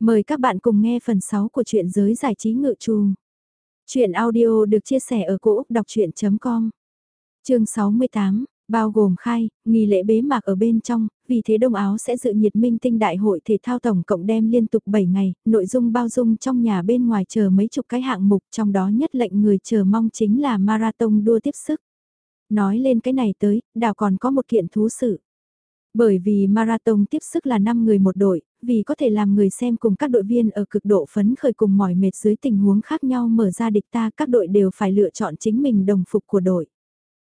Mời các bạn cùng nghe phần 6 của truyện giới giải trí ngự trù. Chuyện audio được chia sẻ ở cỗ đọc chuyện.com Chương 68, bao gồm khai, nghi lễ bế mạc ở bên trong, vì thế Đông Áo sẽ dự nhiệt minh tinh đại hội thể thao tổng cộng đem liên tục 7 ngày, nội dung bao dung trong nhà bên ngoài chờ mấy chục cái hạng mục trong đó nhất lệnh người chờ mong chính là marathon đua tiếp sức. Nói lên cái này tới, đảo còn có một kiện thú sự. Bởi vì marathon tiếp sức là 5 người một đội, vì có thể làm người xem cùng các đội viên ở cực độ phấn khởi cùng mỏi mệt dưới tình huống khác nhau mở ra địch ta các đội đều phải lựa chọn chính mình đồng phục của đội.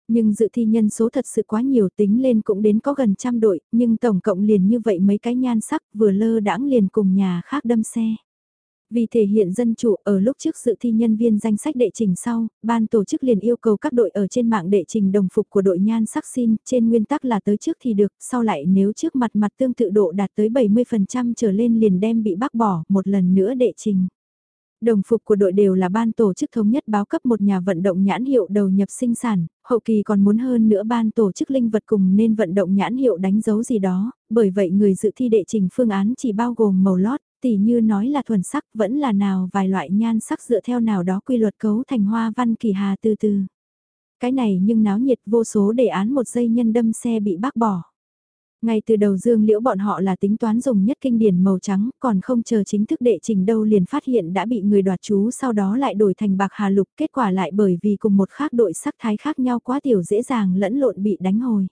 Nhưng dự thi nhân số thật sự quá nhiều tính lên cũng đến có gần trăm đội, nhưng tổng cộng liền như vậy mấy cái nhan sắc vừa lơ đãng liền cùng nhà khác đâm xe. Vì thể hiện dân chủ ở lúc trước sự thi nhân viên danh sách đệ trình sau, ban tổ chức liền yêu cầu các đội ở trên mạng đệ trình đồng phục của đội nhan sắc xin, trên nguyên tắc là tới trước thì được, sau lại nếu trước mặt mặt tương tự độ đạt tới 70% trở lên liền đem bị bác bỏ, một lần nữa đệ trình. Đồng phục của đội đều là ban tổ chức thống nhất báo cấp một nhà vận động nhãn hiệu đầu nhập sinh sản, hậu kỳ còn muốn hơn nữa ban tổ chức linh vật cùng nên vận động nhãn hiệu đánh dấu gì đó, bởi vậy người dự thi đệ trình phương án chỉ bao gồm màu lót, tỉ như nói là thuần sắc vẫn là nào vài loại nhan sắc dựa theo nào đó quy luật cấu thành hoa văn kỳ hà từ từ. Cái này nhưng náo nhiệt vô số đề án một giây nhân đâm xe bị bác bỏ. Ngay từ đầu dương liễu bọn họ là tính toán dùng nhất kinh điển màu trắng, còn không chờ chính thức đệ trình đâu liền phát hiện đã bị người đoạt chú sau đó lại đổi thành bạc hà lục, kết quả lại bởi vì cùng một khác đội sắc thái khác nhau quá tiểu dễ dàng lẫn lộn bị đánh hồi.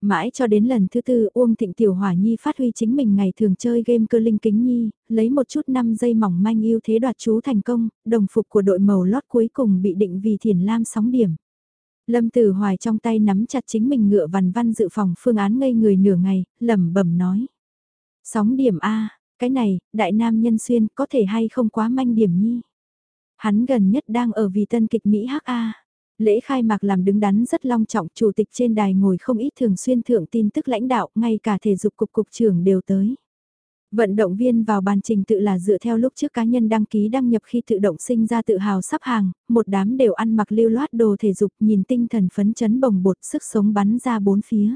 Mãi cho đến lần thứ tư Uông Thịnh Tiểu Hỏa Nhi phát huy chính mình ngày thường chơi game cơ linh kính nhi, lấy một chút 5 giây mỏng manh yêu thế đoạt chú thành công, đồng phục của đội màu lót cuối cùng bị định vì thiền lam sóng điểm. Lâm Tử Hoài trong tay nắm chặt chính mình ngựa vằn văn dự phòng phương án ngây người nửa ngày, lẩm bẩm nói. Sóng điểm A, cái này, đại nam nhân xuyên có thể hay không quá manh điểm nhi. Hắn gần nhất đang ở vì tân kịch Mỹ HA. Lễ khai mạc làm đứng đắn rất long trọng, chủ tịch trên đài ngồi không ít thường xuyên thượng tin tức lãnh đạo, ngay cả thể dục cục cục trưởng đều tới. Vận động viên vào bàn trình tự là dựa theo lúc trước cá nhân đăng ký đăng nhập khi tự động sinh ra tự hào sắp hàng, một đám đều ăn mặc lưu loát đồ thể dục nhìn tinh thần phấn chấn bồng bột sức sống bắn ra bốn phía.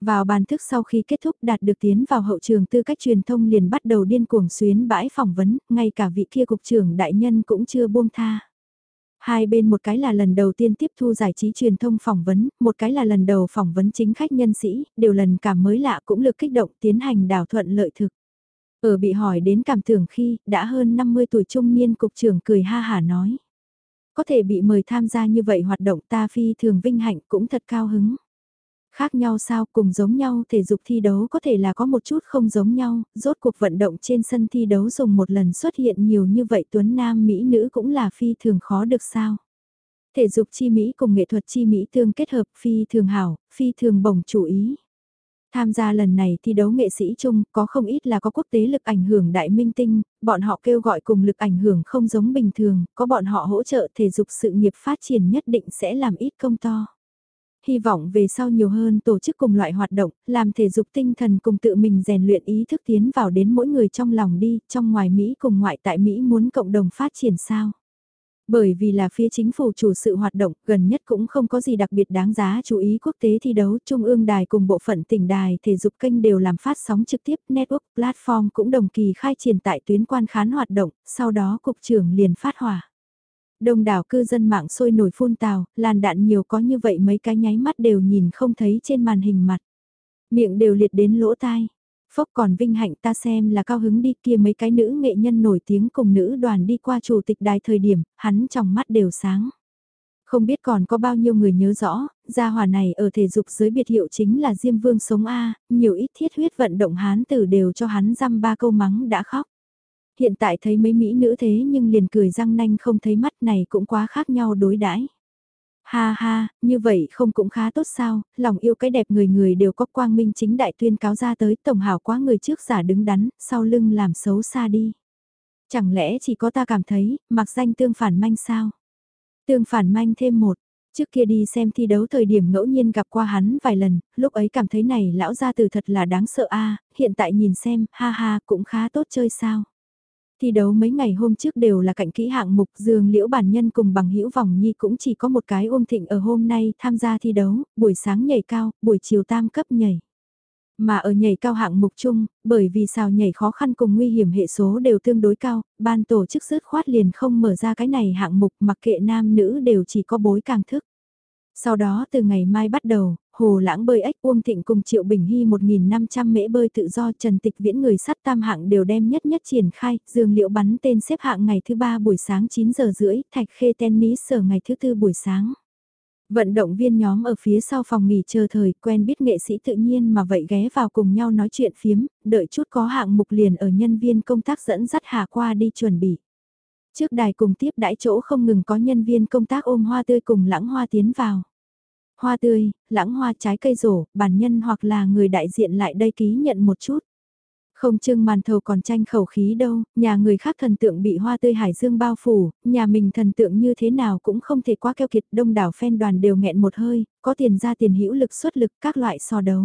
Vào bàn thức sau khi kết thúc đạt được tiến vào hậu trường tư cách truyền thông liền bắt đầu điên cuồng xuyến bãi phỏng vấn, ngay cả vị kia cục trưởng đại nhân cũng chưa buông tha. Hai bên một cái là lần đầu tiên tiếp thu giải trí truyền thông phỏng vấn, một cái là lần đầu phỏng vấn chính khách nhân sĩ, đều lần cảm mới lạ cũng lực kích động tiến hành đảo thuận lợi thực. Ở bị hỏi đến cảm tưởng khi, đã hơn 50 tuổi trung niên cục trưởng cười ha hả nói. Có thể bị mời tham gia như vậy hoạt động ta phi thường vinh hạnh cũng thật cao hứng. Khác nhau sao cùng giống nhau thể dục thi đấu có thể là có một chút không giống nhau, rốt cuộc vận động trên sân thi đấu dùng một lần xuất hiện nhiều như vậy tuấn nam mỹ nữ cũng là phi thường khó được sao. Thể dục chi Mỹ cùng nghệ thuật chi Mỹ tương kết hợp phi thường hảo, phi thường bổng chủ ý. Tham gia lần này thi đấu nghệ sĩ chung có không ít là có quốc tế lực ảnh hưởng đại minh tinh, bọn họ kêu gọi cùng lực ảnh hưởng không giống bình thường, có bọn họ hỗ trợ thể dục sự nghiệp phát triển nhất định sẽ làm ít công to. Hy vọng về sau nhiều hơn tổ chức cùng loại hoạt động, làm thể dục tinh thần cùng tự mình rèn luyện ý thức tiến vào đến mỗi người trong lòng đi, trong ngoài Mỹ cùng ngoại tại Mỹ muốn cộng đồng phát triển sao. Bởi vì là phía chính phủ chủ sự hoạt động, gần nhất cũng không có gì đặc biệt đáng giá chú ý quốc tế thi đấu, Trung ương đài cùng bộ phận tỉnh đài thể dục kênh đều làm phát sóng trực tiếp, network, platform cũng đồng kỳ khai triển tại tuyến quan khán hoạt động, sau đó cục trưởng liền phát hỏa. Đông đảo cư dân mạng sôi nổi phun tào, làn đạn nhiều có như vậy mấy cái nháy mắt đều nhìn không thấy trên màn hình mặt. Miệng đều liệt đến lỗ tai. Phốc còn vinh hạnh ta xem là cao hứng đi kia mấy cái nữ nghệ nhân nổi tiếng cùng nữ đoàn đi qua chủ tịch đài thời điểm, hắn trong mắt đều sáng. Không biết còn có bao nhiêu người nhớ rõ, gia hòa này ở thể dục giới biệt hiệu chính là Diêm Vương sống A, nhiều ít thiết huyết vận động hán tử đều cho hắn dăm ba câu mắng đã khóc. Hiện tại thấy mấy mỹ nữ thế nhưng liền cười răng nanh không thấy mắt này cũng quá khác nhau đối đãi. Ha ha, như vậy không cũng khá tốt sao, lòng yêu cái đẹp người người đều có quang minh chính đại tuyên cáo ra tới tổng hảo quá người trước giả đứng đắn, sau lưng làm xấu xa đi. Chẳng lẽ chỉ có ta cảm thấy, mặc danh tương phản manh sao? Tương phản manh thêm một, trước kia đi xem thi đấu thời điểm ngẫu nhiên gặp qua hắn vài lần, lúc ấy cảm thấy này lão gia từ thật là đáng sợ a hiện tại nhìn xem, ha ha, cũng khá tốt chơi sao. Thi đấu mấy ngày hôm trước đều là cạnh kỹ hạng mục dương liễu bản nhân cùng bằng hữu vòng nhi cũng chỉ có một cái ôm thịnh ở hôm nay tham gia thi đấu, buổi sáng nhảy cao, buổi chiều tam cấp nhảy. Mà ở nhảy cao hạng mục chung, bởi vì sao nhảy khó khăn cùng nguy hiểm hệ số đều tương đối cao, ban tổ chức dứt khoát liền không mở ra cái này hạng mục mặc kệ nam nữ đều chỉ có bối càng thức. Sau đó từ ngày mai bắt đầu, Hồ Lãng bơi ếch Uông Thịnh cùng Triệu Bình Hy 1.500 mễ bơi tự do Trần Tịch Viễn người sắt tam hạng đều đem nhất nhất triển khai, dương liệu bắn tên xếp hạng ngày thứ ba buổi sáng 9 giờ rưỡi, thạch khê tennis sở ngày thứ tư buổi sáng. Vận động viên nhóm ở phía sau phòng nghỉ chờ thời quen biết nghệ sĩ tự nhiên mà vậy ghé vào cùng nhau nói chuyện phiếm, đợi chút có hạng mục liền ở nhân viên công tác dẫn dắt hạ qua đi chuẩn bị. Trước đài cùng tiếp đãi chỗ không ngừng có nhân viên công tác ôm hoa tươi cùng lãng hoa tiến vào. Hoa tươi, lãng hoa trái cây rổ, bản nhân hoặc là người đại diện lại đây ký nhận một chút. Không chừng màn thầu còn tranh khẩu khí đâu, nhà người khác thần tượng bị hoa tươi hải dương bao phủ, nhà mình thần tượng như thế nào cũng không thể quá keo kiệt đông đảo phen đoàn đều nghẹn một hơi, có tiền ra tiền hữu lực xuất lực các loại so đấu.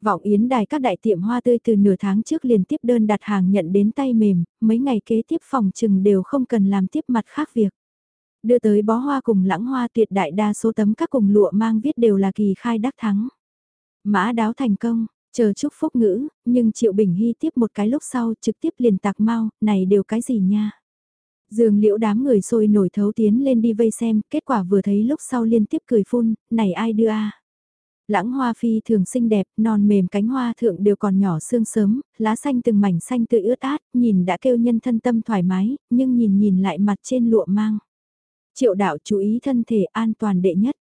Vọng Yến đài các đại tiệm hoa tươi từ nửa tháng trước liền tiếp đơn đặt hàng nhận đến tay mềm, mấy ngày kế tiếp phòng chừng đều không cần làm tiếp mặt khác việc. Đưa tới bó hoa cùng lãng hoa tuyệt đại đa số tấm các cùng lụa mang viết đều là kỳ khai đắc thắng. Mã đáo thành công, chờ chúc phúc ngữ, nhưng Triệu Bình Hy tiếp một cái lúc sau trực tiếp liền tạc mau, này đều cái gì nha. dường liễu đám người sôi nổi thấu tiến lên đi vây xem, kết quả vừa thấy lúc sau liên tiếp cười phun, này ai đưa a Lãng hoa phi thường xinh đẹp, non mềm cánh hoa thượng đều còn nhỏ xương sớm, lá xanh từng mảnh xanh tươi ướt át, nhìn đã kêu nhân thân tâm thoải mái, nhưng nhìn nhìn lại mặt trên lụa mang. Triệu đạo chú ý thân thể an toàn đệ nhất.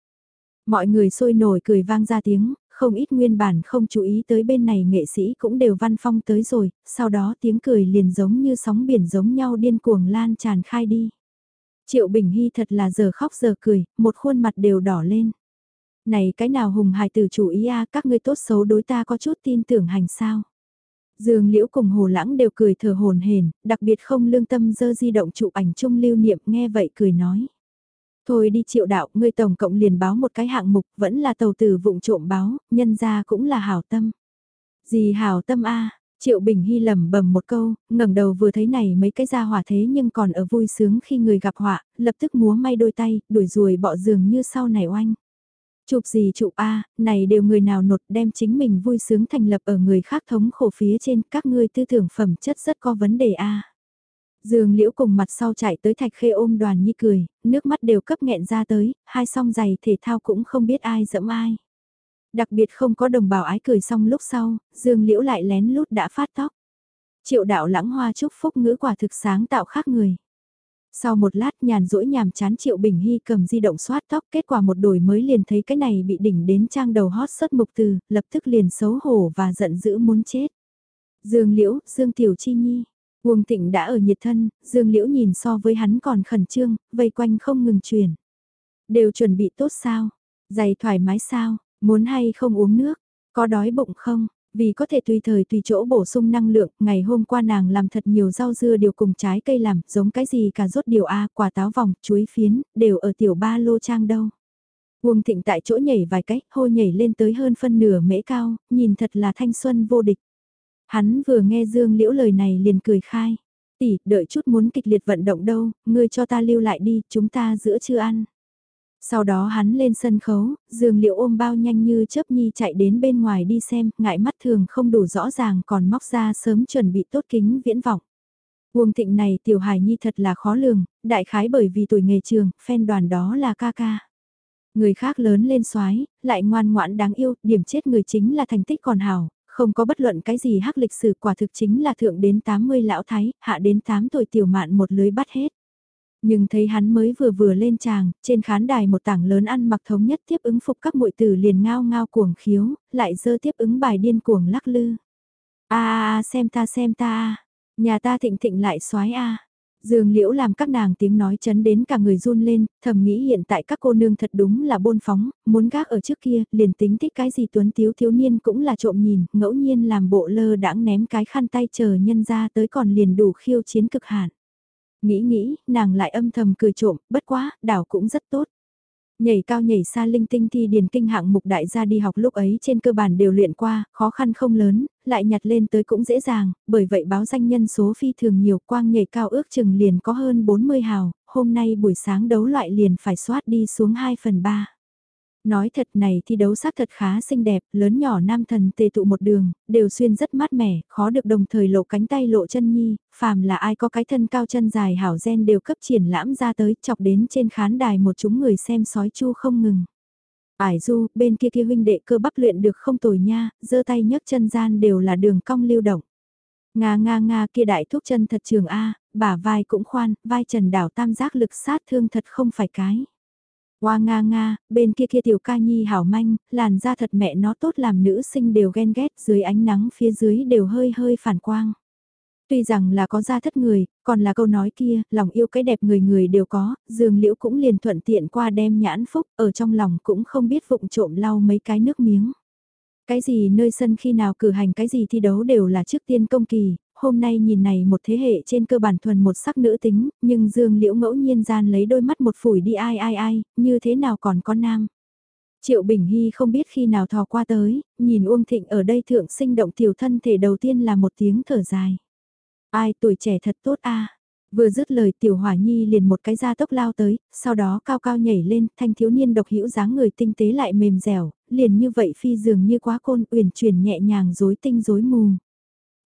Mọi người sôi nổi cười vang ra tiếng, không ít nguyên bản không chú ý tới bên này nghệ sĩ cũng đều văn phong tới rồi, sau đó tiếng cười liền giống như sóng biển giống nhau điên cuồng lan tràn khai đi. Triệu Bình Hy thật là giờ khóc giờ cười, một khuôn mặt đều đỏ lên. Này cái nào hùng hài tử chủ ý a các ngươi tốt xấu đối ta có chút tin tưởng hành sao. Dương Liễu cùng Hồ Lãng đều cười thở hồn hền, đặc biệt không lương tâm dơ di động chụp ảnh chung lưu niệm nghe vậy cười nói. Thôi đi triệu đạo, ngươi tổng cộng liền báo một cái hạng mục, vẫn là tàu tử vụng trộm báo, nhân ra cũng là hảo tâm. Gì hảo tâm a Triệu Bình Hy lầm bầm một câu, ngẩng đầu vừa thấy này mấy cái ra hỏa thế nhưng còn ở vui sướng khi người gặp họa, lập tức múa may đôi tay, đuổi ruồi bọ giường như sau này oanh. Chụp gì chụp A, này đều người nào nột đem chính mình vui sướng thành lập ở người khác thống khổ phía trên các ngươi tư tưởng phẩm chất rất có vấn đề A. Dương Liễu cùng mặt sau chạy tới thạch khê ôm đoàn nhi cười, nước mắt đều cấp nghẹn ra tới, hai song giày thể thao cũng không biết ai dẫm ai. Đặc biệt không có đồng bào ái cười xong lúc sau, Dương Liễu lại lén lút đã phát tóc. Triệu đạo lãng hoa chúc phúc ngữ quả thực sáng tạo khác người. Sau một lát nhàn rỗi nhàm chán Triệu Bình Hy cầm di động xoát tóc kết quả một đổi mới liền thấy cái này bị đỉnh đến trang đầu hot sớt mục từ, lập tức liền xấu hổ và giận dữ muốn chết. Dương Liễu, Dương Tiểu Chi Nhi, Uông Thịnh đã ở nhiệt thân, Dương Liễu nhìn so với hắn còn khẩn trương, vây quanh không ngừng chuyển. Đều chuẩn bị tốt sao? Giày thoải mái sao? Muốn hay không uống nước? Có đói bụng không? Vì có thể tùy thời tùy chỗ bổ sung năng lượng, ngày hôm qua nàng làm thật nhiều rau dưa đều cùng trái cây làm, giống cái gì cả rốt điều A, quả táo vòng, chuối phiến, đều ở tiểu ba lô trang đâu. Uông Thịnh tại chỗ nhảy vài cách, hô nhảy lên tới hơn phân nửa mễ cao, nhìn thật là thanh xuân vô địch. Hắn vừa nghe Dương Liễu lời này liền cười khai. Tỷ, đợi chút muốn kịch liệt vận động đâu, ngươi cho ta lưu lại đi, chúng ta giữa chưa ăn. Sau đó hắn lên sân khấu, Dương Liễu ôm bao nhanh như chớp nhi chạy đến bên ngoài đi xem, ngại mắt thường không đủ rõ ràng còn móc ra sớm chuẩn bị tốt kính viễn vọng. Uông thịnh này tiểu hài nhi thật là khó lường, đại khái bởi vì tuổi nghề trường, phen đoàn đó là ca ca. Người khác lớn lên xoái, lại ngoan ngoãn đáng yêu, điểm chết người chính là thành tích còn hảo, không có bất luận cái gì hắc lịch sử quả thực chính là thượng đến 80 lão thái, hạ đến 8 tuổi tiểu mạn một lưới bắt hết. Nhưng thấy hắn mới vừa vừa lên tràng, trên khán đài một tảng lớn ăn mặc thống nhất tiếp ứng phục các muội tử liền ngao ngao cuồng khiếu, lại dơ tiếp ứng bài điên cuồng lắc lư. a a xem ta xem ta nhà ta thịnh thịnh lại xoái a Dương Liễu làm các nàng tiếng nói chấn đến cả người run lên, thầm nghĩ hiện tại các cô nương thật đúng là bôn phóng, muốn gác ở trước kia, liền tính thích cái gì tuấn tiếu thiếu niên cũng là trộm nhìn, ngẫu nhiên làm bộ lơ đãng ném cái khăn tay chờ nhân ra tới còn liền đủ khiêu chiến cực hạn. Nghĩ nghĩ, nàng lại âm thầm cười trộm, bất quá, đảo cũng rất tốt. Nhảy cao nhảy xa linh tinh thi điền kinh hạng mục đại gia đi học lúc ấy trên cơ bản đều luyện qua, khó khăn không lớn, lại nhặt lên tới cũng dễ dàng, bởi vậy báo danh nhân số phi thường nhiều quang nhảy cao ước chừng liền có hơn 40 hào, hôm nay buổi sáng đấu loại liền phải soát đi xuống 2 phần 3. Nói thật này thi đấu xác thật khá xinh đẹp, lớn nhỏ nam thần tề tụ một đường, đều xuyên rất mát mẻ, khó được đồng thời lộ cánh tay lộ chân nhi, phàm là ai có cái thân cao chân dài hảo gen đều cấp triển lãm ra tới, chọc đến trên khán đài một chúng người xem sói chu không ngừng. Ải du, bên kia kia huynh đệ cơ bắp luyện được không tồi nha, giơ tay nhấc chân gian đều là đường cong lưu động. Nga nga nga kia đại thúc chân thật trường A, bả vai cũng khoan, vai trần đảo tam giác lực sát thương thật không phải cái. Hoa nga nga, bên kia kia tiểu ca nhi hảo manh, làn da thật mẹ nó tốt làm nữ sinh đều ghen ghét dưới ánh nắng phía dưới đều hơi hơi phản quang. Tuy rằng là có da thất người, còn là câu nói kia, lòng yêu cái đẹp người người đều có, dường liễu cũng liền thuận tiện qua đem nhãn phúc, ở trong lòng cũng không biết vụng trộm lau mấy cái nước miếng. Cái gì nơi sân khi nào cử hành cái gì thi đấu đều là trước tiên công kỳ, hôm nay nhìn này một thế hệ trên cơ bản thuần một sắc nữ tính, nhưng Dương Liễu ngẫu nhiên gian lấy đôi mắt một phủi đi ai ai ai, như thế nào còn có nam. Triệu Bình Hy không biết khi nào thò qua tới, nhìn Uông Thịnh ở đây thượng sinh động tiểu thân thể đầu tiên là một tiếng thở dài. Ai tuổi trẻ thật tốt a Vừa dứt lời tiểu hỏa nhi liền một cái da tốc lao tới, sau đó cao cao nhảy lên, thanh thiếu niên độc hữu dáng người tinh tế lại mềm dẻo, liền như vậy phi dường như quá côn uyển chuyển nhẹ nhàng rối tinh rối mù.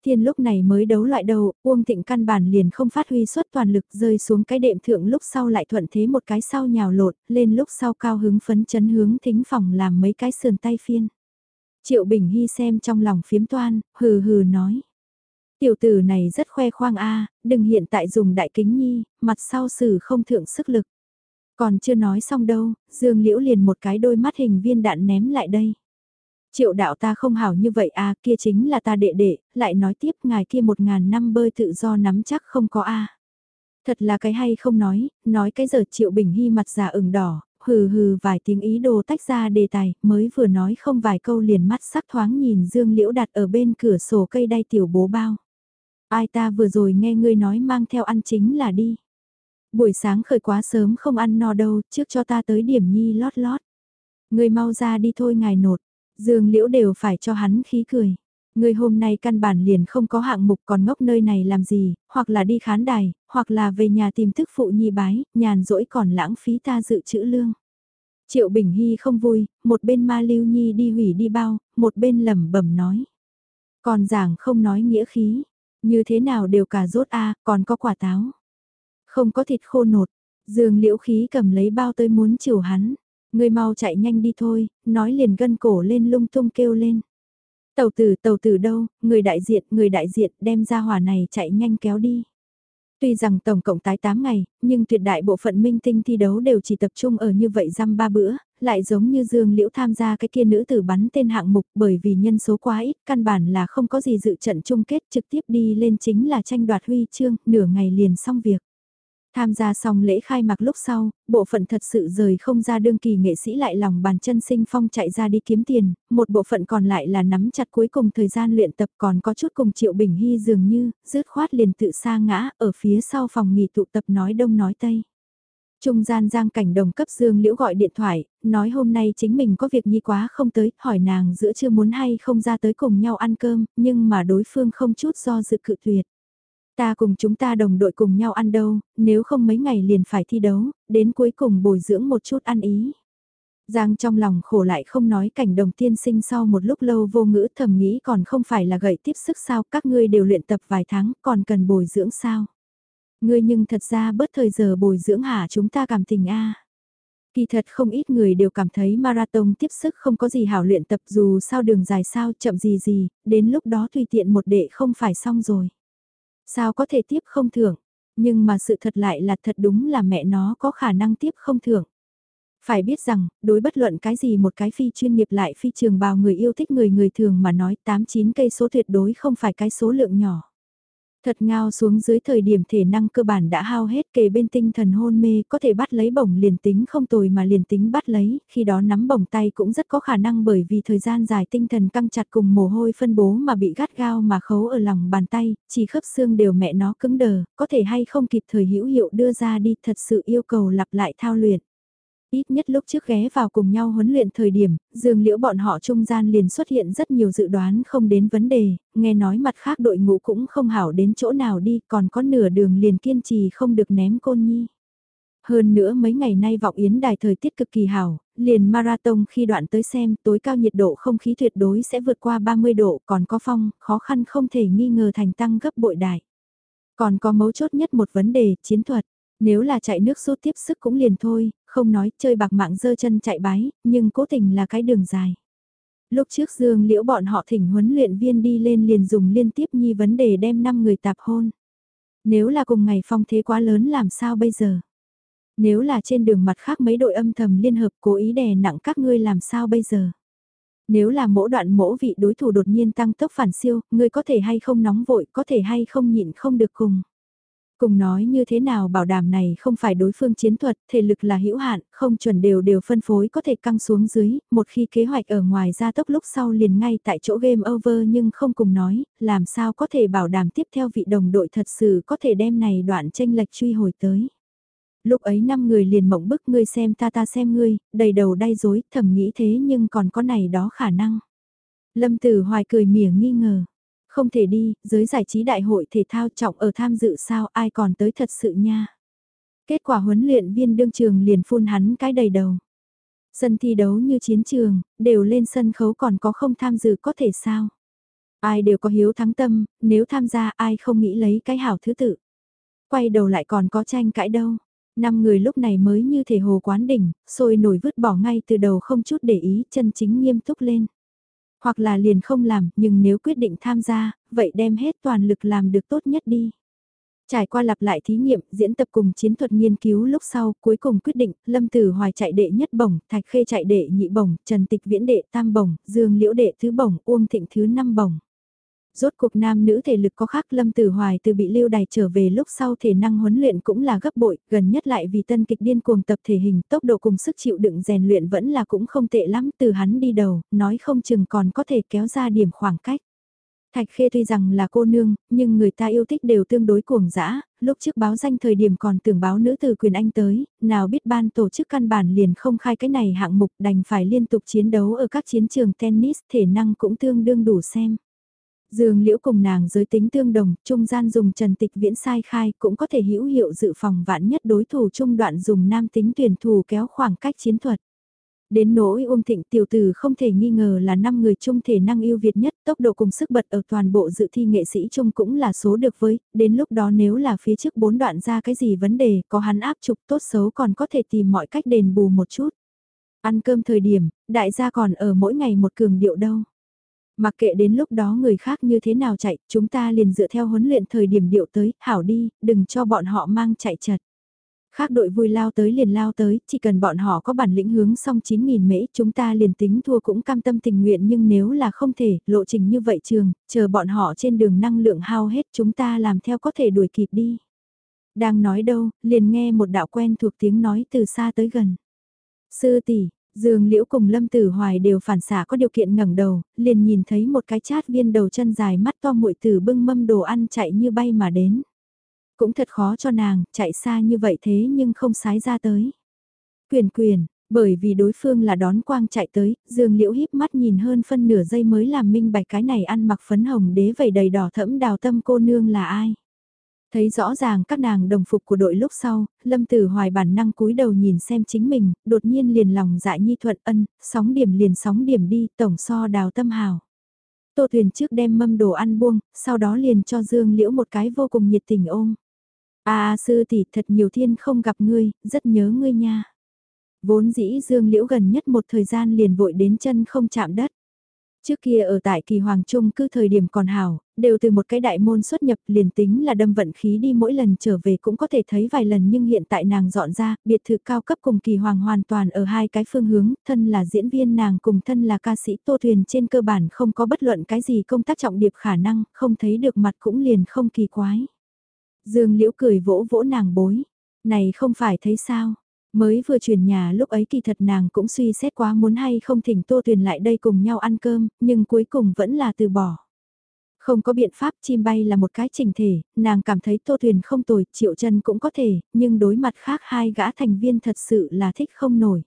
Thiên lúc này mới đấu loại đầu, Uông Thịnh căn bản liền không phát huy suất toàn lực rơi xuống cái đệm thượng lúc sau lại thuận thế một cái sau nhào lột, lên lúc sau cao hứng phấn chấn hướng thính phòng làm mấy cái sườn tay phiên. Triệu Bình Hy xem trong lòng phiếm toan, hừ hừ nói. Tiểu tử này rất khoe khoang a đừng hiện tại dùng đại kính nhi, mặt sau xử không thượng sức lực. Còn chưa nói xong đâu, Dương Liễu liền một cái đôi mắt hình viên đạn ném lại đây. Triệu đạo ta không hảo như vậy à, kia chính là ta đệ đệ, lại nói tiếp ngài kia một ngàn năm bơi tự do nắm chắc không có a. Thật là cái hay không nói, nói cái giờ Triệu Bình Hy mặt già ửng đỏ, hừ hừ vài tiếng ý đồ tách ra đề tài, mới vừa nói không vài câu liền mắt sắc thoáng nhìn Dương Liễu đặt ở bên cửa sổ cây đay tiểu bố bao. Ai ta vừa rồi nghe ngươi nói mang theo ăn chính là đi. Buổi sáng khởi quá sớm không ăn no đâu, trước cho ta tới điểm nhi lót lót. Ngươi mau ra đi thôi ngài nột, Dương Liễu đều phải cho hắn khí cười. Người hôm nay căn bản liền không có hạng mục còn ngốc nơi này làm gì, hoặc là đi khán đài, hoặc là về nhà tìm thức phụ nhi bái, nhàn rỗi còn lãng phí ta dự trữ lương. Triệu Bình Hy không vui, một bên ma lưu nhi đi hủy đi bao, một bên lẩm bẩm nói. Còn giảng không nói nghĩa khí, như thế nào đều cả rốt a còn có quả táo. Không có thịt khô nột, dương liễu khí cầm lấy bao tới muốn chiều hắn. Người mau chạy nhanh đi thôi, nói liền gân cổ lên lung tung kêu lên. Tàu tử, tàu tử đâu, người đại diện, người đại diện đem ra hỏa này chạy nhanh kéo đi. Tuy rằng tổng cộng tái 8 ngày, nhưng tuyệt đại bộ phận minh tinh thi đấu đều chỉ tập trung ở như vậy răm ba bữa, lại giống như Dương Liễu tham gia cái kia nữ tử bắn tên hạng mục bởi vì nhân số quá ít, căn bản là không có gì dự trận chung kết trực tiếp đi lên chính là tranh đoạt huy chương, nửa ngày liền xong việc. Tham gia xong lễ khai mạc lúc sau, bộ phận thật sự rời không ra đương kỳ nghệ sĩ lại lòng bàn chân sinh phong chạy ra đi kiếm tiền, một bộ phận còn lại là nắm chặt cuối cùng thời gian luyện tập còn có chút cùng Triệu Bình Hy dường như, rứt khoát liền tự sa ngã ở phía sau phòng nghỉ tụ tập nói đông nói tây. Trung gian giang cảnh đồng cấp Dương Liễu gọi điện thoại, nói hôm nay chính mình có việc nhi quá không tới, hỏi nàng giữa chưa muốn hay không ra tới cùng nhau ăn cơm, nhưng mà đối phương không chút do dự cự tuyệt. Ta cùng chúng ta đồng đội cùng nhau ăn đâu, nếu không mấy ngày liền phải thi đấu, đến cuối cùng bồi dưỡng một chút ăn ý. Giang trong lòng khổ lại không nói cảnh đồng tiên sinh sau một lúc lâu vô ngữ thầm nghĩ còn không phải là gậy tiếp sức sao các ngươi đều luyện tập vài tháng còn cần bồi dưỡng sao. Ngươi nhưng thật ra bớt thời giờ bồi dưỡng hả chúng ta cảm tình a Kỳ thật không ít người đều cảm thấy marathon tiếp sức không có gì hảo luyện tập dù sao đường dài sao chậm gì gì, đến lúc đó tùy tiện một đệ không phải xong rồi. Sao có thể tiếp không thưởng, nhưng mà sự thật lại là thật đúng là mẹ nó có khả năng tiếp không thưởng. Phải biết rằng, đối bất luận cái gì một cái phi chuyên nghiệp lại phi trường bào người yêu thích người người thường mà nói 8-9 cây số tuyệt đối không phải cái số lượng nhỏ. Thật ngao xuống dưới thời điểm thể năng cơ bản đã hao hết kề bên tinh thần hôn mê có thể bắt lấy bổng liền tính không tồi mà liền tính bắt lấy, khi đó nắm bổng tay cũng rất có khả năng bởi vì thời gian dài tinh thần căng chặt cùng mồ hôi phân bố mà bị gắt gao mà khấu ở lòng bàn tay, chỉ khớp xương đều mẹ nó cứng đờ, có thể hay không kịp thời hữu hiệu đưa ra đi thật sự yêu cầu lặp lại thao luyện. Ít nhất lúc trước ghé vào cùng nhau huấn luyện thời điểm, dường liễu bọn họ trung gian liền xuất hiện rất nhiều dự đoán không đến vấn đề, nghe nói mặt khác đội ngũ cũng không hảo đến chỗ nào đi, còn có nửa đường liền kiên trì không được ném côn nhi. Hơn nữa mấy ngày nay vọng yến đài thời tiết cực kỳ hảo, liền marathon khi đoạn tới xem tối cao nhiệt độ không khí tuyệt đối sẽ vượt qua 30 độ, còn có phong, khó khăn không thể nghi ngờ thành tăng gấp bội đại. Còn có mấu chốt nhất một vấn đề, chiến thuật. Nếu là chạy nước rút tiếp sức cũng liền thôi, không nói chơi bạc mạng dơ chân chạy bái, nhưng cố tình là cái đường dài. Lúc trước Dương Liễu bọn họ thỉnh huấn luyện viên đi lên liền dùng liên tiếp nhi vấn đề đem 5 người tạp hôn. Nếu là cùng ngày phong thế quá lớn làm sao bây giờ? Nếu là trên đường mặt khác mấy đội âm thầm liên hợp cố ý đè nặng các ngươi làm sao bây giờ? Nếu là mỗi đoạn mỗi vị đối thủ đột nhiên tăng tốc phản siêu, ngươi có thể hay không nóng vội, có thể hay không nhịn không được cùng. Cùng nói như thế nào bảo đảm này không phải đối phương chiến thuật, thể lực là hữu hạn, không chuẩn đều đều phân phối có thể căng xuống dưới, một khi kế hoạch ở ngoài ra tốc lúc sau liền ngay tại chỗ game over nhưng không cùng nói, làm sao có thể bảo đảm tiếp theo vị đồng đội thật sự có thể đem này đoạn tranh lệch truy hồi tới. Lúc ấy năm người liền mộng bức ngươi xem ta ta xem ngươi, đầy đầu đay dối, thầm nghĩ thế nhưng còn có này đó khả năng. Lâm Tử Hoài cười mỉa nghi ngờ. Không thể đi, giới giải trí đại hội thể thao trọng ở tham dự sao ai còn tới thật sự nha. Kết quả huấn luyện viên đương trường liền phun hắn cái đầy đầu. Sân thi đấu như chiến trường, đều lên sân khấu còn có không tham dự có thể sao. Ai đều có hiếu thắng tâm, nếu tham gia ai không nghĩ lấy cái hảo thứ tự. Quay đầu lại còn có tranh cãi đâu. Năm người lúc này mới như thể hồ quán đỉnh, sôi nổi vứt bỏ ngay từ đầu không chút để ý, chân chính nghiêm túc lên. Hoặc là liền không làm, nhưng nếu quyết định tham gia, vậy đem hết toàn lực làm được tốt nhất đi. Trải qua lặp lại thí nghiệm, diễn tập cùng chiến thuật nghiên cứu lúc sau, cuối cùng quyết định, Lâm Tử Hoài chạy đệ nhất bổng, Thạch Khê chạy đệ nhị bổng, Trần Tịch Viễn đệ tam bổng, Dương Liễu đệ thứ bổng, Uông Thịnh thứ năm bổng. Rốt cuộc nam nữ thể lực có khác Lâm Tử Hoài từ bị lưu đày trở về lúc sau thể năng huấn luyện cũng là gấp bội, gần nhất lại vì tân kịch điên cuồng tập thể hình, tốc độ cùng sức chịu đựng rèn luyện vẫn là cũng không tệ lắm, từ hắn đi đầu, nói không chừng còn có thể kéo ra điểm khoảng cách. Thạch Khê tuy rằng là cô nương, nhưng người ta yêu thích đều tương đối cuồng dã, lúc trước báo danh thời điểm còn tưởng báo nữ từ quyền anh tới, nào biết ban tổ chức căn bản liền không khai cái này hạng mục đành phải liên tục chiến đấu ở các chiến trường tennis thể năng cũng tương đương đủ xem. Dương Liễu cùng nàng giới tính tương đồng, trung gian dùng trần tịch viễn sai khai cũng có thể hữu hiệu dự phòng vạn nhất đối thủ trung đoạn dùng nam tính tuyển thủ kéo khoảng cách chiến thuật. Đến nỗi Uông Thịnh tiểu tử không thể nghi ngờ là năm người trung thể năng yêu Việt nhất, tốc độ cùng sức bật ở toàn bộ dự thi nghệ sĩ trung cũng là số được với, đến lúc đó nếu là phía trước bốn đoạn ra cái gì vấn đề, có hắn áp trục tốt xấu còn có thể tìm mọi cách đền bù một chút. Ăn cơm thời điểm, đại gia còn ở mỗi ngày một cường điệu đâu. Mặc kệ đến lúc đó người khác như thế nào chạy, chúng ta liền dựa theo huấn luyện thời điểm điệu tới, hảo đi, đừng cho bọn họ mang chạy chật. Khác đội vui lao tới liền lao tới, chỉ cần bọn họ có bản lĩnh hướng xong 9.000 mễ, chúng ta liền tính thua cũng cam tâm tình nguyện nhưng nếu là không thể, lộ trình như vậy trường, chờ bọn họ trên đường năng lượng hao hết chúng ta làm theo có thể đuổi kịp đi. Đang nói đâu, liền nghe một đạo quen thuộc tiếng nói từ xa tới gần. Sư tỷ, Dương Liễu cùng Lâm Tử Hoài đều phản xả có điều kiện ngẩng đầu, liền nhìn thấy một cái chát viên đầu chân dài mắt to muội tử bưng mâm đồ ăn chạy như bay mà đến. Cũng thật khó cho nàng, chạy xa như vậy thế nhưng không sái ra tới. Quyền quyền, bởi vì đối phương là đón quang chạy tới, Dương Liễu híp mắt nhìn hơn phân nửa giây mới làm minh bạch cái này ăn mặc phấn hồng đế vầy đầy đỏ thẫm đào tâm cô nương là ai. Thấy rõ ràng các nàng đồng phục của đội lúc sau, Lâm Tử Hoài bản năng cúi đầu nhìn xem chính mình, đột nhiên liền lòng dại nhi thuận ân, sóng điểm liền sóng điểm đi, tổng so đào tâm hào. Tô Thuyền trước đem mâm đồ ăn buông, sau đó liền cho Dương Liễu một cái vô cùng nhiệt tình ôm. À, à sư tỷ thật nhiều thiên không gặp ngươi, rất nhớ ngươi nha. Vốn dĩ Dương Liễu gần nhất một thời gian liền vội đến chân không chạm đất. Trước kia ở tại kỳ hoàng trung cứ thời điểm còn hào đều từ một cái đại môn xuất nhập liền tính là đâm vận khí đi mỗi lần trở về cũng có thể thấy vài lần nhưng hiện tại nàng dọn ra, biệt thự cao cấp cùng kỳ hoàng hoàn toàn ở hai cái phương hướng, thân là diễn viên nàng cùng thân là ca sĩ tô thuyền trên cơ bản không có bất luận cái gì công tác trọng điệp khả năng, không thấy được mặt cũng liền không kỳ quái. Dương Liễu cười vỗ vỗ nàng bối, này không phải thấy sao, Mới vừa chuyển nhà lúc ấy kỳ thật nàng cũng suy xét quá muốn hay không thỉnh Tô Tuyền lại đây cùng nhau ăn cơm, nhưng cuối cùng vẫn là từ bỏ. Không có biện pháp chim bay là một cái trình thể, nàng cảm thấy Tô Tuyền không tồi, Triệu chân cũng có thể, nhưng đối mặt khác hai gã thành viên thật sự là thích không nổi.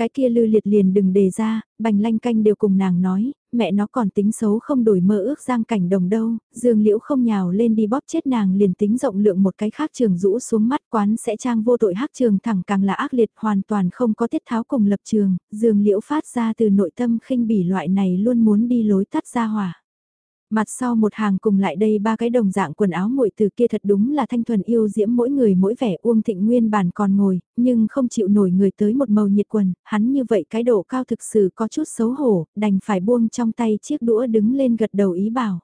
Cái kia lư liệt liền đừng đề ra, bành lanh canh đều cùng nàng nói, mẹ nó còn tính xấu không đổi mơ ước giang cảnh đồng đâu, dương liễu không nhào lên đi bóp chết nàng liền tính rộng lượng một cái khác trường rũ xuống mắt quán sẽ trang vô tội hắc trường thẳng càng là ác liệt hoàn toàn không có tiết tháo cùng lập trường, dương liễu phát ra từ nội tâm khinh bỉ loại này luôn muốn đi lối tắt ra hỏa. Mặt sau một hàng cùng lại đây ba cái đồng dạng quần áo muội từ kia thật đúng là thanh thuần yêu diễm mỗi người mỗi vẻ Uông Thịnh Nguyên bản còn ngồi, nhưng không chịu nổi người tới một màu nhiệt quần, hắn như vậy cái độ cao thực sự có chút xấu hổ, đành phải buông trong tay chiếc đũa đứng lên gật đầu ý bảo.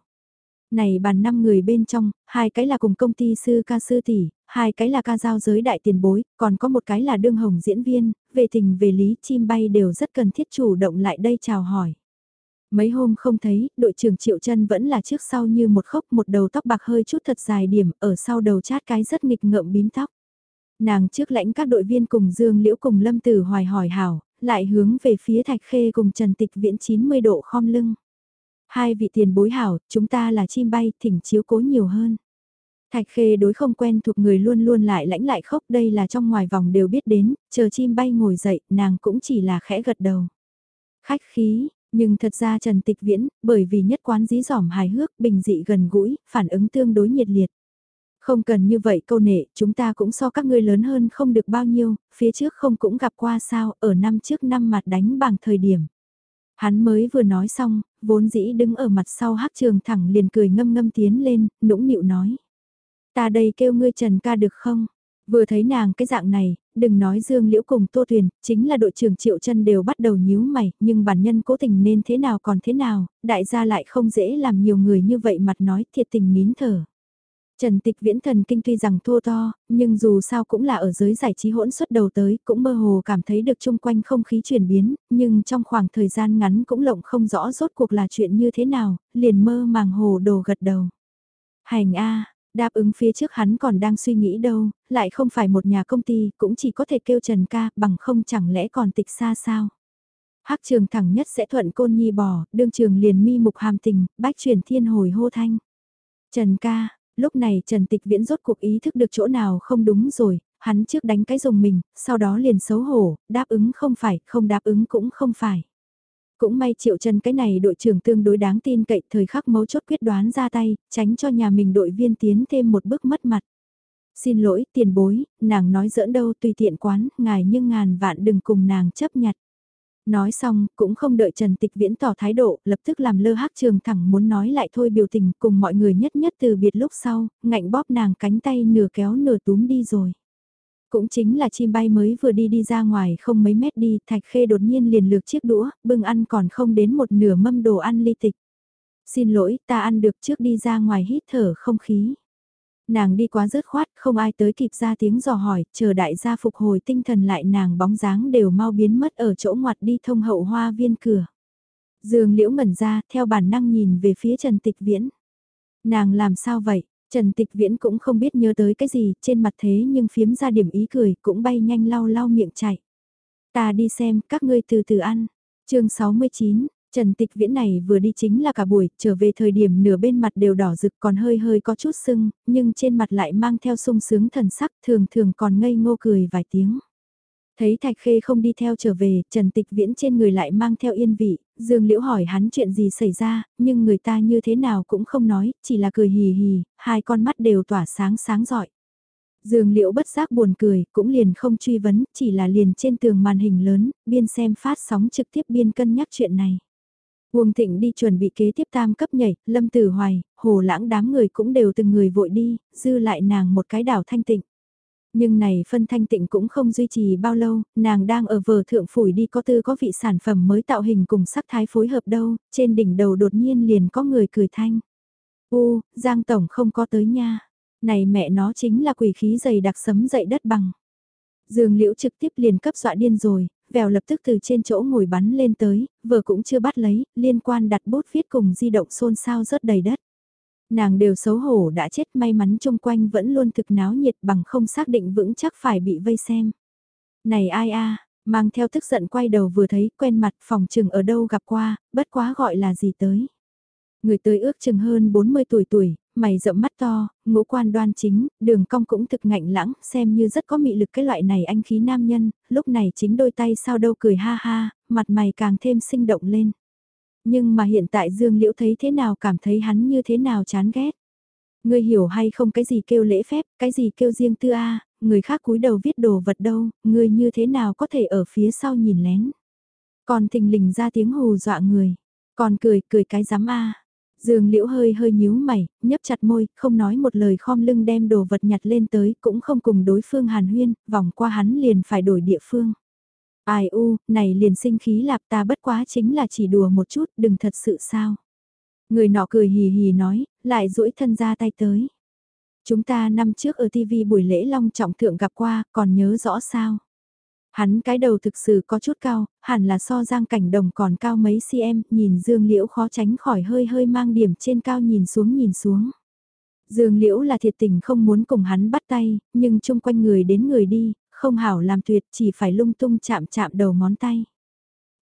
Này bàn năm người bên trong, hai cái là cùng công ty sư ca sư tỷ, hai cái là ca giao giới đại tiền bối, còn có một cái là đương hồng diễn viên, về tình về lý chim bay đều rất cần thiết chủ động lại đây chào hỏi. Mấy hôm không thấy, đội trưởng Triệu chân vẫn là trước sau như một khốc một đầu tóc bạc hơi chút thật dài điểm, ở sau đầu chát cái rất nghịch ngợm bím tóc. Nàng trước lãnh các đội viên cùng Dương Liễu cùng Lâm Tử Hoài hỏi hảo, lại hướng về phía Thạch Khê cùng Trần Tịch Viễn 90 độ khom lưng. Hai vị tiền bối hảo, chúng ta là chim bay, thỉnh chiếu cố nhiều hơn. Thạch Khê đối không quen thuộc người luôn luôn lại lãnh lại khốc đây là trong ngoài vòng đều biết đến, chờ chim bay ngồi dậy, nàng cũng chỉ là khẽ gật đầu. Khách khí, nhưng thật ra Trần Tịch Viễn, bởi vì nhất quán dí dỏm hài hước, bình dị gần gũi, phản ứng tương đối nhiệt liệt. Không cần như vậy câu nệ, chúng ta cũng so các ngươi lớn hơn không được bao nhiêu, phía trước không cũng gặp qua sao, ở năm trước năm mặt đánh bằng thời điểm. Hắn mới vừa nói xong, vốn dĩ đứng ở mặt sau hát trường thẳng liền cười ngâm ngâm tiến lên, nũng nịu nói. Ta đây kêu ngươi Trần ca được không? Vừa thấy nàng cái dạng này, đừng nói Dương Liễu cùng Tô Tuyền, chính là đội trưởng Triệu chân đều bắt đầu nhíu mày, nhưng bản nhân cố tình nên thế nào còn thế nào, đại gia lại không dễ làm nhiều người như vậy mặt nói thiệt tình nín thở. Trần Tịch Viễn thần kinh tuy rằng thô to, nhưng dù sao cũng là ở giới giải trí hỗn xuất đầu tới, cũng mơ hồ cảm thấy được chung quanh không khí chuyển biến, nhưng trong khoảng thời gian ngắn cũng lộng không rõ rốt cuộc là chuyện như thế nào, liền mơ màng hồ đồ gật đầu. Hành A, Đáp ứng phía trước hắn còn đang suy nghĩ đâu, lại không phải một nhà công ty, cũng chỉ có thể kêu Trần ca, bằng không chẳng lẽ còn tịch xa sao. Hắc trường thẳng nhất sẽ thuận côn nhi bò, đương trường liền mi mục hàm tình, bách truyền thiên hồi hô thanh. Trần ca, lúc này Trần tịch viễn rốt cuộc ý thức được chỗ nào không đúng rồi, hắn trước đánh cái rồng mình, sau đó liền xấu hổ, đáp ứng không phải, không đáp ứng cũng không phải. Cũng may triệu chân cái này đội trưởng tương đối đáng tin cậy thời khắc mấu chốt quyết đoán ra tay, tránh cho nhà mình đội viên tiến thêm một bước mất mặt. Xin lỗi tiền bối, nàng nói giỡn đâu tùy tiện quán, ngài nhưng ngàn vạn đừng cùng nàng chấp nhặt. Nói xong, cũng không đợi Trần Tịch Viễn tỏ thái độ, lập tức làm lơ hắc trường thẳng muốn nói lại thôi biểu tình cùng mọi người nhất nhất từ biệt lúc sau, ngạnh bóp nàng cánh tay nửa kéo nửa túm đi rồi. Cũng chính là chim bay mới vừa đi đi ra ngoài không mấy mét đi, thạch khê đột nhiên liền lược chiếc đũa, bưng ăn còn không đến một nửa mâm đồ ăn ly tịch. Xin lỗi, ta ăn được trước đi ra ngoài hít thở không khí. Nàng đi quá rớt khoát, không ai tới kịp ra tiếng dò hỏi, chờ đại gia phục hồi tinh thần lại nàng bóng dáng đều mau biến mất ở chỗ ngoặt đi thông hậu hoa viên cửa. Dương liễu ngẩn ra, theo bản năng nhìn về phía Trần Tịch Viễn. Nàng làm sao vậy? Trần Tịch Viễn cũng không biết nhớ tới cái gì, trên mặt thế nhưng phiếm ra điểm ý cười, cũng bay nhanh lau lau miệng chạy. Ta đi xem, các ngươi từ từ ăn. chương 69, Trần Tịch Viễn này vừa đi chính là cả buổi, trở về thời điểm nửa bên mặt đều đỏ rực còn hơi hơi có chút sưng, nhưng trên mặt lại mang theo sung sướng thần sắc thường thường còn ngây ngô cười vài tiếng. Thấy Thạch Khê không đi theo trở về, Trần Tịch Viễn trên người lại mang theo yên vị, Dương Liễu hỏi hắn chuyện gì xảy ra, nhưng người ta như thế nào cũng không nói, chỉ là cười hì hì, hai con mắt đều tỏa sáng sáng rọi. Dương Liễu bất giác buồn cười, cũng liền không truy vấn, chỉ là liền trên tường màn hình lớn, biên xem phát sóng trực tiếp biên cân nhắc chuyện này. Uông Thịnh đi chuẩn bị kế tiếp tam cấp nhảy, Lâm Tử Hoài, Hồ Lãng đám người cũng đều từng người vội đi, dư lại nàng một cái đảo thanh tịnh. Nhưng này phân thanh tịnh cũng không duy trì bao lâu, nàng đang ở vở thượng phủi đi có tư có vị sản phẩm mới tạo hình cùng sắc thái phối hợp đâu, trên đỉnh đầu đột nhiên liền có người cười thanh. U, Giang Tổng không có tới nha. Này mẹ nó chính là quỷ khí dày đặc sấm dậy đất bằng. Dương Liễu trực tiếp liền cấp dọa điên rồi, vèo lập tức từ trên chỗ ngồi bắn lên tới, vừa cũng chưa bắt lấy, liên quan đặt bút viết cùng di động xôn xao rớt đầy đất. Nàng đều xấu hổ đã chết may mắn chung quanh vẫn luôn thực náo nhiệt bằng không xác định vững chắc phải bị vây xem. Này ai a mang theo tức giận quay đầu vừa thấy quen mặt phòng trừng ở đâu gặp qua, bất quá gọi là gì tới. Người tới ước chừng hơn 40 tuổi tuổi, mày rậm mắt to, ngũ quan đoan chính, đường cong cũng thực ngạnh lãng, xem như rất có mị lực cái loại này anh khí nam nhân, lúc này chính đôi tay sao đâu cười ha ha, mặt mày càng thêm sinh động lên. Nhưng mà hiện tại Dương Liễu thấy thế nào cảm thấy hắn như thế nào chán ghét. Ngươi hiểu hay không cái gì kêu lễ phép, cái gì kêu riêng tư a người khác cúi đầu viết đồ vật đâu, ngươi như thế nào có thể ở phía sau nhìn lén. Còn thình lình ra tiếng hù dọa người, còn cười cười cái giám a Dương Liễu hơi hơi nhíu mày, nhấp chặt môi, không nói một lời khom lưng đem đồ vật nhặt lên tới, cũng không cùng đối phương hàn huyên, vòng qua hắn liền phải đổi địa phương. Ai u, này liền sinh khí lạp ta bất quá chính là chỉ đùa một chút, đừng thật sự sao. Người nọ cười hì hì nói, lại duỗi thân ra tay tới. Chúng ta năm trước ở TV buổi lễ long trọng thượng gặp qua, còn nhớ rõ sao? Hắn cái đầu thực sự có chút cao, hẳn là so giang cảnh đồng còn cao mấy cm, nhìn Dương Liễu khó tránh khỏi hơi hơi mang điểm trên cao nhìn xuống nhìn xuống. Dương Liễu là thiệt tình không muốn cùng hắn bắt tay, nhưng chung quanh người đến người đi, không hảo làm tuyệt chỉ phải lung tung chạm chạm đầu ngón tay.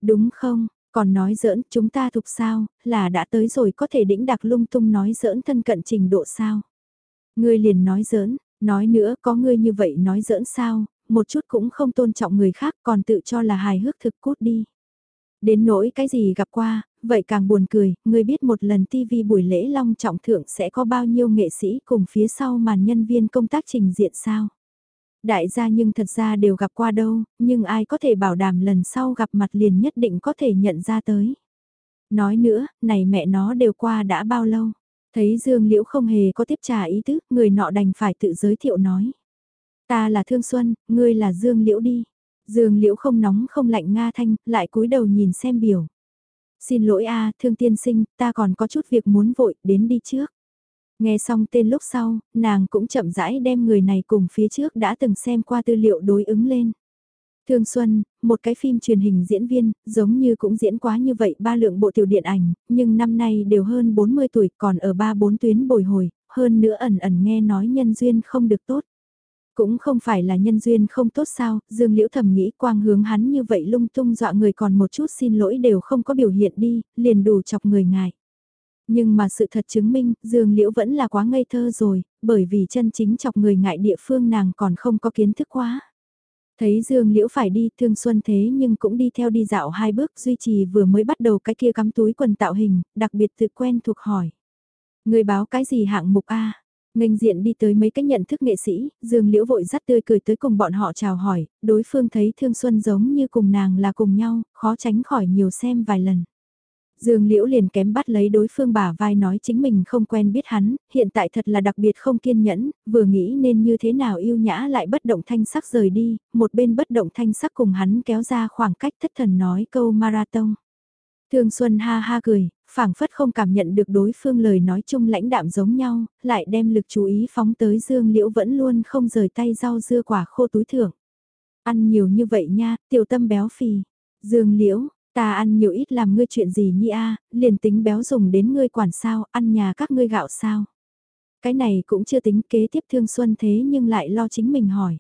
Đúng không, còn nói giỡn chúng ta thục sao, là đã tới rồi có thể đĩnh đặc lung tung nói giỡn thân cận trình độ sao. Ngươi liền nói giỡn, nói nữa có ngươi như vậy nói giỡn sao, một chút cũng không tôn trọng người khác còn tự cho là hài hước thực cút đi. Đến nỗi cái gì gặp qua, vậy càng buồn cười, ngươi biết một lần TV buổi lễ long trọng thượng sẽ có bao nhiêu nghệ sĩ cùng phía sau màn nhân viên công tác trình diện sao? Đại gia nhưng thật ra đều gặp qua đâu, nhưng ai có thể bảo đảm lần sau gặp mặt liền nhất định có thể nhận ra tới. Nói nữa, này mẹ nó đều qua đã bao lâu? Thấy Dương Liễu không hề có tiếp trả ý tứ, người nọ đành phải tự giới thiệu nói. Ta là Thương Xuân, ngươi là Dương Liễu đi. Dương Liễu không nóng không lạnh Nga Thanh, lại cúi đầu nhìn xem biểu. Xin lỗi a Thương Tiên Sinh, ta còn có chút việc muốn vội, đến đi trước. Nghe xong tên lúc sau, nàng cũng chậm rãi đem người này cùng phía trước đã từng xem qua tư liệu đối ứng lên. Thương Xuân, một cái phim truyền hình diễn viên, giống như cũng diễn quá như vậy ba lượng bộ tiểu điện ảnh, nhưng năm nay đều hơn 40 tuổi còn ở ba bốn tuyến bồi hồi, hơn nữa ẩn ẩn nghe nói nhân duyên không được tốt. Cũng không phải là nhân duyên không tốt sao, Dương Liễu thầm nghĩ quang hướng hắn như vậy lung tung dọa người còn một chút xin lỗi đều không có biểu hiện đi, liền đủ chọc người ngại. Nhưng mà sự thật chứng minh, Dương Liễu vẫn là quá ngây thơ rồi, bởi vì chân chính chọc người ngại địa phương nàng còn không có kiến thức quá. Thấy Dương Liễu phải đi thương xuân thế nhưng cũng đi theo đi dạo hai bước duy trì vừa mới bắt đầu cái kia cắm túi quần tạo hình, đặc biệt tự quen thuộc hỏi. Người báo cái gì hạng mục A? Ngành diện đi tới mấy cái nhận thức nghệ sĩ, Dương Liễu vội dắt tươi cười tới cùng bọn họ chào hỏi, đối phương thấy Thương Xuân giống như cùng nàng là cùng nhau, khó tránh khỏi nhiều xem vài lần. Dương Liễu liền kém bắt lấy đối phương bả vai nói chính mình không quen biết hắn, hiện tại thật là đặc biệt không kiên nhẫn, vừa nghĩ nên như thế nào yêu nhã lại bất động thanh sắc rời đi, một bên bất động thanh sắc cùng hắn kéo ra khoảng cách thất thần nói câu marathon. Thương Xuân ha ha cười, phảng phất không cảm nhận được đối phương lời nói chung lãnh đạm giống nhau, lại đem lực chú ý phóng tới Dương Liễu vẫn luôn không rời tay rau dưa quả khô túi thưởng. Ăn nhiều như vậy nha, tiểu tâm béo phì. Dương Liễu, ta ăn nhiều ít làm ngươi chuyện gì nhi a, liền tính béo dùng đến ngươi quản sao, ăn nhà các ngươi gạo sao. Cái này cũng chưa tính kế tiếp thương xuân thế nhưng lại lo chính mình hỏi.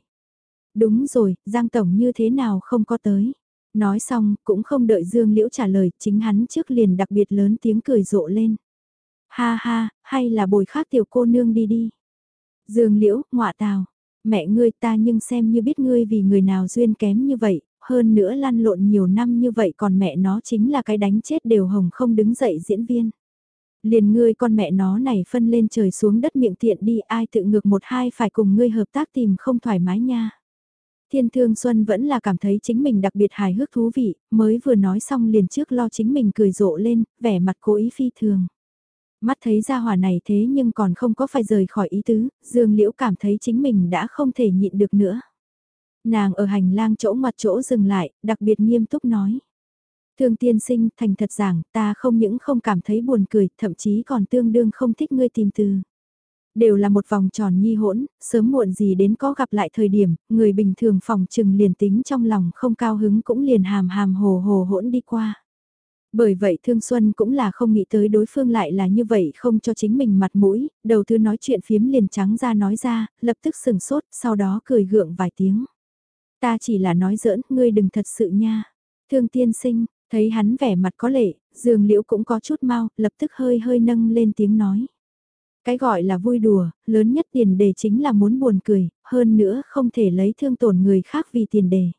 Đúng rồi, Giang Tổng như thế nào không có tới. Nói xong, cũng không đợi Dương Liễu trả lời, chính hắn trước liền đặc biệt lớn tiếng cười rộ lên. Ha ha, hay là bồi khác tiểu cô nương đi đi. Dương Liễu, ngọa tào, mẹ ngươi ta nhưng xem như biết ngươi vì người nào duyên kém như vậy, hơn nữa lăn lộn nhiều năm như vậy còn mẹ nó chính là cái đánh chết đều hồng không đứng dậy diễn viên. Liền ngươi con mẹ nó này phân lên trời xuống đất miệng tiện đi ai tự ngược một hai phải cùng ngươi hợp tác tìm không thoải mái nha. Thiên Thương Xuân vẫn là cảm thấy chính mình đặc biệt hài hước thú vị, mới vừa nói xong liền trước lo chính mình cười rộ lên, vẻ mặt cố ý phi thường. Mắt thấy ra hỏa này thế nhưng còn không có phải rời khỏi ý tứ, Dương Liễu cảm thấy chính mình đã không thể nhịn được nữa. Nàng ở hành lang chỗ mặt chỗ dừng lại, đặc biệt nghiêm túc nói. Thương tiên sinh, thành thật giảng, ta không những không cảm thấy buồn cười, thậm chí còn tương đương không thích ngươi tìm từ. Đều là một vòng tròn nhi hỗn, sớm muộn gì đến có gặp lại thời điểm, người bình thường phòng trừng liền tính trong lòng không cao hứng cũng liền hàm hàm hồ hồ hỗn đi qua. Bởi vậy Thương Xuân cũng là không nghĩ tới đối phương lại là như vậy không cho chính mình mặt mũi, đầu tư nói chuyện phiếm liền trắng ra nói ra, lập tức sừng sốt, sau đó cười gượng vài tiếng. Ta chỉ là nói giỡn, ngươi đừng thật sự nha. Thương tiên sinh, thấy hắn vẻ mặt có lệ, dường liễu cũng có chút mau, lập tức hơi hơi nâng lên tiếng nói. Cái gọi là vui đùa, lớn nhất tiền đề chính là muốn buồn cười, hơn nữa không thể lấy thương tổn người khác vì tiền đề.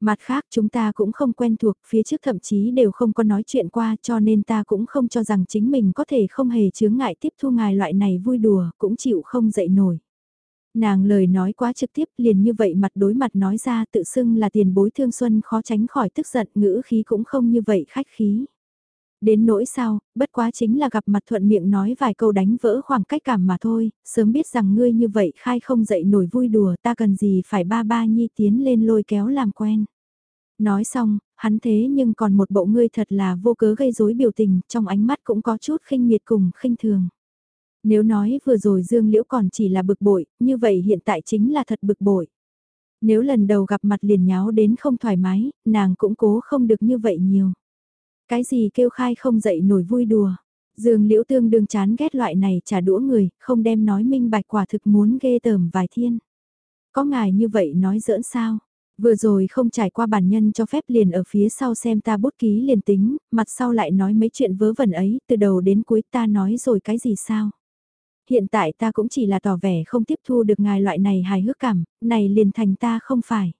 Mặt khác chúng ta cũng không quen thuộc, phía trước thậm chí đều không có nói chuyện qua cho nên ta cũng không cho rằng chính mình có thể không hề chướng ngại tiếp thu ngài loại này vui đùa, cũng chịu không dậy nổi. Nàng lời nói quá trực tiếp liền như vậy mặt đối mặt nói ra tự xưng là tiền bối thương xuân khó tránh khỏi tức giận ngữ khí cũng không như vậy khách khí. Đến nỗi sao, bất quá chính là gặp mặt thuận miệng nói vài câu đánh vỡ khoảng cách cảm mà thôi, sớm biết rằng ngươi như vậy khai không dậy nổi vui đùa ta cần gì phải ba ba nhi tiến lên lôi kéo làm quen. Nói xong, hắn thế nhưng còn một bộ ngươi thật là vô cớ gây rối biểu tình, trong ánh mắt cũng có chút khinh miệt cùng khinh thường. Nếu nói vừa rồi Dương Liễu còn chỉ là bực bội, như vậy hiện tại chính là thật bực bội. Nếu lần đầu gặp mặt liền nháo đến không thoải mái, nàng cũng cố không được như vậy nhiều. Cái gì kêu khai không dậy nổi vui đùa. Dương Liễu tương đương chán ghét loại này trả đũa người, không đem nói minh bạch quả thực muốn ghê tởm vài thiên. Có ngài như vậy nói giỡn sao? Vừa rồi không trải qua bản nhân cho phép liền ở phía sau xem ta bút ký liền tính, mặt sau lại nói mấy chuyện vớ vẩn ấy, từ đầu đến cuối ta nói rồi cái gì sao? Hiện tại ta cũng chỉ là tỏ vẻ không tiếp thu được ngài loại này hài hước cảm, này liền thành ta không phải.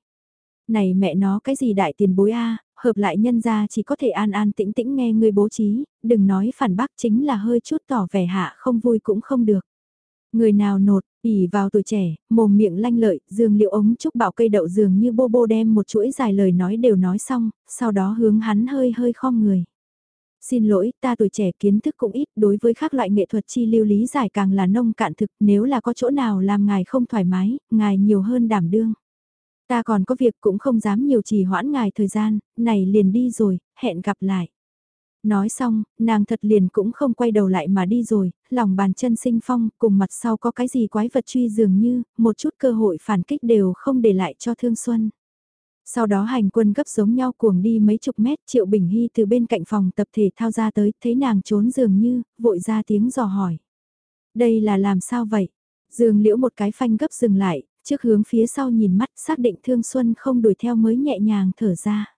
Này mẹ nó cái gì đại tiền bối a hợp lại nhân ra chỉ có thể an an tĩnh tĩnh nghe người bố trí, đừng nói phản bác chính là hơi chút tỏ vẻ hạ không vui cũng không được. Người nào nột, ỉ vào tuổi trẻ, mồm miệng lanh lợi, dương liệu ống trúc bảo cây đậu dường như bô bô đem một chuỗi dài lời nói đều nói xong, sau đó hướng hắn hơi hơi khom người. Xin lỗi, ta tuổi trẻ kiến thức cũng ít, đối với các loại nghệ thuật chi lưu lý giải càng là nông cạn thực, nếu là có chỗ nào làm ngài không thoải mái, ngài nhiều hơn đảm đương. Ta còn có việc cũng không dám nhiều trì hoãn ngài thời gian, này liền đi rồi, hẹn gặp lại. Nói xong, nàng thật liền cũng không quay đầu lại mà đi rồi, lòng bàn chân sinh phong, cùng mặt sau có cái gì quái vật truy dường như, một chút cơ hội phản kích đều không để lại cho Thương Xuân. Sau đó hành quân gấp giống nhau cuồng đi mấy chục mét, Triệu Bình Hy từ bên cạnh phòng tập thể thao ra tới, thấy nàng trốn dường như, vội ra tiếng dò hỏi. Đây là làm sao vậy? Dương liễu một cái phanh gấp dừng lại, trước hướng phía sau nhìn mắt xác định Thương Xuân không đuổi theo mới nhẹ nhàng thở ra.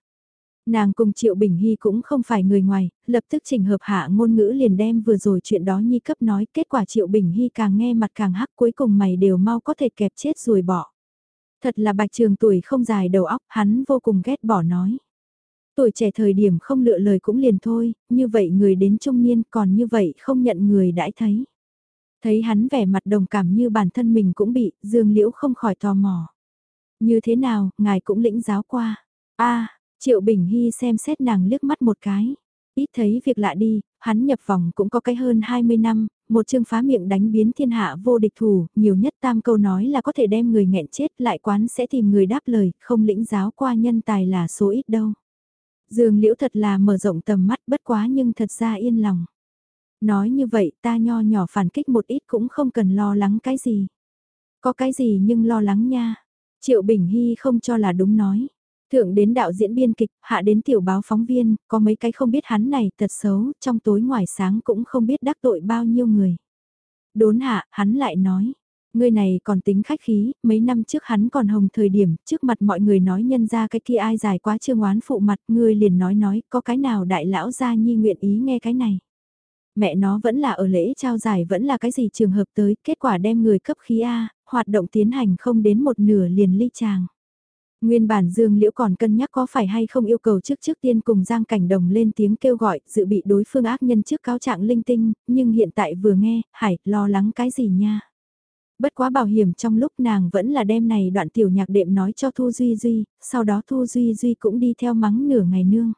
Nàng cùng Triệu Bình Hy cũng không phải người ngoài, lập tức chỉnh hợp hạ ngôn ngữ liền đem vừa rồi chuyện đó nhi cấp nói kết quả Triệu Bình Hy càng nghe mặt càng hắc cuối cùng mày đều mau có thể kẹp chết rồi bỏ. Thật là bạch trường tuổi không dài đầu óc, hắn vô cùng ghét bỏ nói. Tuổi trẻ thời điểm không lựa lời cũng liền thôi, như vậy người đến trung niên còn như vậy không nhận người đãi thấy. Thấy hắn vẻ mặt đồng cảm như bản thân mình cũng bị, Dương Liễu không khỏi tò mò. Như thế nào, ngài cũng lĩnh giáo qua. a Triệu Bình Hy xem xét nàng liếc mắt một cái. Ít thấy việc lạ đi, hắn nhập vòng cũng có cái hơn 20 năm, một chương phá miệng đánh biến thiên hạ vô địch thủ, nhiều nhất tam câu nói là có thể đem người nghẹn chết lại quán sẽ tìm người đáp lời, không lĩnh giáo qua nhân tài là số ít đâu. Dương liễu thật là mở rộng tầm mắt bất quá nhưng thật ra yên lòng. Nói như vậy ta nho nhỏ phản kích một ít cũng không cần lo lắng cái gì. Có cái gì nhưng lo lắng nha. Triệu Bình Hy không cho là đúng nói. Thượng đến đạo diễn biên kịch, hạ đến tiểu báo phóng viên, có mấy cái không biết hắn này thật xấu, trong tối ngoài sáng cũng không biết đắc tội bao nhiêu người. Đốn hạ, hắn lại nói, người này còn tính khách khí, mấy năm trước hắn còn hồng thời điểm, trước mặt mọi người nói nhân ra cái kia ai dài quá trương oán phụ mặt, người liền nói nói, có cái nào đại lão gia nhi nguyện ý nghe cái này. Mẹ nó vẫn là ở lễ trao giải vẫn là cái gì trường hợp tới, kết quả đem người cấp khí A, hoạt động tiến hành không đến một nửa liền ly chàng. Nguyên bản Dương Liễu còn cân nhắc có phải hay không yêu cầu trước trước tiên cùng Giang Cảnh Đồng lên tiếng kêu gọi, dự bị đối phương ác nhân trước cáo trạng linh tinh, nhưng hiện tại vừa nghe, Hải, lo lắng cái gì nha. Bất quá bảo hiểm trong lúc nàng vẫn là đêm này đoạn tiểu nhạc đệm nói cho Thu Duy Duy, sau đó Thu Duy Duy cũng đi theo mắng nửa ngày nương.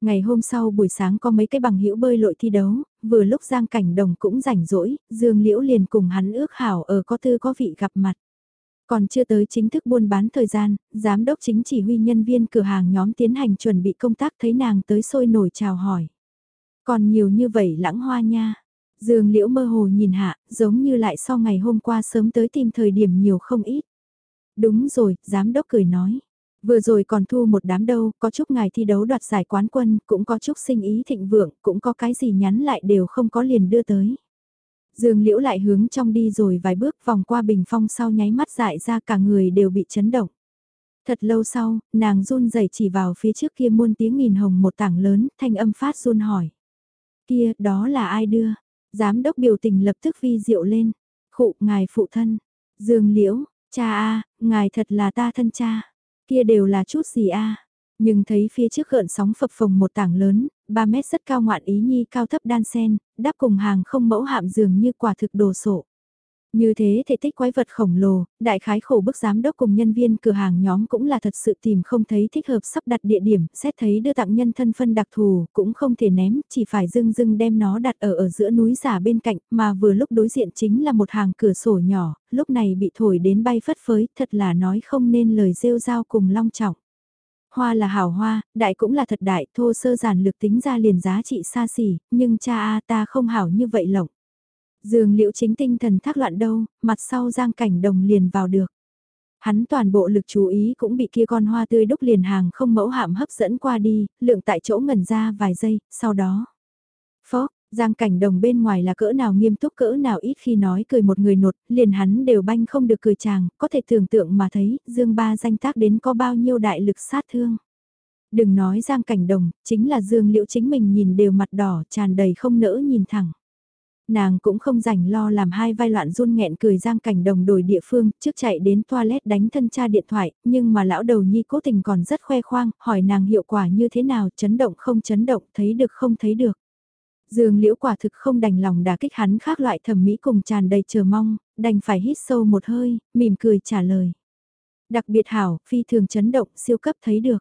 Ngày hôm sau buổi sáng có mấy cái bằng hữu bơi lội thi đấu, vừa lúc Giang Cảnh Đồng cũng rảnh rỗi, Dương Liễu liền cùng hắn ước hảo ở có tư có vị gặp mặt. Còn chưa tới chính thức buôn bán thời gian, giám đốc chính chỉ huy nhân viên cửa hàng nhóm tiến hành chuẩn bị công tác thấy nàng tới sôi nổi chào hỏi. Còn nhiều như vậy lãng hoa nha. Dương liễu mơ hồ nhìn hạ, giống như lại sau ngày hôm qua sớm tới tìm thời điểm nhiều không ít. Đúng rồi, giám đốc cười nói. Vừa rồi còn thu một đám đâu, có chúc ngài thi đấu đoạt giải quán quân, cũng có chúc sinh ý thịnh vượng, cũng có cái gì nhắn lại đều không có liền đưa tới. Dương Liễu lại hướng trong đi rồi vài bước vòng qua bình phong sau nháy mắt dại ra cả người đều bị chấn động. Thật lâu sau, nàng run rẩy chỉ vào phía trước kia muôn tiếng nghìn hồng một tảng lớn, thanh âm phát run hỏi. Kia, đó là ai đưa? Giám đốc biểu tình lập tức vi diệu lên. Khụ, ngài phụ thân. Dương liễu, cha a ngài thật là ta thân cha. Kia đều là chút gì a nhưng thấy phía trước gợn sóng phập phồng một tảng lớn, 3 mét rất cao ngoạn ý nhi cao thấp đan sen, đáp cùng hàng không mẫu hạm dường như quả thực đồ sộ. Như thế thể tích quái vật khổng lồ, đại khái khổ bức giám đốc cùng nhân viên cửa hàng nhóm cũng là thật sự tìm không thấy thích hợp sắp đặt địa điểm, xét thấy đưa tặng nhân thân phân đặc thù, cũng không thể ném, chỉ phải dưng dưng đem nó đặt ở ở giữa núi giả bên cạnh, mà vừa lúc đối diện chính là một hàng cửa sổ nhỏ, lúc này bị thổi đến bay phất phới, thật là nói không nên lời rêu rao cùng long trọng. Hoa là hảo hoa, đại cũng là thật đại, thô sơ giản lược tính ra liền giá trị xa xỉ, nhưng cha a ta không hảo như vậy lộng. dường liễu chính tinh thần thác loạn đâu, mặt sau giang cảnh đồng liền vào được. Hắn toàn bộ lực chú ý cũng bị kia con hoa tươi đúc liền hàng không mẫu hạm hấp dẫn qua đi, lượng tại chỗ ngẩn ra vài giây, sau đó. Giang cảnh đồng bên ngoài là cỡ nào nghiêm túc cỡ nào ít khi nói cười một người nột, liền hắn đều banh không được cười chàng, có thể tưởng tượng mà thấy, Dương Ba danh tác đến có bao nhiêu đại lực sát thương. Đừng nói Giang cảnh đồng, chính là Dương Liễu chính mình nhìn đều mặt đỏ tràn đầy không nỡ nhìn thẳng. Nàng cũng không rảnh lo làm hai vai loạn run nghẹn cười giang cảnh đồng đổi địa phương, trước chạy đến toilet đánh thân cha điện thoại, nhưng mà lão đầu nhi cố tình còn rất khoe khoang, hỏi nàng hiệu quả như thế nào, chấn động không chấn động, thấy được không thấy được. Dương liễu quả thực không đành lòng đả kích hắn khác loại thẩm mỹ cùng tràn đầy chờ mong, đành phải hít sâu một hơi, mỉm cười trả lời. Đặc biệt hảo, phi thường chấn động, siêu cấp thấy được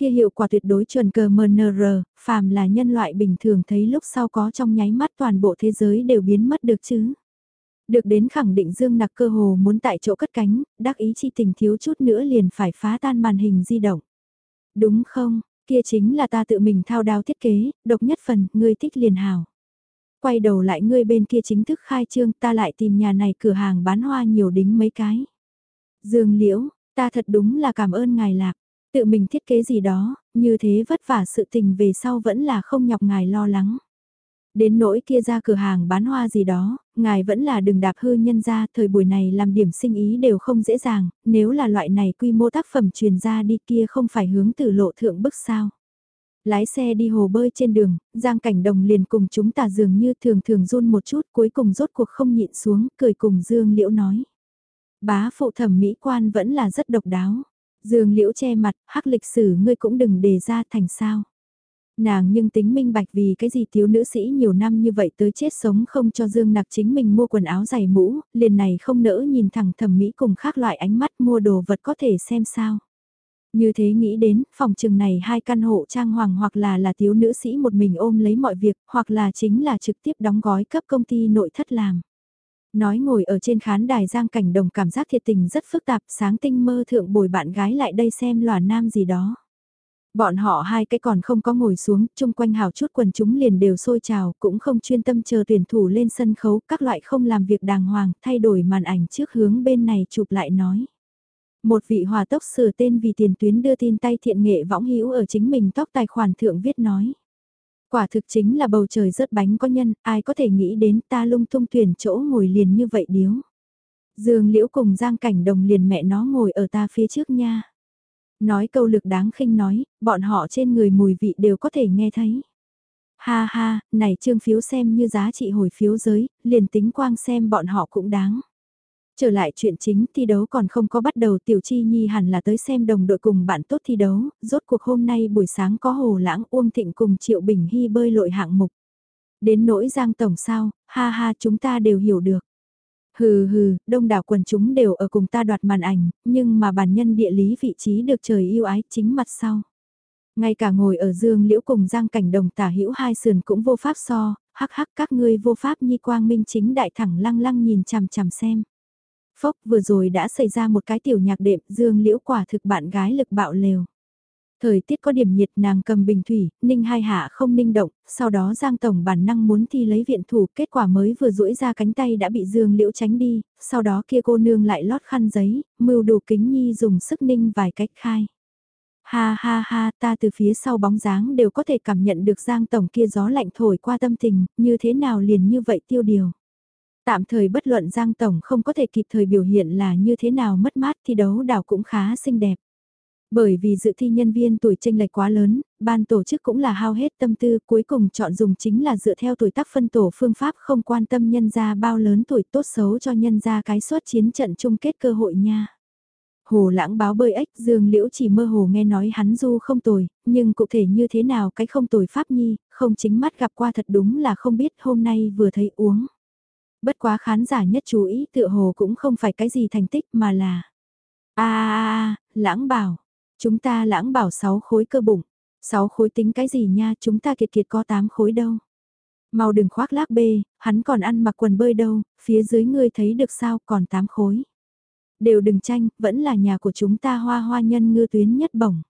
kia hiệu quả tuyệt đối chuẩn cờ MNR, phàm là nhân loại bình thường thấy lúc sau có trong nháy mắt toàn bộ thế giới đều biến mất được chứ. Được đến khẳng định Dương Nặc cơ hồ muốn tại chỗ cất cánh, đắc ý chi tình thiếu chút nữa liền phải phá tan màn hình di động. Đúng không, kia chính là ta tự mình thao đao thiết kế, độc nhất phần, ngươi thích liền hào. Quay đầu lại ngươi bên kia chính thức khai trương ta lại tìm nhà này cửa hàng bán hoa nhiều đính mấy cái. Dương Liễu, ta thật đúng là cảm ơn ngài lạc. Tự mình thiết kế gì đó, như thế vất vả sự tình về sau vẫn là không nhọc ngài lo lắng. Đến nỗi kia ra cửa hàng bán hoa gì đó, ngài vẫn là đừng đạp hư nhân ra, thời buổi này làm điểm sinh ý đều không dễ dàng, nếu là loại này quy mô tác phẩm truyền ra đi kia không phải hướng từ lộ thượng bức sao. Lái xe đi hồ bơi trên đường, Giang Cảnh Đồng liền cùng chúng ta dường như thường thường run một chút cuối cùng rốt cuộc không nhịn xuống, cười cùng Dương Liễu nói. Bá phụ thẩm mỹ quan vẫn là rất độc đáo. Dương liễu che mặt, hắc lịch sử ngươi cũng đừng đề ra thành sao. Nàng nhưng tính minh bạch vì cái gì thiếu nữ sĩ nhiều năm như vậy tới chết sống không cho Dương nặc chính mình mua quần áo giày mũ, liền này không nỡ nhìn thẳng thẩm mỹ cùng khác loại ánh mắt mua đồ vật có thể xem sao. Như thế nghĩ đến, phòng trường này hai căn hộ trang hoàng hoặc là là thiếu nữ sĩ một mình ôm lấy mọi việc, hoặc là chính là trực tiếp đóng gói cấp công ty nội thất làm. Nói ngồi ở trên khán đài giang cảnh đồng cảm giác thiệt tình rất phức tạp sáng tinh mơ thượng bồi bạn gái lại đây xem lòa nam gì đó. Bọn họ hai cái còn không có ngồi xuống, chung quanh hào chút quần chúng liền đều sôi trào, cũng không chuyên tâm chờ tuyển thủ lên sân khấu, các loại không làm việc đàng hoàng, thay đổi màn ảnh trước hướng bên này chụp lại nói. Một vị hòa tốc sửa tên vì tiền tuyến đưa tin tay thiện nghệ võng hữu ở chính mình tóc tài khoản thượng viết nói. Quả thực chính là bầu trời rớt bánh có nhân, ai có thể nghĩ đến ta lung tung tuyển chỗ ngồi liền như vậy điếu. Dương liễu cùng giang cảnh đồng liền mẹ nó ngồi ở ta phía trước nha. Nói câu lực đáng khinh nói, bọn họ trên người mùi vị đều có thể nghe thấy. Ha ha, này trương phiếu xem như giá trị hồi phiếu giới, liền tính quang xem bọn họ cũng đáng. Trở lại chuyện chính thi đấu còn không có bắt đầu Tiểu Chi Nhi hẳn là tới xem đồng đội cùng bạn tốt thi đấu, rốt cuộc hôm nay buổi sáng có Hồ Lãng Uông Thịnh cùng Triệu Bình Hy bơi lội hạng mục. Đến nỗi Giang Tổng sao, ha ha chúng ta đều hiểu được. Hừ hừ, đông đảo quần chúng đều ở cùng ta đoạt màn ảnh, nhưng mà bản nhân địa lý vị trí được trời yêu ái chính mặt sau. Ngay cả ngồi ở dương liễu cùng giang cảnh đồng tả hữu hai sườn cũng vô pháp so, hắc hắc các ngươi vô pháp nhi quang minh chính đại thẳng lăng lăng nhìn chằm chằm xem. Phốc vừa rồi đã xảy ra một cái tiểu nhạc đệm dương liễu quả thực bạn gái lực bạo lều. Thời tiết có điểm nhiệt nàng cầm bình thủy, ninh hai hạ không ninh động, sau đó Giang Tổng bản năng muốn thi lấy viện thủ, kết quả mới vừa duỗi ra cánh tay đã bị Dương Liễu tránh đi, sau đó kia cô nương lại lót khăn giấy, mưu đủ kính nhi dùng sức ninh vài cách khai. Ha ha ha, ta từ phía sau bóng dáng đều có thể cảm nhận được Giang Tổng kia gió lạnh thổi qua tâm tình, như thế nào liền như vậy tiêu điều. Tạm thời bất luận Giang Tổng không có thể kịp thời biểu hiện là như thế nào mất mát thi đấu đảo cũng khá xinh đẹp. Bởi vì dự thi nhân viên tuổi tranh lệch quá lớn, ban tổ chức cũng là hao hết tâm tư cuối cùng chọn dùng chính là dựa theo tuổi tác phân tổ phương pháp không quan tâm nhân ra bao lớn tuổi tốt xấu cho nhân ra cái suất chiến trận chung kết cơ hội nha. Hồ lãng báo bơi ếch dương liễu chỉ mơ hồ nghe nói hắn du không tồi, nhưng cụ thể như thế nào cái không tồi pháp nhi, không chính mắt gặp qua thật đúng là không biết hôm nay vừa thấy uống. Bất quá khán giả nhất chú ý tựa hồ cũng không phải cái gì thành tích mà là a a lãng bảo, chúng ta lãng bảo 6 khối cơ bụng, 6 khối tính cái gì nha, chúng ta kiệt kiệt có 8 khối đâu. Mau đừng khoác lác bê, hắn còn ăn mặc quần bơi đâu, phía dưới ngươi thấy được sao còn 8 khối. Đều đừng tranh, vẫn là nhà của chúng ta hoa hoa nhân ngư tuyến nhất bổng.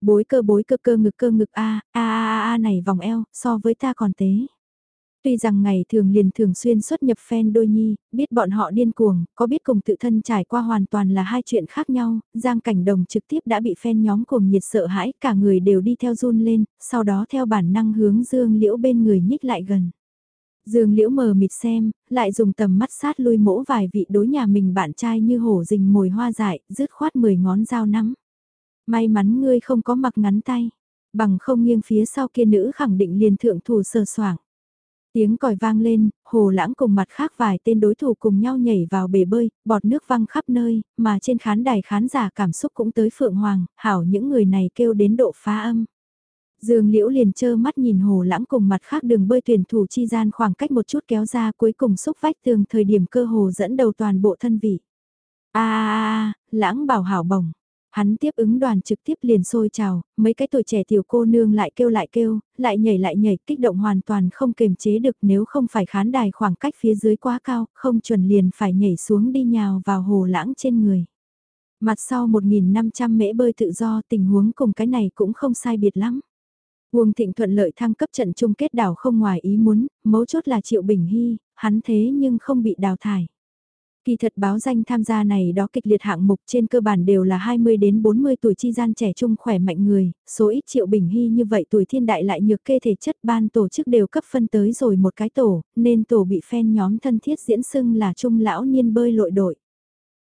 Bối cơ bối cơ cơ ngực cơ ngực a a a a này vòng eo, so với ta còn tế. Tuy rằng ngày thường liền thường xuyên xuất nhập fan đôi nhi, biết bọn họ điên cuồng, có biết cùng tự thân trải qua hoàn toàn là hai chuyện khác nhau, Giang Cảnh Đồng trực tiếp đã bị fan nhóm cuồng nhiệt sợ hãi, cả người đều đi theo run lên, sau đó theo bản năng hướng Dương Liễu bên người nhích lại gần. Dương Liễu mờ mịt xem, lại dùng tầm mắt sát lui mỗ vài vị đối nhà mình bạn trai như hổ rình mồi hoa dại, rứt khoát mười ngón dao nắm. May mắn ngươi không có mặc ngắn tay, bằng không nghiêng phía sau kia nữ khẳng định liền thượng thủ sờ soảng. Tiếng còi vang lên, hồ lãng cùng mặt khác vài tên đối thủ cùng nhau nhảy vào bể bơi, bọt nước văng khắp nơi, mà trên khán đài khán giả cảm xúc cũng tới phượng hoàng, hảo những người này kêu đến độ phá âm. Dương Liễu liền trơ mắt nhìn hồ lãng cùng mặt khác đường bơi tuyển thủ chi gian khoảng cách một chút kéo ra cuối cùng xúc vách tường thời điểm cơ hồ dẫn đầu toàn bộ thân vị. a a lãng bảo hảo bổng. Hắn tiếp ứng đoàn trực tiếp liền sôi trào, mấy cái tuổi trẻ tiểu cô nương lại kêu lại kêu, lại nhảy lại nhảy, kích động hoàn toàn không kềm chế được nếu không phải khán đài khoảng cách phía dưới quá cao, không chuẩn liền phải nhảy xuống đi nhào vào hồ lãng trên người. Mặt sau 1.500 mễ bơi tự do tình huống cùng cái này cũng không sai biệt lắm. Uông Thịnh thuận lợi thăng cấp trận chung kết đảo không ngoài ý muốn, mấu chốt là Triệu Bình Hy, hắn thế nhưng không bị đào thải. Kỳ thật báo danh tham gia này đó kịch liệt hạng mục trên cơ bản đều là 20 đến 40 tuổi chi gian trẻ trung khỏe mạnh người, số ít triệu bình hy như vậy tuổi thiên đại lại nhược kê thể chất ban tổ chức đều cấp phân tới rồi một cái tổ, nên tổ bị fan nhóm thân thiết diễn xưng là trung lão niên bơi lội đội.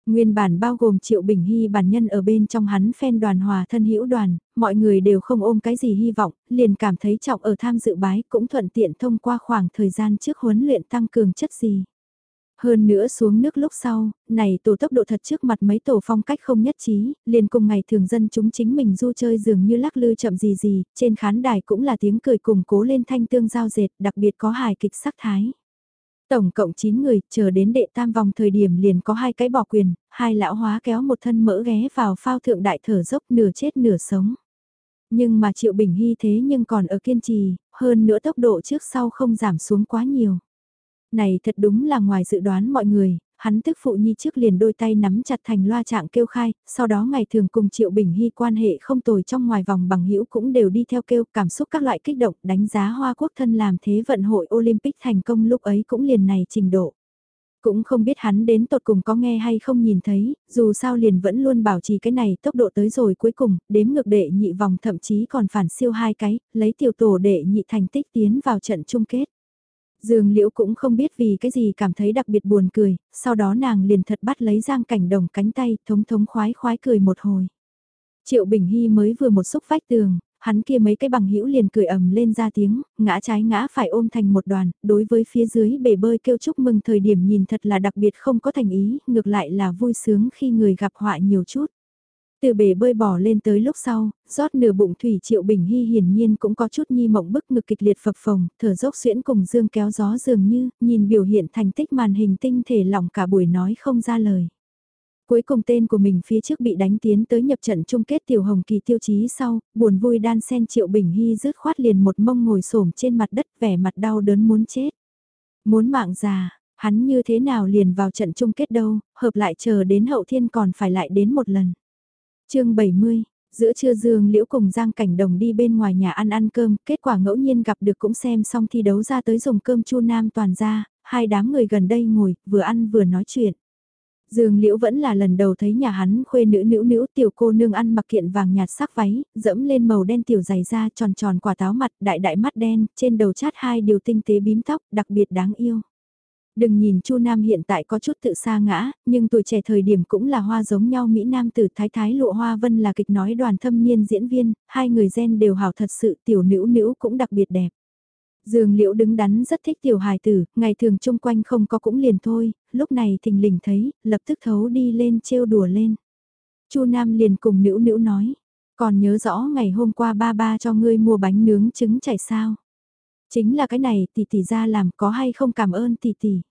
Nguyên bản bao gồm Triệu Bình Hy bản nhân ở bên trong hắn phen đoàn hòa thân hữu đoàn, mọi người đều không ôm cái gì hy vọng, liền cảm thấy trọng ở tham dự bái cũng thuận tiện thông qua khoảng thời gian trước huấn luyện tăng cường chất gì. Hơn nữa xuống nước lúc sau, này tổ tốc độ thật trước mặt mấy tổ phong cách không nhất trí, liền cùng ngày thường dân chúng chính mình du chơi dường như lắc lư chậm gì gì, trên khán đài cũng là tiếng cười cùng cố lên thanh tương giao dệt, đặc biệt có hài kịch sắc thái. Tổng cộng 9 người, chờ đến đệ tam vòng thời điểm liền có hai cái bỏ quyền, hai lão hóa kéo một thân mỡ ghé vào phao thượng đại thở dốc nửa chết nửa sống. Nhưng mà Triệu Bình Hy thế nhưng còn ở kiên trì, hơn nữa tốc độ trước sau không giảm xuống quá nhiều. Này thật đúng là ngoài dự đoán mọi người, hắn tức phụ nhi trước liền đôi tay nắm chặt thành loa trạng kêu khai, sau đó ngày thường cùng Triệu Bình Hy quan hệ không tồi trong ngoài vòng bằng hữu cũng đều đi theo kêu cảm xúc các loại kích động đánh giá Hoa Quốc thân làm thế vận hội Olympic thành công lúc ấy cũng liền này trình độ. Cũng không biết hắn đến tột cùng có nghe hay không nhìn thấy, dù sao liền vẫn luôn bảo trì cái này tốc độ tới rồi cuối cùng, đếm ngược đệ nhị vòng thậm chí còn phản siêu hai cái, lấy tiểu tổ đệ nhị thành tích tiến vào trận chung kết. Dương Liễu cũng không biết vì cái gì cảm thấy đặc biệt buồn cười, sau đó nàng liền thật bắt lấy Giang Cảnh Đồng cánh tay, thống thống khoái khoái cười một hồi. Triệu Bình Hy mới vừa một xúc vách tường, hắn kia mấy cái bằng hữu liền cười ầm lên ra tiếng, ngã trái ngã phải ôm thành một đoàn, đối với phía dưới bể bơi kêu chúc mừng thời điểm nhìn thật là đặc biệt không có thành ý, ngược lại là vui sướng khi người gặp họa nhiều chút. Từ bể bơi bỏ lên tới lúc sau, rót nửa bụng thủy triệu bình hy hiển nhiên cũng có chút nhi mộng bức ngực kịch liệt phập phồng, thở dốc xuyễn cùng dương kéo gió dường như, nhìn biểu hiện thành tích màn hình tinh thể lỏng cả buổi nói không ra lời. Cuối cùng tên của mình phía trước bị đánh tiến tới nhập trận chung kết tiểu hồng kỳ tiêu chí sau, buồn vui đan sen triệu bình hy rứt khoát liền một mông ngồi xổm trên mặt đất vẻ mặt đau đớn muốn chết. Muốn mạng già, hắn như thế nào liền vào trận chung kết đâu, hợp lại chờ đến hậu thiên còn phải lại đến một lần chương 70 Giữa trưa Dương Liễu cùng Giang Cảnh Đồng đi bên ngoài nhà ăn ăn cơm, kết quả ngẫu nhiên gặp được cũng xem xong thi đấu ra tới dùng cơm chu nam toàn ra, hai đám người gần đây ngồi, vừa ăn vừa nói chuyện. Dương Liễu vẫn là lần đầu thấy nhà hắn khuê nữ nữ nữ tiểu cô nương ăn mặc kiện vàng nhạt sắc váy, dẫm lên màu đen tiểu dày da tròn tròn quả táo mặt đại đại mắt đen, trên đầu chát hai điều tinh tế bím tóc, đặc biệt đáng yêu. Đừng nhìn Chu Nam hiện tại có chút tự xa ngã, nhưng tuổi trẻ thời điểm cũng là hoa giống nhau Mỹ Nam từ Thái Thái Lụa Hoa Vân là kịch nói đoàn thâm niên diễn viên, hai người gen đều hảo thật sự tiểu nữ nữ cũng đặc biệt đẹp. Dương Liễu đứng đắn rất thích tiểu hài tử, ngày thường chung quanh không có cũng liền thôi, lúc này thình lình thấy, lập tức thấu đi lên trêu đùa lên. Chu Nam liền cùng nữ nữ nói, còn nhớ rõ ngày hôm qua ba ba cho ngươi mua bánh nướng trứng chảy sao. Chính là cái này tỷ tỷ ra làm có hay không cảm ơn tỷ tỷ.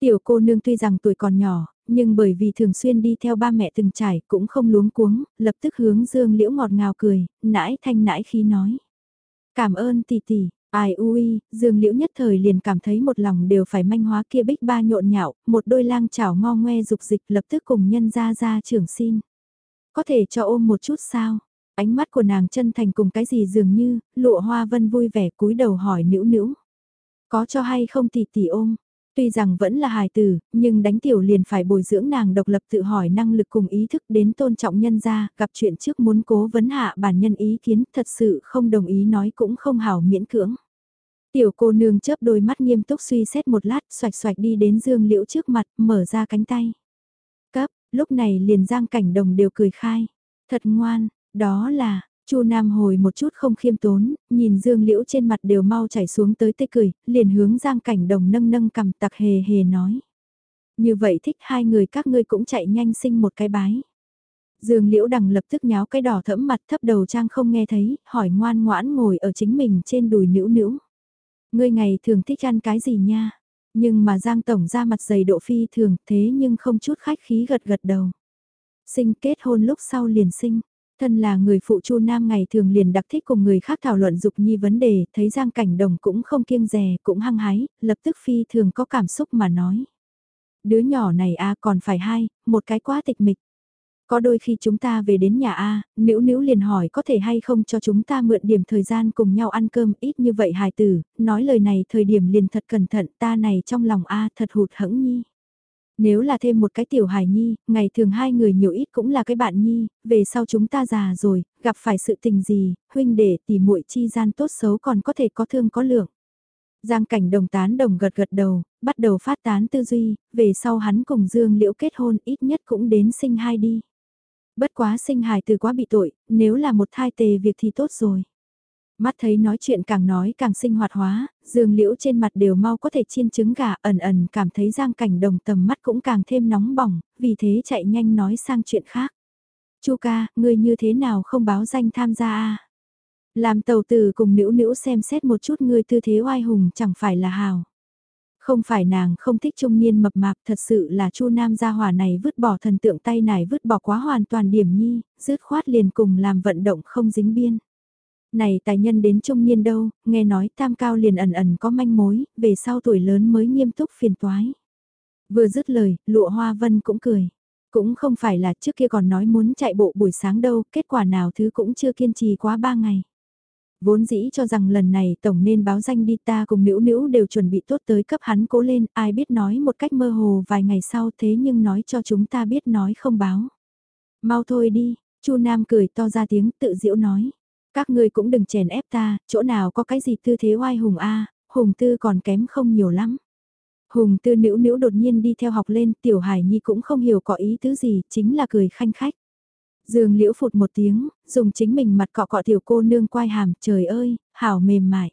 Tiểu cô nương tuy rằng tuổi còn nhỏ, nhưng bởi vì thường xuyên đi theo ba mẹ từng trải cũng không luống cuống, lập tức hướng Dương Liễu ngọt ngào cười, nãi thanh nãi khi nói. Cảm ơn tỷ tỷ, ai ui, Dương Liễu nhất thời liền cảm thấy một lòng đều phải manh hóa kia bích ba nhộn nhạo, một đôi lang chảo ngo ngoe dục dịch lập tức cùng nhân ra ra trưởng xin. Có thể cho ôm một chút sao? Ánh mắt của nàng chân thành cùng cái gì dường như, lụa hoa vân vui vẻ cúi đầu hỏi nữ nữ. Có cho hay không tỷ tỷ ôm? Tuy rằng vẫn là hài tử, nhưng đánh tiểu liền phải bồi dưỡng nàng độc lập tự hỏi năng lực cùng ý thức đến tôn trọng nhân gia, gặp chuyện trước muốn cố vấn hạ bản nhân ý kiến, thật sự không đồng ý nói cũng không hảo miễn cưỡng. Tiểu cô nương chớp đôi mắt nghiêm túc suy xét một lát, xoạch xoạch đi đến dương liễu trước mặt, mở ra cánh tay. Cấp, lúc này liền giang cảnh đồng đều cười khai. Thật ngoan, đó là, Chu Nam hồi một chút không khiêm tốn, nhìn Dương Liễu trên mặt đều mau chảy xuống tới tê cười, liền hướng Giang Cảnh Đồng nâng nâng cầm tặc hề hề nói. Như vậy thích hai người các ngươi cũng chạy nhanh sinh một cái bái. Dương Liễu đằng lập tức nháo cái đỏ thẫm mặt thấp đầu trang không nghe thấy, hỏi ngoan ngoãn ngồi ở chính mình trên đùi nữ nữ. Ngươi ngày thường thích ăn cái gì nha? Nhưng mà Giang Tổng ra mặt dày độ phi thường thế nhưng không chút khách khí gật gật đầu. Sinh kết hôn lúc sau liền sinh, Thân là người phụ Chu Nam ngày thường liền đặc thích cùng người khác thảo luận dục nhi vấn đề, thấy Giang Cảnh Đồng cũng không kiêng dè, cũng hăng hái, lập tức phi thường có cảm xúc mà nói. Đứa nhỏ này a còn phải hai, một cái quá tịch mịch. Có đôi khi chúng ta về đến nhà A, nữ nữ liền hỏi có thể hay không cho chúng ta mượn điểm thời gian cùng nhau ăn cơm ít như vậy hài tử, nói lời này thời điểm liền thật cẩn thận ta này trong lòng A thật hụt hẫng nhi. Nếu là thêm một cái tiểu hài nhi, ngày thường hai người nhiều ít cũng là cái bạn nhi, về sau chúng ta già rồi, gặp phải sự tình gì, huynh để tỉ muội chi gian tốt xấu còn có thể có thương có lượng. Giang cảnh đồng tán đồng gật gật đầu, bắt đầu phát tán tư duy, về sau hắn cùng Dương Liễu kết hôn ít nhất cũng đến sinh hai đi. Bất quá sinh hài từ quá bị tội, nếu là một thai tề việc thì tốt rồi. Mắt thấy nói chuyện càng nói càng sinh hoạt hóa, dương liễu trên mặt đều mau có thể chiên trứng gà ẩn ẩn cảm thấy giang cảnh đồng tầm mắt cũng càng thêm nóng bỏng, vì thế chạy nhanh nói sang chuyện khác. Chu ca, ngươi như thế nào không báo danh tham gia a Làm tàu tử cùng nữ nữ xem xét một chút ngươi tư thế oai hùng chẳng phải là hào. Không phải nàng không thích trung niên mập mạp thật sự là chu nam gia hỏa này vứt bỏ thần tượng tay này vứt bỏ quá hoàn toàn điểm nhi, dứt khoát liền cùng làm vận động không dính biên này tài nhân đến trung niên đâu, nghe nói tam cao liền ẩn ẩn có manh mối, về sau tuổi lớn mới nghiêm túc phiền toái. Vừa dứt lời, lụa hoa vân cũng cười. Cũng không phải là trước kia còn nói muốn chạy bộ buổi sáng đâu, kết quả nào thứ cũng chưa kiên trì quá ba ngày. Vốn dĩ cho rằng lần này tổng nên báo danh đi ta cùng nữ nữ đều chuẩn bị tốt tới cấp hắn cố lên, ai biết nói một cách mơ hồ vài ngày sau thế nhưng nói cho chúng ta biết nói không báo. Mau thôi đi, chu Nam cười to ra tiếng tự diễu nói. Các ngươi cũng đừng chèn ép ta, chỗ nào có cái gì tư thế oai hùng a, hùng tư còn kém không nhiều lắm. Hùng tư nữ nữ đột nhiên đi theo học lên, tiểu hải nhi cũng không hiểu có ý tứ gì, chính là cười khanh khách. Dương liễu phụt một tiếng, dùng chính mình mặt cọ cọ tiểu cô nương quai hàm, trời ơi, hảo mềm mại.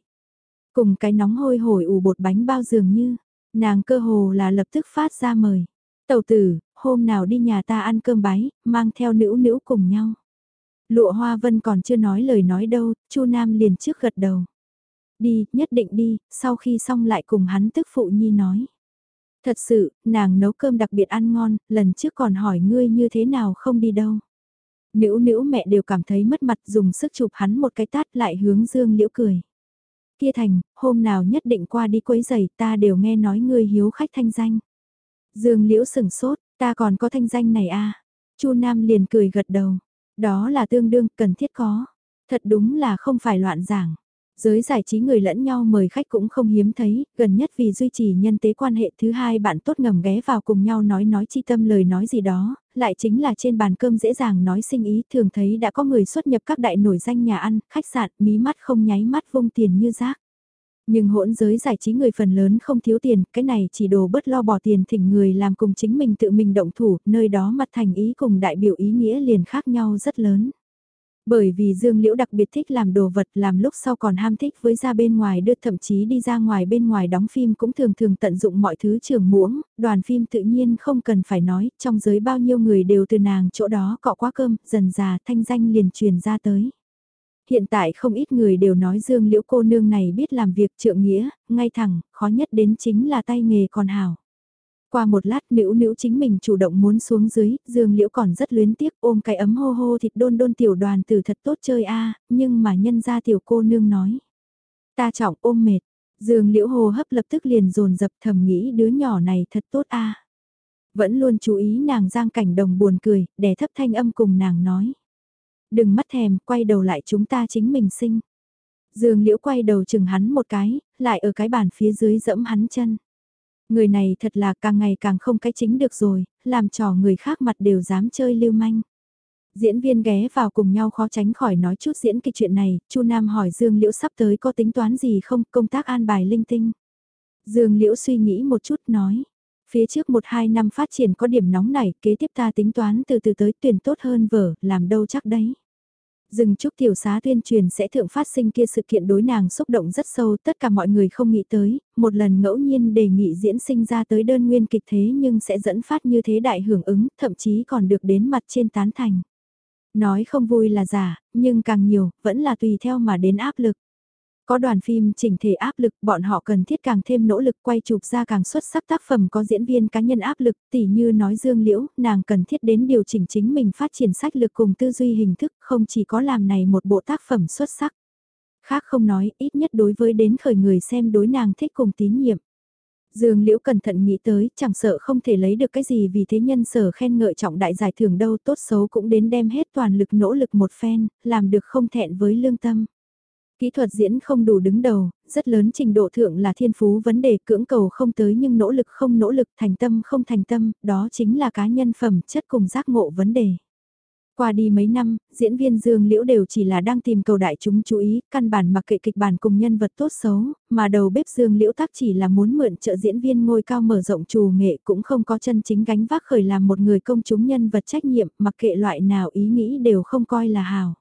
Cùng cái nóng hôi hổi ủ bột bánh bao dường như, nàng cơ hồ là lập tức phát ra mời. Tầu tử, hôm nào đi nhà ta ăn cơm bái, mang theo nữ nữ cùng nhau. Lụa Hoa Vân còn chưa nói lời nói đâu, Chu Nam liền trước gật đầu. Đi, nhất định đi, sau khi xong lại cùng hắn tức phụ nhi nói. Thật sự, nàng nấu cơm đặc biệt ăn ngon, lần trước còn hỏi ngươi như thế nào không đi đâu. Nữ nữ mẹ đều cảm thấy mất mặt dùng sức chụp hắn một cái tát lại hướng Dương Liễu cười. Kia thành, hôm nào nhất định qua đi quấy giày ta đều nghe nói ngươi hiếu khách thanh danh. Dương Liễu sừng sốt, ta còn có thanh danh này à. Chu Nam liền cười gật đầu. Đó là tương đương cần thiết có. Thật đúng là không phải loạn giảng. Giới giải trí người lẫn nhau mời khách cũng không hiếm thấy, gần nhất vì duy trì nhân tế quan hệ thứ hai bạn tốt ngầm ghé vào cùng nhau nói nói chi tâm lời nói gì đó, lại chính là trên bàn cơm dễ dàng nói sinh ý thường thấy đã có người xuất nhập các đại nổi danh nhà ăn, khách sạn, mí mắt không nháy mắt vung tiền như rác. Nhưng hỗn giới giải trí người phần lớn không thiếu tiền, cái này chỉ đồ bất lo bỏ tiền thỉnh người làm cùng chính mình tự mình động thủ, nơi đó mặt thành ý cùng đại biểu ý nghĩa liền khác nhau rất lớn. Bởi vì Dương Liễu đặc biệt thích làm đồ vật làm lúc sau còn ham thích với ra bên ngoài đưa thậm chí đi ra ngoài bên ngoài đóng phim cũng thường thường tận dụng mọi thứ trường muỗng, đoàn phim tự nhiên không cần phải nói, trong giới bao nhiêu người đều từ nàng chỗ đó cọ quá cơm, dần già thanh danh liền truyền ra tới. Hiện tại không ít người đều nói Dương Liễu cô nương này biết làm việc trượng nghĩa, ngay thẳng, khó nhất đến chính là tay nghề còn hào. Qua một lát nữ nữ chính mình chủ động muốn xuống dưới, Dương Liễu còn rất luyến tiếc ôm cái ấm hô hô thịt đôn đôn tiểu đoàn từ thật tốt chơi a nhưng mà nhân ra tiểu cô nương nói. Ta trọng ôm mệt, Dương Liễu hô hấp lập tức liền dồn dập thầm nghĩ đứa nhỏ này thật tốt a Vẫn luôn chú ý nàng giang cảnh đồng buồn cười, đè thấp thanh âm cùng nàng nói. Đừng mắt thèm, quay đầu lại chúng ta chính mình sinh. Dương Liễu quay đầu chừng hắn một cái, lại ở cái bàn phía dưới dẫm hắn chân. Người này thật là càng ngày càng không cái chính được rồi, làm trò người khác mặt đều dám chơi lưu manh. Diễn viên ghé vào cùng nhau khó tránh khỏi nói chút diễn kịch chuyện này, Chu Nam hỏi Dương Liễu sắp tới có tính toán gì không, công tác an bài linh tinh. Dương Liễu suy nghĩ một chút nói, phía trước một hai năm phát triển có điểm nóng này, kế tiếp ta tính toán từ từ tới tuyển tốt hơn vở, làm đâu chắc đấy. Dừng chúc tiểu xá tuyên truyền sẽ thượng phát sinh kia sự kiện đối nàng xúc động rất sâu, tất cả mọi người không nghĩ tới, một lần ngẫu nhiên đề nghị diễn sinh ra tới đơn nguyên kịch thế nhưng sẽ dẫn phát như thế đại hưởng ứng, thậm chí còn được đến mặt trên tán thành. Nói không vui là giả, nhưng càng nhiều, vẫn là tùy theo mà đến áp lực. Có đoàn phim chỉnh thể áp lực, bọn họ cần thiết càng thêm nỗ lực quay chụp ra càng xuất sắc tác phẩm có diễn viên cá nhân áp lực, tỉ như nói Dương Liễu, nàng cần thiết đến điều chỉnh chính mình phát triển sách lực cùng tư duy hình thức, không chỉ có làm này một bộ tác phẩm xuất sắc. Khác không nói, ít nhất đối với đến khởi người xem đối nàng thích cùng tín nhiệm. Dương Liễu cẩn thận nghĩ tới, chẳng sợ không thể lấy được cái gì vì thế nhân sở khen ngợi trọng đại giải thưởng đâu tốt xấu cũng đến đem hết toàn lực nỗ lực một phen, làm được không thẹn với lương tâm. Kỹ thuật diễn không đủ đứng đầu, rất lớn trình độ thượng là thiên phú vấn đề cưỡng cầu không tới nhưng nỗ lực không nỗ lực thành tâm không thành tâm, đó chính là cá nhân phẩm chất cùng giác ngộ vấn đề. Qua đi mấy năm, diễn viên Dương Liễu đều chỉ là đang tìm cầu đại chúng chú ý, căn bản mặc kệ kịch bản cùng nhân vật tốt xấu, mà đầu bếp Dương Liễu tác chỉ là muốn mượn trợ diễn viên ngôi cao mở rộng trù nghệ cũng không có chân chính gánh vác khởi làm một người công chúng nhân vật trách nhiệm, mặc kệ loại nào ý nghĩ đều không coi là hào.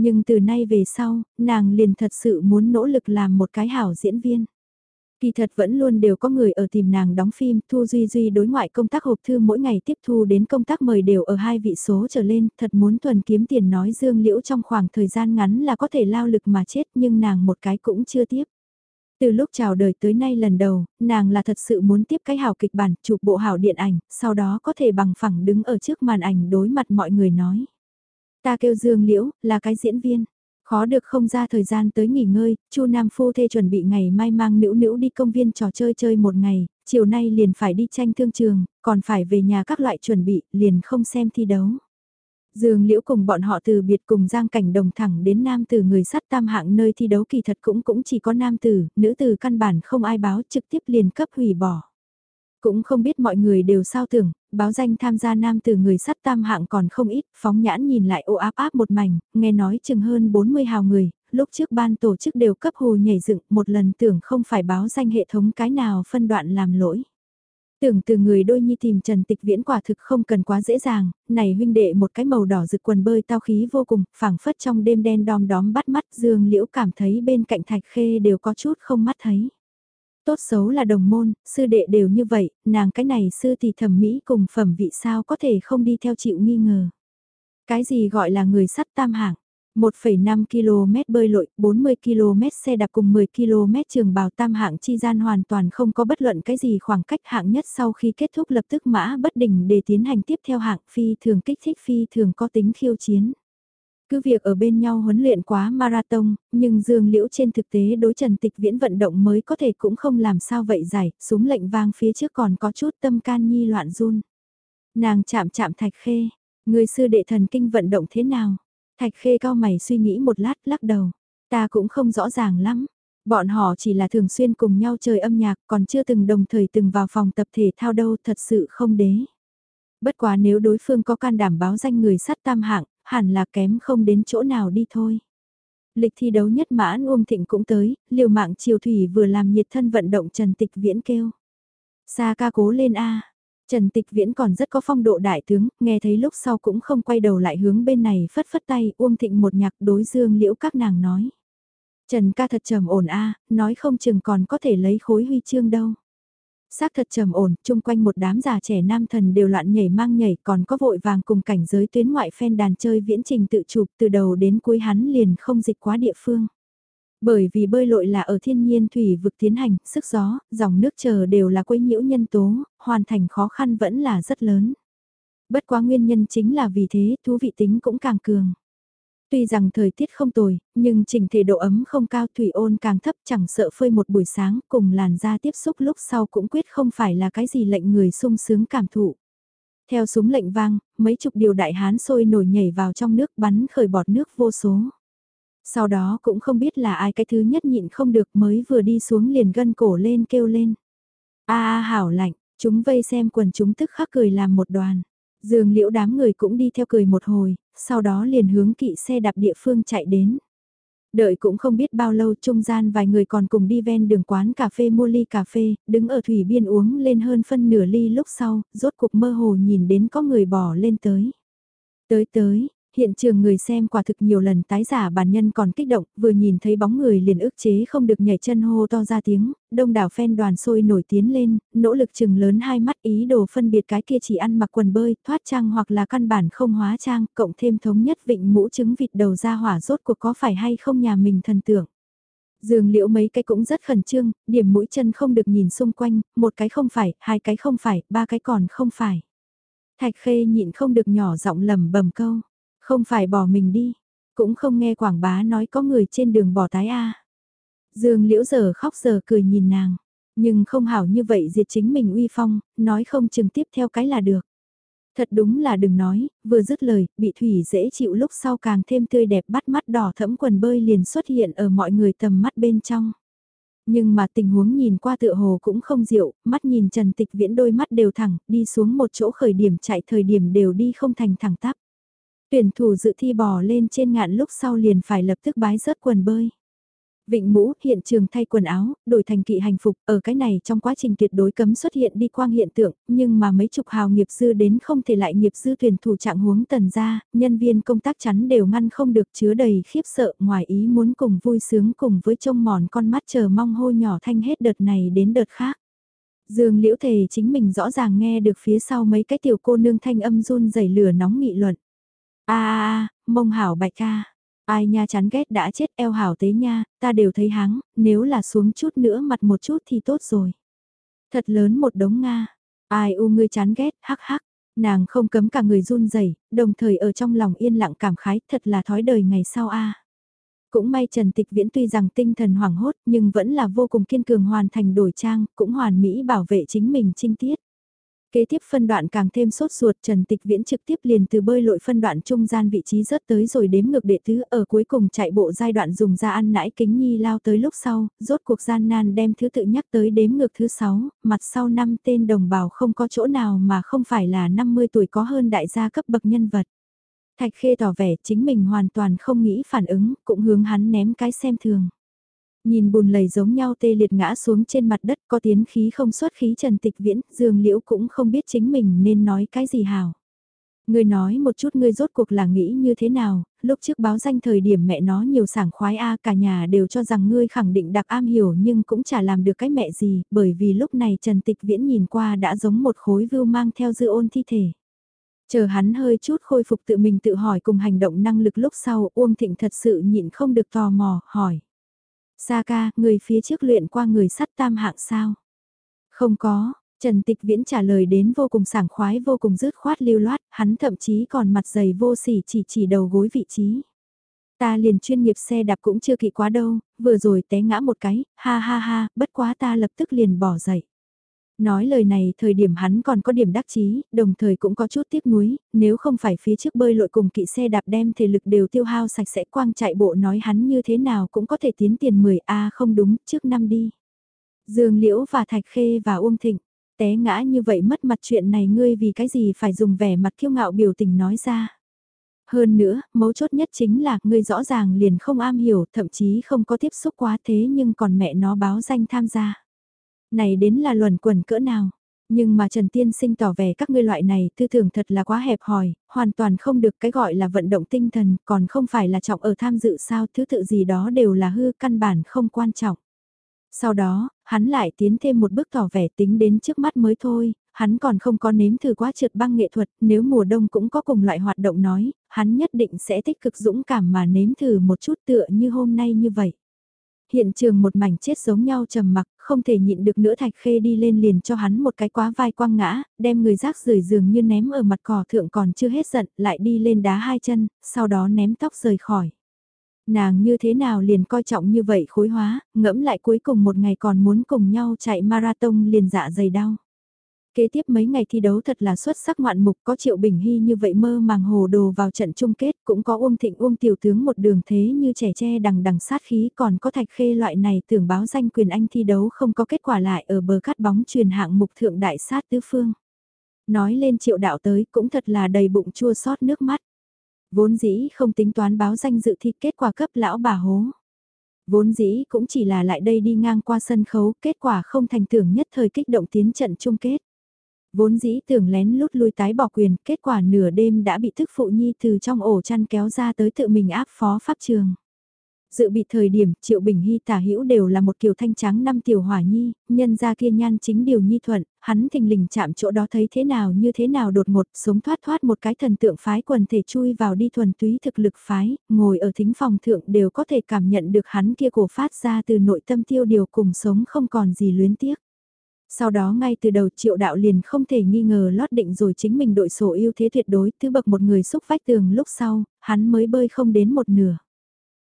Nhưng từ nay về sau, nàng liền thật sự muốn nỗ lực làm một cái hảo diễn viên. Kỳ thật vẫn luôn đều có người ở tìm nàng đóng phim, Thu Duy Duy đối ngoại công tác hộp thư mỗi ngày tiếp thu đến công tác mời đều ở hai vị số trở lên, thật muốn thuần kiếm tiền nói Dương Liễu trong khoảng thời gian ngắn là có thể lao lực mà chết nhưng nàng một cái cũng chưa tiếp. Từ lúc chào đời tới nay lần đầu, nàng là thật sự muốn tiếp cái hảo kịch bản, chụp bộ hảo điện ảnh, sau đó có thể bằng phẳng đứng ở trước màn ảnh đối mặt mọi người nói. Ta kêu Dương Liễu, là cái diễn viên. Khó được không ra thời gian tới nghỉ ngơi, Chu Nam Phu thê chuẩn bị ngày mai mang nữ nữ đi công viên trò chơi chơi một ngày, chiều nay liền phải đi tranh thương trường, còn phải về nhà các loại chuẩn bị, liền không xem thi đấu. Dương Liễu cùng bọn họ từ biệt cùng Giang Cảnh Đồng thẳng đến nam tử người sắt tam hạng nơi thi đấu kỳ thật cũng cũng chỉ có nam tử, nữ tử căn bản không ai báo trực tiếp liền cấp hủy bỏ. Cũng không biết mọi người đều sao tưởng, báo danh tham gia nam từ người sắt tam hạng còn không ít, phóng nhãn nhìn lại ô áp áp một mảnh, nghe nói chừng hơn 40 hào người, lúc trước ban tổ chức đều cấp hồ nhảy dựng một lần tưởng không phải báo danh hệ thống cái nào phân đoạn làm lỗi. Tưởng từ người đôi nhi tìm Trần Tịch Viễn quả thực không cần quá dễ dàng, này huynh đệ một cái màu đỏ rực quần bơi tao khí vô cùng, phảng phất trong đêm đen đom đóm bắt mắt dương liễu cảm thấy bên cạnh thạch khê đều có chút không mắt thấy tốt xấu là đồng môn, sư đệ đều như vậy, nàng cái này sư thì thẩm mỹ cùng phẩm vị sao có thể không đi theo chịu nghi ngờ. Cái gì gọi là người sắt tam hạng? 1,5 km bơi lội, 40 km xe đạp cùng 10 km trường bào tam hạng chi gian hoàn toàn không có bất luận cái gì khoảng cách hạng nhất sau khi kết thúc lập tức mã bất đình để tiến hành tiếp theo hạng phi thường kích thích phi thường có tính khiêu chiến. Cứ việc ở bên nhau huấn luyện quá marathon, nhưng Dương Liễu trên thực tế đối Trần Tịch Viễn vận động mới có thể cũng không làm sao vậy giải, súng lệnh vang phía trước còn có chút tâm can nhi loạn run. Nàng chạm chạm thạch khê, người sư đệ thần kinh vận động thế nào? Thạch khê cao mày suy nghĩ một lát lắc đầu, ta cũng không rõ ràng lắm. Bọn họ chỉ là thường xuyên cùng nhau chơi âm nhạc còn chưa từng đồng thời từng vào phòng tập thể thao đâu thật sự không đế. Bất quá nếu đối phương có can đảm báo danh người sắt tam hạng, hẳn là kém không đến chỗ nào đi thôi. Lịch thi đấu nhất mãn Uông Thịnh cũng tới, liều mạng chiều thủy vừa làm nhiệt thân vận động Trần Tịch Viễn kêu. Sa ca cố lên A. Trần Tịch Viễn còn rất có phong độ đại tướng, nghe thấy lúc sau cũng không quay đầu lại hướng bên này phất phất tay, Uông Thịnh một nhạc đối dương liễu các nàng nói. Trần ca thật trầm ổn a, nói không chừng còn có thể lấy khối huy chương đâu. Xác thật trầm ổn, chung quanh một đám già trẻ nam thần đều loạn nhảy mang nhảy còn có vội vàng cùng cảnh giới tuyến ngoại phen đàn chơi viễn trình tự chụp từ đầu đến cuối hắn liền không dịch quá địa phương. Bởi vì bơi lội là ở thiên nhiên thủy vực tiến hành, sức gió, dòng nước chờ đều là quấy nhiễu nhân tố, hoàn thành khó khăn vẫn là rất lớn. Bất quá nguyên nhân chính là vì thế thú vị tính cũng càng cường. Tuy rằng thời tiết không tồi, nhưng trình thể độ ấm không cao thủy ôn càng thấp chẳng sợ phơi một buổi sáng cùng làn da tiếp xúc lúc sau cũng quyết không phải là cái gì lệnh người sung sướng cảm thụ. Theo súng lệnh vang, mấy chục điều đại hán sôi nổi nhảy vào trong nước bắn khởi bọt nước vô số. Sau đó cũng không biết là ai cái thứ nhất nhịn không được mới vừa đi xuống liền gân cổ lên kêu lên. a a hảo lạnh, chúng vây xem quần chúng tức khắc cười làm một đoàn. Dương liễu đám người cũng đi theo cười một hồi, sau đó liền hướng kỵ xe đạp địa phương chạy đến. Đợi cũng không biết bao lâu trung gian vài người còn cùng đi ven đường quán cà phê mua ly cà phê, đứng ở thủy biên uống lên hơn phân nửa ly lúc sau, rốt cục mơ hồ nhìn đến có người bỏ lên tới. Tới tới, Hiện trường người xem quả thực nhiều lần tái giả bản nhân còn kích động, vừa nhìn thấy bóng người liền ức chế không được nhảy chân hô to ra tiếng, đông đảo phen đoàn sôi nổi tiến lên, nỗ lực chừng lớn hai mắt ý đồ phân biệt cái kia chỉ ăn mặc quần bơi, thoát trang hoặc là căn bản không hóa trang, cộng thêm thống nhất vịnh mũ trứng vịt đầu ra hỏa rốt cuộc có phải hay không nhà mình thần tưởng. dường liễu mấy cái cũng rất khẩn trương, điểm mũi chân không được nhìn xung quanh, một cái không phải, hai cái không phải, ba cái còn không phải. Thạch khê nhịn không được nhỏ giọng lầm bầm câu. Không phải bỏ mình đi, cũng không nghe quảng bá nói có người trên đường bỏ tái A. Dương liễu giờ khóc giờ cười nhìn nàng, nhưng không hảo như vậy diệt chính mình uy phong, nói không chừng tiếp theo cái là được. Thật đúng là đừng nói, vừa dứt lời, bị thủy dễ chịu lúc sau càng thêm tươi đẹp bắt mắt đỏ thẫm quần bơi liền xuất hiện ở mọi người tầm mắt bên trong. Nhưng mà tình huống nhìn qua tựa hồ cũng không diệu, mắt nhìn Trần Tịch Viễn đôi mắt đều thẳng, đi xuống một chỗ khởi điểm chạy thời điểm đều đi không thành thẳng tắp. Tuyển thủ dự thi bò lên trên ngạn lúc sau liền phải lập tức bái rớt quần bơi. Vịnh mũ, hiện trường thay quần áo, đổi thành kỵ hành phục, ở cái này trong quá trình tuyệt đối cấm xuất hiện đi quang hiện tượng, nhưng mà mấy chục hào nghiệp dư đến không thể lại nghiệp dư tuyển thủ trạng huống tần ra, nhân viên công tác chắn đều ngăn không được chứa đầy khiếp sợ ngoài ý muốn cùng vui sướng cùng với trông mòn con mắt chờ mong hô nhỏ thanh hết đợt này đến đợt khác. Dương liễu thề chính mình rõ ràng nghe được phía sau mấy cái tiểu cô nương thanh âm run rẩy lửa nóng nghị luận a a mông hảo bạch ca. Ai nha chán ghét đã chết eo hảo tế nha, ta đều thấy háng, nếu là xuống chút nữa mặt một chút thì tốt rồi. Thật lớn một đống Nga. Ai u ngươi chán ghét, hắc hắc. Nàng không cấm cả người run rẩy đồng thời ở trong lòng yên lặng cảm khái thật là thói đời ngày sau a Cũng may Trần Tịch Viễn tuy rằng tinh thần hoảng hốt nhưng vẫn là vô cùng kiên cường hoàn thành đổi trang, cũng hoàn mỹ bảo vệ chính mình trinh tiết. Kế tiếp phân đoạn càng thêm sốt ruột Trần Tịch Viễn trực tiếp liền từ bơi lội phân đoạn trung gian vị trí rớt tới rồi đếm ngược đệ tứ ở cuối cùng chạy bộ giai đoạn dùng ra ăn nãi kính nhi lao tới lúc sau, rốt cuộc gian nan đem thứ tự nhắc tới đếm ngược thứ sáu, mặt sau năm tên đồng bào không có chỗ nào mà không phải là 50 tuổi có hơn đại gia cấp bậc nhân vật. Thạch Khê tỏ vẻ chính mình hoàn toàn không nghĩ phản ứng, cũng hướng hắn ném cái xem thường. Nhìn bùn lầy giống nhau tê liệt ngã xuống trên mặt đất có tiến khí không xuất khí trần tịch viễn, dương liễu cũng không biết chính mình nên nói cái gì hào. Ngươi nói một chút ngươi rốt cuộc là nghĩ như thế nào, lúc trước báo danh thời điểm mẹ nó nhiều sảng khoái a cả nhà đều cho rằng ngươi khẳng định đặc am hiểu nhưng cũng chả làm được cái mẹ gì, bởi vì lúc này Trần Tịch Viễn nhìn qua đã giống một khối vưu mang theo dư ôn thi thể. Chờ hắn hơi chút khôi phục tự mình tự hỏi cùng hành động năng lực lúc sau Uông Thịnh thật sự nhịn không được tò mò, hỏi. Sa ca, người phía trước luyện qua người sắt tam hạng sao? Không có, Trần Tịch Viễn trả lời đến vô cùng sảng khoái vô cùng dứt khoát lưu loát, hắn thậm chí còn mặt dày vô sỉ chỉ chỉ đầu gối vị trí. Ta liền chuyên nghiệp xe đạp cũng chưa kỵ quá đâu, vừa rồi té ngã một cái, ha ha ha, bất quá ta lập tức liền bỏ dậy. Nói lời này thời điểm hắn còn có điểm đắc chí, đồng thời cũng có chút tiếc nuối, nếu không phải phía trước bơi lội cùng kỵ xe đạp đem thể lực đều tiêu hao sạch sẽ quang chạy bộ nói hắn như thế nào cũng có thể tiến tiền 10A không đúng, trước năm đi. Dương Liễu và Thạch Khê và Uông Thịnh, té ngã như vậy mất mặt chuyện này ngươi vì cái gì phải dùng vẻ mặt kiêu ngạo biểu tình nói ra. Hơn nữa, mấu chốt nhất chính là ngươi rõ ràng liền không am hiểu, thậm chí không có tiếp xúc quá thế nhưng còn mẹ nó báo danh tham gia. Này đến là luẩn quẩn cỡ nào? Nhưng mà Trần Tiên Sinh tỏ vẻ các ngươi loại này tư tưởng thật là quá hẹp hòi, hoàn toàn không được cái gọi là vận động tinh thần, còn không phải là trọng ở tham dự sao, thứ tự gì đó đều là hư căn bản không quan trọng. Sau đó, hắn lại tiến thêm một bước tỏ vẻ tính đến trước mắt mới thôi, hắn còn không có nếm thử quá trượt băng nghệ thuật, nếu mùa đông cũng có cùng loại hoạt động nói, hắn nhất định sẽ tích cực dũng cảm mà nếm thử một chút tựa như hôm nay như vậy. Hiện trường một mảnh chết giống nhau trầm mặc, không thể nhịn được nữa thạch khê đi lên liền cho hắn một cái quá vai quăng ngã, đem người rác rời giường như ném ở mặt cỏ thượng còn chưa hết giận, lại đi lên đá hai chân, sau đó ném tóc rời khỏi. Nàng như thế nào liền coi trọng như vậy khối hóa, ngẫm lại cuối cùng một ngày còn muốn cùng nhau chạy marathon liền dạ dày đau. Kế tiếp mấy ngày thi đấu thật là xuất sắc ngoạn mục có Triệu Bình Hy như vậy mơ màng hồ đồ vào trận chung kết cũng có Uông Thịnh Uông Tiểu Tướng một đường thế như trẻ tre đằng đằng sát khí còn có Thạch Khê loại này tưởng báo danh quyền Anh thi đấu không có kết quả lại ở bờ cắt bóng truyền hạng mục thượng đại sát tứ phương. Nói lên Triệu Đạo tới cũng thật là đầy bụng chua xót nước mắt. Vốn dĩ không tính toán báo danh dự thi kết quả cấp lão bà hố. Vốn dĩ cũng chỉ là lại đây đi ngang qua sân khấu, kết quả không thành tưởng nhất thời kích động tiến trận chung kết. Vốn dĩ tưởng lén lút lui tái bỏ quyền, kết quả nửa đêm đã bị thức phụ nhi từ trong ổ chăn kéo ra tới tự mình áp phó pháp trường. Dự bị thời điểm, Triệu Bình Hy tả hữu đều là một kiểu thanh trắng năm tiểu hỏa nhi, nhân ra kia nhan chính điều nhi thuận, hắn thình lình chạm chỗ đó thấy thế nào như thế nào đột một, sống thoát thoát một cái thần tượng phái quần thể chui vào đi thuần túy thực lực phái, ngồi ở thính phòng thượng đều có thể cảm nhận được hắn kia cổ phát ra từ nội tâm tiêu điều cùng sống không còn gì luyến tiếc. Sau đó ngay từ đầu triệu đạo liền không thể nghi ngờ lót định rồi chính mình đội sổ ưu thế tuyệt đối thứ bậc một người xúc vách tường lúc sau, hắn mới bơi không đến một nửa.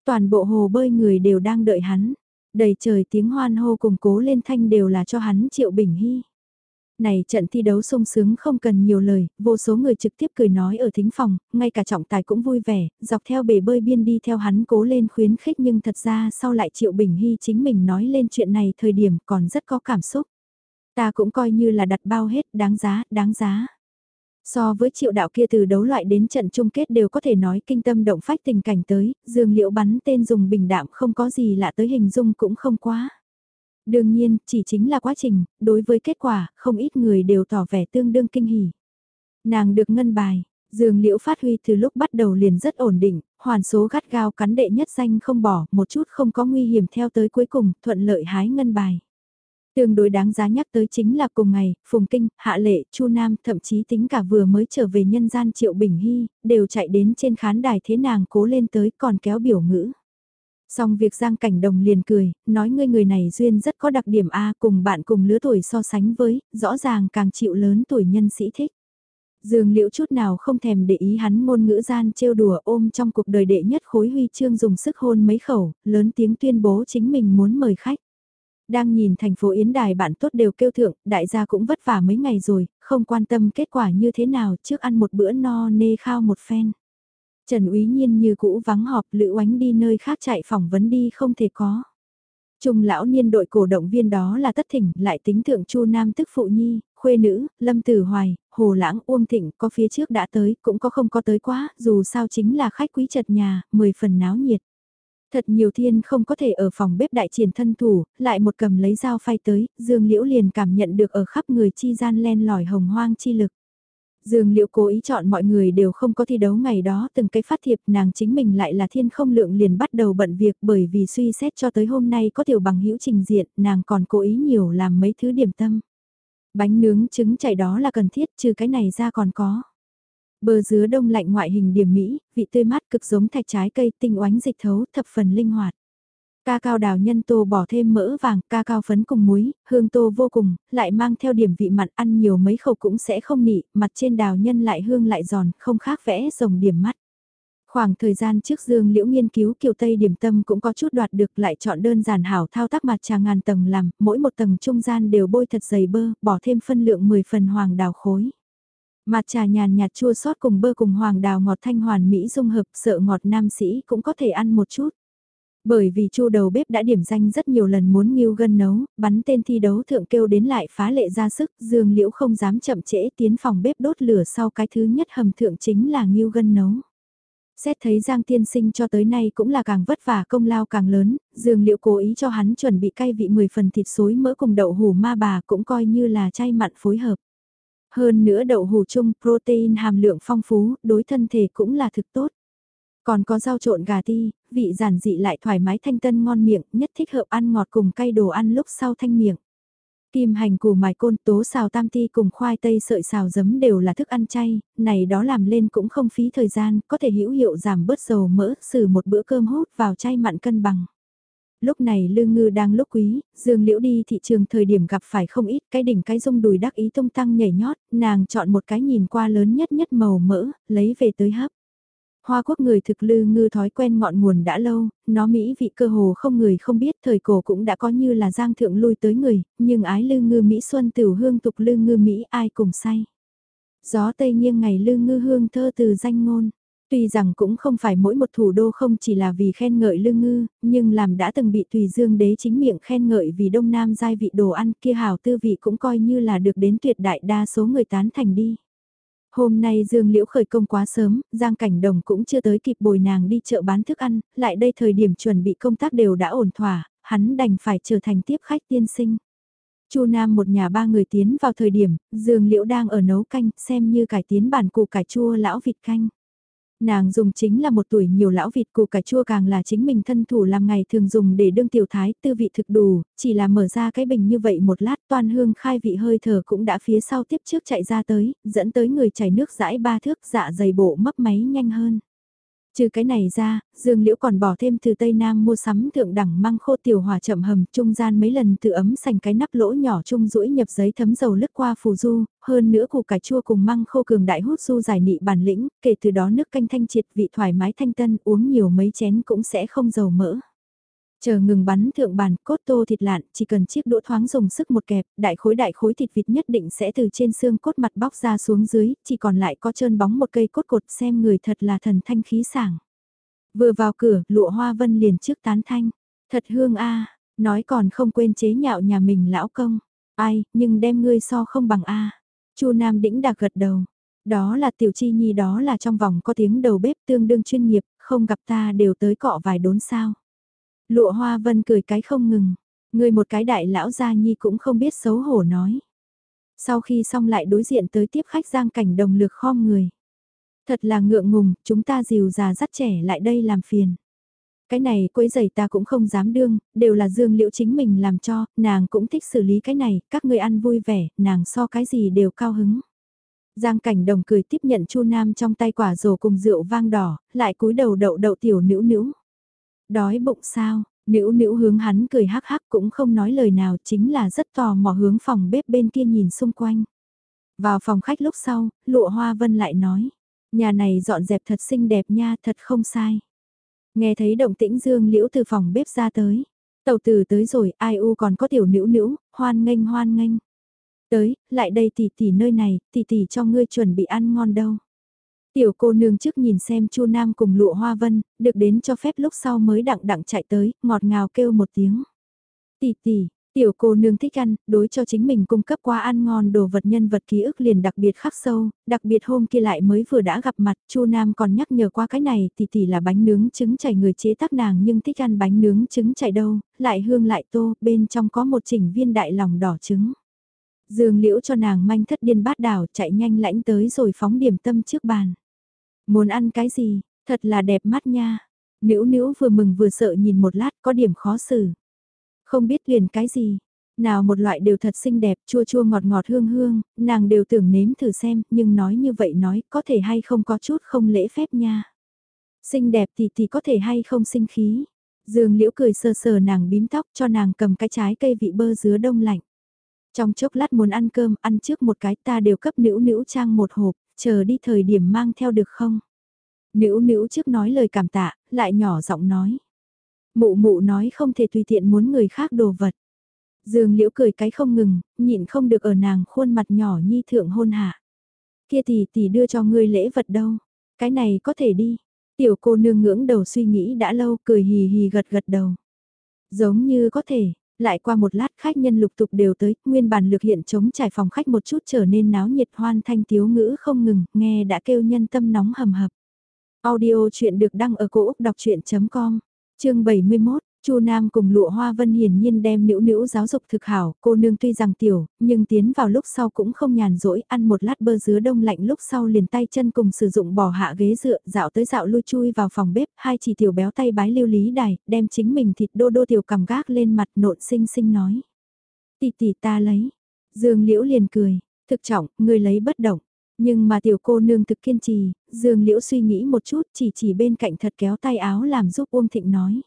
Toàn bộ hồ bơi người đều đang đợi hắn, đầy trời tiếng hoan hô cùng cố lên thanh đều là cho hắn triệu bình hy. Này trận thi đấu sung sướng không cần nhiều lời, vô số người trực tiếp cười nói ở thính phòng, ngay cả trọng tài cũng vui vẻ, dọc theo bể bơi biên đi theo hắn cố lên khuyến khích nhưng thật ra sau lại triệu bình hy chính mình nói lên chuyện này thời điểm còn rất có cảm xúc. Ta cũng coi như là đặt bao hết, đáng giá, đáng giá. So với triệu đạo kia từ đấu loại đến trận chung kết đều có thể nói kinh tâm động phách tình cảnh tới, dương liễu bắn tên dùng bình đạm không có gì lạ tới hình dung cũng không quá. Đương nhiên, chỉ chính là quá trình, đối với kết quả, không ít người đều tỏ vẻ tương đương kinh hỉ. Nàng được ngân bài, Dương Liễu phát huy từ lúc bắt đầu liền rất ổn định, hoàn số gắt gao cắn đệ nhất danh không bỏ, một chút không có nguy hiểm theo tới cuối cùng, thuận lợi hái ngân bài. Tương đối đáng giá nhắc tới chính là cùng ngày, Phùng Kinh, Hạ Lệ, Chu Nam, thậm chí tính cả vừa mới trở về nhân gian Triệu Bình Hy, đều chạy đến trên khán đài thế nàng cố lên tới còn kéo biểu ngữ. Xong việc Giang Cảnh Đồng liền cười, nói ngươi người này duyên rất có đặc điểm A cùng bạn cùng lứa tuổi so sánh với, rõ ràng càng chịu lớn tuổi nhân sĩ thích. Dương liễu chút nào không thèm để ý hắn ngôn ngữ gian trêu đùa ôm trong cuộc đời đệ nhất khối huy chương dùng sức hôn mấy khẩu, lớn tiếng tuyên bố chính mình muốn mời khách. Đang nhìn thành phố Yến Đài bạn tốt đều kêu thượng, đại gia cũng vất vả mấy ngày rồi, không quan tâm kết quả như thế nào trước ăn một bữa no nê khao một phen. Trần Úy Nhiên như cũ vắng họp lữ oánh đi nơi khác chạy phỏng vấn đi không thể có. Trung lão niên đội cổ động viên đó là tất thỉnh lại tính thượng chu nam tức phụ nhi, khuê nữ, lâm tử hoài, hồ lãng uông thịnh có phía trước đã tới cũng có không có tới quá, dù sao chính là khách quý chật nhà, mười phần náo nhiệt. Thật nhiều thiên không có thể ở phòng bếp đại triển thân thủ, lại một cầm lấy dao phay tới, Dương Liễu liền cảm nhận được ở khắp người chi gian len lỏi hồng hoang chi lực. Dương Liễu cố ý chọn mọi người đều không có thi đấu ngày đó từng cái phát thiệp nàng chính mình lại là thiên không lượng liền bắt đầu bận việc bởi vì suy xét cho tới hôm nay có tiểu bằng hữu trình diện nàng còn cố ý nhiều làm mấy thứ điểm tâm. Bánh nướng trứng chảy đó là cần thiết trừ cái này ra còn có. Bơ dứa đông lạnh ngoại hình điểm mỹ, vị tươi mát cực giống thạch trái cây tinh oánh dịch thấu thập phần linh hoạt. Ca cao đào nhân tô bỏ thêm mỡ vàng, ca cao phấn cùng muối, hương tô vô cùng, lại mang theo điểm vị mặn ăn nhiều mấy khẩu cũng sẽ không nị, mặt trên đào nhân lại hương lại giòn, không khác vẽ rồng điểm mắt. Khoảng thời gian trước Dương Liễu nghiên cứu kiều Tây điểm tâm cũng có chút đoạt được lại chọn đơn giản hảo thao tác mặt trà ngàn tầng làm, mỗi một tầng trung gian đều bôi thật dày bơ, bỏ thêm phân lượng 10 phần hoàng đào khối. Mặt trà nhàn nhạt chua sót cùng bơ cùng hoàng đào ngọt thanh hoàn mỹ dung hợp sợ ngọt nam sĩ cũng có thể ăn một chút. Bởi vì chu đầu bếp đã điểm danh rất nhiều lần muốn nghiêu gân nấu, bắn tên thi đấu thượng kêu đến lại phá lệ ra sức, dương liễu không dám chậm trễ tiến phòng bếp đốt lửa sau cái thứ nhất hầm thượng chính là nghiêu gân nấu. Xét thấy Giang Tiên Sinh cho tới nay cũng là càng vất vả công lao càng lớn, Dương Liễu cố ý cho hắn chuẩn bị cay vị 10 phần thịt xối mỡ cùng đậu hủ ma bà cũng coi như là chay mặn phối hợp. Hơn nữa đậu hủ chung protein hàm lượng phong phú, đối thân thể cũng là thực tốt. Còn có rau trộn gà ti, vị giản dị lại thoải mái thanh tân ngon miệng, nhất thích hợp ăn ngọt cùng cay đồ ăn lúc sau thanh miệng. Kim hành củ mài côn tố xào tam ti cùng khoai tây sợi xào giấm đều là thức ăn chay, này đó làm lên cũng không phí thời gian, có thể hữu hiệu giảm bớt dầu mỡ, xử một bữa cơm hút vào chay mặn cân bằng. Lúc này lương ngư đang lúc quý, dương liễu đi thị trường thời điểm gặp phải không ít cái đỉnh cái rung đùi đắc ý tung tăng nhảy nhót, nàng chọn một cái nhìn qua lớn nhất nhất màu mỡ, lấy về tới hấp. Hoa quốc người thực lư ngư thói quen ngọn nguồn đã lâu, nó Mỹ vị cơ hồ không người không biết thời cổ cũng đã có như là giang thượng lui tới người, nhưng ái lư ngư Mỹ xuân tiểu hương tục lư ngư Mỹ ai cùng say. Gió tây nghiêng ngày lư ngư hương thơ từ danh ngôn. Tuy rằng cũng không phải mỗi một thủ đô không chỉ là vì khen ngợi lương ngư, nhưng làm đã từng bị tùy dương đế chính miệng khen ngợi vì đông nam giai vị đồ ăn kia hào tư vị cũng coi như là được đến tuyệt đại đa số người tán thành đi. Hôm nay Dương Liễu khởi công quá sớm, Giang Cảnh Đồng cũng chưa tới kịp bồi nàng đi chợ bán thức ăn, lại đây thời điểm chuẩn bị công tác đều đã ổn thỏa, hắn đành phải trở thành tiếp khách tiên sinh. Chu Nam một nhà ba người tiến vào thời điểm, Dương Liễu đang ở nấu canh, xem như cải tiến bản củ cải chua lão vịt canh. Nàng dùng chính là một tuổi nhiều lão vịt củ cải chua càng là chính mình thân thủ làm ngày thường dùng để đương tiểu thái tư vị thực đủ, chỉ là mở ra cái bình như vậy một lát toàn hương khai vị hơi thở cũng đã phía sau tiếp trước chạy ra tới, dẫn tới người chảy nước rãi ba thước dạ dày bộ mấp máy nhanh hơn. Trừ cái này ra, Dương Liễu còn bỏ thêm từ Tây Nam mua sắm thượng đẳng măng khô tiểu hòa chậm hầm trung gian mấy lần tự ấm sành cái nắp lỗ nhỏ trung rũi nhập giấy thấm dầu lứt qua phù du, hơn nữa củ cải chua cùng măng khô cường đại hút du giải nị bản lĩnh, kể từ đó nước canh thanh triệt vị thoải mái thanh tân uống nhiều mấy chén cũng sẽ không dầu mỡ. Chờ ngừng bắn thượng bàn, cốt tô thịt lạn, chỉ cần chiếc đũa thoáng dùng sức một kẹp, đại khối đại khối thịt vịt nhất định sẽ từ trên xương cốt mặt bóc ra xuống dưới, chỉ còn lại có trơn bóng một cây cốt cột xem người thật là thần thanh khí sảng. Vừa vào cửa, lụa hoa vân liền trước tán thanh, thật hương a nói còn không quên chế nhạo nhà mình lão công, ai, nhưng đem ngươi so không bằng a chu Nam đĩnh đạc gật đầu, đó là tiểu chi nhi đó là trong vòng có tiếng đầu bếp tương đương chuyên nghiệp, không gặp ta đều tới cọ vài đốn sao. Lụa hoa vân cười cái không ngừng, người một cái đại lão gia nhi cũng không biết xấu hổ nói. Sau khi xong lại đối diện tới tiếp khách giang cảnh đồng lược khom người. Thật là ngượng ngùng, chúng ta dìu già dắt trẻ lại đây làm phiền. Cái này quấy giày ta cũng không dám đương, đều là dương liệu chính mình làm cho, nàng cũng thích xử lý cái này, các người ăn vui vẻ, nàng so cái gì đều cao hứng. Giang cảnh đồng cười tiếp nhận chu Nam trong tay quả rổ cùng rượu vang đỏ, lại cúi đầu đậu đậu tiểu nữ nữ. Đói bụng sao, nữ nữ hướng hắn cười hắc hắc cũng không nói lời nào chính là rất tò mò hướng phòng bếp bên kia nhìn xung quanh. Vào phòng khách lúc sau, lụa hoa vân lại nói, nhà này dọn dẹp thật xinh đẹp nha thật không sai. Nghe thấy động tĩnh dương liễu từ phòng bếp ra tới. Tàu tử tới rồi, ai u còn có tiểu nữ nữ, hoan nghênh hoan nghênh. Tới, lại đây tỷ tỷ nơi này, tỷ tỷ cho ngươi chuẩn bị ăn ngon đâu. Tiểu cô nương trước nhìn xem Chu Nam cùng lụa hoa vân, được đến cho phép lúc sau mới đặng đặng chạy tới, ngọt ngào kêu một tiếng. Tỷ tỷ, tiểu cô nương thích ăn, đối cho chính mình cung cấp qua ăn ngon đồ vật nhân vật ký ức liền đặc biệt khắc sâu, đặc biệt hôm kia lại mới vừa đã gặp mặt, Chu Nam còn nhắc nhở qua cái này, tỷ tỷ là bánh nướng trứng chảy người chế tác nàng nhưng thích ăn bánh nướng trứng chảy đâu, lại hương lại tô, bên trong có một chỉnh viên đại lòng đỏ trứng. Dương liễu cho nàng manh thất điên bát đảo chạy nhanh lãnh tới rồi phóng điểm tâm trước bàn. Muốn ăn cái gì, thật là đẹp mắt nha. Nữ nữ vừa mừng vừa sợ nhìn một lát có điểm khó xử. Không biết liền cái gì, nào một loại đều thật xinh đẹp, chua chua ngọt ngọt hương hương, nàng đều tưởng nếm thử xem, nhưng nói như vậy nói, có thể hay không có chút không lễ phép nha. Xinh đẹp thì thì có thể hay không sinh khí. Dương liễu cười sờ sờ nàng bím tóc cho nàng cầm cái trái cây vị bơ dứa đông lạnh. Trong chốc lát muốn ăn cơm, ăn trước một cái ta đều cấp nữ nữ trang một hộp, chờ đi thời điểm mang theo được không? Nữ nữ trước nói lời cảm tạ, lại nhỏ giọng nói. Mụ mụ nói không thể tùy tiện muốn người khác đồ vật. Dương liễu cười cái không ngừng, nhịn không được ở nàng khuôn mặt nhỏ nhi thượng hôn hạ. Kia tỷ tỷ đưa cho ngươi lễ vật đâu, cái này có thể đi. Tiểu cô nương ngưỡng đầu suy nghĩ đã lâu cười hì hì gật gật đầu. Giống như có thể, lại qua một lát khách nhân lục tục đều tới, nguyên bản lực hiện chống trải phòng khách một chút trở nên náo nhiệt hoan thanh tiếu ngữ không ngừng, nghe đã kêu nhân tâm nóng hầm hập. Audio chuyện được đăng ở cổ Úc đọc chuyện.com, chương 71. Chu Nam cùng Lụa Hoa Vân hiển nhiên đem nữu nữu giáo dục thực hảo, cô nương tuy rằng tiểu, nhưng tiến vào lúc sau cũng không nhàn rỗi, ăn một lát bơ dứa đông lạnh lúc sau liền tay chân cùng sử dụng bỏ hạ ghế dựa, dạo tới dạo lui chui vào phòng bếp, hai chỉ tiểu béo tay bái lưu lý đài, đem chính mình thịt đô đô tiểu cầm gác lên mặt nộn xinh xinh nói. Tỷ tỷ ta lấy. Dương Liễu liền cười, thực trọng, người lấy bất động. Nhưng mà tiểu cô nương thực kiên trì, Dương Liễu suy nghĩ một chút chỉ chỉ bên cạnh thật kéo tay áo làm giúp Uông Thịnh nói.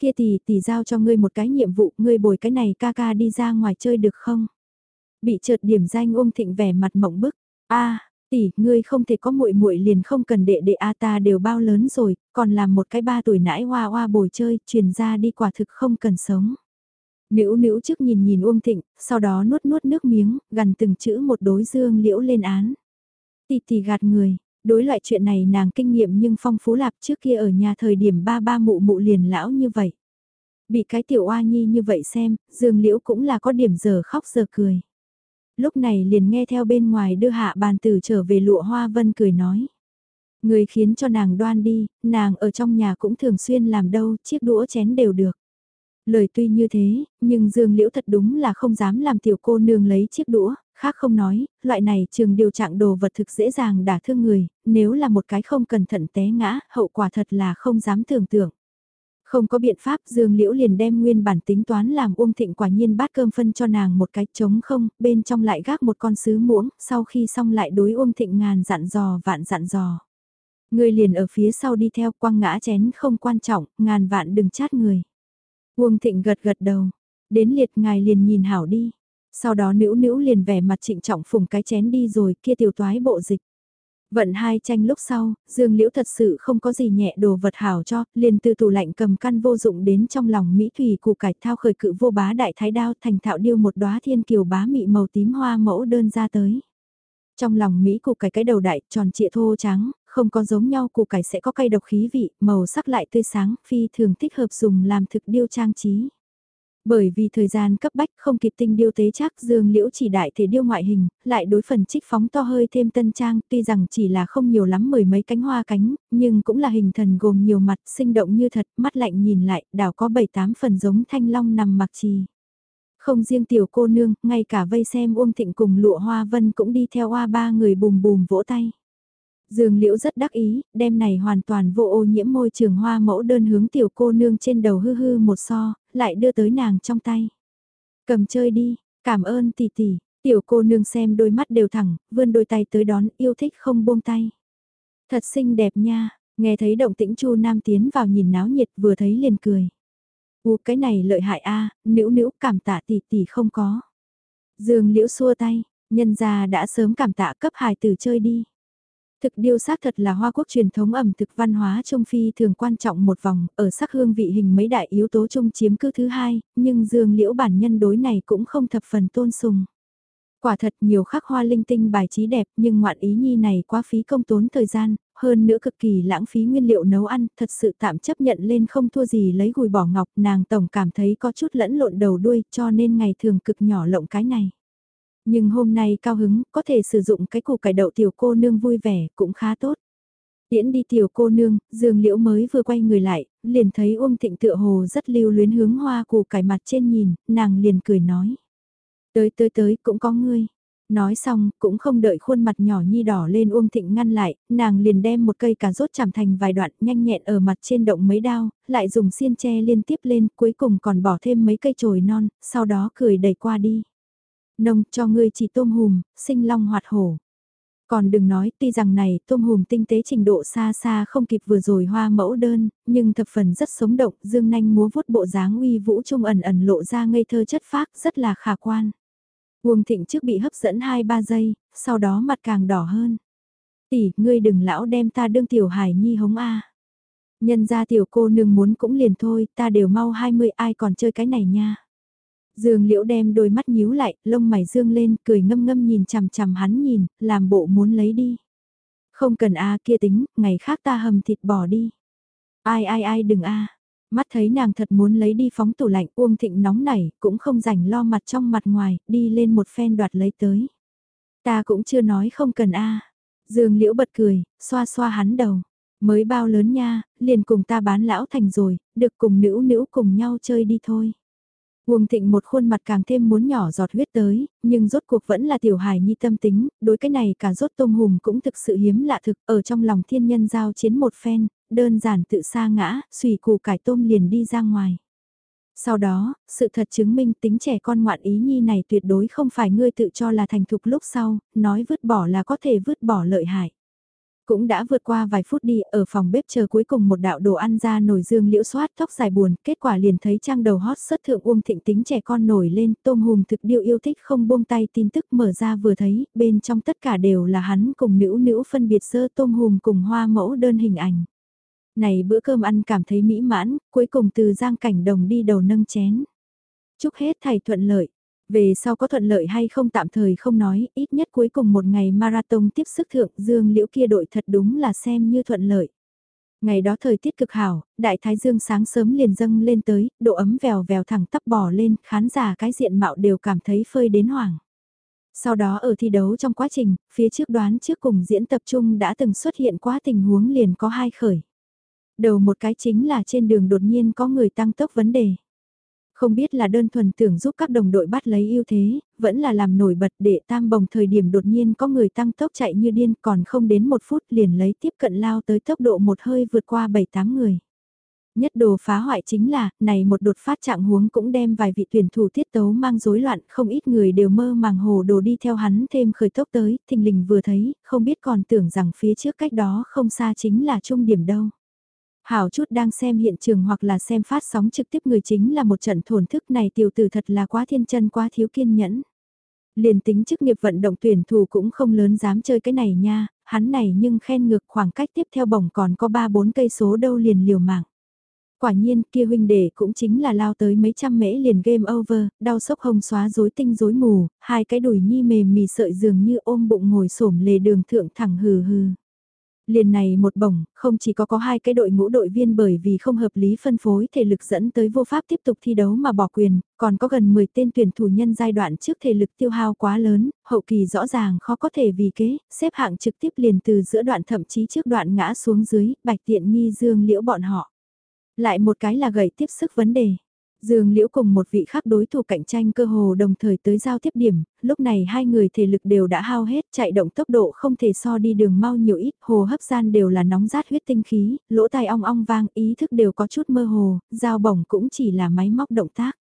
Kia tỷ tỷ giao cho ngươi một cái nhiệm vụ, ngươi bồi cái này ca ca đi ra ngoài chơi được không? Bị chợt điểm danh Uông Thịnh vẻ mặt mộng bức. a tỷ, ngươi không thể có muội muội liền không cần đệ đệ a ta đều bao lớn rồi, còn làm một cái ba tuổi nãi hoa hoa bồi chơi, truyền ra đi quả thực không cần sống. Nữ nữ trước nhìn nhìn Uông Thịnh, sau đó nuốt nuốt nước miếng, gần từng chữ một đối dương liễu lên án. Tỷ tỷ gạt người, đối loại chuyện này nàng kinh nghiệm nhưng phong phú lạp trước kia ở nhà thời điểm ba ba mụ mụ liền lão như vậy. Bị cái tiểu oa nhi như vậy xem, dương liễu cũng là có điểm giờ khóc giờ cười. Lúc này liền nghe theo bên ngoài đưa hạ bàn tử trở về lụa hoa vân cười nói. Người khiến cho nàng đoan đi, nàng ở trong nhà cũng thường xuyên làm đâu, chiếc đũa chén đều được. Lời tuy như thế, nhưng Dương Liễu thật đúng là không dám làm tiểu cô nương lấy chiếc đũa, khác không nói, loại này trường điều trạng đồ vật thực dễ dàng đả thương người, nếu là một cái không cẩn thận té ngã, hậu quả thật là không dám tưởng tượng. Không có biện pháp Dương Liễu liền đem nguyên bản tính toán làm Uông Thịnh quả nhiên bát cơm phân cho nàng một cái trống không, bên trong lại gác một con sứ muỗng, sau khi xong lại đối Uông Thịnh ngàn dặn dò vạn dặn dò. Người liền ở phía sau đi theo quăng ngã chén không quan trọng, ngàn vạn đừng chát người. Uông Thịnh gật gật đầu, đến liệt ngài liền nhìn hảo đi. Sau đó nữ nữ liền vẻ mặt trịnh trọng phùng cái chén đi rồi kia tiểu toái bộ dịch. Vận hai tranh lúc sau, Dương Liễu thật sự không có gì nhẹ đồ vật hảo cho, liền từ tủ lạnh cầm căn vô dụng đến trong lòng Mỹ Thủy củ cải thao khởi cự vô bá đại thái đao thành thạo điêu một đóa thiên kiều bá mị màu tím hoa mẫu đơn ra tới. Trong lòng Mỹ củ cải cái đầu đại tròn trịa thô trắng, không có giống nhau củ cải sẽ có cây độc khí vị, màu sắc lại tươi sáng, phi thường thích hợp dùng làm thực điêu trang trí. Bởi vì thời gian cấp bách không kịp tinh điêu tế chắc dương liễu chỉ đại thể điêu ngoại hình, lại đối phần trích phóng to hơi thêm tân trang tuy rằng chỉ là không nhiều lắm mười mấy cánh hoa cánh, nhưng cũng là hình thần gồm nhiều mặt sinh động như thật, mắt lạnh nhìn lại, đảo có bảy tám phần giống thanh long nằm mặc trì. Không riêng tiểu cô nương, ngay cả vây xem Uông Thịnh cùng lụa hoa vân cũng đi theo hoa ba người bùm bùm vỗ tay. Dương Liễu rất đắc ý, đêm này hoàn toàn vô ô nhiễm môi trường hoa mẫu đơn hướng tiểu cô nương trên đầu hư hư một so, lại đưa tới nàng trong tay. Cầm chơi đi, cảm ơn tỷ tỷ, tiểu cô nương xem đôi mắt đều thẳng, vươn đôi tay tới đón, yêu thích không buông tay. Thật xinh đẹp nha, nghe thấy động tĩnh Chu Nam tiến vào nhìn náo nhiệt vừa thấy liền cười. U cái này lợi hại a, à, nữu nữu cảm tạ tỷ tỷ không có. Dương Liễu xua tay, nhân gia đã sớm cảm tạ cấp hài tử chơi đi. Thực điêu xác thật là Hoa Quốc truyền thống ẩm thực văn hóa Trung Phi thường quan trọng một vòng, ở sắc hương vị hình mấy đại yếu tố chung chiếm cứ thứ hai, nhưng dương liễu bản nhân đối này cũng không thập phần tôn sùng. Quả thật nhiều khắc hoa linh tinh bài trí đẹp nhưng ngoạn ý nhi này quá phí công tốn thời gian, hơn nữa cực kỳ lãng phí nguyên liệu nấu ăn, thật sự tạm chấp nhận lên không thua gì lấy gùi bỏ ngọc, nàng tổng cảm thấy có chút lẫn lộn đầu đuôi cho nên ngày thường cực nhỏ lộng cái này. Nhưng hôm nay cao hứng, có thể sử dụng cái củ cải đậu tiểu cô nương vui vẻ, cũng khá tốt. Tiễn đi tiểu cô nương, dương liễu mới vừa quay người lại, liền thấy Uông Thịnh tựa hồ rất lưu luyến hướng hoa củ cải mặt trên nhìn, nàng liền cười nói. Tới tới tới cũng có ngươi. Nói xong, cũng không đợi khuôn mặt nhỏ nhi đỏ lên Uông Thịnh ngăn lại, nàng liền đem một cây cà rốt chạm thành vài đoạn nhanh nhẹn ở mặt trên động mấy đao, lại dùng xiên tre liên tiếp lên, cuối cùng còn bỏ thêm mấy cây chồi non, sau đó cười đẩy qua đi. Nông cho ngươi chỉ tôm hùm, sinh long hoạt hổ. Còn đừng nói, tuy rằng này tôm hùm tinh tế trình độ xa xa không kịp vừa rồi hoa mẫu đơn, nhưng thập phần rất sống động, dương nanh múa vuốt bộ dáng uy vũ trung ẩn ẩn lộ ra ngây thơ chất phác rất là khả quan. Uông thịnh trước bị hấp dẫn 2-3 giây, sau đó mặt càng đỏ hơn. Tỷ, ngươi đừng lão đem ta đương tiểu hải nhi hống a. Nhân ra tiểu cô nương muốn cũng liền thôi, ta đều mau 20 ai còn chơi cái này nha. Dương Liễu đem đôi mắt nhíu lại, lông mày dương lên, cười ngâm ngâm nhìn chằm chằm hắn nhìn, làm bộ muốn lấy đi. Không cần a kia tính, ngày khác ta hầm thịt bò đi. Ai ai ai đừng a. Mắt thấy nàng thật muốn lấy đi phóng tủ lạnh Uông Thịnh nóng nảy, cũng không rảnh lo mặt trong mặt ngoài, đi lên một phen đoạt lấy tới. Ta cũng chưa nói không cần a. Dương Liễu bật cười, xoa xoa hắn đầu. Mới bao lớn nha, liền cùng ta bán lão thành rồi, được cùng nữ nữ cùng nhau chơi đi thôi. Uông Thịnh một khuôn mặt càng thêm muốn nhỏ giọt huyết tới, nhưng rốt cuộc vẫn là tiểu hài nhi tâm tính, đối cái này cả rốt tôm hùm cũng thực sự hiếm lạ thực, ở trong lòng thiên nhân giao chiến một phen, đơn giản tự sa ngã, xùy củ cải tôm liền đi ra ngoài. Sau đó, sự thật chứng minh tính trẻ con ngoạn ý nhi này tuyệt đối không phải ngươi tự cho là thành thục lúc sau, nói vứt bỏ là có thể vứt bỏ lợi hại. Cũng đã vượt qua vài phút đi, ở phòng bếp chờ cuối cùng một đạo đồ ăn ra nồi dương liễu xoát tóc dài buồn, kết quả liền thấy trang đầu hot xuất thượng uông thịnh tính trẻ con nổi lên, tôm hùm thực điêu yêu thích không buông tay tin tức mở ra vừa thấy, bên trong tất cả đều là hắn cùng nữ nữ phân biệt sơ tôm hùm cùng hoa mẫu đơn hình ảnh. Này bữa cơm ăn cảm thấy mỹ mãn, cuối cùng từ giang cảnh đồng đi đầu nâng chén. Chúc hết thầy thuận lợi. Về sau có thuận lợi hay không tạm thời không nói, ít nhất cuối cùng một ngày marathon tiếp sức thượng dương liễu kia đội thật đúng là xem như thuận lợi. Ngày đó thời tiết cực hảo, đại thái dương sáng sớm liền dâng lên tới, độ ấm vèo vèo thẳng tắp bò lên, khán giả cái diện mạo đều cảm thấy phơi đến hoảng. Sau đó ở thi đấu trong quá trình, phía trước đoán trước cùng diễn tập trung đã từng xuất hiện quá tình huống liền có hai khởi. Đầu một cái chính là trên đường đột nhiên có người tăng tốc vấn đề. Không biết là đơn thuần tưởng giúp các đồng đội bắt lấy ưu thế, vẫn là làm nổi bật để tam bồng thời điểm đột nhiên có người tăng tốc chạy như điên còn không đến một phút liền lấy tiếp cận lao tới tốc độ một hơi vượt qua 7-8 người. Nhất đồ phá hoại chính là, này một đột phát trạng huống cũng đem vài vị tuyển thủ tiết tấu mang rối loạn, không ít người đều mơ màng hồ đồ đi theo hắn thêm khởi tốc tới, thình lình vừa thấy, không biết còn tưởng rằng phía trước cách đó không xa chính là trung điểm đâu. Hảo chút đang xem hiện trường hoặc là xem phát sóng trực tiếp người chính là một trận thổn thức này tiểu tử thật là quá thiên chân quá thiếu kiên nhẫn. Liền tính chức nghiệp vận động tuyển thủ cũng không lớn dám chơi cái này nha, hắn này nhưng khen ngược khoảng cách tiếp theo bổng còn có 3-4 cây số đâu liền liều mạng. Quả nhiên kia huynh đệ cũng chính là lao tới mấy trăm mễ liền game over, đau sốc hông xóa rối tinh rối mù, hai cái đùi nhi mềm mì sợi dường như ôm bụng ngồi xổm lề đường thượng thẳng hừ hừ. Liền này một bổng, không chỉ có có hai cái đội ngũ đội viên bởi vì không hợp lý phân phối thể lực dẫn tới vô pháp tiếp tục thi đấu mà bỏ quyền, còn có gần 10 tên tuyển thủ nhân giai đoạn trước thể lực tiêu hao quá lớn, hậu kỳ rõ ràng khó có thể vì kế, xếp hạng trực tiếp liền từ giữa đoạn thậm chí trước đoạn ngã xuống dưới, bạch tiện nghi dương liễu bọn họ. Lại một cái là gầy tiếp sức vấn đề. Dương Liễu cùng một vị khác đối thủ cạnh tranh cơ hồ đồng thời tới giao tiếp điểm, lúc này hai người thể lực đều đã hao hết, chạy động tốc độ không thể so đi đường mau nhiều ít, hồ hấp gian đều là nóng rát huyết tinh khí, lỗ tai ong ong vang, ý thức đều có chút mơ hồ, giao bổng cũng chỉ là máy móc động tác.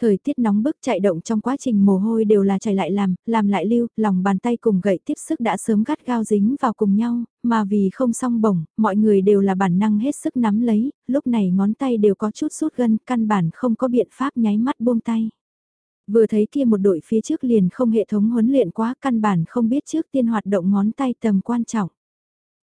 Thời tiết nóng bức chạy động trong quá trình mồ hôi đều là chảy lại làm, làm lại lưu, lòng bàn tay cùng gậy tiếp sức đã sớm gắt gao dính vào cùng nhau, mà vì không song bổng, mọi người đều là bản năng hết sức nắm lấy, lúc này ngón tay đều có chút rút gân, căn bản không có biện pháp nháy mắt buông tay. Vừa thấy kia một đội phía trước liền không hệ thống huấn luyện quá căn bản không biết trước tiên hoạt động ngón tay tầm quan trọng.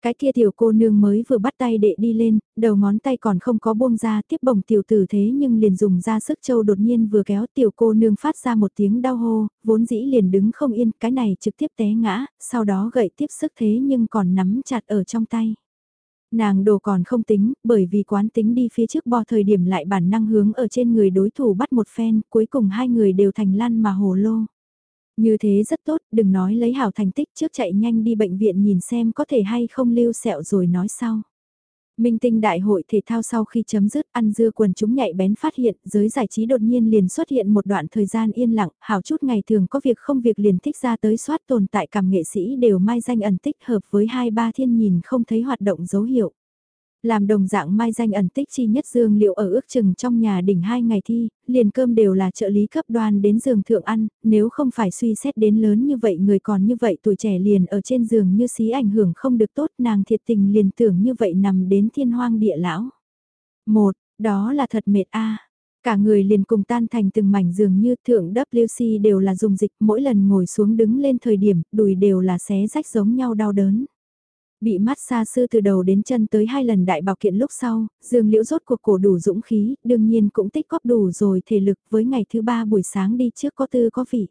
Cái kia tiểu cô nương mới vừa bắt tay đệ đi lên, đầu ngón tay còn không có buông ra tiếp bổng tiểu tử thế nhưng liền dùng ra sức châu đột nhiên vừa kéo tiểu cô nương phát ra một tiếng đau hô, vốn dĩ liền đứng không yên, cái này trực tiếp té ngã, sau đó gậy tiếp sức thế nhưng còn nắm chặt ở trong tay. Nàng đồ còn không tính, bởi vì quán tính đi phía trước bò thời điểm lại bản năng hướng ở trên người đối thủ bắt một phen, cuối cùng hai người đều thành lăn mà hồ lô. Như thế rất tốt, đừng nói lấy hảo thành tích trước chạy nhanh đi bệnh viện nhìn xem có thể hay không lưu sẹo rồi nói sau. Minh tinh đại hội thể thao sau khi chấm dứt ăn dưa quần chúng nhạy bén phát hiện giới giải trí đột nhiên liền xuất hiện một đoạn thời gian yên lặng, hảo chút ngày thường có việc không việc liền thích ra tới soát tồn tại cảm nghệ sĩ đều mai danh ẩn tích hợp với hai ba thiên nhìn không thấy hoạt động dấu hiệu. Làm đồng dạng mai danh ẩn tích chi nhất dương liệu ở ước chừng trong nhà đỉnh hai ngày thi, liền cơm đều là trợ lý cấp đoan đến giường thượng ăn, nếu không phải suy xét đến lớn như vậy người còn như vậy tuổi trẻ liền ở trên giường như xí ảnh hưởng không được tốt nàng thiệt tình liền tưởng như vậy nằm đến thiên hoang địa lão. Một, đó là thật mệt a Cả người liền cùng tan thành từng mảnh giường như thượng WC đều là dùng dịch mỗi lần ngồi xuống đứng lên thời điểm đùi đều là xé rách giống nhau đau đớn. Bị mát xa sư từ đầu đến chân tới hai lần đại bảo kiện lúc sau, Dương Liễu rốt cuộc cổ đủ dũng khí, đương nhiên cũng tích góp đủ rồi thể lực với ngày thứ ba buổi sáng đi trước có tư có vị.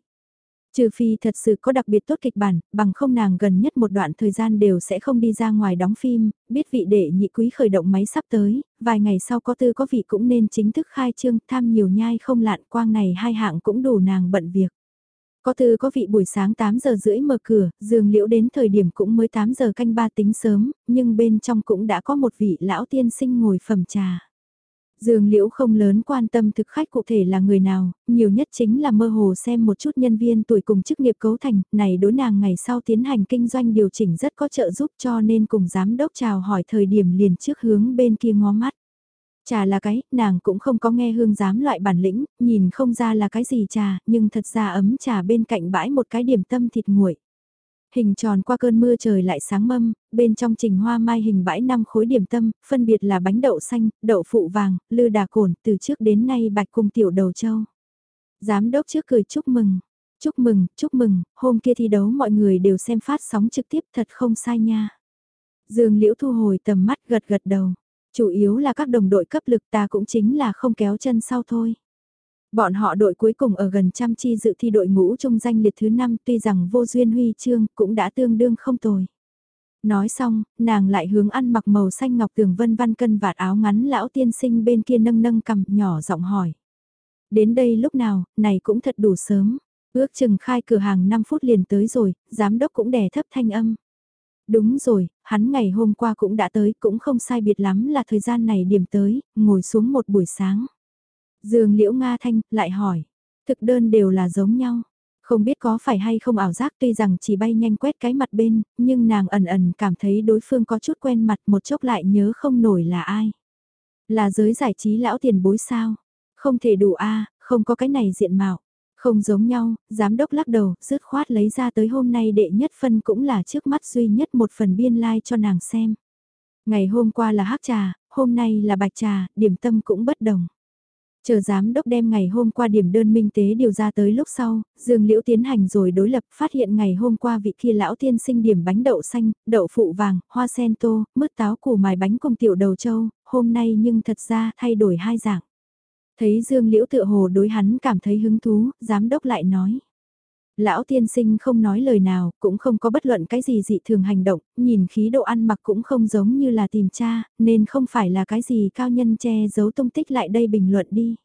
Trừ phi thật sự có đặc biệt tốt kịch bản, bằng không nàng gần nhất một đoạn thời gian đều sẽ không đi ra ngoài đóng phim, biết vị đệ nhị quý khởi động máy sắp tới, vài ngày sau có tư có vị cũng nên chính thức khai trương tham nhiều nhai không lạn quang này hai hạng cũng đủ nàng bận việc. Có tư có vị buổi sáng 8 giờ rưỡi mở cửa, giường liễu đến thời điểm cũng mới 8 giờ canh ba tính sớm, nhưng bên trong cũng đã có một vị lão tiên sinh ngồi phẩm trà. Dương Liễu không lớn quan tâm thực khách cụ thể là người nào, nhiều nhất chính là mơ hồ xem một chút nhân viên tuổi cùng chức nghiệp cấu thành, này đối nàng ngày sau tiến hành kinh doanh điều chỉnh rất có trợ giúp cho nên cùng giám đốc chào hỏi thời điểm liền trước hướng bên kia ngó mắt. Trà là cái, nàng cũng không có nghe hương giám loại bản lĩnh, nhìn không ra là cái gì trà, nhưng thật ra ấm trà bên cạnh bãi một cái điểm tâm thịt nguội. Hình tròn qua cơn mưa trời lại sáng mâm, bên trong trình hoa mai hình bãi năm khối điểm tâm, phân biệt là bánh đậu xanh, đậu phụ vàng, lư đà cồn, từ trước đến nay bạch cùng tiểu đầu châu. Giám đốc trước cười chúc mừng, chúc mừng, chúc mừng, hôm kia thi đấu mọi người đều xem phát sóng trực tiếp thật không sai nha. Dương Liễu thu hồi tầm mắt gật gật đầu, chủ yếu là các đồng đội cấp lực ta cũng chính là không kéo chân sau thôi. Bọn họ đội cuối cùng ở gần trăm chi dự thi đội ngũ trong danh liệt thứ 5 tuy rằng vô duyên huy chương cũng đã tương đương không tồi. Nói xong, nàng lại hướng ăn mặc màu xanh ngọc tường vân văn cân vạt áo ngắn lão tiên sinh bên kia nâng nâng cầm nhỏ giọng hỏi. Đến đây lúc nào, này cũng thật đủ sớm. Ước chừng khai cửa hàng 5 phút liền tới rồi, giám đốc cũng đè thấp thanh âm. Đúng rồi, hắn ngày hôm qua cũng đã tới, cũng không sai biệt lắm là thời gian này điểm tới, ngồi xuống một buổi sáng. Dương Liễu Nga Thanh lại hỏi, thực đơn đều là giống nhau. Không biết có phải hay không ảo giác tuy rằng chỉ bay nhanh quét cái mặt bên, nhưng nàng ẩn ẩn cảm thấy đối phương có chút quen mặt một chốc lại nhớ không nổi là ai. Là giới giải trí lão tiền bối sao? Không thể đủ a không có cái này diện mạo. Không giống nhau, giám đốc lắc đầu, dứt khoát lấy ra tới hôm nay đệ nhất phân cũng là trước mắt duy nhất một phần biên lai like cho nàng xem. Ngày hôm qua là hắc trà, hôm nay là bạch trà, điểm tâm cũng bất đồng. Chờ giám đốc đem ngày hôm qua điểm đơn minh tế điều ra tới lúc sau, Dương Liễu tiến hành rồi đối lập phát hiện ngày hôm qua vị kia lão tiên sinh điểm bánh đậu xanh, đậu phụ vàng, hoa sen tô, mứt táo củ mài bánh cùng tiểu đầu châu, hôm nay nhưng thật ra thay đổi hai dạng. Thấy Dương Liễu tự hồ đối hắn cảm thấy hứng thú, giám đốc lại nói. Lão tiên sinh không nói lời nào, cũng không có bất luận cái gì dị thường hành động, nhìn khí độ ăn mặc cũng không giống như là tìm cha, nên không phải là cái gì cao nhân che giấu tung tích lại đây bình luận đi.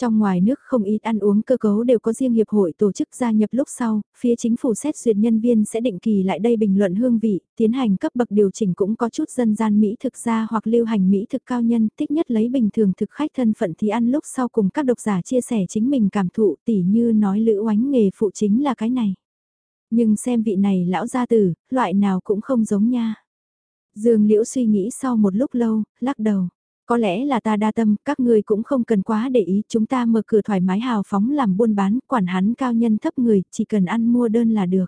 Trong ngoài nước không ít ăn uống cơ cấu đều có riêng hiệp hội tổ chức gia nhập lúc sau, phía chính phủ xét duyệt nhân viên sẽ định kỳ lại đây bình luận hương vị, tiến hành cấp bậc điều chỉnh cũng có chút dân gian Mỹ thực ra hoặc lưu hành Mỹ thực cao nhân, thích nhất lấy bình thường thực khách thân phận thì ăn lúc sau cùng các độc giả chia sẻ chính mình cảm thụ tỉ như nói lữ oánh nghề phụ chính là cái này. Nhưng xem vị này lão gia tử, loại nào cũng không giống nha. Dương Liễu suy nghĩ sau một lúc lâu, lắc đầu. Có lẽ là ta đa tâm, các người cũng không cần quá để ý, chúng ta mở cửa thoải mái hào phóng làm buôn bán, quản hắn cao nhân thấp người, chỉ cần ăn mua đơn là được.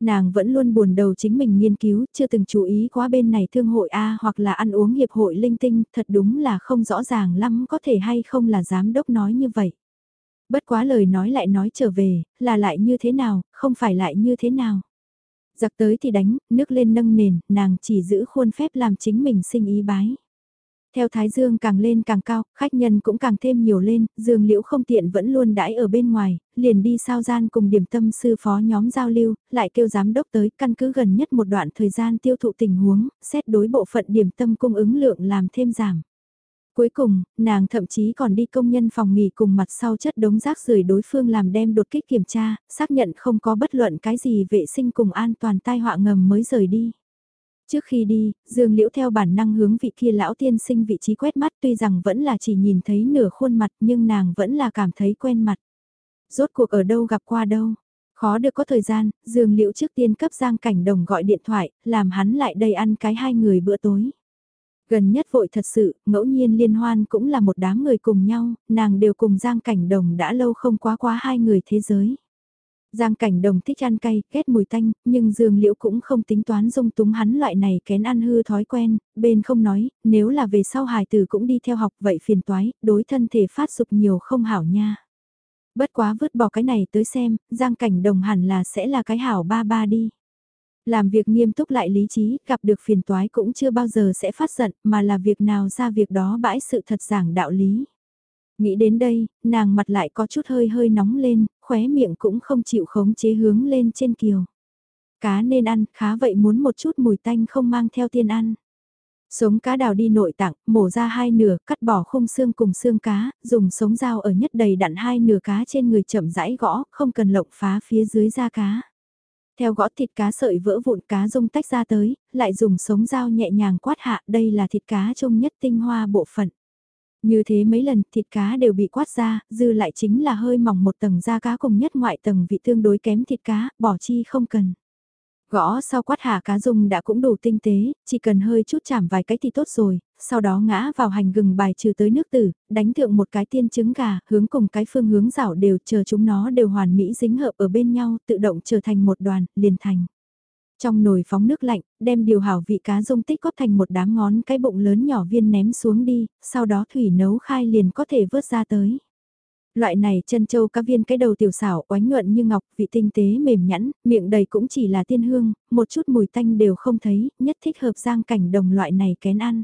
Nàng vẫn luôn buồn đầu chính mình nghiên cứu, chưa từng chú ý quá bên này thương hội A hoặc là ăn uống hiệp hội linh tinh, thật đúng là không rõ ràng lắm có thể hay không là giám đốc nói như vậy. Bất quá lời nói lại nói trở về, là lại như thế nào, không phải lại như thế nào. Giặc tới thì đánh, nước lên nâng nền, nàng chỉ giữ khuôn phép làm chính mình sinh ý bái. Theo Thái Dương càng lên càng cao, khách nhân cũng càng thêm nhiều lên, Dương Liễu không tiện vẫn luôn đãi ở bên ngoài, liền đi sao gian cùng điểm tâm sư phó nhóm giao lưu, lại kêu giám đốc tới căn cứ gần nhất một đoạn thời gian tiêu thụ tình huống, xét đối bộ phận điểm tâm cung ứng lượng làm thêm giảm. Cuối cùng, nàng thậm chí còn đi công nhân phòng nghỉ cùng mặt sau chất đống rác rưởi đối phương làm đem đột kích kiểm tra, xác nhận không có bất luận cái gì vệ sinh cùng an toàn tai họa ngầm mới rời đi. Trước khi đi, Dương Liễu theo bản năng hướng vị kia lão tiên sinh vị trí quét mắt tuy rằng vẫn là chỉ nhìn thấy nửa khuôn mặt nhưng nàng vẫn là cảm thấy quen mặt. Rốt cuộc ở đâu gặp qua đâu. Khó được có thời gian, Dương Liễu trước tiên cấp Giang Cảnh Đồng gọi điện thoại, làm hắn lại đây ăn cái hai người bữa tối. Gần nhất vội thật sự, ngẫu nhiên liên hoan cũng là một đám người cùng nhau, nàng đều cùng Giang Cảnh Đồng đã lâu không quá quá hai người thế giới. Giang cảnh đồng thích ăn cay, ghét mùi tanh, nhưng Dương Liễu cũng không tính toán dung túng hắn loại này kén ăn hư thói quen, bên không nói, nếu là về sau hài tử cũng đi theo học vậy phiền toái, đối thân thể phát dục nhiều không hảo nha. Bất quá vứt bỏ cái này tới xem, Giang cảnh đồng hẳn là sẽ là cái hảo ba ba đi. Làm việc nghiêm túc lại lý trí, gặp được phiền toái cũng chưa bao giờ sẽ phát giận, mà là việc nào ra việc đó bãi sự thật giảng đạo lý. Nghĩ đến đây, nàng mặt lại có chút hơi hơi nóng lên, khóe miệng cũng không chịu khống chế hướng lên trên kiều. Cá nên ăn, khá vậy muốn một chút mùi tanh không mang theo tiên ăn. Sống cá đào đi nội tạng, mổ ra hai nửa, cắt bỏ khung xương cùng xương cá, dùng sống dao ở nhất đầy đặn hai nửa cá trên người chậm rãi gõ, không cần lộng phá phía dưới da cá. Theo gõ thịt cá sợi vỡ vụn cá rung tách ra tới, lại dùng sống dao nhẹ nhàng quát hạ, đây là thịt cá trông nhất tinh hoa bộ phận. Như thế mấy lần thịt cá đều bị quát ra, dư lại chính là hơi mỏng một tầng da cá cùng nhất ngoại tầng vị tương đối kém thịt cá, bỏ chi không cần. Gõ sau quát hạ cá dùng đã cũng đủ tinh tế, chỉ cần hơi chút chạm vài cái thì tốt rồi, sau đó ngã vào hành gừng bài trừ tới nước tử, đánh thượng một cái tiên trứng gà, hướng cùng cái phương hướng rảo đều chờ chúng nó đều hoàn mỹ dính hợp ở bên nhau, tự động trở thành một đoàn, liền thành. Trong nồi phóng nước lạnh, đem điều hảo vị cá dung tích góp thành một đám ngón cái bụng lớn nhỏ viên ném xuống đi, sau đó thủy nấu khai liền có thể vớt ra tới. Loại này chân châu cá viên cái đầu tiểu xảo oánh nhuận như ngọc, vị tinh tế mềm nhẵn, miệng đầy cũng chỉ là tiên hương, một chút mùi tanh đều không thấy, nhất thích hợp giang cảnh đồng loại này kén ăn.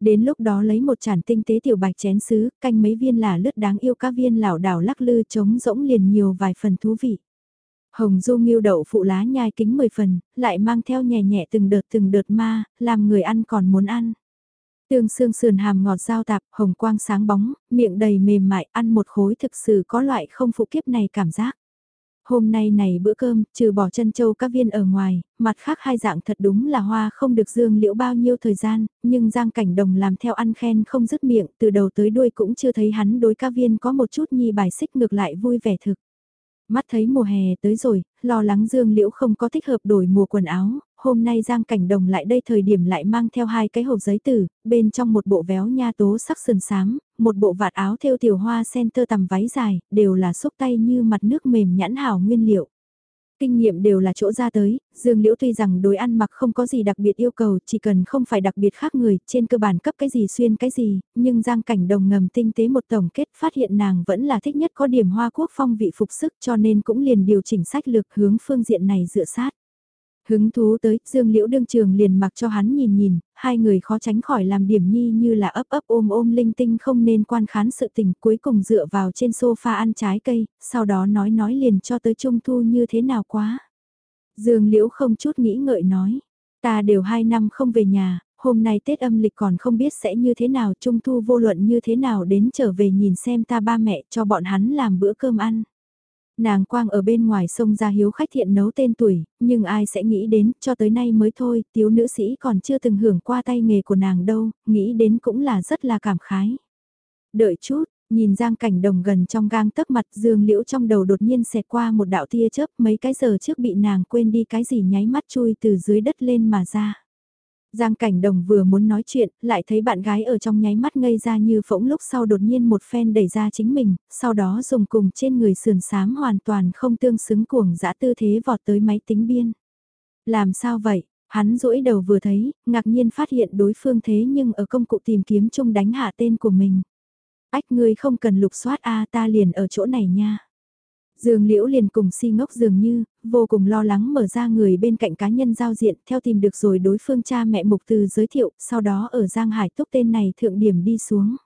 Đến lúc đó lấy một chản tinh tế tiểu bạch chén sứ, canh mấy viên là lướt đáng yêu cá viên lảo đảo lắc lư trống rỗng liền nhiều vài phần thú vị. Hồng du nghiêu đậu phụ lá nhai kính 10 phần, lại mang theo nhẹ nhẹ từng đợt từng đợt ma, làm người ăn còn muốn ăn. Tương xương sườn hàm ngọt dao tạp, hồng quang sáng bóng, miệng đầy mềm mại, ăn một khối thực sự có loại không phụ kiếp này cảm giác. Hôm nay này bữa cơm, trừ bỏ chân châu các viên ở ngoài, mặt khác hai dạng thật đúng là hoa không được dương liễu bao nhiêu thời gian, nhưng Giang Cảnh Đồng làm theo ăn khen không dứt miệng, từ đầu tới đuôi cũng chưa thấy hắn đối các viên có một chút nhi bài xích ngược lại vui vẻ thực. Mắt thấy mùa hè tới rồi, lo lắng Dương Liễu không có thích hợp đổi mùa quần áo, hôm nay Giang Cảnh Đồng lại đây thời điểm lại mang theo hai cái hộp giấy tử, bên trong một bộ véo nha tố sắc sườn sáng, một bộ vạt áo thêu tiểu hoa sen tơ tằm váy dài, đều là xúc tay như mặt nước mềm nhẵn hảo nguyên liệu. Kinh nghiệm đều là chỗ ra tới, Dương Liễu tuy rằng đối ăn mặc không có gì đặc biệt yêu cầu, chỉ cần không phải đặc biệt khác người, trên cơ bản cấp cái gì xuyên cái gì, nhưng Giang Cảnh Đồng ngầm tinh tế một tổng kết phát hiện nàng vẫn là thích nhất có điểm hoa quốc phong vị phục sức cho nên cũng liền điều chỉnh sách lược hướng phương diện này dựa sát. Hứng thú tới, Dương Liễu đương trường liền mặc cho hắn nhìn nhìn, hai người khó tránh khỏi làm điểm nhi như là ấp ấp ôm ôm linh tinh không nên quan khán sự tình cuối cùng dựa vào trên sofa ăn trái cây, sau đó nói nói liền cho tới trung thu như thế nào quá. Dương Liễu không chút nghĩ ngợi nói, ta đều hai năm không về nhà, hôm nay Tết âm lịch còn không biết sẽ như thế nào trung thu vô luận như thế nào đến trở về nhìn xem ta ba mẹ cho bọn hắn làm bữa cơm ăn. Nàng quang ở bên ngoài sông ra hiếu khách thiện nấu tên tuổi, nhưng ai sẽ nghĩ đến, cho tới nay mới thôi, tiếu nữ sĩ còn chưa từng hưởng qua tay nghề của nàng đâu, nghĩ đến cũng là rất là cảm khái. Đợi chút, nhìn giang cảnh đồng gần trong gang tấc mặt dương liễu trong đầu đột nhiên xẹt qua một đạo tia chớp mấy cái giờ trước bị nàng quên đi cái gì nháy mắt chui từ dưới đất lên mà ra. Giang Cảnh Đồng vừa muốn nói chuyện, lại thấy bạn gái ở trong nháy mắt ngây ra như phỗng lúc sau đột nhiên một phen đẩy ra chính mình, sau đó dùng cùng trên người sườn sám hoàn toàn không tương xứng cuồng dã tư thế vọt tới máy tính biên. Làm sao vậy? Hắn rũi đầu vừa thấy, ngạc nhiên phát hiện đối phương thế nhưng ở công cụ tìm kiếm chung đánh hạ tên của mình. Ách ngươi không cần lục soát a ta liền ở chỗ này nha. Dương Liễu liền cùng si ngốc dường như, vô cùng lo lắng mở ra người bên cạnh cá nhân giao diện theo tìm được rồi đối phương cha mẹ mục từ giới thiệu, sau đó ở Giang Hải túc tên này thượng điểm đi xuống.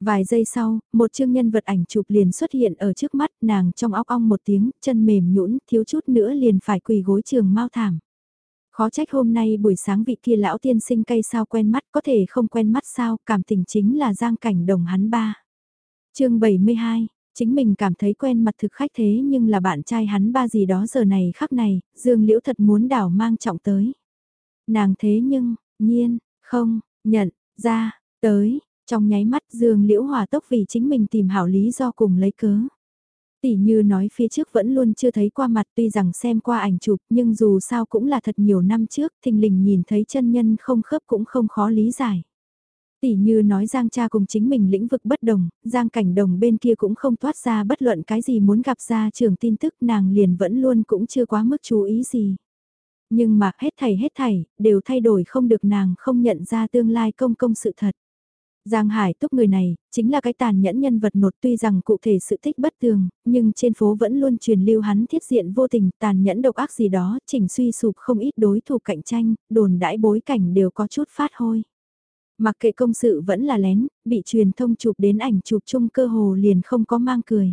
Vài giây sau, một chương nhân vật ảnh chụp liền xuất hiện ở trước mắt nàng trong óc ong một tiếng, chân mềm nhũn thiếu chút nữa liền phải quỳ gối trường mau thảm. Khó trách hôm nay buổi sáng vị kia lão tiên sinh cây sao quen mắt có thể không quen mắt sao, cảm tình chính là giang cảnh đồng hắn ba. chương 72, Chính mình cảm thấy quen mặt thực khách thế nhưng là bạn trai hắn ba gì đó giờ này khắc này, Dương Liễu thật muốn đảo mang trọng tới. Nàng thế nhưng, nhiên, không, nhận, ra, tới, trong nháy mắt Dương Liễu hòa tốc vì chính mình tìm hảo lý do cùng lấy cớ. Tỷ như nói phía trước vẫn luôn chưa thấy qua mặt tuy rằng xem qua ảnh chụp nhưng dù sao cũng là thật nhiều năm trước thình lình nhìn thấy chân nhân không khớp cũng không khó lý giải. Tỷ như nói Giang cha cùng chính mình lĩnh vực bất đồng, Giang cảnh đồng bên kia cũng không thoát ra bất luận cái gì muốn gặp ra trường tin tức nàng liền vẫn luôn cũng chưa quá mức chú ý gì. Nhưng mà hết thảy hết thảy, đều thay đổi không được nàng không nhận ra tương lai công công sự thật. Giang Hải túc người này, chính là cái tàn nhẫn nhân vật nột tuy rằng cụ thể sự thích bất tường, nhưng trên phố vẫn luôn truyền lưu hắn thiết diện vô tình tàn nhẫn độc ác gì đó, chỉnh suy sụp không ít đối thủ cạnh tranh, đồn đãi bối cảnh đều có chút phát hôi. Mặc kệ công sự vẫn là lén, bị truyền thông chụp đến ảnh chụp chung cơ hồ liền không có mang cười.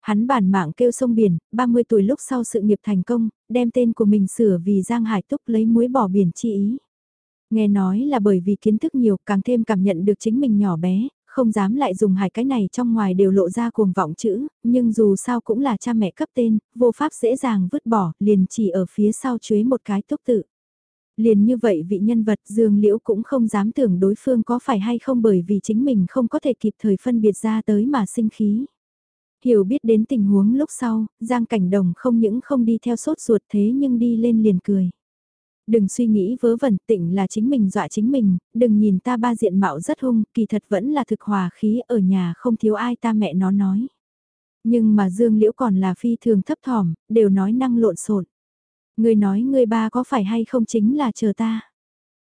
Hắn bản mạng kêu sông biển, 30 tuổi lúc sau sự nghiệp thành công, đem tên của mình sửa vì Giang Hải Túc lấy muối bỏ biển chi ý. Nghe nói là bởi vì kiến thức nhiều càng thêm cảm nhận được chính mình nhỏ bé, không dám lại dùng hai cái này trong ngoài đều lộ ra cuồng vọng chữ, nhưng dù sao cũng là cha mẹ cấp tên, vô pháp dễ dàng vứt bỏ, liền chỉ ở phía sau chuế một cái túc tự. Liền như vậy vị nhân vật Dương Liễu cũng không dám tưởng đối phương có phải hay không bởi vì chính mình không có thể kịp thời phân biệt ra tới mà sinh khí. Hiểu biết đến tình huống lúc sau, Giang Cảnh Đồng không những không đi theo sốt ruột thế nhưng đi lên liền cười. Đừng suy nghĩ vớ vẩn tịnh là chính mình dọa chính mình, đừng nhìn ta ba diện mạo rất hung, kỳ thật vẫn là thực hòa khí ở nhà không thiếu ai ta mẹ nó nói. Nhưng mà Dương Liễu còn là phi thường thấp thỏm, đều nói năng lộn xộn ngươi nói người ba có phải hay không chính là chờ ta.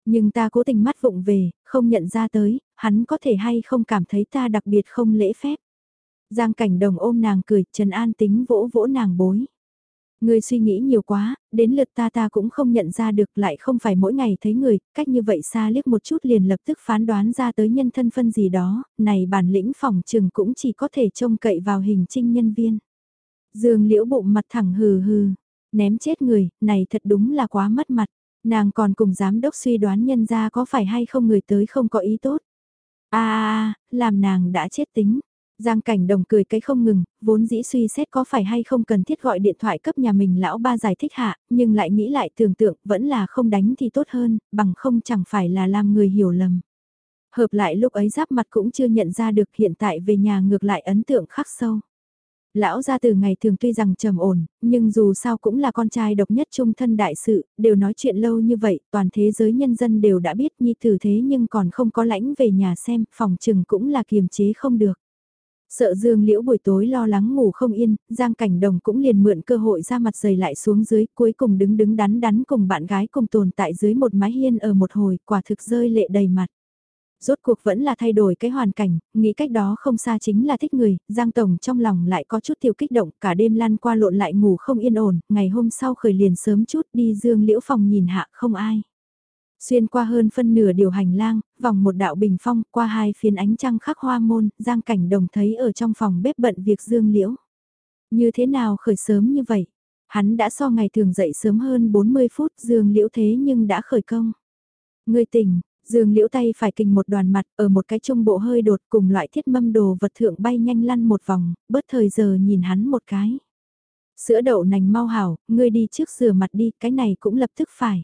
Nhưng ta cố tình mắt vụng về, không nhận ra tới, hắn có thể hay không cảm thấy ta đặc biệt không lễ phép. Giang cảnh đồng ôm nàng cười, Trần An tính vỗ vỗ nàng bối. ngươi suy nghĩ nhiều quá, đến lượt ta ta cũng không nhận ra được lại không phải mỗi ngày thấy người, cách như vậy xa liếc một chút liền lập tức phán đoán ra tới nhân thân phân gì đó, này bản lĩnh phòng trừng cũng chỉ có thể trông cậy vào hình trinh nhân viên. Dương liễu bụng mặt thẳng hừ hừ, ném chết người, này thật đúng là quá mất mặt, nàng còn cùng giám đốc suy đoán nhân ra có phải hay không người tới không có ý tốt. a à, làm nàng đã chết tính, Giang cảnh đồng cười cái không ngừng, vốn dĩ suy xét có phải hay không cần thiết gọi điện thoại cấp nhà mình lão ba giải thích hạ, nhưng lại nghĩ lại tưởng tượng vẫn là không đánh thì tốt hơn, bằng không chẳng phải là làm người hiểu lầm. Hợp lại lúc ấy giáp mặt cũng chưa nhận ra được hiện tại về nhà ngược lại ấn tượng khắc sâu. Lão gia từ ngày thường tuy rằng trầm ổn, nhưng dù sao cũng là con trai độc nhất trung thân đại sự, đều nói chuyện lâu như vậy, toàn thế giới nhân dân đều đã biết nhi tử thế nhưng còn không có lãnh về nhà xem, phòng trừng cũng là kiềm chế không được. Sợ Dương Liễu buổi tối lo lắng ngủ không yên, Giang Cảnh Đồng cũng liền mượn cơ hội ra mặt dày lại xuống dưới, cuối cùng đứng đứng đắn đắn cùng bạn gái cùng tồn tại dưới một mái hiên ở một hồi, quả thực rơi lệ đầy mặt. Rốt cuộc vẫn là thay đổi cái hoàn cảnh, nghĩ cách đó không xa chính là thích người, Giang Tổng trong lòng lại có chút tiêu kích động, cả đêm lăn qua lộn lại ngủ không yên ổn, ngày hôm sau khởi liền sớm chút đi Dương Liễu phòng nhìn hạ không ai. Xuyên qua hơn phân nửa điều hành lang, vòng một đạo bình phong, qua hai phiến ánh trăng khắc hoa môn, giang cảnh đồng thấy ở trong phòng bếp bận việc dương liễu. Như thế nào khởi sớm như vậy? Hắn đã so ngày thường dậy sớm hơn 40 phút dương liễu thế nhưng đã khởi công. Người tỉnh, dương liễu tay phải kình một đoàn mặt ở một cái trung bộ hơi đột cùng loại thiết mâm đồ vật thượng bay nhanh lăn một vòng, bớt thời giờ nhìn hắn một cái. Sữa đậu nành mau hảo, ngươi đi trước rửa mặt đi, cái này cũng lập tức phải.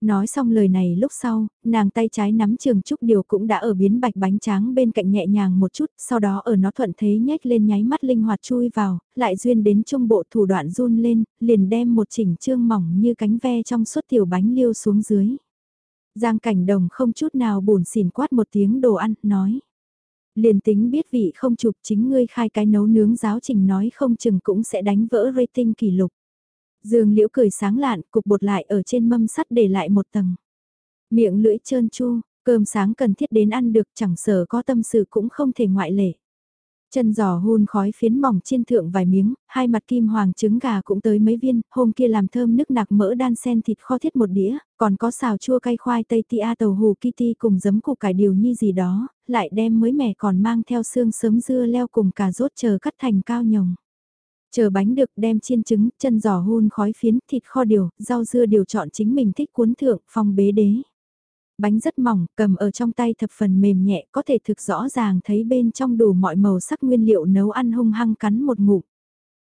Nói xong lời này lúc sau, nàng tay trái nắm trường trúc điều cũng đã ở biến bạch bánh tráng bên cạnh nhẹ nhàng một chút, sau đó ở nó thuận thế nhếch lên nháy mắt linh hoạt chui vào, lại duyên đến trung bộ thủ đoạn run lên, liền đem một chỉnh trương mỏng như cánh ve trong suốt tiểu bánh liêu xuống dưới. Giang cảnh đồng không chút nào buồn xỉn quát một tiếng đồ ăn, nói. Liền tính biết vị không chụp chính ngươi khai cái nấu nướng giáo trình nói không chừng cũng sẽ đánh vỡ rating kỷ lục. Dương Liễu cười sáng lạn, cục bột lại ở trên mâm sắt để lại một tầng. Miệng lưỡi trơn chu, cơm sáng cần thiết đến ăn được chẳng sở có tâm sự cũng không thể ngoại lệ. Chân giò hun khói phiến mỏng chiên thượng vài miếng, hai mặt kim hoàng trứng gà cũng tới mấy viên, hôm kia làm thơm nước nạc mỡ đan sen thịt kho thiết một đĩa, còn có xào chua cay khoai tây tia tàu hù kitty cùng giấm củ cải điều như gì đó, lại đem mới mẻ còn mang theo xương sớm dưa leo cùng cà rốt chờ cắt thành cao nhồng. Chờ bánh được đem chiên trứng, chân giò hun khói phiến, thịt kho điều, rau dưa điều chọn chính mình thích cuốn thượng, phong bế đế. Bánh rất mỏng, cầm ở trong tay thập phần mềm nhẹ, có thể thực rõ ràng thấy bên trong đủ mọi màu sắc nguyên liệu nấu ăn hung hăng cắn một ngụm.